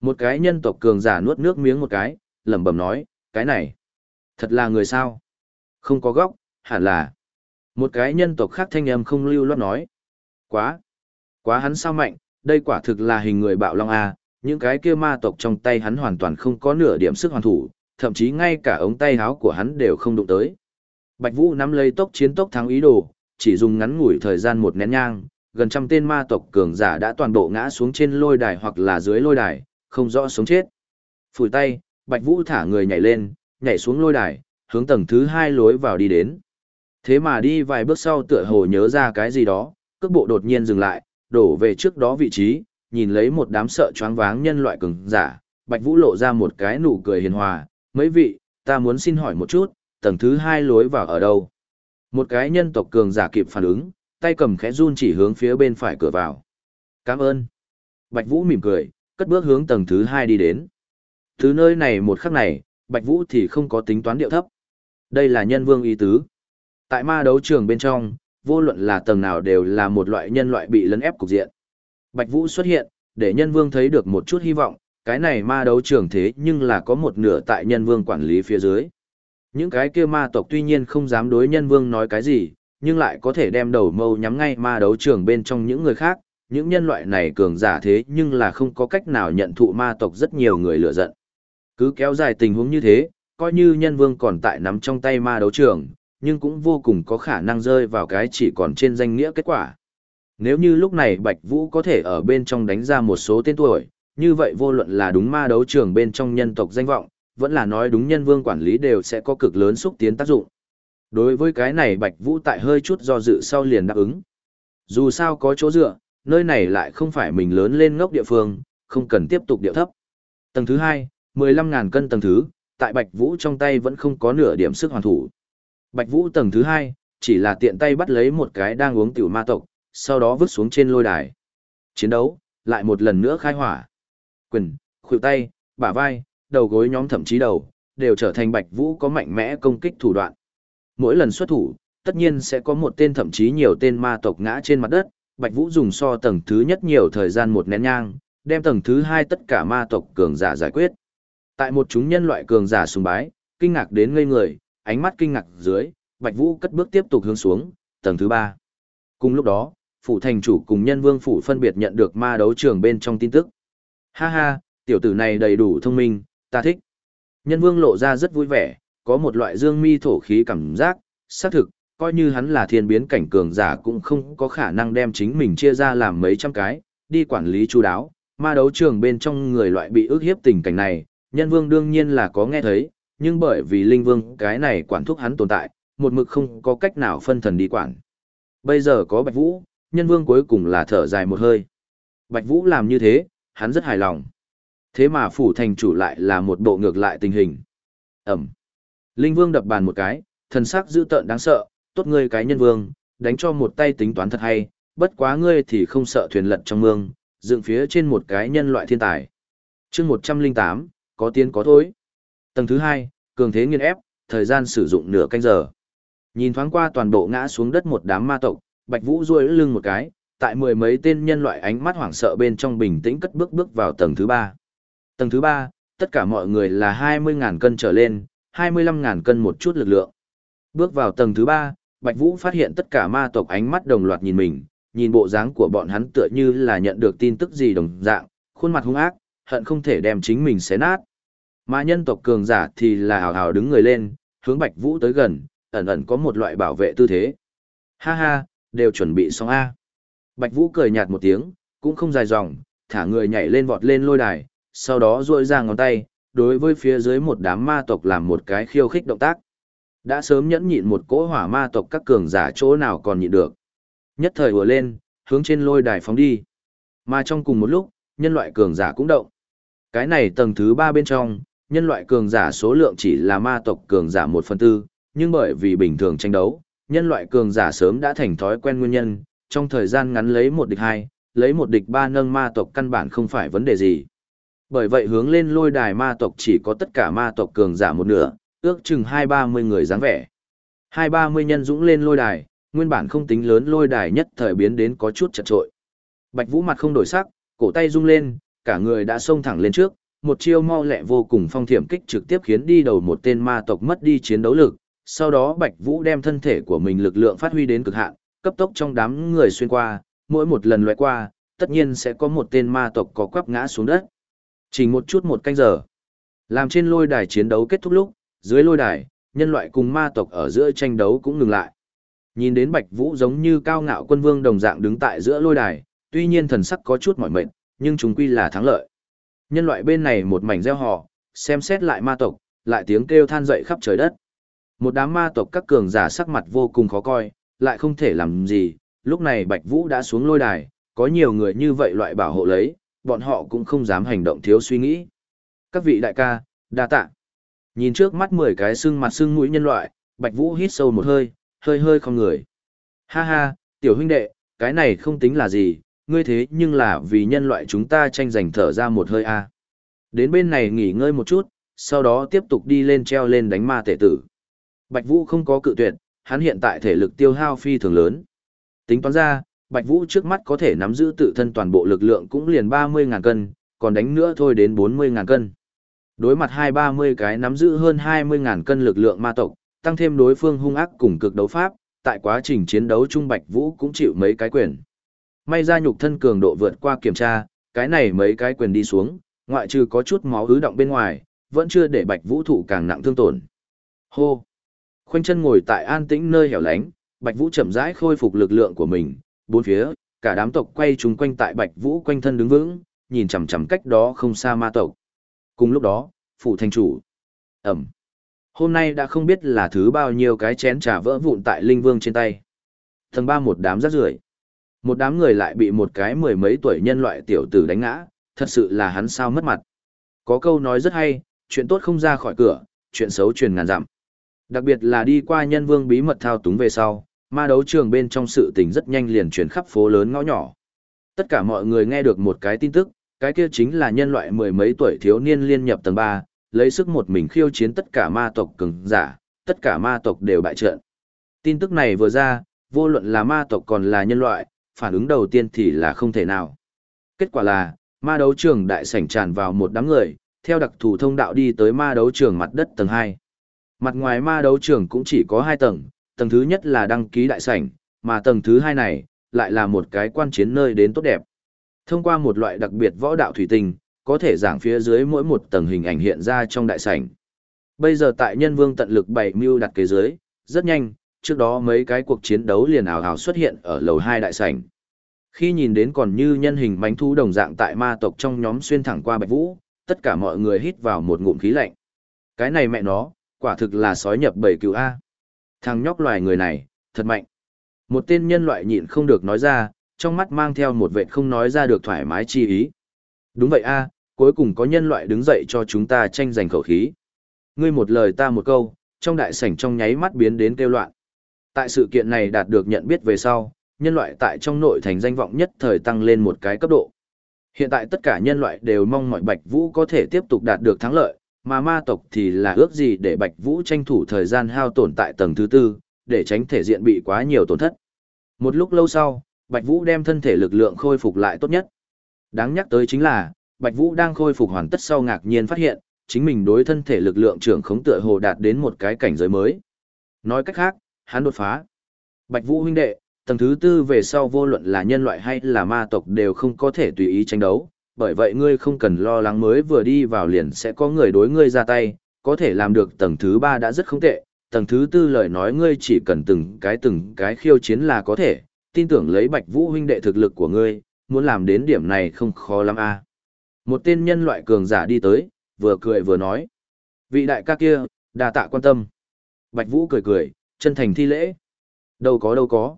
Một cái nhân tộc cường giả nuốt nước miếng một cái, lẩm bẩm nói, cái này, thật là người sao? Không có góc, hẳn là. Một cái nhân tộc khác thanh âm không lưu loát nói. Quá, quá hắn sao mạnh, đây quả thực là hình người bạo long a, những cái kia ma tộc trong tay hắn hoàn toàn không có nửa điểm sức hoàn thủ, thậm chí ngay cả ống tay áo của hắn đều không đụng tới. Bạch Vũ nắm lấy tốc chiến tốc thắng ý đồ, chỉ dùng ngắn ngủi thời gian một nén nhang, gần trăm tên ma tộc cường giả đã toàn bộ ngã xuống trên lôi đài hoặc là dưới lôi đài, không rõ sống chết. Phủi tay, Bạch Vũ thả người nhảy lên, nhảy xuống lôi đài, hướng tầng thứ hai lối vào đi đến. Thế mà đi vài bước sau tựa hồ nhớ ra cái gì đó, cước bộ đột nhiên dừng lại, đổ về trước đó vị trí, nhìn lấy một đám sợ choáng váng nhân loại cường giả, Bạch Vũ lộ ra một cái nụ cười hiền hòa, mấy vị, ta muốn xin hỏi một chút, tầng thứ hai lối vào ở đâu? Một cái nhân tộc cường giả kịp phản ứng, tay cầm khẽ run chỉ hướng phía bên phải cửa vào. Cảm ơn. Bạch Vũ mỉm cười, cất bước hướng tầng thứ hai đi đến. Thứ nơi này một khắc này, Bạch Vũ thì không có tính toán điệu thấp. Đây là nhân vương ý tứ. Tại ma đấu trường bên trong, vô luận là tầng nào đều là một loại nhân loại bị lấn ép cục diện. Bạch Vũ xuất hiện, để nhân vương thấy được một chút hy vọng, cái này ma đấu trường thế nhưng là có một nửa tại nhân vương quản lý phía dưới. Những cái kia ma tộc tuy nhiên không dám đối nhân vương nói cái gì, nhưng lại có thể đem đầu mâu nhắm ngay ma đấu trường bên trong những người khác, những nhân loại này cường giả thế nhưng là không có cách nào nhận thụ ma tộc rất nhiều người lựa giận. Cứ kéo dài tình huống như thế, coi như nhân vương còn tại nắm trong tay ma đấu trường, nhưng cũng vô cùng có khả năng rơi vào cái chỉ còn trên danh nghĩa kết quả. Nếu như lúc này Bạch Vũ có thể ở bên trong đánh ra một số tên tuổi, như vậy vô luận là đúng ma đấu trường bên trong nhân tộc danh vọng, vẫn là nói đúng nhân vương quản lý đều sẽ có cực lớn xúc tiến tác dụng. Đối với cái này Bạch Vũ tại hơi chút do dự sau liền đáp ứng. Dù sao có chỗ dựa, nơi này lại không phải mình lớn lên ngốc địa phương, không cần tiếp tục điệu thấp. Tầng thứ hai, 15.000 cân tầng thứ, tại Bạch Vũ trong tay vẫn không có nửa điểm sức hoàn thủ. Bạch Vũ tầng thứ hai, chỉ là tiện tay bắt lấy một cái đang uống tiểu ma tộc, sau đó vứt xuống trên lôi đài. Chiến đấu, lại một lần nữa khai hỏa. Quyền, khuỷu tay, bả vai, đầu gối nhóm thậm chí đầu, đều trở thành Bạch Vũ có mạnh mẽ công kích thủ đoạn. Mỗi lần xuất thủ, tất nhiên sẽ có một tên thậm chí nhiều tên ma tộc ngã trên mặt đất, Bạch Vũ dùng so tầng thứ nhất nhiều thời gian một nén nhang, đem tầng thứ hai tất cả ma tộc cường giả giải quyết. Tại một chúng nhân loại cường giả sùng bái, kinh ngạc đến ngây người, ánh mắt kinh ngạc dưới, Bạch Vũ cất bước tiếp tục hướng xuống, tầng thứ ba. Cùng lúc đó, phủ thành chủ cùng nhân vương phủ phân biệt nhận được ma đấu trường bên trong tin tức. Ha ha, tiểu tử này đầy đủ thông minh, ta thích. Nhân vương lộ ra rất vui vẻ, có một loại dương mi thổ khí cảm giác, xác thực, coi như hắn là thiên biến cảnh cường giả cũng không có khả năng đem chính mình chia ra làm mấy trăm cái, đi quản lý chú đáo. Ma đấu trường bên trong người loại bị ức hiếp tình cảnh này, nhân vương đương nhiên là có nghe thấy, nhưng bởi vì linh vương cái này quản thúc hắn tồn tại, một mực không có cách nào phân thần đi quản. Bây giờ có Bạch Vũ, nhân vương cuối cùng là thở dài một hơi. Bạch Vũ làm như thế, hắn rất hài lòng. Thế mà phủ thành chủ lại là một bộ ngược lại tình hình. Ẩm. Linh vương đập bàn một cái, thần sắc dữ tợn đáng sợ, tốt ngươi cái nhân vương, đánh cho một tay tính toán thật hay, bất quá ngươi thì không sợ thuyền lật trong mương, dựng phía trên một cái nhân loại thiên tài. chương 108, có tiến có thối. Tầng thứ hai, cường thế nghiên ép, thời gian sử dụng nửa canh giờ. Nhìn thoáng qua toàn bộ ngã xuống đất một đám ma tộc, Bạch Vũ duỗi lưng một cái, tại mười mấy tên nhân loại ánh mắt hoảng sợ bên trong bình tĩnh cất bước bước vào tầng thứ ba. Tầng thứ ba, tất cả mọi người là 20.000 cân trở lên, 25.000 cân một chút lực lượng. Bước vào tầng thứ ba, Bạch Vũ phát hiện tất cả ma tộc ánh mắt đồng loạt nhìn mình, nhìn bộ dáng của bọn hắn tựa như là nhận được tin tức gì đồng dạng, khuôn mặt hung ác, hận không thể đem chính mình xé nát. Mà nhân tộc cường giả thì là hào hào đứng người lên, hướng Bạch Vũ tới gần, ẩn ẩn có một loại bảo vệ tư thế. Ha ha, đều chuẩn bị xong A. Bạch Vũ cười nhạt một tiếng, cũng không dài dòng, thả người nhảy lên vọt lên lôi đài, sau đó duỗi ra ngón tay, đối với phía dưới một đám ma tộc làm một cái khiêu khích động tác. Đã sớm nhẫn nhịn một cỗ hỏa ma tộc các cường giả chỗ nào còn nhịn được. Nhất thời vừa lên, hướng trên lôi đài phóng đi. Mà trong cùng một lúc, nhân loại cường giả cũng động. Cái này tầng thứ ba bên trong, nhân loại cường giả số lượng chỉ là ma tộc cường giả một phần tư, nhưng bởi vì bình thường tranh đấu, nhân loại cường giả sớm đã thành thói quen nguyên nhân, trong thời gian ngắn lấy một địch hai, lấy một địch ba nâng ma tộc căn bản không phải vấn đề gì. Bởi vậy hướng lên lôi đài ma tộc chỉ có tất cả ma tộc cường giả một nửa, ước chừng hai ba mươi người dáng vẻ. Hai ba mươi nhân dũng lên lôi đài, nguyên bản không tính lớn lôi đài nhất thời biến đến có chút chật trội. Bạch Vũ mặt không đổi sắc, cổ tay rung lên, cả người đã xông thẳng lên trước, một chiêu mau lẹ vô cùng phong thiểm kích trực tiếp khiến đi đầu một tên ma tộc mất đi chiến đấu lực. Sau đó Bạch Vũ đem thân thể của mình lực lượng phát huy đến cực hạn, cấp tốc trong đám người xuyên qua, mỗi một lần loại qua, tất nhiên sẽ có một tên ma tộc có quắp ngã xuống đất. Chỉ một chút một canh giờ. Làm trên lôi đài chiến đấu kết thúc lúc, dưới lôi đài, nhân loại cùng ma tộc ở giữa tranh đấu cũng ngừng lại. Nhìn đến Bạch Vũ giống như cao ngạo quân vương đồng dạng đứng tại giữa lôi đài, tuy nhiên thần sắc có chút mỏi mệt, nhưng chúng quy là thắng lợi. Nhân loại bên này một mảnh gieo họ, xem xét lại ma tộc, lại tiếng kêu than dậy khắp trời đất. Một đám ma tộc các cường giả sắc mặt vô cùng khó coi, lại không thể làm gì, lúc này Bạch Vũ đã xuống lôi đài, có nhiều người như vậy loại bảo hộ lấy, bọn họ cũng không dám hành động thiếu suy nghĩ. Các vị đại ca, đa tạ. Nhìn trước mắt 10 cái xương mặt xương mũi nhân loại, Bạch Vũ hít sâu một hơi, hơi hơi không người. Ha ha, tiểu huynh đệ, cái này không tính là gì, ngươi thế nhưng là vì nhân loại chúng ta tranh giành thở ra một hơi a. Đến bên này nghỉ ngơi một chút, sau đó tiếp tục đi lên treo lên đánh ma tể tử. Bạch Vũ không có cự tuyệt, hắn hiện tại thể lực tiêu hao phi thường lớn. Tính toán ra, Bạch Vũ trước mắt có thể nắm giữ tự thân toàn bộ lực lượng cũng liền 30.000 cân, còn đánh nữa thôi đến 40.000 cân. Đối mặt hai ba mươi cái nắm giữ hơn 20.000 cân lực lượng ma tộc, tăng thêm đối phương hung ác cùng cực đấu pháp, tại quá trình chiến đấu trung Bạch Vũ cũng chịu mấy cái quyền. May ra nhục thân cường độ vượt qua kiểm tra, cái này mấy cái quyền đi xuống, ngoại trừ có chút máu ứ động bên ngoài, vẫn chưa để Bạch Vũ thụ càng nặng thương tổn. Hô! Khoanh chân ngồi tại an tĩnh nơi hẻo lánh, Bạch Vũ chậm rãi khôi phục lực lượng của mình, bốn phía, cả đám tộc quay chúng quanh tại Bạch Vũ quanh thân đứng vững, nhìn chằm chằm cách đó không xa ma tộc. Cùng lúc đó, phụ thành chủ. Ẩm. Hôm nay đã không biết là thứ bao nhiêu cái chén trà vỡ vụn tại Linh Vương trên tay. Tầng ba một đám rác rưởi. Một đám người lại bị một cái mười mấy tuổi nhân loại tiểu tử đánh ngã, thật sự là hắn sao mất mặt. Có câu nói rất hay, chuyện tốt không ra khỏi cửa, chuyện xấu truyền ngàn dặm. Đặc biệt là đi qua nhân vương bí mật thao túng về sau, ma đấu trường bên trong sự tình rất nhanh liền chuyển khắp phố lớn ngõ nhỏ. Tất cả mọi người nghe được một cái tin tức, cái kia chính là nhân loại mười mấy tuổi thiếu niên liên nhập tầng 3, lấy sức một mình khiêu chiến tất cả ma tộc cường giả, tất cả ma tộc đều bại trận. Tin tức này vừa ra, vô luận là ma tộc còn là nhân loại, phản ứng đầu tiên thì là không thể nào. Kết quả là, ma đấu trường đại sảnh tràn vào một đám người, theo đặc thù thông đạo đi tới ma đấu trường mặt đất tầng 2. Mặt ngoài ma đấu trường cũng chỉ có 2 tầng, tầng thứ nhất là đăng ký đại sảnh, mà tầng thứ hai này, lại là một cái quan chiến nơi đến tốt đẹp. Thông qua một loại đặc biệt võ đạo thủy tinh, có thể giảng phía dưới mỗi một tầng hình ảnh hiện ra trong đại sảnh. Bây giờ tại nhân vương tận lực bảy mưu đặt kế dưới, rất nhanh, trước đó mấy cái cuộc chiến đấu liền ảo ảo xuất hiện ở lầu hai đại sảnh. Khi nhìn đến còn như nhân hình bánh thú đồng dạng tại ma tộc trong nhóm xuyên thẳng qua Bạch Vũ, tất cả mọi người hít vào một ngụm khí lạnh. Cái này mẹ nó, quả thực là sói nhập bầy cừu A. Thằng nhóc loài người này, thật mạnh. Một tên nhân loại nhịn không được nói ra, trong mắt mang theo một vệ không nói ra được thoải mái chi ý. Đúng vậy a, cuối cùng có nhân loại đứng dậy cho chúng ta tranh giành khẩu khí. Ngươi một lời ta một câu, trong đại sảnh trong nháy mắt biến đến kêu loạn. Tại sự kiện này đạt được nhận biết về sau, nhân loại tại trong nội thành danh vọng nhất thời tăng lên một cái cấp độ. Hiện tại tất cả nhân loại đều mong mọi Bạch Vũ có thể tiếp tục đạt được thắng lợi, mà ma tộc thì là ước gì để Bạch Vũ tranh thủ thời gian hao tổn tại tầng thứ tư, để tránh thể diện bị quá nhiều tổn thất. Một lúc lâu sau, Bạch Vũ đem thân thể lực lượng khôi phục lại tốt nhất. Đáng nhắc tới chính là, Bạch Vũ đang khôi phục hoàn tất sau ngạc nhiên phát hiện, chính mình đối thân thể lực lượng trưởng khống tựa hồ đạt đến một cái cảnh giới mới. Nói cách khác, hắn đột phá. Bạch Vũ huynh đệ, tầng thứ tư về sau vô luận là nhân loại hay là ma tộc đều không có thể tùy ý tranh đấu, bởi vậy ngươi không cần lo lắng mới vừa đi vào liền sẽ có người đối ngươi ra tay, có thể làm được tầng thứ ba đã rất không tệ, tầng thứ tư lời nói ngươi chỉ cần từng cái từng cái khiêu chiến là có thể, tin tưởng lấy Bạch Vũ huynh đệ thực lực của ngươi, muốn làm đến điểm này không khó lắm a. À. Một tên nhân loại cường giả đi tới, vừa cười vừa nói. Vị đại ca kia, đà tạ quan tâm. Bạch Vũ cười cười, chân thành thi lễ. Đâu có đâu có.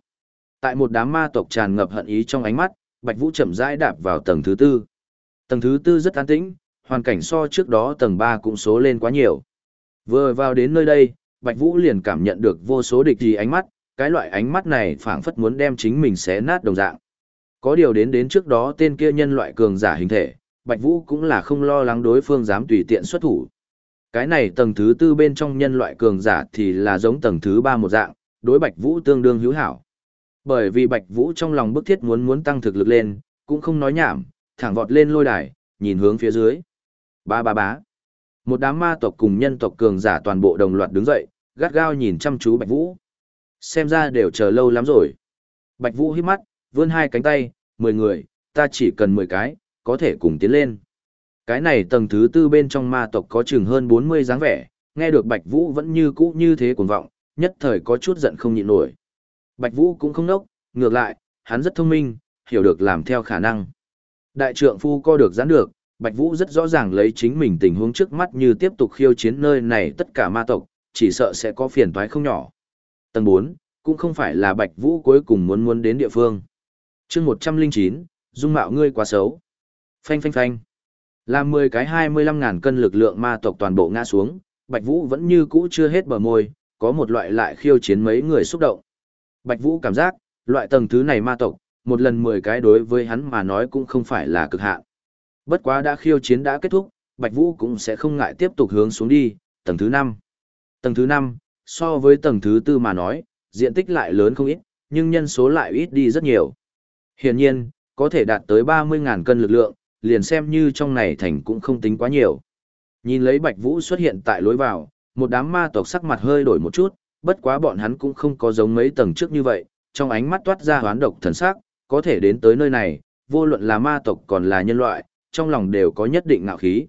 Tại một đám ma tộc tràn ngập hận ý trong ánh mắt, Bạch Vũ chậm rãi đạp vào tầng thứ tư. Tầng thứ tư rất an tĩnh, hoàn cảnh so trước đó tầng ba cũng số lên quá nhiều. Vừa vào đến nơi đây, Bạch Vũ liền cảm nhận được vô số địch gì ánh mắt, cái loại ánh mắt này phảng phất muốn đem chính mình xé nát đồng dạng. Có điều đến đến trước đó tên kia nhân loại cường giả hình thể, Bạch Vũ cũng là không lo lắng đối phương dám tùy tiện xuất thủ. Cái này tầng thứ tư bên trong nhân loại cường giả thì là giống tầng thứ ba một dạng, đối Bạch Vũ tương đương hữu hảo. Bởi vì Bạch Vũ trong lòng bức thiết muốn muốn tăng thực lực lên, cũng không nói nhảm, thẳng vọt lên lôi đài, nhìn hướng phía dưới. Ba ba bá. Một đám ma tộc cùng nhân tộc cường giả toàn bộ đồng loạt đứng dậy, gắt gao nhìn chăm chú Bạch Vũ. Xem ra đều chờ lâu lắm rồi. Bạch Vũ hít mắt, vươn hai cánh tay, mười người, ta chỉ cần mười cái, có thể cùng tiến lên. Cái này tầng thứ tư bên trong ma tộc có chừng hơn bốn mươi dáng vẻ, nghe được Bạch Vũ vẫn như cũ như thế cuồng vọng, nhất thời có chút giận không nhịn nổi. Bạch Vũ cũng không nốc, ngược lại, hắn rất thông minh, hiểu được làm theo khả năng. Đại trượng phu co được giãn được, Bạch Vũ rất rõ ràng lấy chính mình tình huống trước mắt như tiếp tục khiêu chiến nơi này tất cả ma tộc, chỉ sợ sẽ có phiền toái không nhỏ. Tầng 4, cũng không phải là Bạch Vũ cuối cùng muốn muốn đến địa phương. Chương 109, dung mạo ngươi quá xấu. Phanh phanh phanh. Làm 10 cái 25 ngàn cân lực lượng ma tộc toàn bộ ngã xuống, Bạch Vũ vẫn như cũ chưa hết bờ môi, có một loại lại khiêu chiến mấy người xúc động. Bạch Vũ cảm giác, loại tầng thứ này ma tộc, một lần 10 cái đối với hắn mà nói cũng không phải là cực hạn. Bất quá đã khiêu chiến đã kết thúc, Bạch Vũ cũng sẽ không ngại tiếp tục hướng xuống đi, tầng thứ 5. Tầng thứ 5, so với tầng thứ 4 mà nói, diện tích lại lớn không ít, nhưng nhân số lại ít đi rất nhiều. Hiển nhiên, có thể đạt tới 30.000 cân lực lượng, liền xem như trong này thành cũng không tính quá nhiều. Nhìn lấy Bạch Vũ xuất hiện tại lối vào, một đám ma tộc sắc mặt hơi đổi một chút, bất quá bọn hắn cũng không có giống mấy tầng trước như vậy, trong ánh mắt toát ra hoán độc thần sắc, có thể đến tới nơi này, vô luận là ma tộc còn là nhân loại, trong lòng đều có nhất định ngạo khí.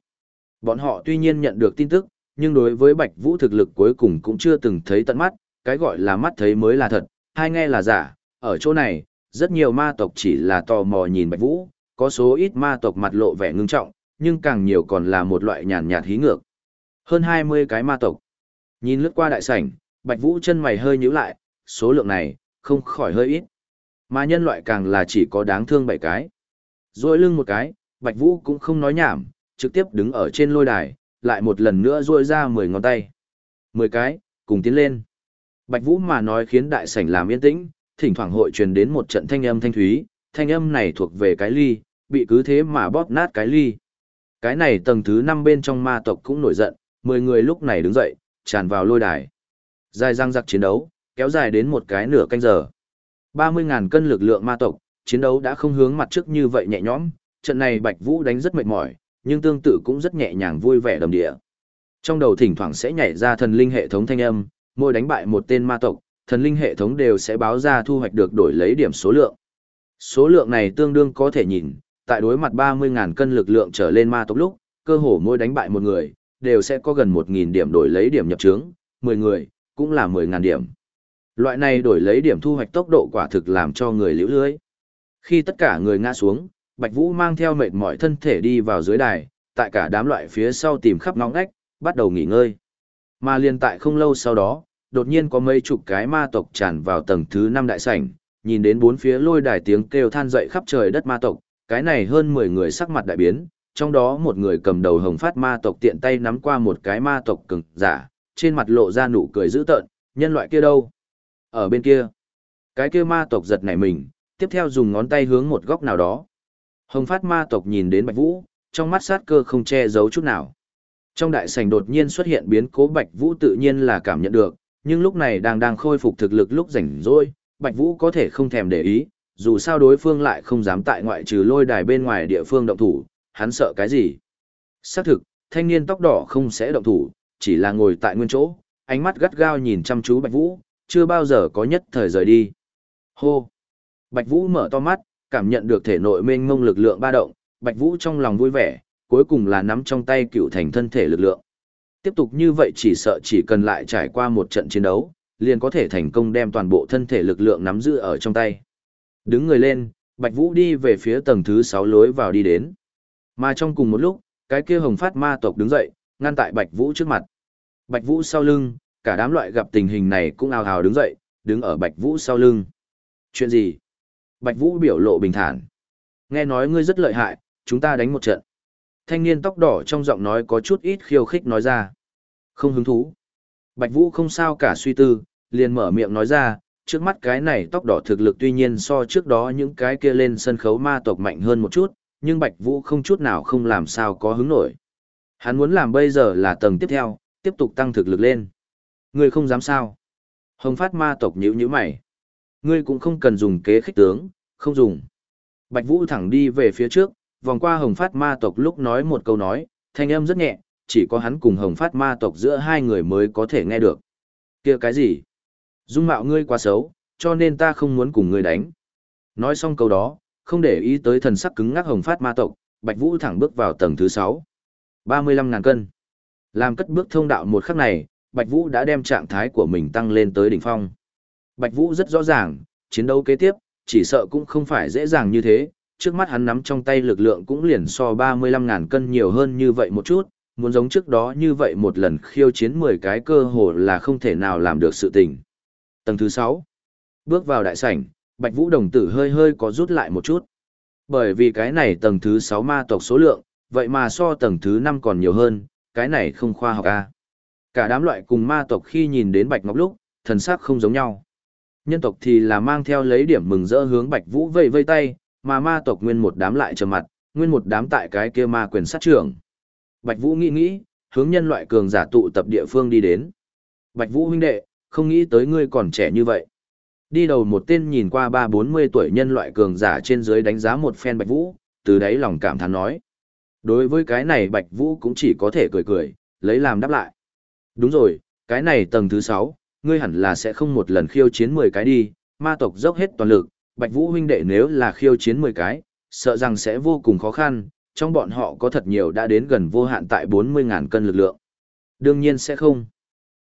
Bọn họ tuy nhiên nhận được tin tức, nhưng đối với Bạch Vũ thực lực cuối cùng cũng chưa từng thấy tận mắt, cái gọi là mắt thấy mới là thật, hai nghe là giả, ở chỗ này, rất nhiều ma tộc chỉ là tò mò nhìn Bạch Vũ, có số ít ma tộc mặt lộ vẻ ngưng trọng, nhưng càng nhiều còn là một loại nhàn nhạt hí ngược. Hơn 20 cái ma tộc. Nhìn lướt qua đại sảnh, Bạch Vũ chân mày hơi nhíu lại, số lượng này, không khỏi hơi ít. Mà nhân loại càng là chỉ có đáng thương bảy cái. Rồi lưng một cái, Bạch Vũ cũng không nói nhảm, trực tiếp đứng ở trên lôi đài, lại một lần nữa duỗi ra 10 ngón tay. 10 cái, cùng tiến lên. Bạch Vũ mà nói khiến đại sảnh làm yên tĩnh, thỉnh thoảng hội truyền đến một trận thanh âm thanh thúy, thanh âm này thuộc về cái ly, bị cứ thế mà bóp nát cái ly. Cái này tầng thứ 5 bên trong ma tộc cũng nổi giận, 10 người lúc này đứng dậy, tràn vào lôi đài. Dài răng giặc chiến đấu, kéo dài đến một cái nửa canh giờ. 30.000 cân lực lượng ma tộc, chiến đấu đã không hướng mặt trước như vậy nhẹ nhõm, trận này Bạch Vũ đánh rất mệt mỏi, nhưng tương tự cũng rất nhẹ nhàng vui vẻ đầm địa. Trong đầu thỉnh thoảng sẽ nhảy ra thần linh hệ thống thanh âm, mỗi đánh bại một tên ma tộc, thần linh hệ thống đều sẽ báo ra thu hoạch được đổi lấy điểm số lượng. Số lượng này tương đương có thể nhìn, tại đối mặt 30.000 cân lực lượng trở lên ma tộc lúc, cơ hồ mỗi đánh bại một người, đều sẽ có gần 1.000 điểm đổi lấy điểm nhập trướng, 10 người, cũng là 10.000 điểm. Loại này đổi lấy điểm thu hoạch tốc độ quả thực làm cho người liễu lưới. Khi tất cả người ngã xuống, Bạch Vũ mang theo mệt mỏi thân thể đi vào dưới đài, tại cả đám loại phía sau tìm khắp ngóng ngách, bắt đầu nghỉ ngơi. Mà liền tại không lâu sau đó, đột nhiên có mấy chục cái ma tộc tràn vào tầng thứ 5 đại sảnh, nhìn đến bốn phía lôi đài tiếng kêu than dậy khắp trời đất ma tộc, cái này hơn 10 người sắc mặt đại biến, trong đó một người cầm đầu hồng phát ma tộc tiện tay nắm qua một cái ma tộc cứng, giả, trên mặt lộ ra nụ cười dữ tợn, nhân loại kia đâu? Ở bên kia. Cái kia ma tộc giật nảy mình, tiếp theo dùng ngón tay hướng một góc nào đó. Hồng phát ma tộc nhìn đến Bạch Vũ, trong mắt sát cơ không che giấu chút nào. Trong đại sảnh đột nhiên xuất hiện biến cố Bạch Vũ tự nhiên là cảm nhận được, nhưng lúc này đang đang khôi phục thực lực lúc rảnh rỗi, Bạch Vũ có thể không thèm để ý, dù sao đối phương lại không dám tại ngoại trừ lôi đài bên ngoài địa phương động thủ, hắn sợ cái gì. Xác thực, thanh niên tóc đỏ không sẽ động thủ, chỉ là ngồi tại nguyên chỗ, ánh mắt gắt gao nhìn chăm chú Bạch Vũ, chưa bao giờ có nhất thời rời đi. Hô! Bạch Vũ mở to mắt, cảm nhận được thể nội mênh mông lực lượng ba động, Bạch Vũ trong lòng vui vẻ, cuối cùng là nắm trong tay cựu thành thân thể lực lượng. Tiếp tục như vậy chỉ sợ chỉ cần lại trải qua một trận chiến đấu, liền có thể thành công đem toàn bộ thân thể lực lượng nắm giữ ở trong tay. Đứng người lên, Bạch Vũ đi về phía tầng thứ 6 lối vào đi đến. Mà trong cùng một lúc, cái kia hồng phát ma tộc đứng dậy, ngăn tại Bạch Vũ trước mặt. Bạch Vũ sau lưng, cả đám loại gặp tình hình này cũng ào ào đứng dậy, đứng ở Bạch Vũ sau lưng. Chuyện gì? Bạch Vũ biểu lộ bình thản. Nghe nói ngươi rất lợi hại, chúng ta đánh một trận. Thanh niên tóc đỏ trong giọng nói có chút ít khiêu khích nói ra. Không hứng thú. Bạch Vũ không sao cả suy tư, liền mở miệng nói ra, trước mắt cái này tóc đỏ thực lực tuy nhiên so trước đó những cái kia lên sân khấu ma tộc mạnh hơn một chút, nhưng Bạch Vũ không chút nào không làm sao có hứng nổi. Hắn muốn làm bây giờ là tầng tiếp theo, tiếp tục tăng thực lực lên. Ngươi không dám sao? Hồng phát ma tộc nhíu nhíu mày. Ngươi cũng không cần dùng kế khích tướng, không dùng. Bạch Vũ thẳng đi về phía trước, vòng qua hồng phát ma tộc lúc nói một câu nói, thanh âm rất nhẹ, chỉ có hắn cùng hồng phát ma tộc giữa hai người mới có thể nghe được. kia cái gì? Dung mạo ngươi quá xấu, cho nên ta không muốn cùng ngươi đánh. Nói xong câu đó, không để ý tới thần sắc cứng ngắc hồng phát ma tộc, Bạch Vũ thẳng bước vào tầng thứ 6. 35 ngàn cân. Làm cất bước thông đạo một khắc này, Bạch Vũ đã đem trạng thái của mình tăng lên tới đỉnh phong. Bạch Vũ rất rõ ràng, chiến đấu kế tiếp, chỉ sợ cũng không phải dễ dàng như thế, trước mắt hắn nắm trong tay lực lượng cũng liền so 35.000 cân nhiều hơn như vậy một chút, muốn giống trước đó như vậy một lần khiêu chiến 10 cái cơ hồ là không thể nào làm được sự tình. Tầng thứ 6. Bước vào đại sảnh, Bạch Vũ đồng tử hơi hơi có rút lại một chút. Bởi vì cái này tầng thứ 6 ma tộc số lượng, vậy mà so tầng thứ 5 còn nhiều hơn, cái này không khoa học a. À. Cả đám loại cùng ma tộc khi nhìn đến Bạch Ngọc lúc, thần sắc không giống nhau. Nhân tộc thì là mang theo lấy điểm mừng rỡ hướng Bạch Vũ vây vây tay, mà ma tộc nguyên một đám lại trầm mặt, nguyên một đám tại cái kia ma quyền sát trưởng. Bạch Vũ nghĩ nghĩ, hướng nhân loại cường giả tụ tập địa phương đi đến. Bạch Vũ huynh đệ, không nghĩ tới ngươi còn trẻ như vậy. Đi đầu một tên nhìn qua ba bốn mươi tuổi nhân loại cường giả trên dưới đánh giá một phen Bạch Vũ, từ đấy lòng cảm thán nói. Đối với cái này Bạch Vũ cũng chỉ có thể cười cười, lấy làm đáp lại. Đúng rồi, cái này tầng thứ sáu, ngươi hẳn là sẽ không một lần khiêu chiến mười cái đi, ma tộc dốc hết toàn lực, Bạch Vũ huynh đệ nếu là khiêu chiến mười cái, sợ rằng sẽ vô cùng khó khăn, trong bọn họ có thật nhiều đã đến gần vô hạn tại bốn mươi ngàn cân lực lượng. Đương nhiên sẽ không.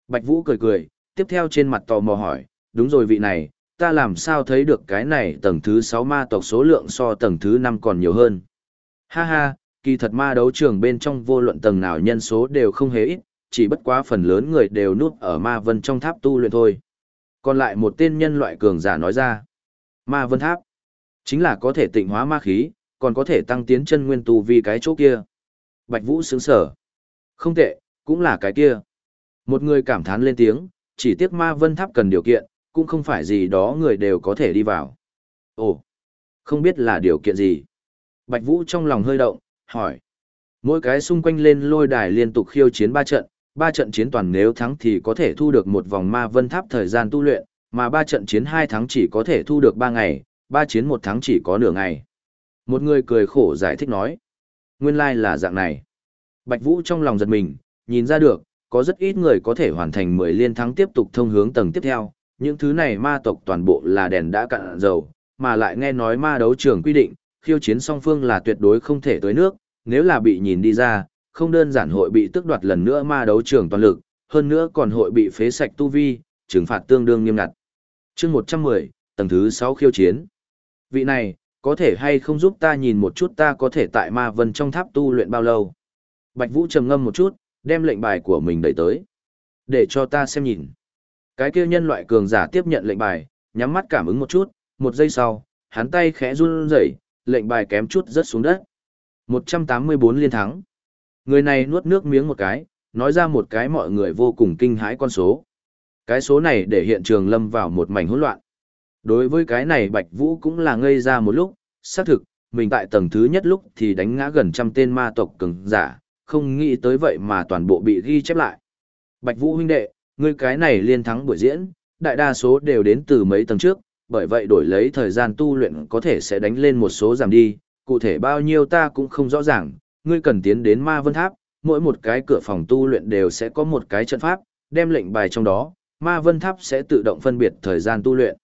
Bạch Vũ cười cười, tiếp theo trên mặt tò mò hỏi, đúng rồi vị này, ta làm sao thấy được cái này tầng thứ 6 ma tộc số lượng so tầng thứ 5 còn nhiều hơn. Ha ha, kỳ thật ma đấu trường bên trong vô luận tầng nào nhân số đều không hề ít, chỉ bất quá phần lớn người đều núp ở ma vân trong tháp tu luyện thôi. Còn lại một tên nhân loại cường giả nói ra, ma vân tháp, chính là có thể tịnh hóa ma khí, còn có thể tăng tiến chân nguyên tu vì cái chỗ kia. Bạch Vũ sướng sở. Không tệ, cũng là cái kia. Một người cảm thán lên tiếng, chỉ tiếc ma vân tháp cần điều kiện, cũng không phải gì đó người đều có thể đi vào. Ồ, không biết là điều kiện gì. Bạch Vũ trong lòng hơi động, hỏi. Mỗi cái xung quanh lên lôi đài liên tục khiêu chiến ba trận, ba trận chiến toàn nếu thắng thì có thể thu được một vòng ma vân tháp thời gian tu luyện, mà ba trận chiến hai thắng chỉ có thể thu được ba ngày, ba chiến một thắng chỉ có nửa ngày. Một người cười khổ giải thích nói. Nguyên lai like là dạng này. Bạch Vũ trong lòng giật mình, nhìn ra được, có rất ít người có thể hoàn thành 10 liên thắng tiếp tục thông hướng tầng tiếp theo, những thứ này ma tộc toàn bộ là đèn đã cạn dầu, mà lại nghe nói ma đấu trường quy định, khiêu chiến song phương là tuyệt đối không thể tới nước, nếu là bị nhìn đi ra, không đơn giản hội bị tước đoạt lần nữa ma đấu trường toàn lực, hơn nữa còn hội bị phế sạch tu vi, trừng phạt tương đương nghiêm ngặt. Chương 110, tầng thứ 6 khiêu chiến. Vị này, có thể hay không giúp ta nhìn một chút ta có thể tại ma vân trong tháp tu luyện bao lâu? Bạch Vũ trầm ngâm một chút, đem lệnh bài của mình đẩy tới. Để cho ta xem nhìn. Cái kia nhân loại cường giả tiếp nhận lệnh bài, nhắm mắt cảm ứng một chút, một giây sau, hắn tay khẽ run rẩy, lệnh bài kém chút rớt xuống đất. 184 liên thắng. Người này nuốt nước miếng một cái, nói ra một cái mọi người vô cùng kinh hãi con số. Cái số này để hiện trường lâm vào một mảnh hỗn loạn. Đối với cái này Bạch Vũ cũng là ngây ra một lúc, xác thực, mình tại tầng thứ nhất lúc thì đánh ngã gần trăm tên ma tộc cường giả, không nghĩ tới vậy mà toàn bộ bị ghi chép lại. Bạch Vũ huynh đệ, ngươi cái này liên thắng buổi diễn, đại đa số đều đến từ mấy tầng trước, bởi vậy đổi lấy thời gian tu luyện có thể sẽ đánh lên một số giảm đi, cụ thể bao nhiêu ta cũng không rõ ràng, ngươi cần tiến đến ma vân tháp, mỗi một cái cửa phòng tu luyện đều sẽ có một cái trận pháp, đem lệnh bài trong đó, ma vân tháp sẽ tự động phân biệt thời gian tu luyện.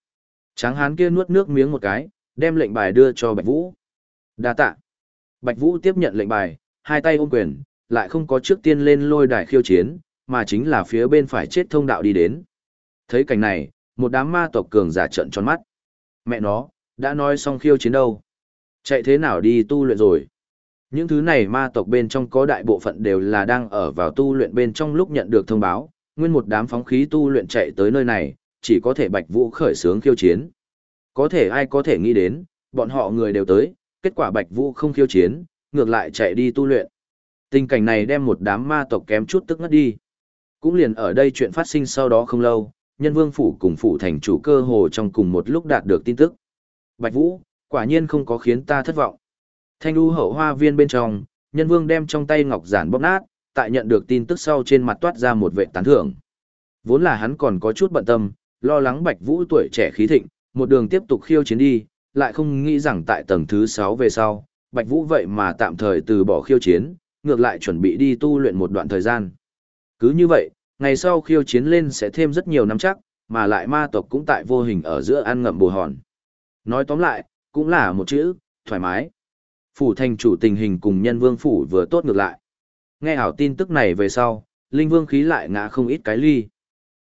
Tráng hán kia nuốt nước miếng một cái, đem lệnh bài đưa cho Bạch Vũ. Đa tạ. Bạch Vũ tiếp nhận lệnh bài, hai tay ôm quyền, lại không có trước tiên lên lôi đài khiêu chiến, mà chính là phía bên phải chết thông đạo đi đến. Thấy cảnh này, một đám ma tộc cường giả trận tròn mắt. Mẹ nó, đã nói xong khiêu chiến đâu. Chạy thế nào đi tu luyện rồi. Những thứ này ma tộc bên trong có đại bộ phận đều là đang ở vào tu luyện bên trong lúc nhận được thông báo, nguyên một đám phóng khí tu luyện chạy tới nơi này, chỉ có thể Bạch Vũ khởi sướng khiêu chiến. Có thể ai có thể nghĩ đến, bọn họ người đều tới, kết quả Bạch Vũ không khiêu chiến, ngược lại chạy đi tu luyện. Tình cảnh này đem một đám ma tộc kém chút tức ngất đi. Cũng liền ở đây chuyện phát sinh sau đó không lâu, nhân vương phủ cùng phủ thành chủ cơ hồ trong cùng một lúc đạt được tin tức. Bạch Vũ, quả nhiên không có khiến ta thất vọng. Thanh đu hậu hoa viên bên trong, nhân vương đem trong tay ngọc giản bóp nát, tại nhận được tin tức sau trên mặt toát ra một vệ tán thưởng. Vốn là hắn còn có chút bận tâm, lo lắng Bạch Vũ tuổi trẻ khí thịnh, một đường tiếp tục khiêu chiến đi, lại không nghĩ rằng tại tầng thứ 6 về sau, Bạch Vũ vậy mà tạm thời từ bỏ khiêu chiến, ngược lại chuẩn bị đi tu luyện một đoạn thời gian. Cứ như vậy, ngày sau khiêu chiến lên sẽ thêm rất nhiều năm chắc, mà lại ma tộc cũng tại vô hình ở giữa ăn ngậm bù hòn. Nói tóm lại, cũng là một chữ, thoải mái. Phủ thành chủ tình hình cùng nhân vương phủ vừa tốt ngược lại. Nghe hảo tin tức này về sau, linh vương khí lại ngã không ít cái ly.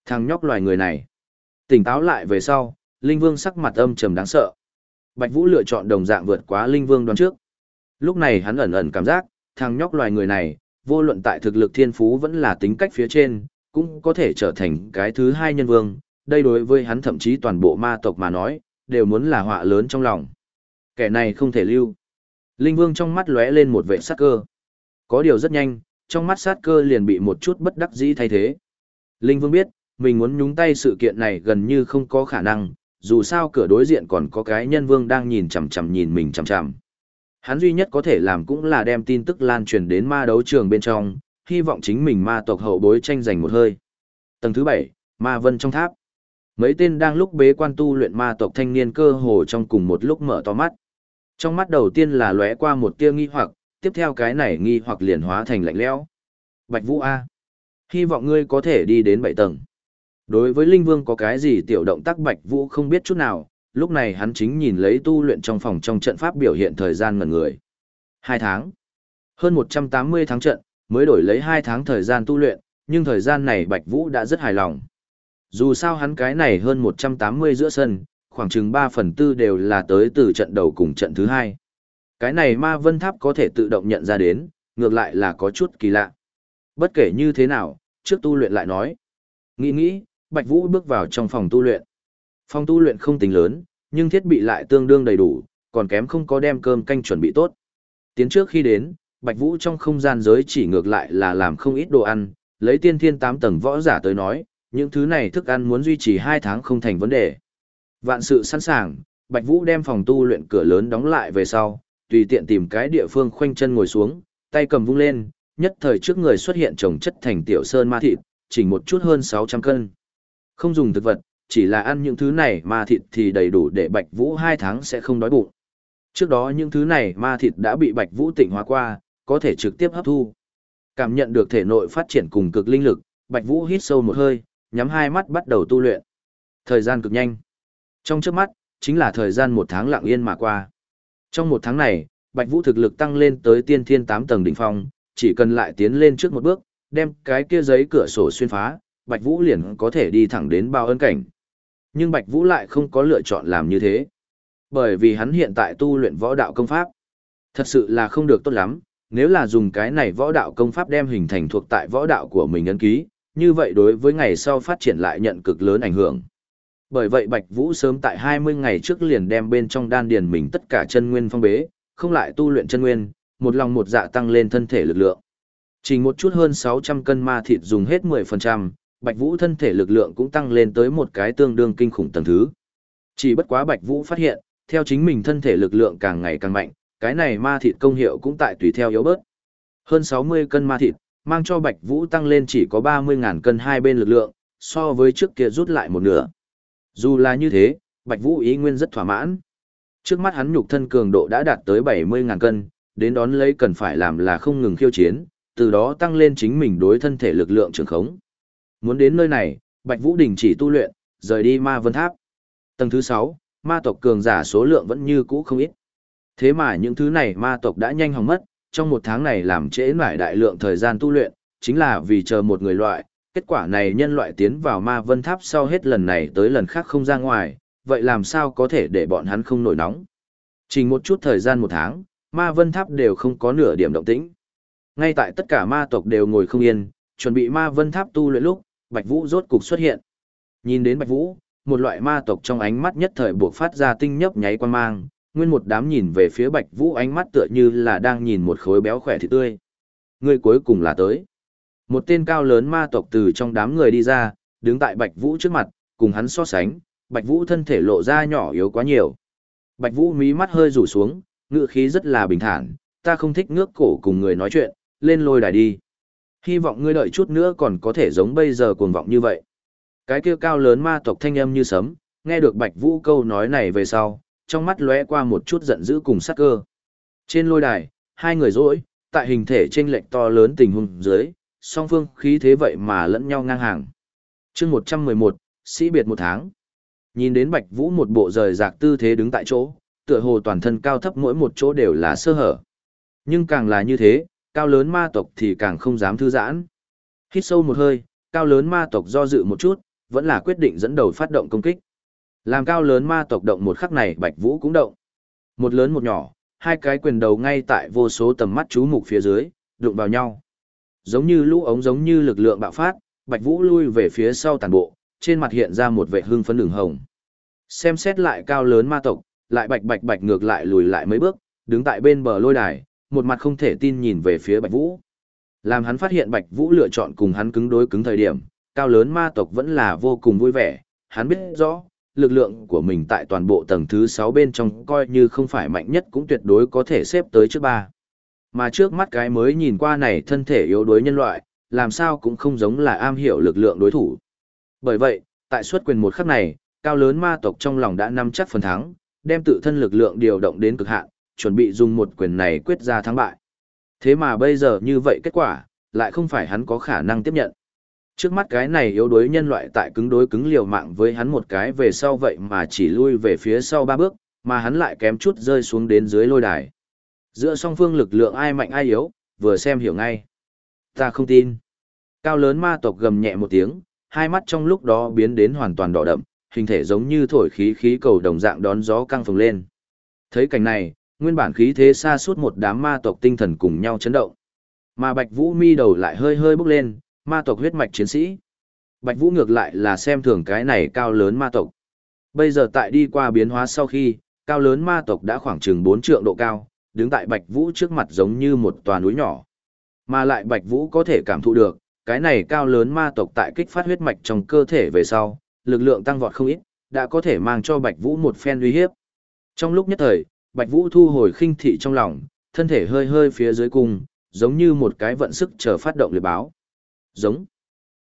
Thằng nhóc loài người này. Tỉnh táo lại về sau, linh vương sắc mặt âm trầm đáng sợ. Bạch Vũ lựa chọn đồng dạng vượt quá linh vương đoán trước. Lúc này hắn ẩn ẩn cảm giác, thằng nhóc loài người này, vô luận tại thực lực thiên phú vẫn là tính cách phía trên, cũng có thể trở thành cái thứ hai nhân vương. Đây đối với hắn thậm chí toàn bộ ma tộc mà nói, đều muốn là họa lớn trong lòng. Kẻ này không thể lưu. Linh vương trong mắt lóe lên một vệ sát cơ. Có điều rất nhanh, trong mắt sát cơ liền bị một chút bất đắc dĩ thay thế. Linh vương biết, mình muốn nhúng tay sự kiện này gần như không có khả năng, dù sao cửa đối diện còn có cái nhân vương đang nhìn chằm chằm nhìn mình chằm chằm. Hắn duy nhất có thể làm cũng là đem tin tức lan truyền đến ma đấu trường bên trong, hy vọng chính mình ma tộc hậu bối tranh giành một hơi. Tầng thứ 7, Ma Vân trong tháp. Mấy tên đang lúc bế quan tu luyện ma tộc thanh niên cơ hồ trong cùng một lúc mở to mắt. Trong mắt đầu tiên là lóe qua một tia nghi hoặc, tiếp theo cái này nghi hoặc liền hóa thành lạnh lẽo. Bạch Vũ A. Hy vọng ngươi có thể đi đến bảy tầng. Đối với Linh Vương có cái gì tiểu động tác Bạch Vũ không biết chút nào, lúc này hắn chính nhìn lấy tu luyện trong phòng trong trận pháp biểu hiện thời gian ngần người. Hai tháng. Hơn 180 tháng trận, mới đổi lấy hai tháng thời gian tu luyện, nhưng thời gian này Bạch Vũ đã rất hài lòng. Dù sao hắn cái này hơn 180 giữa sân, khoảng chừng 3 phần tư đều là tới từ trận đầu cùng trận thứ hai. Cái này ma vân tháp có thể tự động nhận ra đến, ngược lại là có chút kỳ lạ. Bất kể như thế nào, trước tu luyện lại nói. Nghĩ nghĩ, Bạch Vũ bước vào trong phòng tu luyện. Phòng tu luyện không tính lớn, nhưng thiết bị lại tương đương đầy đủ, còn kém không có đem cơm canh chuẩn bị tốt. Tiến trước khi đến, Bạch Vũ trong không gian giới chỉ ngược lại là làm không ít đồ ăn, lấy tiên thiên 8 tầng võ giả tới nói, những thứ này thức ăn muốn duy trì 2 tháng không thành vấn đề. Vạn sự sẵn sàng, Bạch Vũ đem phòng tu luyện cửa lớn đóng lại về sau, tùy tiện tìm cái địa phương khoanh chân ngồi xuống, tay cầm vung lên, nhất thời trước người xuất hiện trồng chất thành tiểu sơn ma thịt, chỉnh một chút hơn 600 cân. Không dùng thực vật, chỉ là ăn những thứ này ma thịt thì đầy đủ để Bạch Vũ 2 tháng sẽ không đói bụng. Trước đó những thứ này ma thịt đã bị Bạch Vũ tịnh hóa qua, có thể trực tiếp hấp thu. Cảm nhận được thể nội phát triển cùng cực linh lực, Bạch Vũ hít sâu một hơi, nhắm hai mắt bắt đầu tu luyện. Thời gian cực nhanh. Trong trước mắt, chính là thời gian một tháng lặng yên mà qua. Trong một tháng này, Bạch Vũ thực lực tăng lên tới tiên thiên 8 tầng đỉnh phong, chỉ cần lại tiến lên trước một bước, đem cái kia giấy cửa sổ xuyên phá, Bạch Vũ liền có thể đi thẳng đến bao ân cảnh. Nhưng Bạch Vũ lại không có lựa chọn làm như thế. Bởi vì hắn hiện tại tu luyện võ đạo công pháp. Thật sự là không được tốt lắm, nếu là dùng cái này võ đạo công pháp đem hình thành thuộc tại võ đạo của mình ấn ký, như vậy đối với ngày sau phát triển lại nhận cực lớn ảnh hưởng. Bởi vậy Bạch Vũ sớm tại 20 ngày trước liền đem bên trong đan điền mình tất cả chân nguyên phong bế, không lại tu luyện chân nguyên, một lòng một dạ tăng lên thân thể lực lượng. Chỉ một chút hơn 600 cân ma thịt dùng hết 10%, Bạch Vũ thân thể lực lượng cũng tăng lên tới một cái tương đương kinh khủng tầng thứ. Chỉ bất quá Bạch Vũ phát hiện, theo chính mình thân thể lực lượng càng ngày càng mạnh, cái này ma thịt công hiệu cũng tại tùy theo yếu bớt. Hơn 60 cân ma thịt, mang cho Bạch Vũ tăng lên chỉ có 30.000 cân hai bên lực lượng, so với trước kia rút lại một nửa. Dù là như thế, Bạch Vũ ý nguyên rất thỏa mãn. Trước mắt hắn nhục thân cường độ đã đạt tới 70.000 cân, đến đón lấy cần phải làm là không ngừng khiêu chiến, từ đó tăng lên chính mình đối thân thể lực lượng trường khống. Muốn đến nơi này, Bạch Vũ đình chỉ tu luyện, rời đi ma vân tháp. Tầng thứ 6, ma tộc cường giả số lượng vẫn như cũ không ít. Thế mà những thứ này ma tộc đã nhanh hỏng mất, trong một tháng này làm trễ nải đại lượng thời gian tu luyện, chính là vì chờ một người loại, kết quả này nhân loại tiến vào ma vân tháp sau hết lần này tới lần khác không ra ngoài, vậy làm sao có thể để bọn hắn không nổi nóng. Chỉ một chút thời gian một tháng, ma vân tháp đều không có nửa điểm động tĩnh. Ngay tại tất cả ma tộc đều ngồi không yên, chuẩn bị ma vân tháp tu luyện lúc, Bạch Vũ rốt cục xuất hiện. Nhìn đến Bạch Vũ, một loại ma tộc trong ánh mắt nhất thời buộc phát ra tinh nhấp nháy quan mang, nguyên một đám nhìn về phía Bạch Vũ ánh mắt tựa như là đang nhìn một khối béo khỏe thịt tươi. Người cuối cùng là tới. Một tên cao lớn ma tộc từ trong đám người đi ra, đứng tại Bạch Vũ trước mặt, cùng hắn so sánh, Bạch Vũ thân thể lộ ra nhỏ yếu quá nhiều. Bạch Vũ mí mắt hơi rủ xuống, ngựa khí rất là bình thản, ta không thích ngước cổ cùng người nói chuyện, lên lôi đài đi. Hy vọng ngươi đợi chút nữa còn có thể giống bây giờ cuồng vọng như vậy. Cái kia cao lớn ma tộc thanh âm như sấm, nghe được Bạch Vũ câu nói này về sau, trong mắt lóe qua một chút giận dữ cùng sát cơ. Trên lôi đài, hai người rỗi, tại hình thể trên lệch to lớn tình huống dưới, song phương khí thế vậy mà lẫn nhau ngang hàng. chương 111, sĩ biệt một tháng. Nhìn đến Bạch Vũ một bộ rời rạc tư thế đứng tại chỗ, tựa hồ toàn thân cao thấp mỗi một chỗ đều là sơ hở. Nhưng càng là như thế, cao lớn ma tộc thì càng không dám thư giãn. Hít sâu một hơi, cao lớn ma tộc do dự một chút, vẫn là quyết định dẫn đầu phát động công kích. Làm cao lớn ma tộc động một khắc này Bạch Vũ cũng động. Một lớn một nhỏ, hai cái quyền đầu ngay tại vô số tầm mắt chú mục phía dưới, đụng vào nhau. Giống như lũ ống giống như lực lượng bạo phát, Bạch Vũ lui về phía sau tàn bộ, trên mặt hiện ra một vẻ hưng phấn đường hồng. Xem xét lại cao lớn ma tộc, lại bạch bạch bạch ngược lại lùi lại mấy bước, đứng tại bên bờ lôi đài, một mặt không thể tin nhìn về phía Bạch Vũ. Làm hắn phát hiện Bạch Vũ lựa chọn cùng hắn cứng đối cứng thời điểm, cao lớn ma tộc vẫn là vô cùng vui vẻ, hắn biết rõ, lực lượng của mình tại toàn bộ tầng thứ 6 bên trong coi như không phải mạnh nhất cũng tuyệt đối có thể xếp tới trước ba. Mà trước mắt cái mới nhìn qua này thân thể yếu đuối nhân loại, làm sao cũng không giống là am hiểu lực lượng đối thủ. Bởi vậy, tại suất quyền một khắc này, cao lớn ma tộc trong lòng đã nắm chắc phần thắng, đem tự thân lực lượng điều động đến cực hạn, chuẩn bị dùng một quyền này quyết ra thắng bại. Thế mà bây giờ như vậy kết quả, lại không phải hắn có khả năng tiếp nhận. Trước mắt cái này yếu đuối nhân loại tại cứng đối cứng liều mạng với hắn một cái về sau vậy mà chỉ lui về phía sau ba bước, mà hắn lại kém chút rơi xuống đến dưới lôi đài. Giữa song phương lực lượng ai mạnh ai yếu, vừa xem hiểu ngay. Ta không tin. Cao lớn ma tộc gầm nhẹ một tiếng, hai mắt trong lúc đó biến đến hoàn toàn đỏ đậm, hình thể giống như thổi khí khí cầu đồng dạng đón gió căng phồng lên. Thấy cảnh này, nguyên bản khí thế xa suốt một đám ma tộc tinh thần cùng nhau chấn động. Mà Bạch Vũ mi đầu lại hơi hơi bốc lên, ma tộc huyết mạch chiến sĩ. Bạch Vũ ngược lại là xem thường cái này cao lớn ma tộc. Bây giờ tại đi qua biến hóa sau khi, cao lớn ma tộc đã khoảng chừng 4 trượng độ cao, đứng tại Bạch Vũ trước mặt giống như một tòa núi nhỏ. Mà lại Bạch Vũ có thể cảm thụ được, cái này cao lớn ma tộc tại kích phát huyết mạch trong cơ thể về sau, lực lượng tăng vọt không ít, đã có thể mang cho Bạch Vũ một phen uy hiếp. Trong lúc nhất thời, Bạch Vũ thu hồi khinh thị trong lòng, thân thể hơi hơi phía dưới cùng giống như một cái vận sức chờ phát động liệt báo. Giống.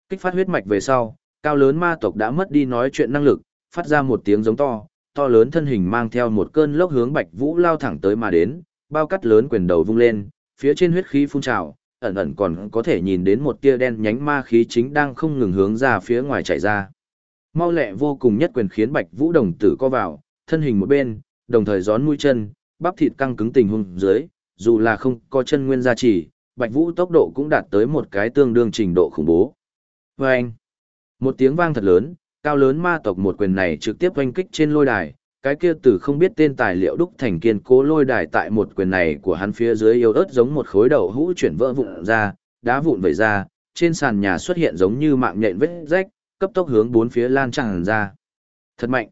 Kích phát huyết mạch về sau, cao lớn ma tộc đã mất đi nói chuyện năng lực, phát ra một tiếng giống to, to lớn thân hình mang theo một cơn lốc hướng Bạch Vũ lao thẳng tới mà đến, bao cắt lớn quyền đầu vung lên, phía trên huyết khí phun trào, ẩn ẩn còn có thể nhìn đến một tia đen nhánh ma khí chính đang không ngừng hướng ra phía ngoài chạy ra. Mau lẹ vô cùng nhất quyền khiến Bạch Vũ đồng tử co vào, thân hình một bên, đồng thời gión mũi chân, bắp thịt căng cứng tình huống dưới, dù là không có chân nguyên gia trì, Bạch Vũ tốc độ cũng đạt tới một cái tương đương trình độ khủng bố. Và anh, một tiếng vang thật lớn, cao lớn ma tộc một quyền này trực tiếp oanh kích trên lôi đài, cái kia từ không biết tên tài liệu đúc thành kiên cố lôi đài tại một quyền này của hắn phía dưới yếu ớt giống một khối đầu hũ chuyển vỡ vụn ra, đá vụn vẩy ra, trên sàn nhà xuất hiện giống như mạng nhện vết rách, cấp tốc hướng bốn phía lan tràn ra. Thật mạnh.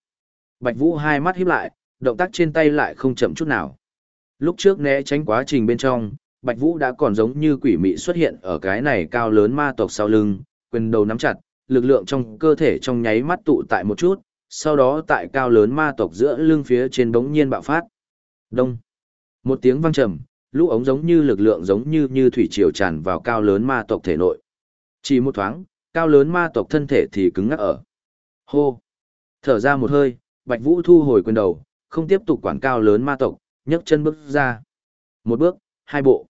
Bạch Vũ hai mắt híp lại, động tác trên tay lại không chậm chút nào. Lúc trước né tránh quá trình bên trong, Bạch Vũ đã còn giống như quỷ mị xuất hiện ở cái này cao lớn ma tộc sau lưng, quyền đầu nắm chặt, lực lượng trong cơ thể trong nháy mắt tụ tại một chút, sau đó tại cao lớn ma tộc giữa lưng phía trên bỗng nhiên bạo phát. Đông. Một tiếng vang trầm, lũ ống giống như lực lượng giống như như thủy triều tràn vào cao lớn ma tộc thể nội. Chỉ một thoáng, cao lớn ma tộc thân thể thì cứng ngắc ở. Hô. Thở ra một hơi, Bạch Vũ thu hồi quyền đầu, không tiếp tục quản cao lớn ma tộc, nhấc chân bước ra. Một bước, hai bộ.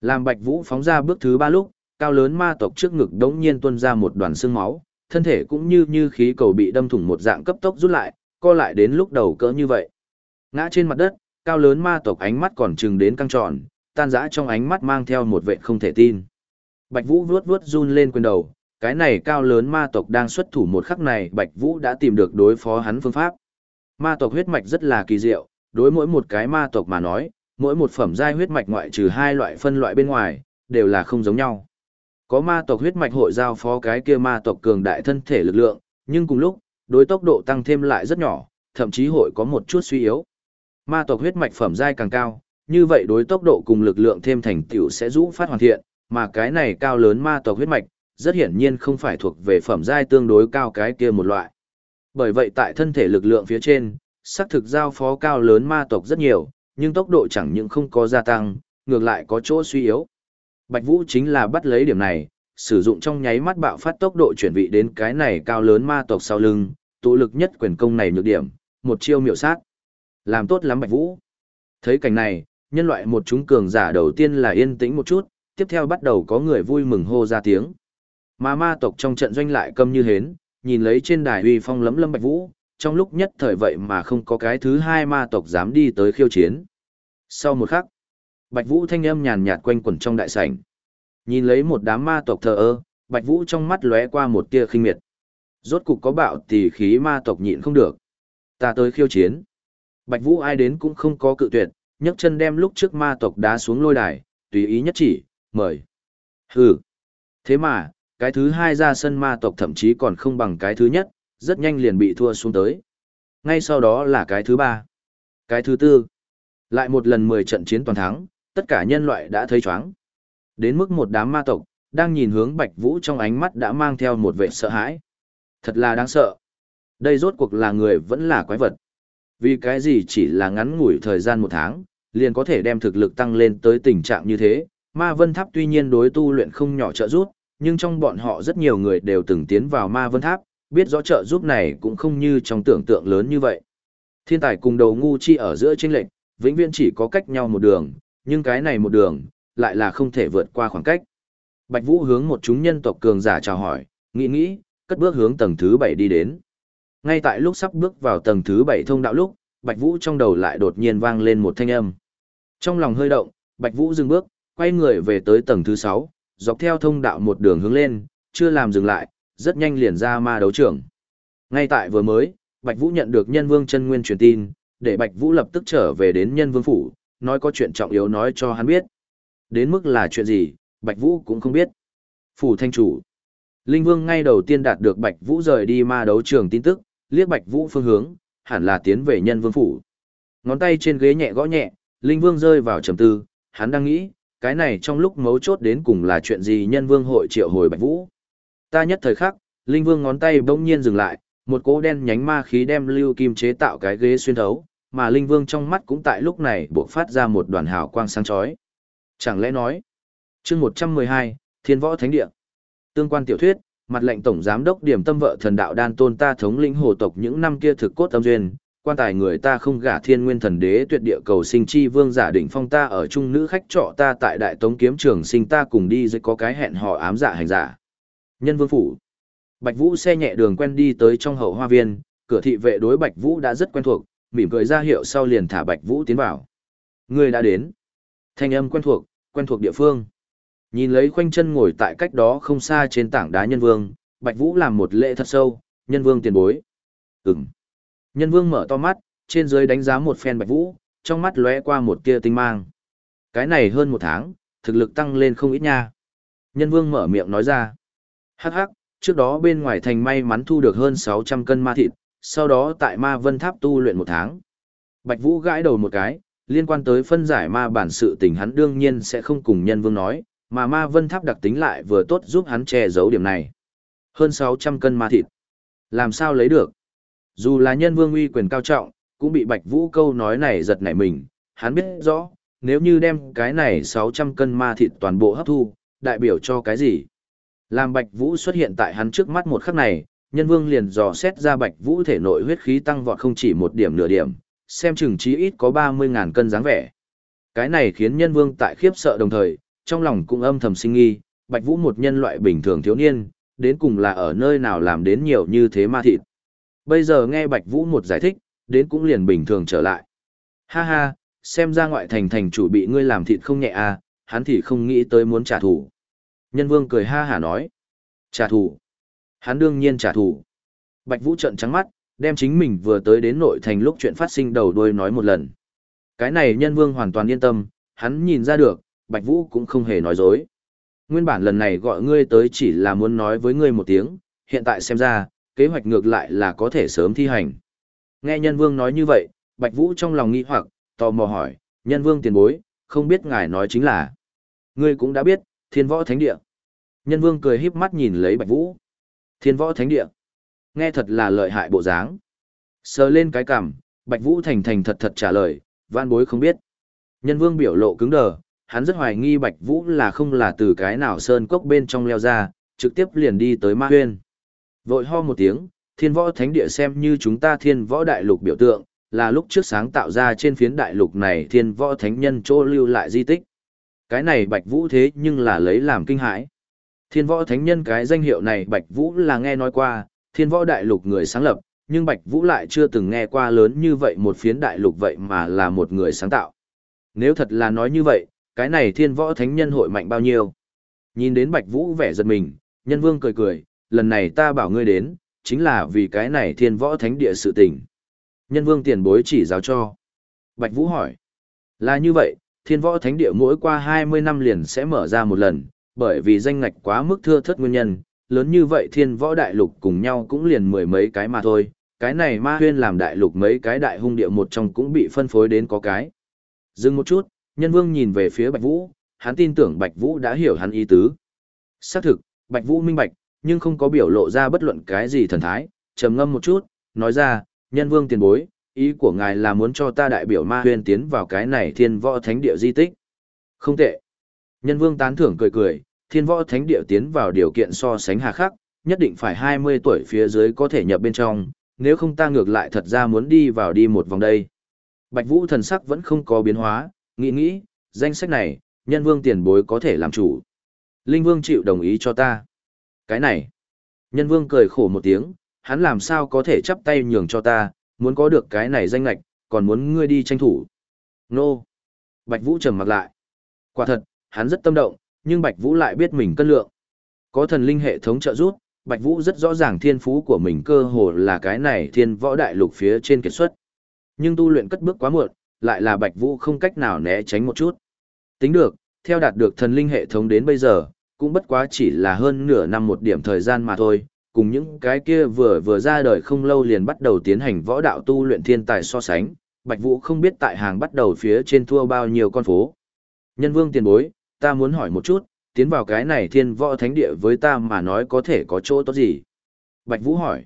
Làm Bạch Vũ phóng ra bước thứ ba lúc, cao lớn ma tộc trước ngực đống nhiên tuôn ra một đoàn xương máu, thân thể cũng như như khí cầu bị đâm thủng một dạng cấp tốc rút lại, co lại đến lúc đầu cỡ như vậy. Ngã trên mặt đất, cao lớn ma tộc ánh mắt còn trừng đến căng tròn, tan rã trong ánh mắt mang theo một vệ không thể tin. Bạch Vũ vuốt vuốt run lên quyền đầu, cái này cao lớn ma tộc đang xuất thủ một khắc này Bạch Vũ đã tìm được đối phó hắn phương pháp. Ma tộc huyết mạch rất là kỳ diệu, đối mỗi một cái ma tộc mà nói, mỗi một phẩm giai huyết mạch ngoại trừ hai loại phân loại bên ngoài, đều là không giống nhau. Có ma tộc huyết mạch hội giao phó cái kia ma tộc cường đại thân thể lực lượng, nhưng cùng lúc, đối tốc độ tăng thêm lại rất nhỏ, thậm chí hội có một chút suy yếu. Ma tộc huyết mạch phẩm giai càng cao, như vậy đối tốc độ cùng lực lượng thêm thành tựu sẽ rũ phát hoàn thiện, mà cái này cao lớn ma tộc huyết mạch, rất hiển nhiên không phải thuộc về phẩm giai tương đối cao cái kia một loại. Bởi vậy tại thân thể lực lượng phía trên, xác thực giao phó cao lớn ma tộc rất nhiều, nhưng tốc độ chẳng những không có gia tăng, ngược lại có chỗ suy yếu. Bạch Vũ chính là bắt lấy điểm này, sử dụng trong nháy mắt bạo phát tốc độ chuyển vị đến cái này cao lớn ma tộc sau lưng, tụ lực nhất quyền công này nhược điểm, một chiêu miệu sát. Làm tốt lắm Bạch Vũ. Thấy cảnh này, nhân loại một chúng cường giả đầu tiên là yên tĩnh một chút, tiếp theo bắt đầu có người vui mừng hô ra tiếng. Mà ma tộc trong trận doanh lại câm như hến, nhìn lấy trên đài uy phong lấm lấm Bạch Vũ, trong lúc nhất thời vậy mà không có cái thứ hai ma tộc dám đi tới khiêu chiến. Sau một khắc, Bạch Vũ thanh âm nhàn nhạt quanh quẩn trong đại sảnh. Nhìn lấy một đám ma tộc thờ ơ, Bạch Vũ trong mắt lóe qua một tia khinh miệt. Rốt cục có bạo tỷ khí ma tộc nhịn không được. Ta tới khiêu chiến. Bạch Vũ ai đến cũng không có cự tuyệt, nhấc chân đem lúc trước ma tộc đá xuống lôi đài, tùy ý nhất chỉ, mời. Hừ. Thế mà, cái thứ hai ra sân ma tộc thậm chí còn không bằng cái thứ nhất, rất nhanh liền bị thua xuống tới. Ngay sau đó là cái thứ ba. Cái thứ tư. Lại một lần 10 trận chiến toàn thắng, tất cả nhân loại đã thấy chóng. Đến mức một đám ma tộc, đang nhìn hướng Bạch Vũ trong ánh mắt đã mang theo một vẻ sợ hãi. Thật là đáng sợ. Đây rốt cuộc là người vẫn là quái vật. Vì cái gì chỉ là ngắn ngủi thời gian một tháng, liền có thể đem thực lực tăng lên tới tình trạng như thế. Ma Vân Tháp tuy nhiên đối tu luyện không nhỏ trợ giúp, nhưng trong bọn họ rất nhiều người đều từng tiến vào Ma Vân Tháp, biết rõ trợ giúp này cũng không như trong tưởng tượng lớn như vậy. Thiên tài cùng đầu ngu chi ở giữa chênh lệnh, vĩnh viễn chỉ có cách nhau một đường, nhưng cái này một đường, lại là không thể vượt qua khoảng cách. Bạch Vũ hướng một chúng nhân tộc cường giả chào hỏi, nghĩ nghĩ, cất bước hướng tầng thứ 7 đi đến. Ngay tại lúc sắp bước vào tầng thứ 7 thông đạo lúc, Bạch Vũ trong đầu lại đột nhiên vang lên một thanh âm. Trong lòng hơi động, Bạch Vũ dừng bước, quay người về tới tầng thứ 6, dọc theo thông đạo một đường hướng lên, chưa làm dừng lại, rất nhanh liền ra ma đấu trưởng. Ngay tại vừa mới, Bạch Vũ nhận được nhân vương chân nguyên truyền tin, để Bạch Vũ lập tức trở về đến nhân vương phủ, nói có chuyện trọng yếu nói cho hắn biết. Đến mức là chuyện gì, Bạch Vũ cũng không biết. Phủ thanh chủ. Linh Vương ngay đầu tiên đạt được Bạch Vũ rời đi ma đấu trường tin tức, liếc Bạch Vũ phương hướng, hẳn là tiến về nhân vương phủ. Ngón tay trên ghế nhẹ gõ nhẹ, Linh Vương rơi vào trầm tư, hắn đang nghĩ, cái này trong lúc mấu chốt đến cùng là chuyện gì nhân vương hội triệu hồi Bạch Vũ. Ta nhất thời khắc, Linh Vương ngón tay bỗng nhiên dừng lại, một cỗ đen nhánh ma khí đem lưu kim chế tạo cái ghế xuyên thấu, mà Linh Vương trong mắt cũng tại lúc này buộc phát ra một đoàn hào quang sáng chói. Chẳng lẽ nói, chương 112, Thiên Võ Thánh Địa. Tương quan tiểu thuyết, mặt lệnh tổng giám đốc điểm tâm vợ thần đạo đan tôn ta thống lĩnh hồ tộc những năm kia thực cốt tâm duyên, quan tài người ta không gả thiên nguyên thần đế tuyệt địa cầu sinh chi vương giả đỉnh phong ta ở trung nữ khách trọ ta tại đại tống kiếm trường sinh ta cùng đi dưới có cái hẹn họ ám giả hành giả. Nhân vương phủ. Bạch Vũ xe nhẹ đường quen đi tới trong hậu hoa viên, cửa thị vệ đối Bạch Vũ đã rất quen thuộc, mỉm cười ra hiệu sau liền thả Bạch Vũ tiến vào. Người đã đến. Thanh âm quen thuộc, quen thuộc địa phương. Nhìn lấy khoanh chân ngồi tại cách đó không xa trên tảng đá nhân vương, Bạch Vũ làm một lễ thật sâu, nhân vương tiền bối. Ừm. Nhân vương mở to mắt, trên dưới đánh giá một phen Bạch Vũ, trong mắt lóe qua một tia tinh mang. Cái này hơn một tháng, thực lực tăng lên không ít nha. Nhân vương mở miệng nói ra. Hắc hắc, trước đó bên ngoài thành may mắn thu được hơn 600 cân ma thịt, sau đó tại ma vân tháp tu luyện một tháng. Bạch Vũ gãi đầu một cái, liên quan tới phân giải ma bản sự tình hắn đương nhiên sẽ không cùng nhân vương nói, mà ma vân tháp đặc tính lại vừa tốt giúp hắn che giấu điểm này. Hơn 600 cân ma thịt. Làm sao lấy được? Dù là nhân vương uy quyền cao trọng, cũng bị Bạch Vũ câu nói này giật nảy mình, hắn biết rõ, nếu như đem cái này 600 cân ma thịt toàn bộ hấp thu, đại biểu cho cái gì? Làm Bạch Vũ xuất hiện tại hắn trước mắt một khắc này, nhân vương liền dò xét ra Bạch Vũ thể nội huyết khí tăng vọt không chỉ một điểm nửa điểm, xem chừng chí ít có 30.000 cân dáng vẻ. Cái này khiến nhân vương tại khiếp sợ đồng thời, trong lòng cũng âm thầm sinh nghi, Bạch Vũ một nhân loại bình thường thiếu niên, đến cùng là ở nơi nào làm đến nhiều như thế ma thịt. Bây giờ nghe Bạch Vũ một giải thích, đến cũng liền bình thường trở lại. Ha ha, xem ra ngoại thành thành chủ bị ngươi làm thịt không nhẹ à, hắn thì không nghĩ tới muốn trả thù. Nhân vương cười ha hả nói. Trả thù. Hắn đương nhiên trả thù. Bạch Vũ trợn trắng mắt, đem chính mình vừa tới đến nội thành lúc chuyện phát sinh đầu đuôi nói một lần. Cái này nhân vương hoàn toàn yên tâm, hắn nhìn ra được, Bạch Vũ cũng không hề nói dối. Nguyên bản lần này gọi ngươi tới chỉ là muốn nói với ngươi một tiếng, hiện tại xem ra, kế hoạch ngược lại là có thể sớm thi hành. Nghe nhân vương nói như vậy, Bạch Vũ trong lòng nghi hoặc, tò mò hỏi, nhân vương tiền bối, không biết ngài nói chính là. Ngươi cũng đã biết, thiên võ thánh địa. Nhân vương cười híp mắt nhìn lấy Bạch Vũ. Thiên võ thánh địa. Nghe thật là lợi hại bộ dáng. Sờ lên cái cằm, Bạch Vũ thành thành thật thật trả lời, van bối không biết. Nhân vương biểu lộ cứng đờ, hắn rất hoài nghi Bạch Vũ là không là từ cái nào sơn cốc bên trong leo ra, trực tiếp liền đi tới ma huyên. Vội ho một tiếng, thiên võ thánh địa xem như chúng ta thiên võ đại lục biểu tượng, là lúc trước sáng tạo ra trên phiến đại lục này thiên võ thánh nhân chỗ lưu lại di tích. Cái này Bạch Vũ thế nhưng là lấy làm kinh hãi. Thiên võ thánh nhân cái danh hiệu này Bạch Vũ là nghe nói qua, thiên võ đại lục người sáng lập, nhưng Bạch Vũ lại chưa từng nghe qua lớn như vậy một phiến đại lục vậy mà là một người sáng tạo. Nếu thật là nói như vậy, cái này thiên võ thánh nhân hội mạnh bao nhiêu? Nhìn đến Bạch Vũ vẻ giật mình, Nhân vương cười cười, lần này ta bảo ngươi đến, chính là vì cái này thiên võ thánh địa sự tình. Nhân vương tiền bối chỉ giáo cho. Bạch Vũ hỏi. Là như vậy, thiên võ thánh địa mỗi qua 20 năm liền sẽ mở ra một lần, bởi vì danh ngạch quá mức thưa thất nguyên nhân, lớn như vậy thiên võ đại lục cùng nhau cũng liền mười mấy cái mà thôi, cái này ma huyên làm đại lục mấy cái đại hung địa một trong cũng bị phân phối đến có cái. Dừng một chút, nhân vương nhìn về phía Bạch Vũ, hắn tin tưởng Bạch Vũ đã hiểu hắn ý tứ. Xác thực, Bạch Vũ minh bạch, nhưng không có biểu lộ ra bất luận cái gì thần thái, trầm ngâm một chút, nói ra, nhân vương tiền bối, ý của ngài là muốn cho ta đại biểu ma huyên tiến vào cái này thiên võ thánh địa di tích. Không tệ. Nhân vương tán thưởng cười cười, thiên võ thánh địa tiến vào điều kiện so sánh hà khắc, nhất định phải 20 tuổi phía dưới có thể nhập bên trong, nếu không ta ngược lại thật ra muốn đi vào đi một vòng đây. Bạch Vũ thần sắc vẫn không có biến hóa, nghĩ nghĩ, danh sách này, nhân vương tiền bối có thể làm chủ. Linh vương chịu đồng ý cho ta. Cái này, nhân vương cười khổ một tiếng, hắn làm sao có thể chắp tay nhường cho ta, muốn có được cái này danh lạch, còn muốn ngươi đi tranh thủ. Nô. Bạch Vũ trầm mặt lại. Quả thật, hắn rất tâm động, nhưng Bạch Vũ lại biết mình cân lượng. Có thần linh hệ thống trợ giúp, Bạch Vũ rất rõ ràng thiên phú của mình cơ hồ là cái này thiên võ đại lục phía trên kết xuất. Nhưng tu luyện cất bước quá muộn, lại là Bạch Vũ không cách nào né tránh một chút. Tính được, theo đạt được thần linh hệ thống đến bây giờ, cũng bất quá chỉ là hơn nửa năm một điểm thời gian mà thôi, cùng những cái kia vừa vừa ra đời không lâu liền bắt đầu tiến hành võ đạo tu luyện thiên tài so sánh, Bạch Vũ không biết tại hàng bắt đầu phía trên thua bao nhiêu con phố. Nhân vương tiền bối, ta muốn hỏi một chút, tiến vào cái này thiên võ thánh địa với ta mà nói có thể có chỗ tốt gì? Bạch Vũ hỏi.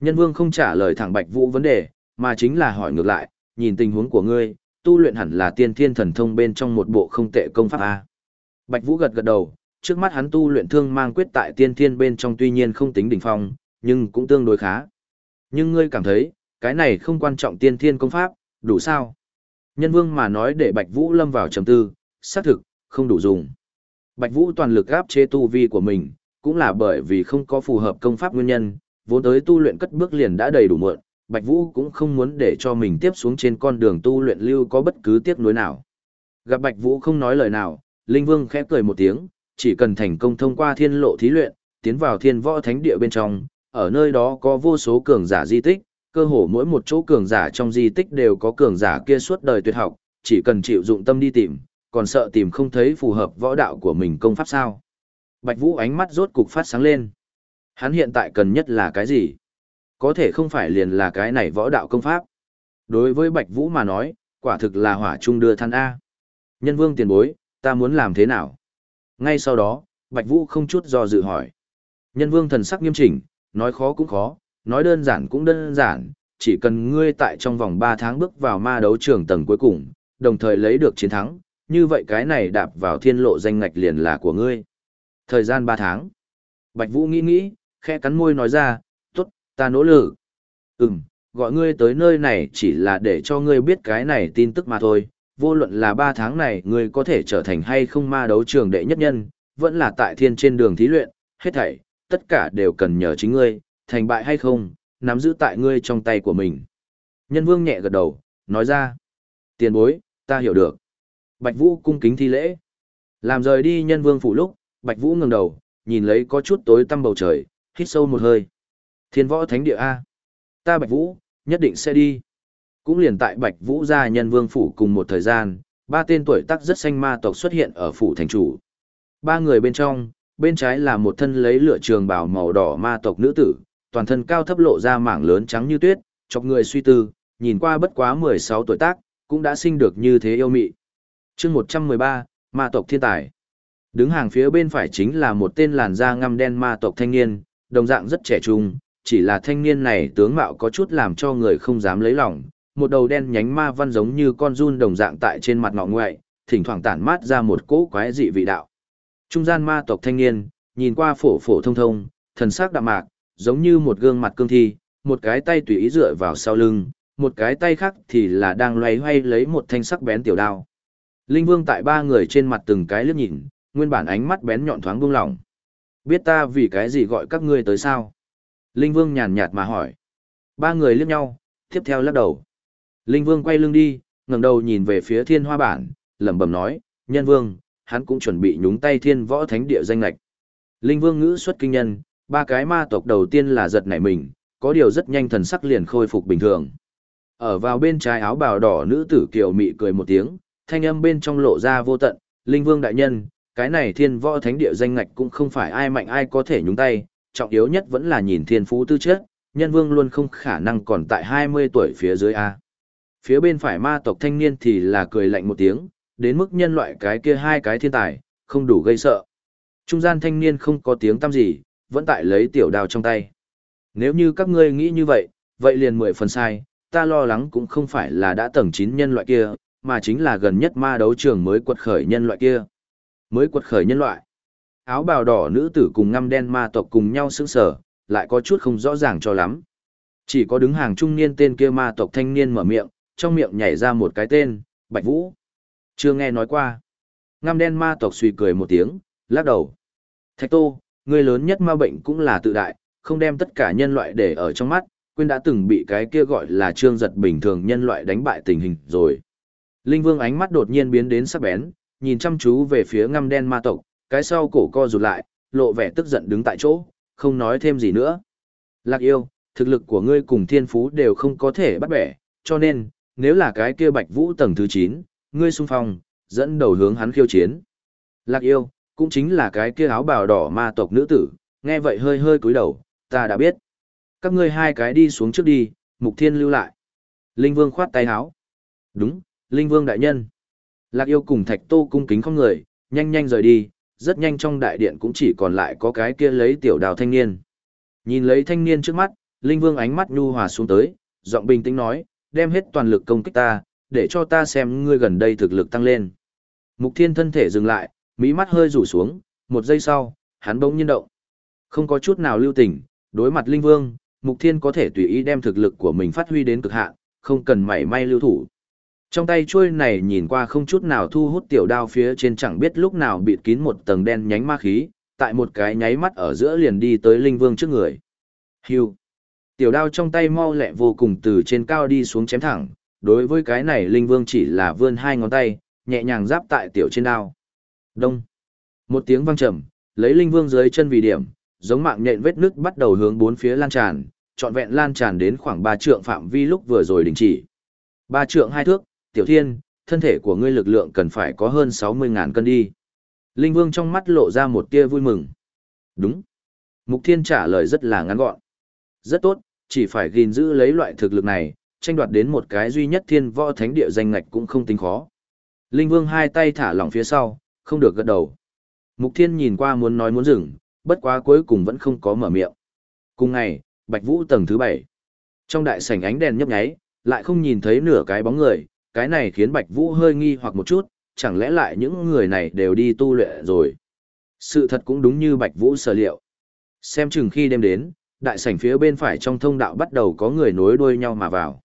Nhân vương không trả lời thẳng Bạch Vũ vấn đề, mà chính là hỏi ngược lại, nhìn tình huống của ngươi, tu luyện hẳn là tiên thiên thần thông bên trong một bộ không tệ công pháp A. Bạch Vũ gật gật đầu, trước mắt hắn tu luyện thương mang quyết tại tiên thiên bên trong tuy nhiên không tính đỉnh phong, nhưng cũng tương đối khá. Nhưng ngươi cảm thấy, cái này không quan trọng tiên thiên công pháp, đủ sao? Nhân vương mà nói để Bạch Vũ lâm vào trầm tư, xác thực, không đủ dùng. Bạch Vũ toàn lực áp chế tu vi của mình, cũng là bởi vì không có phù hợp công pháp nguyên nhân, vốn tới tu luyện cất bước liền đã đầy đủ muộn, Bạch Vũ cũng không muốn để cho mình tiếp xuống trên con đường tu luyện lưu có bất cứ tiếc nuối nào. Gặp Bạch Vũ không nói lời nào, Linh Vương khẽ cười một tiếng, chỉ cần thành công thông qua thiên lộ thí luyện, tiến vào thiên võ thánh địa bên trong, ở nơi đó có vô số cường giả di tích, cơ hồ mỗi một chỗ cường giả trong di tích đều có cường giả kia suốt đời tuyệt học, chỉ cần chịu dụng tâm đi tìm, còn sợ tìm không thấy phù hợp võ đạo của mình công pháp sao. Bạch Vũ ánh mắt rốt cục phát sáng lên. Hắn hiện tại cần nhất là cái gì? Có thể không phải liền là cái này võ đạo công pháp. Đối với Bạch Vũ mà nói, quả thực là hỏa trung đưa than A. Nhân vương tiền bối, ta muốn làm thế nào? Ngay sau đó, Bạch Vũ không chút do dự hỏi. Nhân vương thần sắc nghiêm chỉnh, nói khó cũng khó, nói đơn giản cũng đơn giản, chỉ cần ngươi tại trong vòng 3 tháng bước vào ma đấu trường tầng cuối cùng, đồng thời lấy được chiến thắng, như vậy cái này đạp vào thiên lộ danh ngạch liền là của ngươi. Thời gian 3 tháng. Bạch Vũ nghĩ nghĩ, khẽ cắn môi nói ra, tốt, ta nỗ lực. Ừm, gọi ngươi tới nơi này chỉ là để cho ngươi biết cái này tin tức mà thôi. Vô luận là 3 tháng này ngươi có thể trở thành hay không ma đấu trường đệ nhất nhân, vẫn là tại thiên trên đường thí luyện, hết thảy, tất cả đều cần nhờ chính ngươi, thành bại hay không, nắm giữ tại ngươi trong tay của mình. Nhân vương nhẹ gật đầu, nói ra. Tiền bối, ta hiểu được. Bạch Vũ cung kính thi lễ. Làm rời đi nhân vương phủ lúc, Bạch Vũ ngẩng đầu, nhìn lấy có chút tối tăm bầu trời, hít sâu một hơi. Thiên võ thánh địa A. Ta Bạch Vũ, nhất định sẽ đi. Cũng liền tại Bạch Vũ ra nhân vương phủ cùng một thời gian, ba tên tuổi tác rất xanh ma tộc xuất hiện ở phủ thành chủ. Ba người bên trong, bên trái là một thân lấy lửa trường bào màu đỏ ma tộc nữ tử, toàn thân cao thấp lộ ra mảng lớn trắng như tuyết, chọc người suy tư, nhìn qua bất quá 16 tuổi tác, cũng đã sinh được như thế yêu mị chương 113, ma tộc thiên tài. Đứng hàng phía bên phải chính là một tên làn da ngăm đen ma tộc thanh niên, đồng dạng rất trẻ trung, chỉ là thanh niên này tướng mạo có chút làm cho người không dám lấy lòng, một đầu đen nhánh ma văn giống như con run đồng dạng tại trên mặt ngọ ngoại, thỉnh thoảng tản mát ra một cỗ quái dị vị đạo. Trung gian ma tộc thanh niên, nhìn qua phổ phổ thông thông, thần sắc đạm mạc, giống như một gương mặt cương thi, một cái tay tùy ý dựa vào sau lưng, một cái tay khác thì là đang loay hoay lấy một thanh sắc bén tiểu đao. Linh Vương tại ba người trên mặt từng cái liếc nhìn, nguyên bản ánh mắt bén nhọn thoáng buông lỏng. Biết ta vì cái gì gọi các ngươi tới sao? Linh Vương nhàn nhạt mà hỏi. Ba người liếc nhau, tiếp theo lắc đầu. Linh Vương quay lưng đi, ngẩng đầu nhìn về phía thiên hoa bản, lẩm bẩm nói, nhân vương, hắn cũng chuẩn bị nhúng tay thiên võ thánh địa danh lạch. Linh Vương ngữ xuất kinh nhân, ba cái ma tộc đầu tiên là giật nảy mình, có điều rất nhanh thần sắc liền khôi phục bình thường. Ở vào bên trái áo bào đỏ nữ tử kiều mị cười một tiếng, thanh âm bên trong lộ ra vô tận, Linh Vương đại nhân, cái này thiên võ thánh địa danh ngạch cũng không phải ai mạnh ai có thể nhúng tay, trọng yếu nhất vẫn là nhìn thiên phú tư chất, nhân vương luôn không khả năng còn tại 20 tuổi phía dưới A. Phía bên phải ma tộc thanh niên thì là cười lạnh một tiếng, đến mức nhân loại cái kia hai cái thiên tài, không đủ gây sợ. Trung gian thanh niên không có tiếng tăm gì, vẫn tại lấy tiểu đào trong tay. Nếu như các ngươi nghĩ như vậy, vậy liền mười phần sai, ta lo lắng cũng không phải là đã tầng 9 nhân loại kia, mà chính là gần nhất ma đấu trường mới quật khởi nhân loại kia. Mới quật khởi nhân loại. Áo bào đỏ nữ tử cùng ngăm đen ma tộc cùng nhau sững sở, lại có chút không rõ ràng cho lắm. Chỉ có đứng hàng trung niên tên kia ma tộc thanh niên mở miệng, trong miệng nhảy ra một cái tên, Bạch Vũ. Chưa nghe nói qua. Ngăm đen ma tộc suy cười một tiếng, lắc đầu. Thạch Tô, người lớn nhất ma bệnh cũng là tự đại, không đem tất cả nhân loại để ở trong mắt, quên đã từng bị cái kia gọi là trương giật bình thường nhân loại đánh bại tình hình rồi. Linh Vương ánh mắt đột nhiên biến đến sắc bén, nhìn chăm chú về phía ngăm đen ma tộc, cái sau cổ co rụt lại, lộ vẻ tức giận đứng tại chỗ, không nói thêm gì nữa. Lạc yêu, thực lực của ngươi cùng thiên phú đều không có thể bắt bẻ, cho nên, nếu là cái kia bạch vũ tầng thứ 9, ngươi xung phong, dẫn đầu hướng hắn khiêu chiến. Lạc yêu, cũng chính là cái kia áo bào đỏ ma tộc nữ tử, nghe vậy hơi hơi cúi đầu, ta đã biết. Các ngươi hai cái đi xuống trước đi, mục thiên lưu lại. Linh vương khoát tay áo. Đúng, Linh vương đại nhân. Lạc yêu cùng thạch tô cung kính không người, nhanh nhanh rời đi, rất nhanh trong đại điện cũng chỉ còn lại có cái kia lấy tiểu đào thanh niên. Nhìn lấy thanh niên trước mắt, Linh Vương ánh mắt nhu hòa xuống tới, giọng bình tĩnh nói, đem hết toàn lực công kích ta, để cho ta xem ngươi gần đây thực lực tăng lên. Mục Thiên thân thể dừng lại, mỹ mắt hơi rủ xuống, một giây sau, hắn bỗng nhiên động. Không có chút nào lưu tình, đối mặt Linh Vương, Mục Thiên có thể tùy ý đem thực lực của mình phát huy đến cực hạn, không cần mảy may lưu thủ. Trong tay chuôi này nhìn qua không chút nào thu hút tiểu đao phía trên chẳng biết lúc nào bịt kín một tầng đen nhánh ma khí, tại một cái nháy mắt ở giữa liền đi tới linh vương trước người. Hưu. Tiểu đao trong tay mau lẹ vô cùng từ trên cao đi xuống chém thẳng, đối với cái này linh vương chỉ là vươn hai ngón tay, nhẹ nhàng giáp tại tiểu trên đao. Đông. Một tiếng vang trầm, lấy linh vương dưới chân vì điểm, giống mạng nhện vết nước bắt đầu hướng bốn phía lan tràn, trọn vẹn lan tràn đến khoảng ba trượng phạm vi lúc vừa rồi đình chỉ. Ba trượng hai thước, tiểu thiên, thân thể của ngươi lực lượng cần phải có hơn 60.000 cân đi. Linh Vương trong mắt lộ ra một tia vui mừng. Đúng. Mục Thiên trả lời rất là ngắn gọn. Rất tốt, chỉ phải gìn giữ lấy loại thực lực này, tranh đoạt đến một cái duy nhất thiên võ thánh địa danh ngạch cũng không tính khó. Linh Vương hai tay thả lỏng phía sau, không được gật đầu. Mục Thiên nhìn qua muốn nói muốn dừng, bất quá cuối cùng vẫn không có mở miệng. Cùng ngày, Bạch Vũ tầng thứ 7. Trong đại sảnh ánh đèn nhấp nháy, lại không nhìn thấy nửa cái bóng người, cái này khiến Bạch Vũ hơi nghi hoặc một chút, chẳng lẽ lại những người này đều đi tu luyện rồi. Sự thật cũng đúng như Bạch Vũ sở liệu. Xem chừng khi đêm đến, đại sảnh phía bên phải trong thông đạo bắt đầu có người nối đuôi nhau mà vào.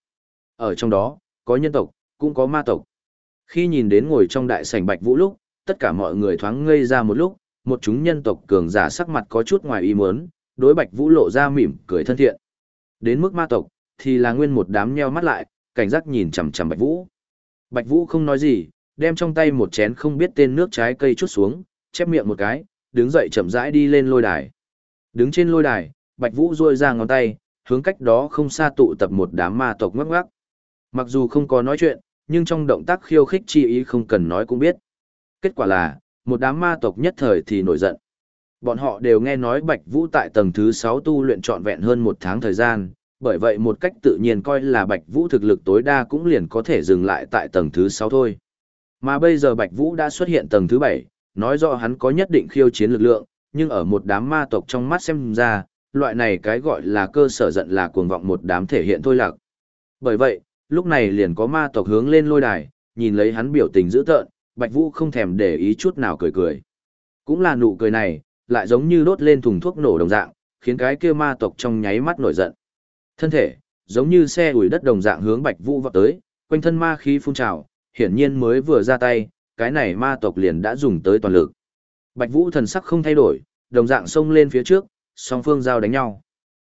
Ở trong đó, có nhân tộc, cũng có ma tộc. Khi nhìn đến ngồi trong đại sảnh Bạch Vũ lúc, tất cả mọi người thoáng ngây ra một lúc, một chúng nhân tộc cường giả sắc mặt có chút ngoài ý muốn, đối Bạch Vũ lộ ra mỉm cười thân thiện. Đến mức ma tộc, thì là nguyên một đám nheo mắt lại, cảnh giác nhìn chằm chằm Bạch Vũ. Bạch Vũ không nói gì, đem trong tay một chén không biết tên nước trái cây chút xuống, chép miệng một cái, đứng dậy chậm rãi đi lên lôi đài. Đứng trên lôi đài, Bạch Vũ duỗi ra ngón tay, hướng cách đó không xa tụ tập một đám ma tộc ngắc ngắc. Mặc dù không có nói chuyện, nhưng trong động tác khiêu khích chi ý không cần nói cũng biết. Kết quả là, một đám ma tộc nhất thời thì nổi giận. Bọn họ đều nghe nói Bạch Vũ tại tầng thứ 6 tu luyện trọn vẹn hơn một tháng thời gian, bởi vậy một cách tự nhiên coi là Bạch Vũ thực lực tối đa cũng liền có thể dừng lại tại tầng thứ 6 thôi. Mà bây giờ Bạch Vũ đã xuất hiện tầng thứ 7, nói rõ hắn có nhất định khiêu chiến lực lượng, nhưng ở một đám ma tộc trong mắt xem ra, loại này cái gọi là cơ sở giận là cuồng vọng một đám thể hiện thôi lạc. Bởi vậy, lúc này liền có ma tộc hướng lên lôi đài, nhìn lấy hắn biểu tình dữ tợn, Bạch Vũ không thèm để ý chút nào cười cười. Cũng là nụ cười này, lại giống như đốt lên thùng thuốc nổ đồng dạng, khiến cái kia ma tộc trong nháy mắt nổi giận. Thân thể, giống như xe ủi đất đồng dạng hướng Bạch Vũ vọt tới, quanh thân ma khí phun trào, hiển nhiên mới vừa ra tay, cái này ma tộc liền đã dùng tới toàn lực. Bạch Vũ thần sắc không thay đổi, đồng dạng xông lên phía trước, song phương giao đánh nhau.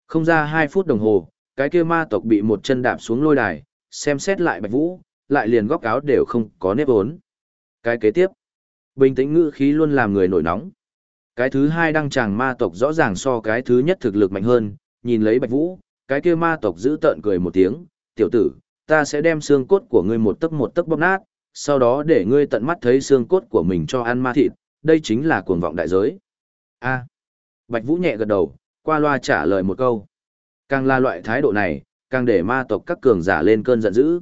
Không ra 2 phút đồng hồ, cái kia ma tộc bị một chân đạp xuống lôi đài, xem xét lại Bạch Vũ, lại liền góc áo đều không có nếp ốn. Cái kế tiếp, bình tĩnh ngữ khí luôn làm người nổi nóng. Cái thứ hai đăng tràng ma tộc rõ ràng so cái thứ nhất thực lực mạnh hơn, nhìn lấy Bạch Vũ, cái kia ma tộc giữ tợn cười một tiếng, tiểu tử, ta sẽ đem xương cốt của ngươi một tấc một tấc bóp nát, sau đó để ngươi tận mắt thấy xương cốt của mình cho ăn ma thịt, đây chính là cuồng vọng đại giới. A. Bạch Vũ nhẹ gật đầu, qua loa trả lời một câu. Càng là loại thái độ này, càng để ma tộc các cường giả lên cơn giận dữ.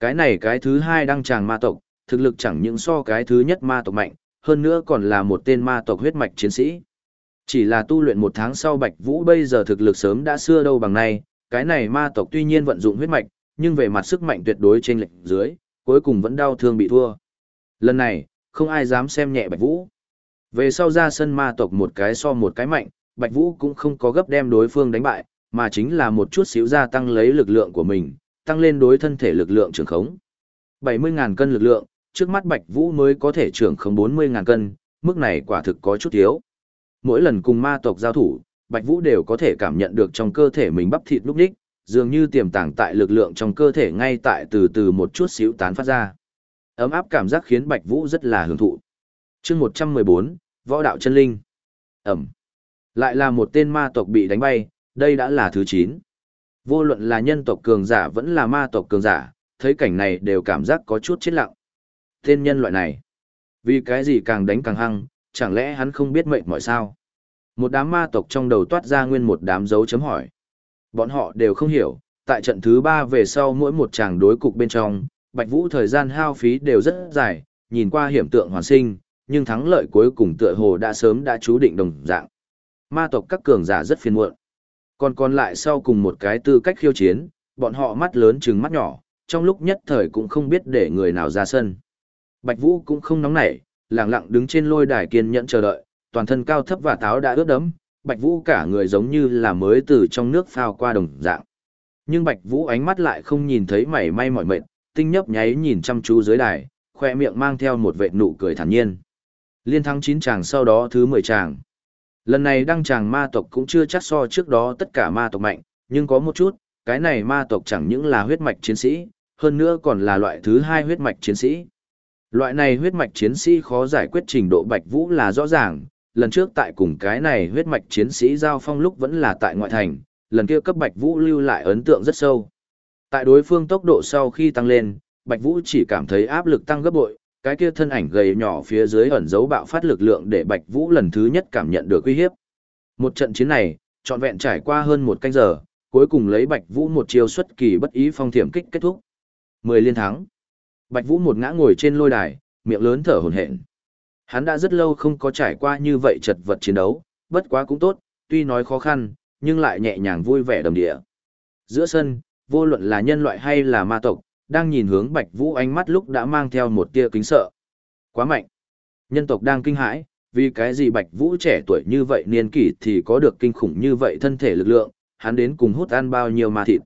Cái này cái thứ hai đăng tràng ma tộc, thực lực chẳng những so cái thứ nhất ma tộc mạnh, hơn nữa còn là một tên ma tộc huyết mạch chiến sĩ. Chỉ là tu luyện một tháng sau Bạch Vũ bây giờ thực lực sớm đã xưa đâu bằng nay, cái này ma tộc tuy nhiên vận dụng huyết mạch, nhưng về mặt sức mạnh tuyệt đối trên lệnh dưới, cuối cùng vẫn đau thương bị thua. Lần này, không ai dám xem nhẹ Bạch Vũ. Về sau ra sân ma tộc một cái so một cái mạnh, Bạch Vũ cũng không có gấp đem đối phương đánh bại, mà chính là một chút xíu gia tăng lấy lực lượng của mình, tăng lên đối thân thể lực lượng trưởng khống. 70.000 cân lực lượng, trước mắt Bạch Vũ mới có thể trưởng khống 40.000 cân, mức này quả thực có chút thiếu. Mỗi lần cùng ma tộc giao thủ, Bạch Vũ đều có thể cảm nhận được trong cơ thể mình bắp thịt lúc đích, dường như tiềm tàng tại lực lượng trong cơ thể ngay tại từ từ một chút xíu tán phát ra. Ấm áp cảm giác khiến Bạch Vũ rất là hưởng thụ. Chương 114, Võ đạo chân linh. Ẩm. Lại là một tên ma tộc bị đánh bay, đây đã là thứ 9. Vô luận là nhân tộc cường giả vẫn là ma tộc cường giả, thấy cảnh này đều cảm giác có chút chết lặng. Tên nhân loại này, vì cái gì càng đánh càng hăng, chẳng lẽ hắn không biết mệnh mọi sao? Một đám ma tộc trong đầu toát ra nguyên một đám dấu chấm hỏi. Bọn họ đều không hiểu, tại trận thứ ba về sau mỗi một chàng đối cục bên trong, Bạch Vũ thời gian hao phí đều rất dài, nhìn qua hiểm tượng hoàn sinh, nhưng thắng lợi cuối cùng tựa hồ đã sớm đã chú định đồng dạng. Ma tộc các cường giả rất phiền muộn. Còn còn lại sau cùng một cái tư cách khiêu chiến, bọn họ mắt lớn trừng mắt nhỏ, trong lúc nhất thời cũng không biết để người nào ra sân. Bạch Vũ cũng không nóng nảy, lặng lặng đứng trên lôi đài kiên nhẫn chờ đợi, toàn thân cao thấp và táo đã ướt đẫm, Bạch Vũ cả người giống như là mới từ trong nước phao qua đồng dạng. Nhưng Bạch Vũ ánh mắt lại không nhìn thấy mảy may mỏi mệt, tinh nhấp nháy nhìn chăm chú dưới đài, khoe miệng mang theo một vệt nụ cười thản nhiên. Liên thắng 9 chàng sau đó thứ 10 chàng. Lần này đăng chàng ma tộc cũng chưa chắc so trước đó tất cả ma tộc mạnh, nhưng có một chút, cái này ma tộc chẳng những là huyết mạch chiến sĩ, hơn nữa còn là loại thứ hai huyết mạch chiến sĩ. Loại này huyết mạch chiến sĩ khó giải quyết trình độ Bạch Vũ là rõ ràng, lần trước tại cùng cái này huyết mạch chiến sĩ giao phong lúc vẫn là tại ngoại thành, lần kia cấp Bạch Vũ lưu lại ấn tượng rất sâu. Tại đối phương tốc độ sau khi tăng lên, Bạch Vũ chỉ cảm thấy áp lực tăng gấp bội, cái kia thân ảnh gầy nhỏ phía dưới ẩn dấu bạo phát lực lượng để Bạch Vũ lần thứ nhất cảm nhận được uy hiếp. Một trận chiến này, trọn vẹn trải qua hơn một canh giờ, cuối cùng lấy Bạch Vũ một chiêu xuất kỳ bất ý phong thiểm kích kết thúc. Mười liên thắng. Bạch Vũ một ngã ngồi trên lôi đài, miệng lớn thở hổn hển. Hắn đã rất lâu không có trải qua như vậy chật vật chiến đấu, bất quá cũng tốt, tuy nói khó khăn, nhưng lại nhẹ nhàng vui vẻ đồng địa. Giữa sân, vô luận là nhân loại hay là ma tộc, đang nhìn hướng Bạch Vũ ánh mắt lúc đã mang theo một tia kính sợ. Quá mạnh. Nhân tộc đang kinh hãi, vì cái gì Bạch Vũ trẻ tuổi như vậy niên kỷ thì có được kinh khủng như vậy thân thể lực lượng, hắn đến cùng hút ăn bao nhiêu ma thịt.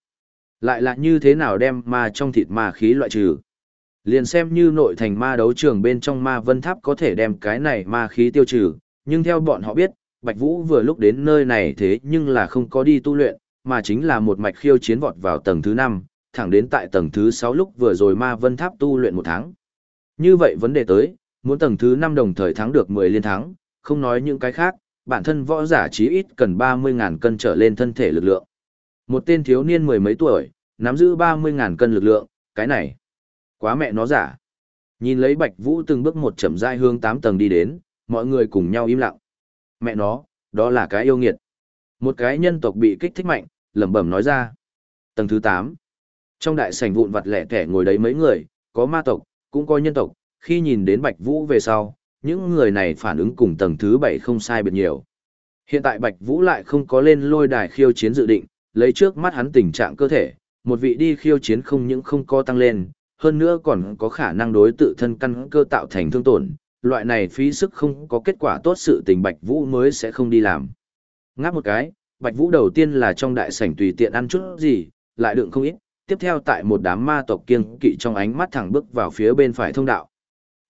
Lại là như thế nào đem ma trong thịt ma khí loại trừ. Liền xem như nội thành ma đấu trường bên trong ma vân tháp có thể đem cái này ma khí tiêu trừ, nhưng theo bọn họ biết, Bạch Vũ vừa lúc đến nơi này thế nhưng là không có đi tu luyện, mà chính là một mạch khiêu chiến vọt vào tầng thứ 5, thẳng đến tại tầng thứ 6 lúc vừa rồi ma vân tháp tu luyện một tháng. Như vậy vấn đề tới, muốn tầng thứ 5 đồng thời thắng được 10 liên thắng, không nói những cái khác, bản thân võ giả chí ít cần 30.000 cân trở lên thân thể lực lượng. Một tên thiếu niên mười mấy tuổi, nắm giữ 30.000 cân lực lượng, cái này, quá mẹ nó giả. Nhìn lấy Bạch Vũ từng bước một chậm rãi hướng 8 tầng đi đến, mọi người cùng nhau im lặng. Mẹ nó, đó là cái yêu nghiệt. Một cái nhân tộc bị kích thích mạnh, lẩm bẩm nói ra. Tầng thứ 8. Trong đại sảnh vụn vặt lẻ tẻ ngồi đấy mấy người, có ma tộc, cũng có nhân tộc, khi nhìn đến Bạch Vũ về sau, những người này phản ứng cùng tầng thứ 7 không sai biệt nhiều. Hiện tại Bạch Vũ lại không có lên lôi đài khiêu chiến dự định, lấy trước mắt hắn tình trạng cơ thể, một vị đi khiêu chiến không những không có tăng lên, hơn nữa còn có khả năng đối tự thân căn cơ tạo thành thương tổn, loại này phí sức không có kết quả tốt sự tình Bạch Vũ mới sẽ không đi làm. Ngáp một cái, Bạch Vũ đầu tiên là trong đại sảnh tùy tiện ăn chút gì, lại đựng không ít, tiếp theo tại một đám ma tộc kiêng kỵ trong ánh mắt thẳng bước vào phía bên phải thông đạo.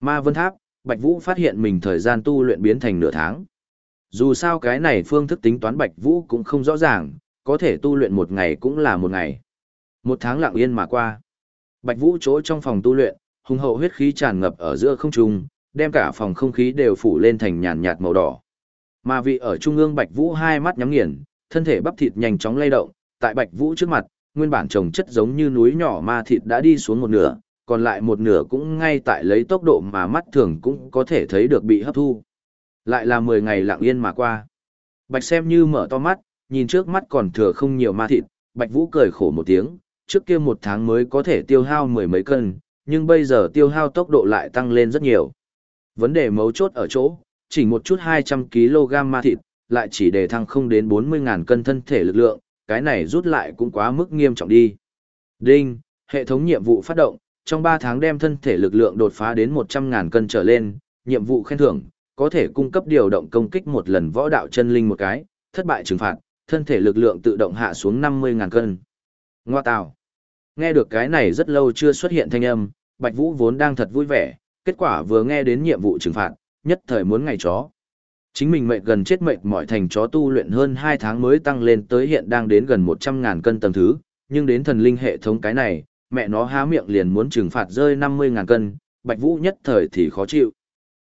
Ma Vân Tháp, Bạch Vũ phát hiện mình thời gian tu luyện biến thành nửa tháng. Dù sao cái này phương thức tính toán Bạch Vũ cũng không rõ ràng, có thể tu luyện một ngày cũng là một ngày. Một tháng lặng yên mà qua. Bạch Vũ chỗ trong phòng tu luyện, hùng hậu huyết khí tràn ngập ở giữa không trung, đem cả phòng không khí đều phủ lên thành nhàn nhạt màu đỏ. Mà vị ở trung ương Bạch Vũ hai mắt nhắm nghiền, thân thể bắp thịt nhanh chóng lay động, tại Bạch Vũ trước mặt, nguyên bản trồng chất giống như núi nhỏ ma thịt đã đi xuống một nửa, còn lại một nửa cũng ngay tại lấy tốc độ mà mắt thường cũng có thể thấy được bị hấp thu. Lại là 10 ngày lặng yên mà qua. Bạch xem như mở to mắt, nhìn trước mắt còn thừa không nhiều ma thịt, Bạch Vũ cười khổ một tiếng, trước kia một tháng mới có thể tiêu hao mười mấy cân, nhưng bây giờ tiêu hao tốc độ lại tăng lên rất nhiều. Vấn đề mấu chốt ở chỗ, chỉ một chút 200kg ma thịt, lại chỉ để thăng không đến 40.000 cân thân thể lực lượng, cái này rút lại cũng quá mức nghiêm trọng đi. Đinh, hệ thống nhiệm vụ phát động, trong 3 tháng đem thân thể lực lượng đột phá đến 100.000 cân trở lên, nhiệm vụ khen thưởng, có thể cung cấp điều động công kích một lần võ đạo chân linh một cái, thất bại trừng phạt, thân thể lực lượng tự động hạ xuống 50.000 cân. Ngoa tào. Nghe được cái này rất lâu chưa xuất hiện thanh âm, Bạch Vũ vốn đang thật vui vẻ, kết quả vừa nghe đến nhiệm vụ trừng phạt, nhất thời muốn ngày chó. Chính mình mệt gần chết mệt mỏi thành chó tu luyện hơn 2 tháng mới tăng lên tới hiện đang đến gần 100.000 cân tầng thứ, nhưng đến thần linh hệ thống cái này, mẹ nó há miệng liền muốn trừng phạt rơi 50.000 cân, Bạch Vũ nhất thời thì khó chịu.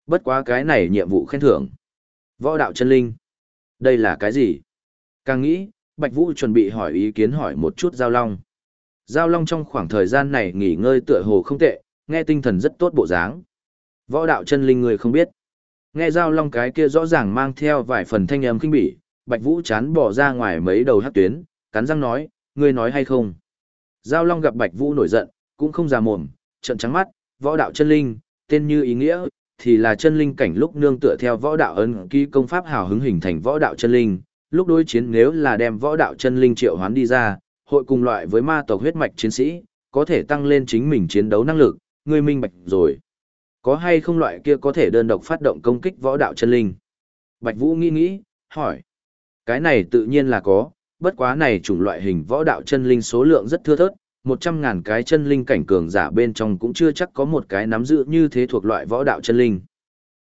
Bất quá cái này nhiệm vụ khen thưởng. Võ đạo chân linh. Đây là cái gì? Càng nghĩ, Bạch Vũ chuẩn bị hỏi ý kiến hỏi một chút Giao Long. Giao Long trong khoảng thời gian này nghỉ ngơi tựa hồ không tệ, nghe tinh thần rất tốt bộ dáng. Võ đạo chân linh người không biết. Nghe Giao Long cái kia rõ ràng mang theo vài phần thanh âm kinh bỉ, Bạch Vũ chán bỏ ra ngoài mấy đầu hát tuyến, cắn răng nói, ngươi nói hay không. Giao Long gặp Bạch Vũ nổi giận, cũng không già mồm, trận trắng mắt, võ đạo chân linh, tên như ý nghĩa, thì là chân linh cảnh lúc nương tựa theo võ đạo ấn ký công pháp hào hứng hình thành võ đạo chân linh, lúc đối chiến nếu là đem võ đạo chân linh triệu hoán đi ra, hội cùng loại với ma tộc huyết mạch chiến sĩ, có thể tăng lên chính mình chiến đấu năng lực, ngươi minh bạch rồi. Có hay không loại kia có thể đơn độc phát động công kích võ đạo chân linh? Bạch Vũ nghĩ nghĩ, hỏi. Cái này tự nhiên là có, bất quá này chủng loại hình võ đạo chân linh số lượng rất thưa thớt, một trăm ngàn cái chân linh cảnh cường giả bên trong cũng chưa chắc có một cái nắm giữ như thế thuộc loại võ đạo chân linh.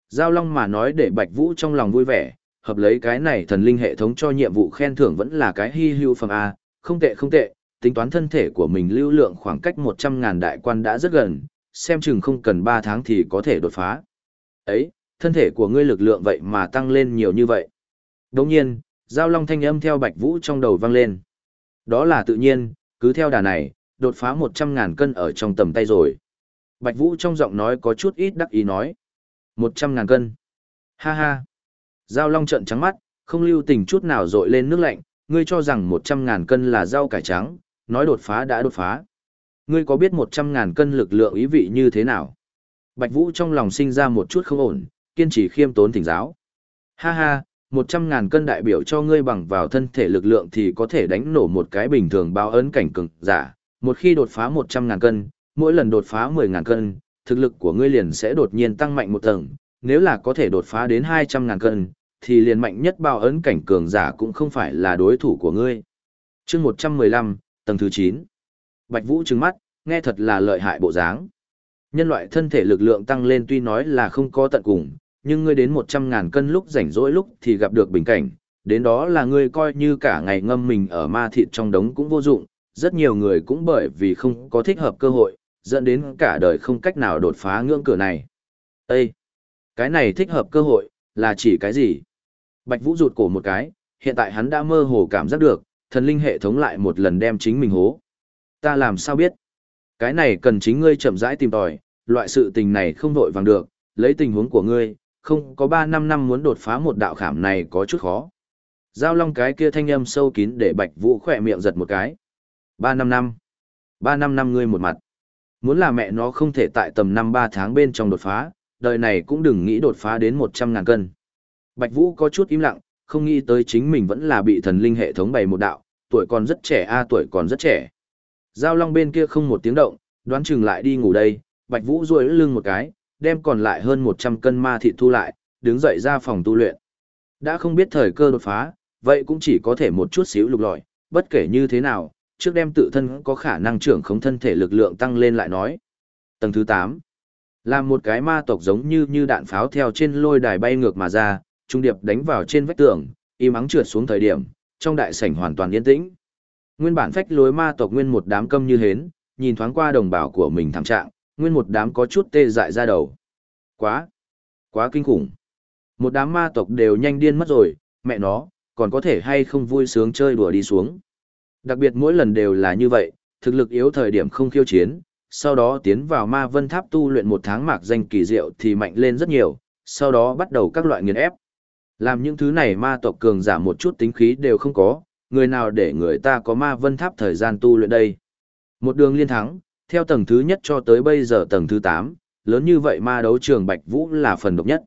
Giao Long mà nói để Bạch Vũ trong lòng vui vẻ, hợp lấy cái này thần linh hệ thống cho nhiệm vụ khen thưởng vẫn là cái hy hữu phẩm A, không tệ không tệ, tính toán thân thể của mình lưu lượng khoảng cách một trăm ngàn đại quan đã rất gần, xem chừng không cần ba tháng thì có thể đột phá. Ấy, thân thể của ngươi lực lượng vậy mà tăng lên nhiều như vậy. Đồng nhiên, Giao Long thanh âm theo Bạch Vũ trong đầu vang lên. Đó là tự nhiên, cứ theo đà này, đột phá một trăm ngàn cân ở trong tầm tay rồi. Bạch Vũ trong giọng nói có chút ít đắc ý nói. một trăm ngàn cân. Ha ha. Giao Long trợn trắng mắt, không lưu tình chút nào dội lên nước lạnh, ngươi cho rằng một trăm ngàn cân là rau cải trắng, nói đột phá đã đột phá. Ngươi có biết một trăm ngàn cân lực lượng ý vị như thế nào? Bạch Vũ trong lòng sinh ra một chút không ổn, kiên trì khiêm tốn thỉnh giáo. Ha ha, một trăm ngàn cân đại biểu cho ngươi bằng vào thân thể lực lượng thì có thể đánh nổ một cái bình thường bao ấn cảnh cường giả. Một khi đột phá một trăm ngàn cân, mỗi lần đột phá mười ngàn cân, thực lực của ngươi liền sẽ đột nhiên tăng mạnh một tầng. Nếu là có thể đột phá đến hai trăm ngàn cân, thì liền mạnh nhất bao ấn cảnh cường giả cũng không phải là đối thủ của ngươi. chương 115, tầng thứ 9. Bạch Vũ trừng mắt, nghe thật là lợi hại bộ dáng. Nhân loại thân thể lực lượng tăng lên tuy nói là không có tận cùng, nhưng ngươi đến 100.000 cân lúc rảnh rỗi lúc thì gặp được bình cảnh, đến đó là ngươi coi như cả ngày ngâm mình ở ma thịt trong đống cũng vô dụng, rất nhiều người cũng bởi vì không có thích hợp cơ hội, dẫn đến cả đời không cách nào đột phá ngưỡng cửa này. Ê! Cái này thích hợp cơ hội, là chỉ cái gì? Bạch Vũ rụt cổ một cái, hiện tại hắn đã mơ hồ cảm giác được, thần linh hệ thống lại một lần đem chính mình hố. Ta làm sao biết? Cái này cần chính ngươi chậm rãi tìm tòi, loại sự tình này không vội vàng được, lấy tình huống của ngươi, không có 3 năm năm muốn đột phá một đạo khảm này có chút khó. Giao long cái kia thanh âm sâu kín để Bạch Vũ khỏe miệng giật một cái. 3 năm năm. 3 năm năm ngươi một mặt. Muốn là mẹ nó không thể tại tầm năm 3 tháng bên trong đột phá, đời này cũng đừng nghĩ đột phá đến 100 ngàn cân. Bạch Vũ có chút im lặng, không nghĩ tới chính mình vẫn là bị thần linh hệ thống bày một đạo, tuổi còn rất trẻ a tuổi còn rất trẻ. Giao Long bên kia không một tiếng động, đoán chừng lại đi ngủ đây, Bạch Vũ duỗi lưng một cái, đem còn lại hơn 100 cân ma thịt thu lại, đứng dậy ra phòng tu luyện. Đã không biết thời cơ đột phá, vậy cũng chỉ có thể một chút xíu lục lọi, bất kể như thế nào, trước đem tự thân có khả năng trưởng không thân thể lực lượng tăng lên lại nói. Tầng thứ 8. Làm một cái ma tộc giống như như đạn pháo theo trên lôi đài bay ngược mà ra, trung điệp đánh vào trên vách tường, im ắng trượt xuống thời điểm, trong đại sảnh hoàn toàn yên tĩnh. Nguyên bản phách lối ma tộc nguyên một đám câm như hến, nhìn thoáng qua đồng bào của mình thảm trạng, nguyên một đám có chút tê dại ra đầu. Quá, quá kinh khủng. Một đám ma tộc đều nhanh điên mất rồi, mẹ nó, còn có thể hay không vui sướng chơi đùa đi xuống. Đặc biệt mỗi lần đều là như vậy, thực lực yếu thời điểm không khiêu chiến, sau đó tiến vào ma vân tháp tu luyện một tháng mạc danh kỳ diệu thì mạnh lên rất nhiều, sau đó bắt đầu các loại nghiền ép. Làm những thứ này ma tộc cường giảm một chút tính khí đều không có, người nào để người ta có ma vân tháp thời gian tu luyện đây. Một đường liên thắng, theo tầng thứ nhất cho tới bây giờ tầng thứ 8, lớn như vậy ma đấu trường Bạch Vũ là phần độc nhất.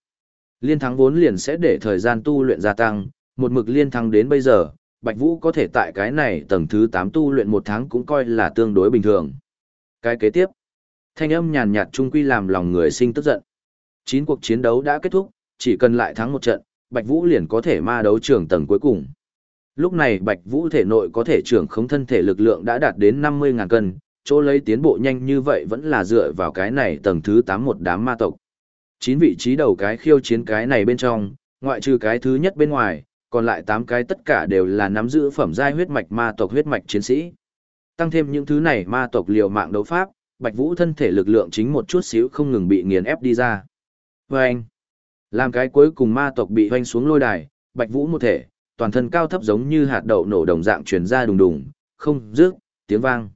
Liên thắng vốn liền sẽ để thời gian tu luyện gia tăng, một mực liên thắng đến bây giờ, Bạch Vũ có thể tại cái này tầng thứ 8 tu luyện một tháng cũng coi là tương đối bình thường. Cái kế tiếp, thanh âm nhàn nhạt trung quy làm lòng người sinh tức giận. Chín cuộc chiến đấu đã kết thúc, chỉ cần lại thắng một trận, Bạch Vũ liền có thể ma đấu trường tầng cuối cùng. Lúc này Bạch Vũ thể nội có thể trưởng khống thân thể lực lượng đã đạt đến 50.000 cân, chỗ lấy tiến bộ nhanh như vậy vẫn là dựa vào cái này tầng thứ 8 một đám ma tộc. Chín vị trí đầu cái khiêu chiến cái này bên trong, ngoại trừ cái thứ nhất bên ngoài, còn lại 8 cái tất cả đều là nắm giữ phẩm giai huyết mạch ma tộc huyết mạch chiến sĩ. Tăng thêm những thứ này ma tộc liều mạng đấu pháp, Bạch Vũ thân thể lực lượng chính một chút xíu không ngừng bị nghiền ép đi ra. Và anh, làm cái cuối cùng ma tộc bị hoanh xuống lôi đài, Bạch Vũ một thể, toàn thân cao thấp giống như hạt đậu nổ đồng dạng truyền ra đùng đùng, không rước tiếng vang.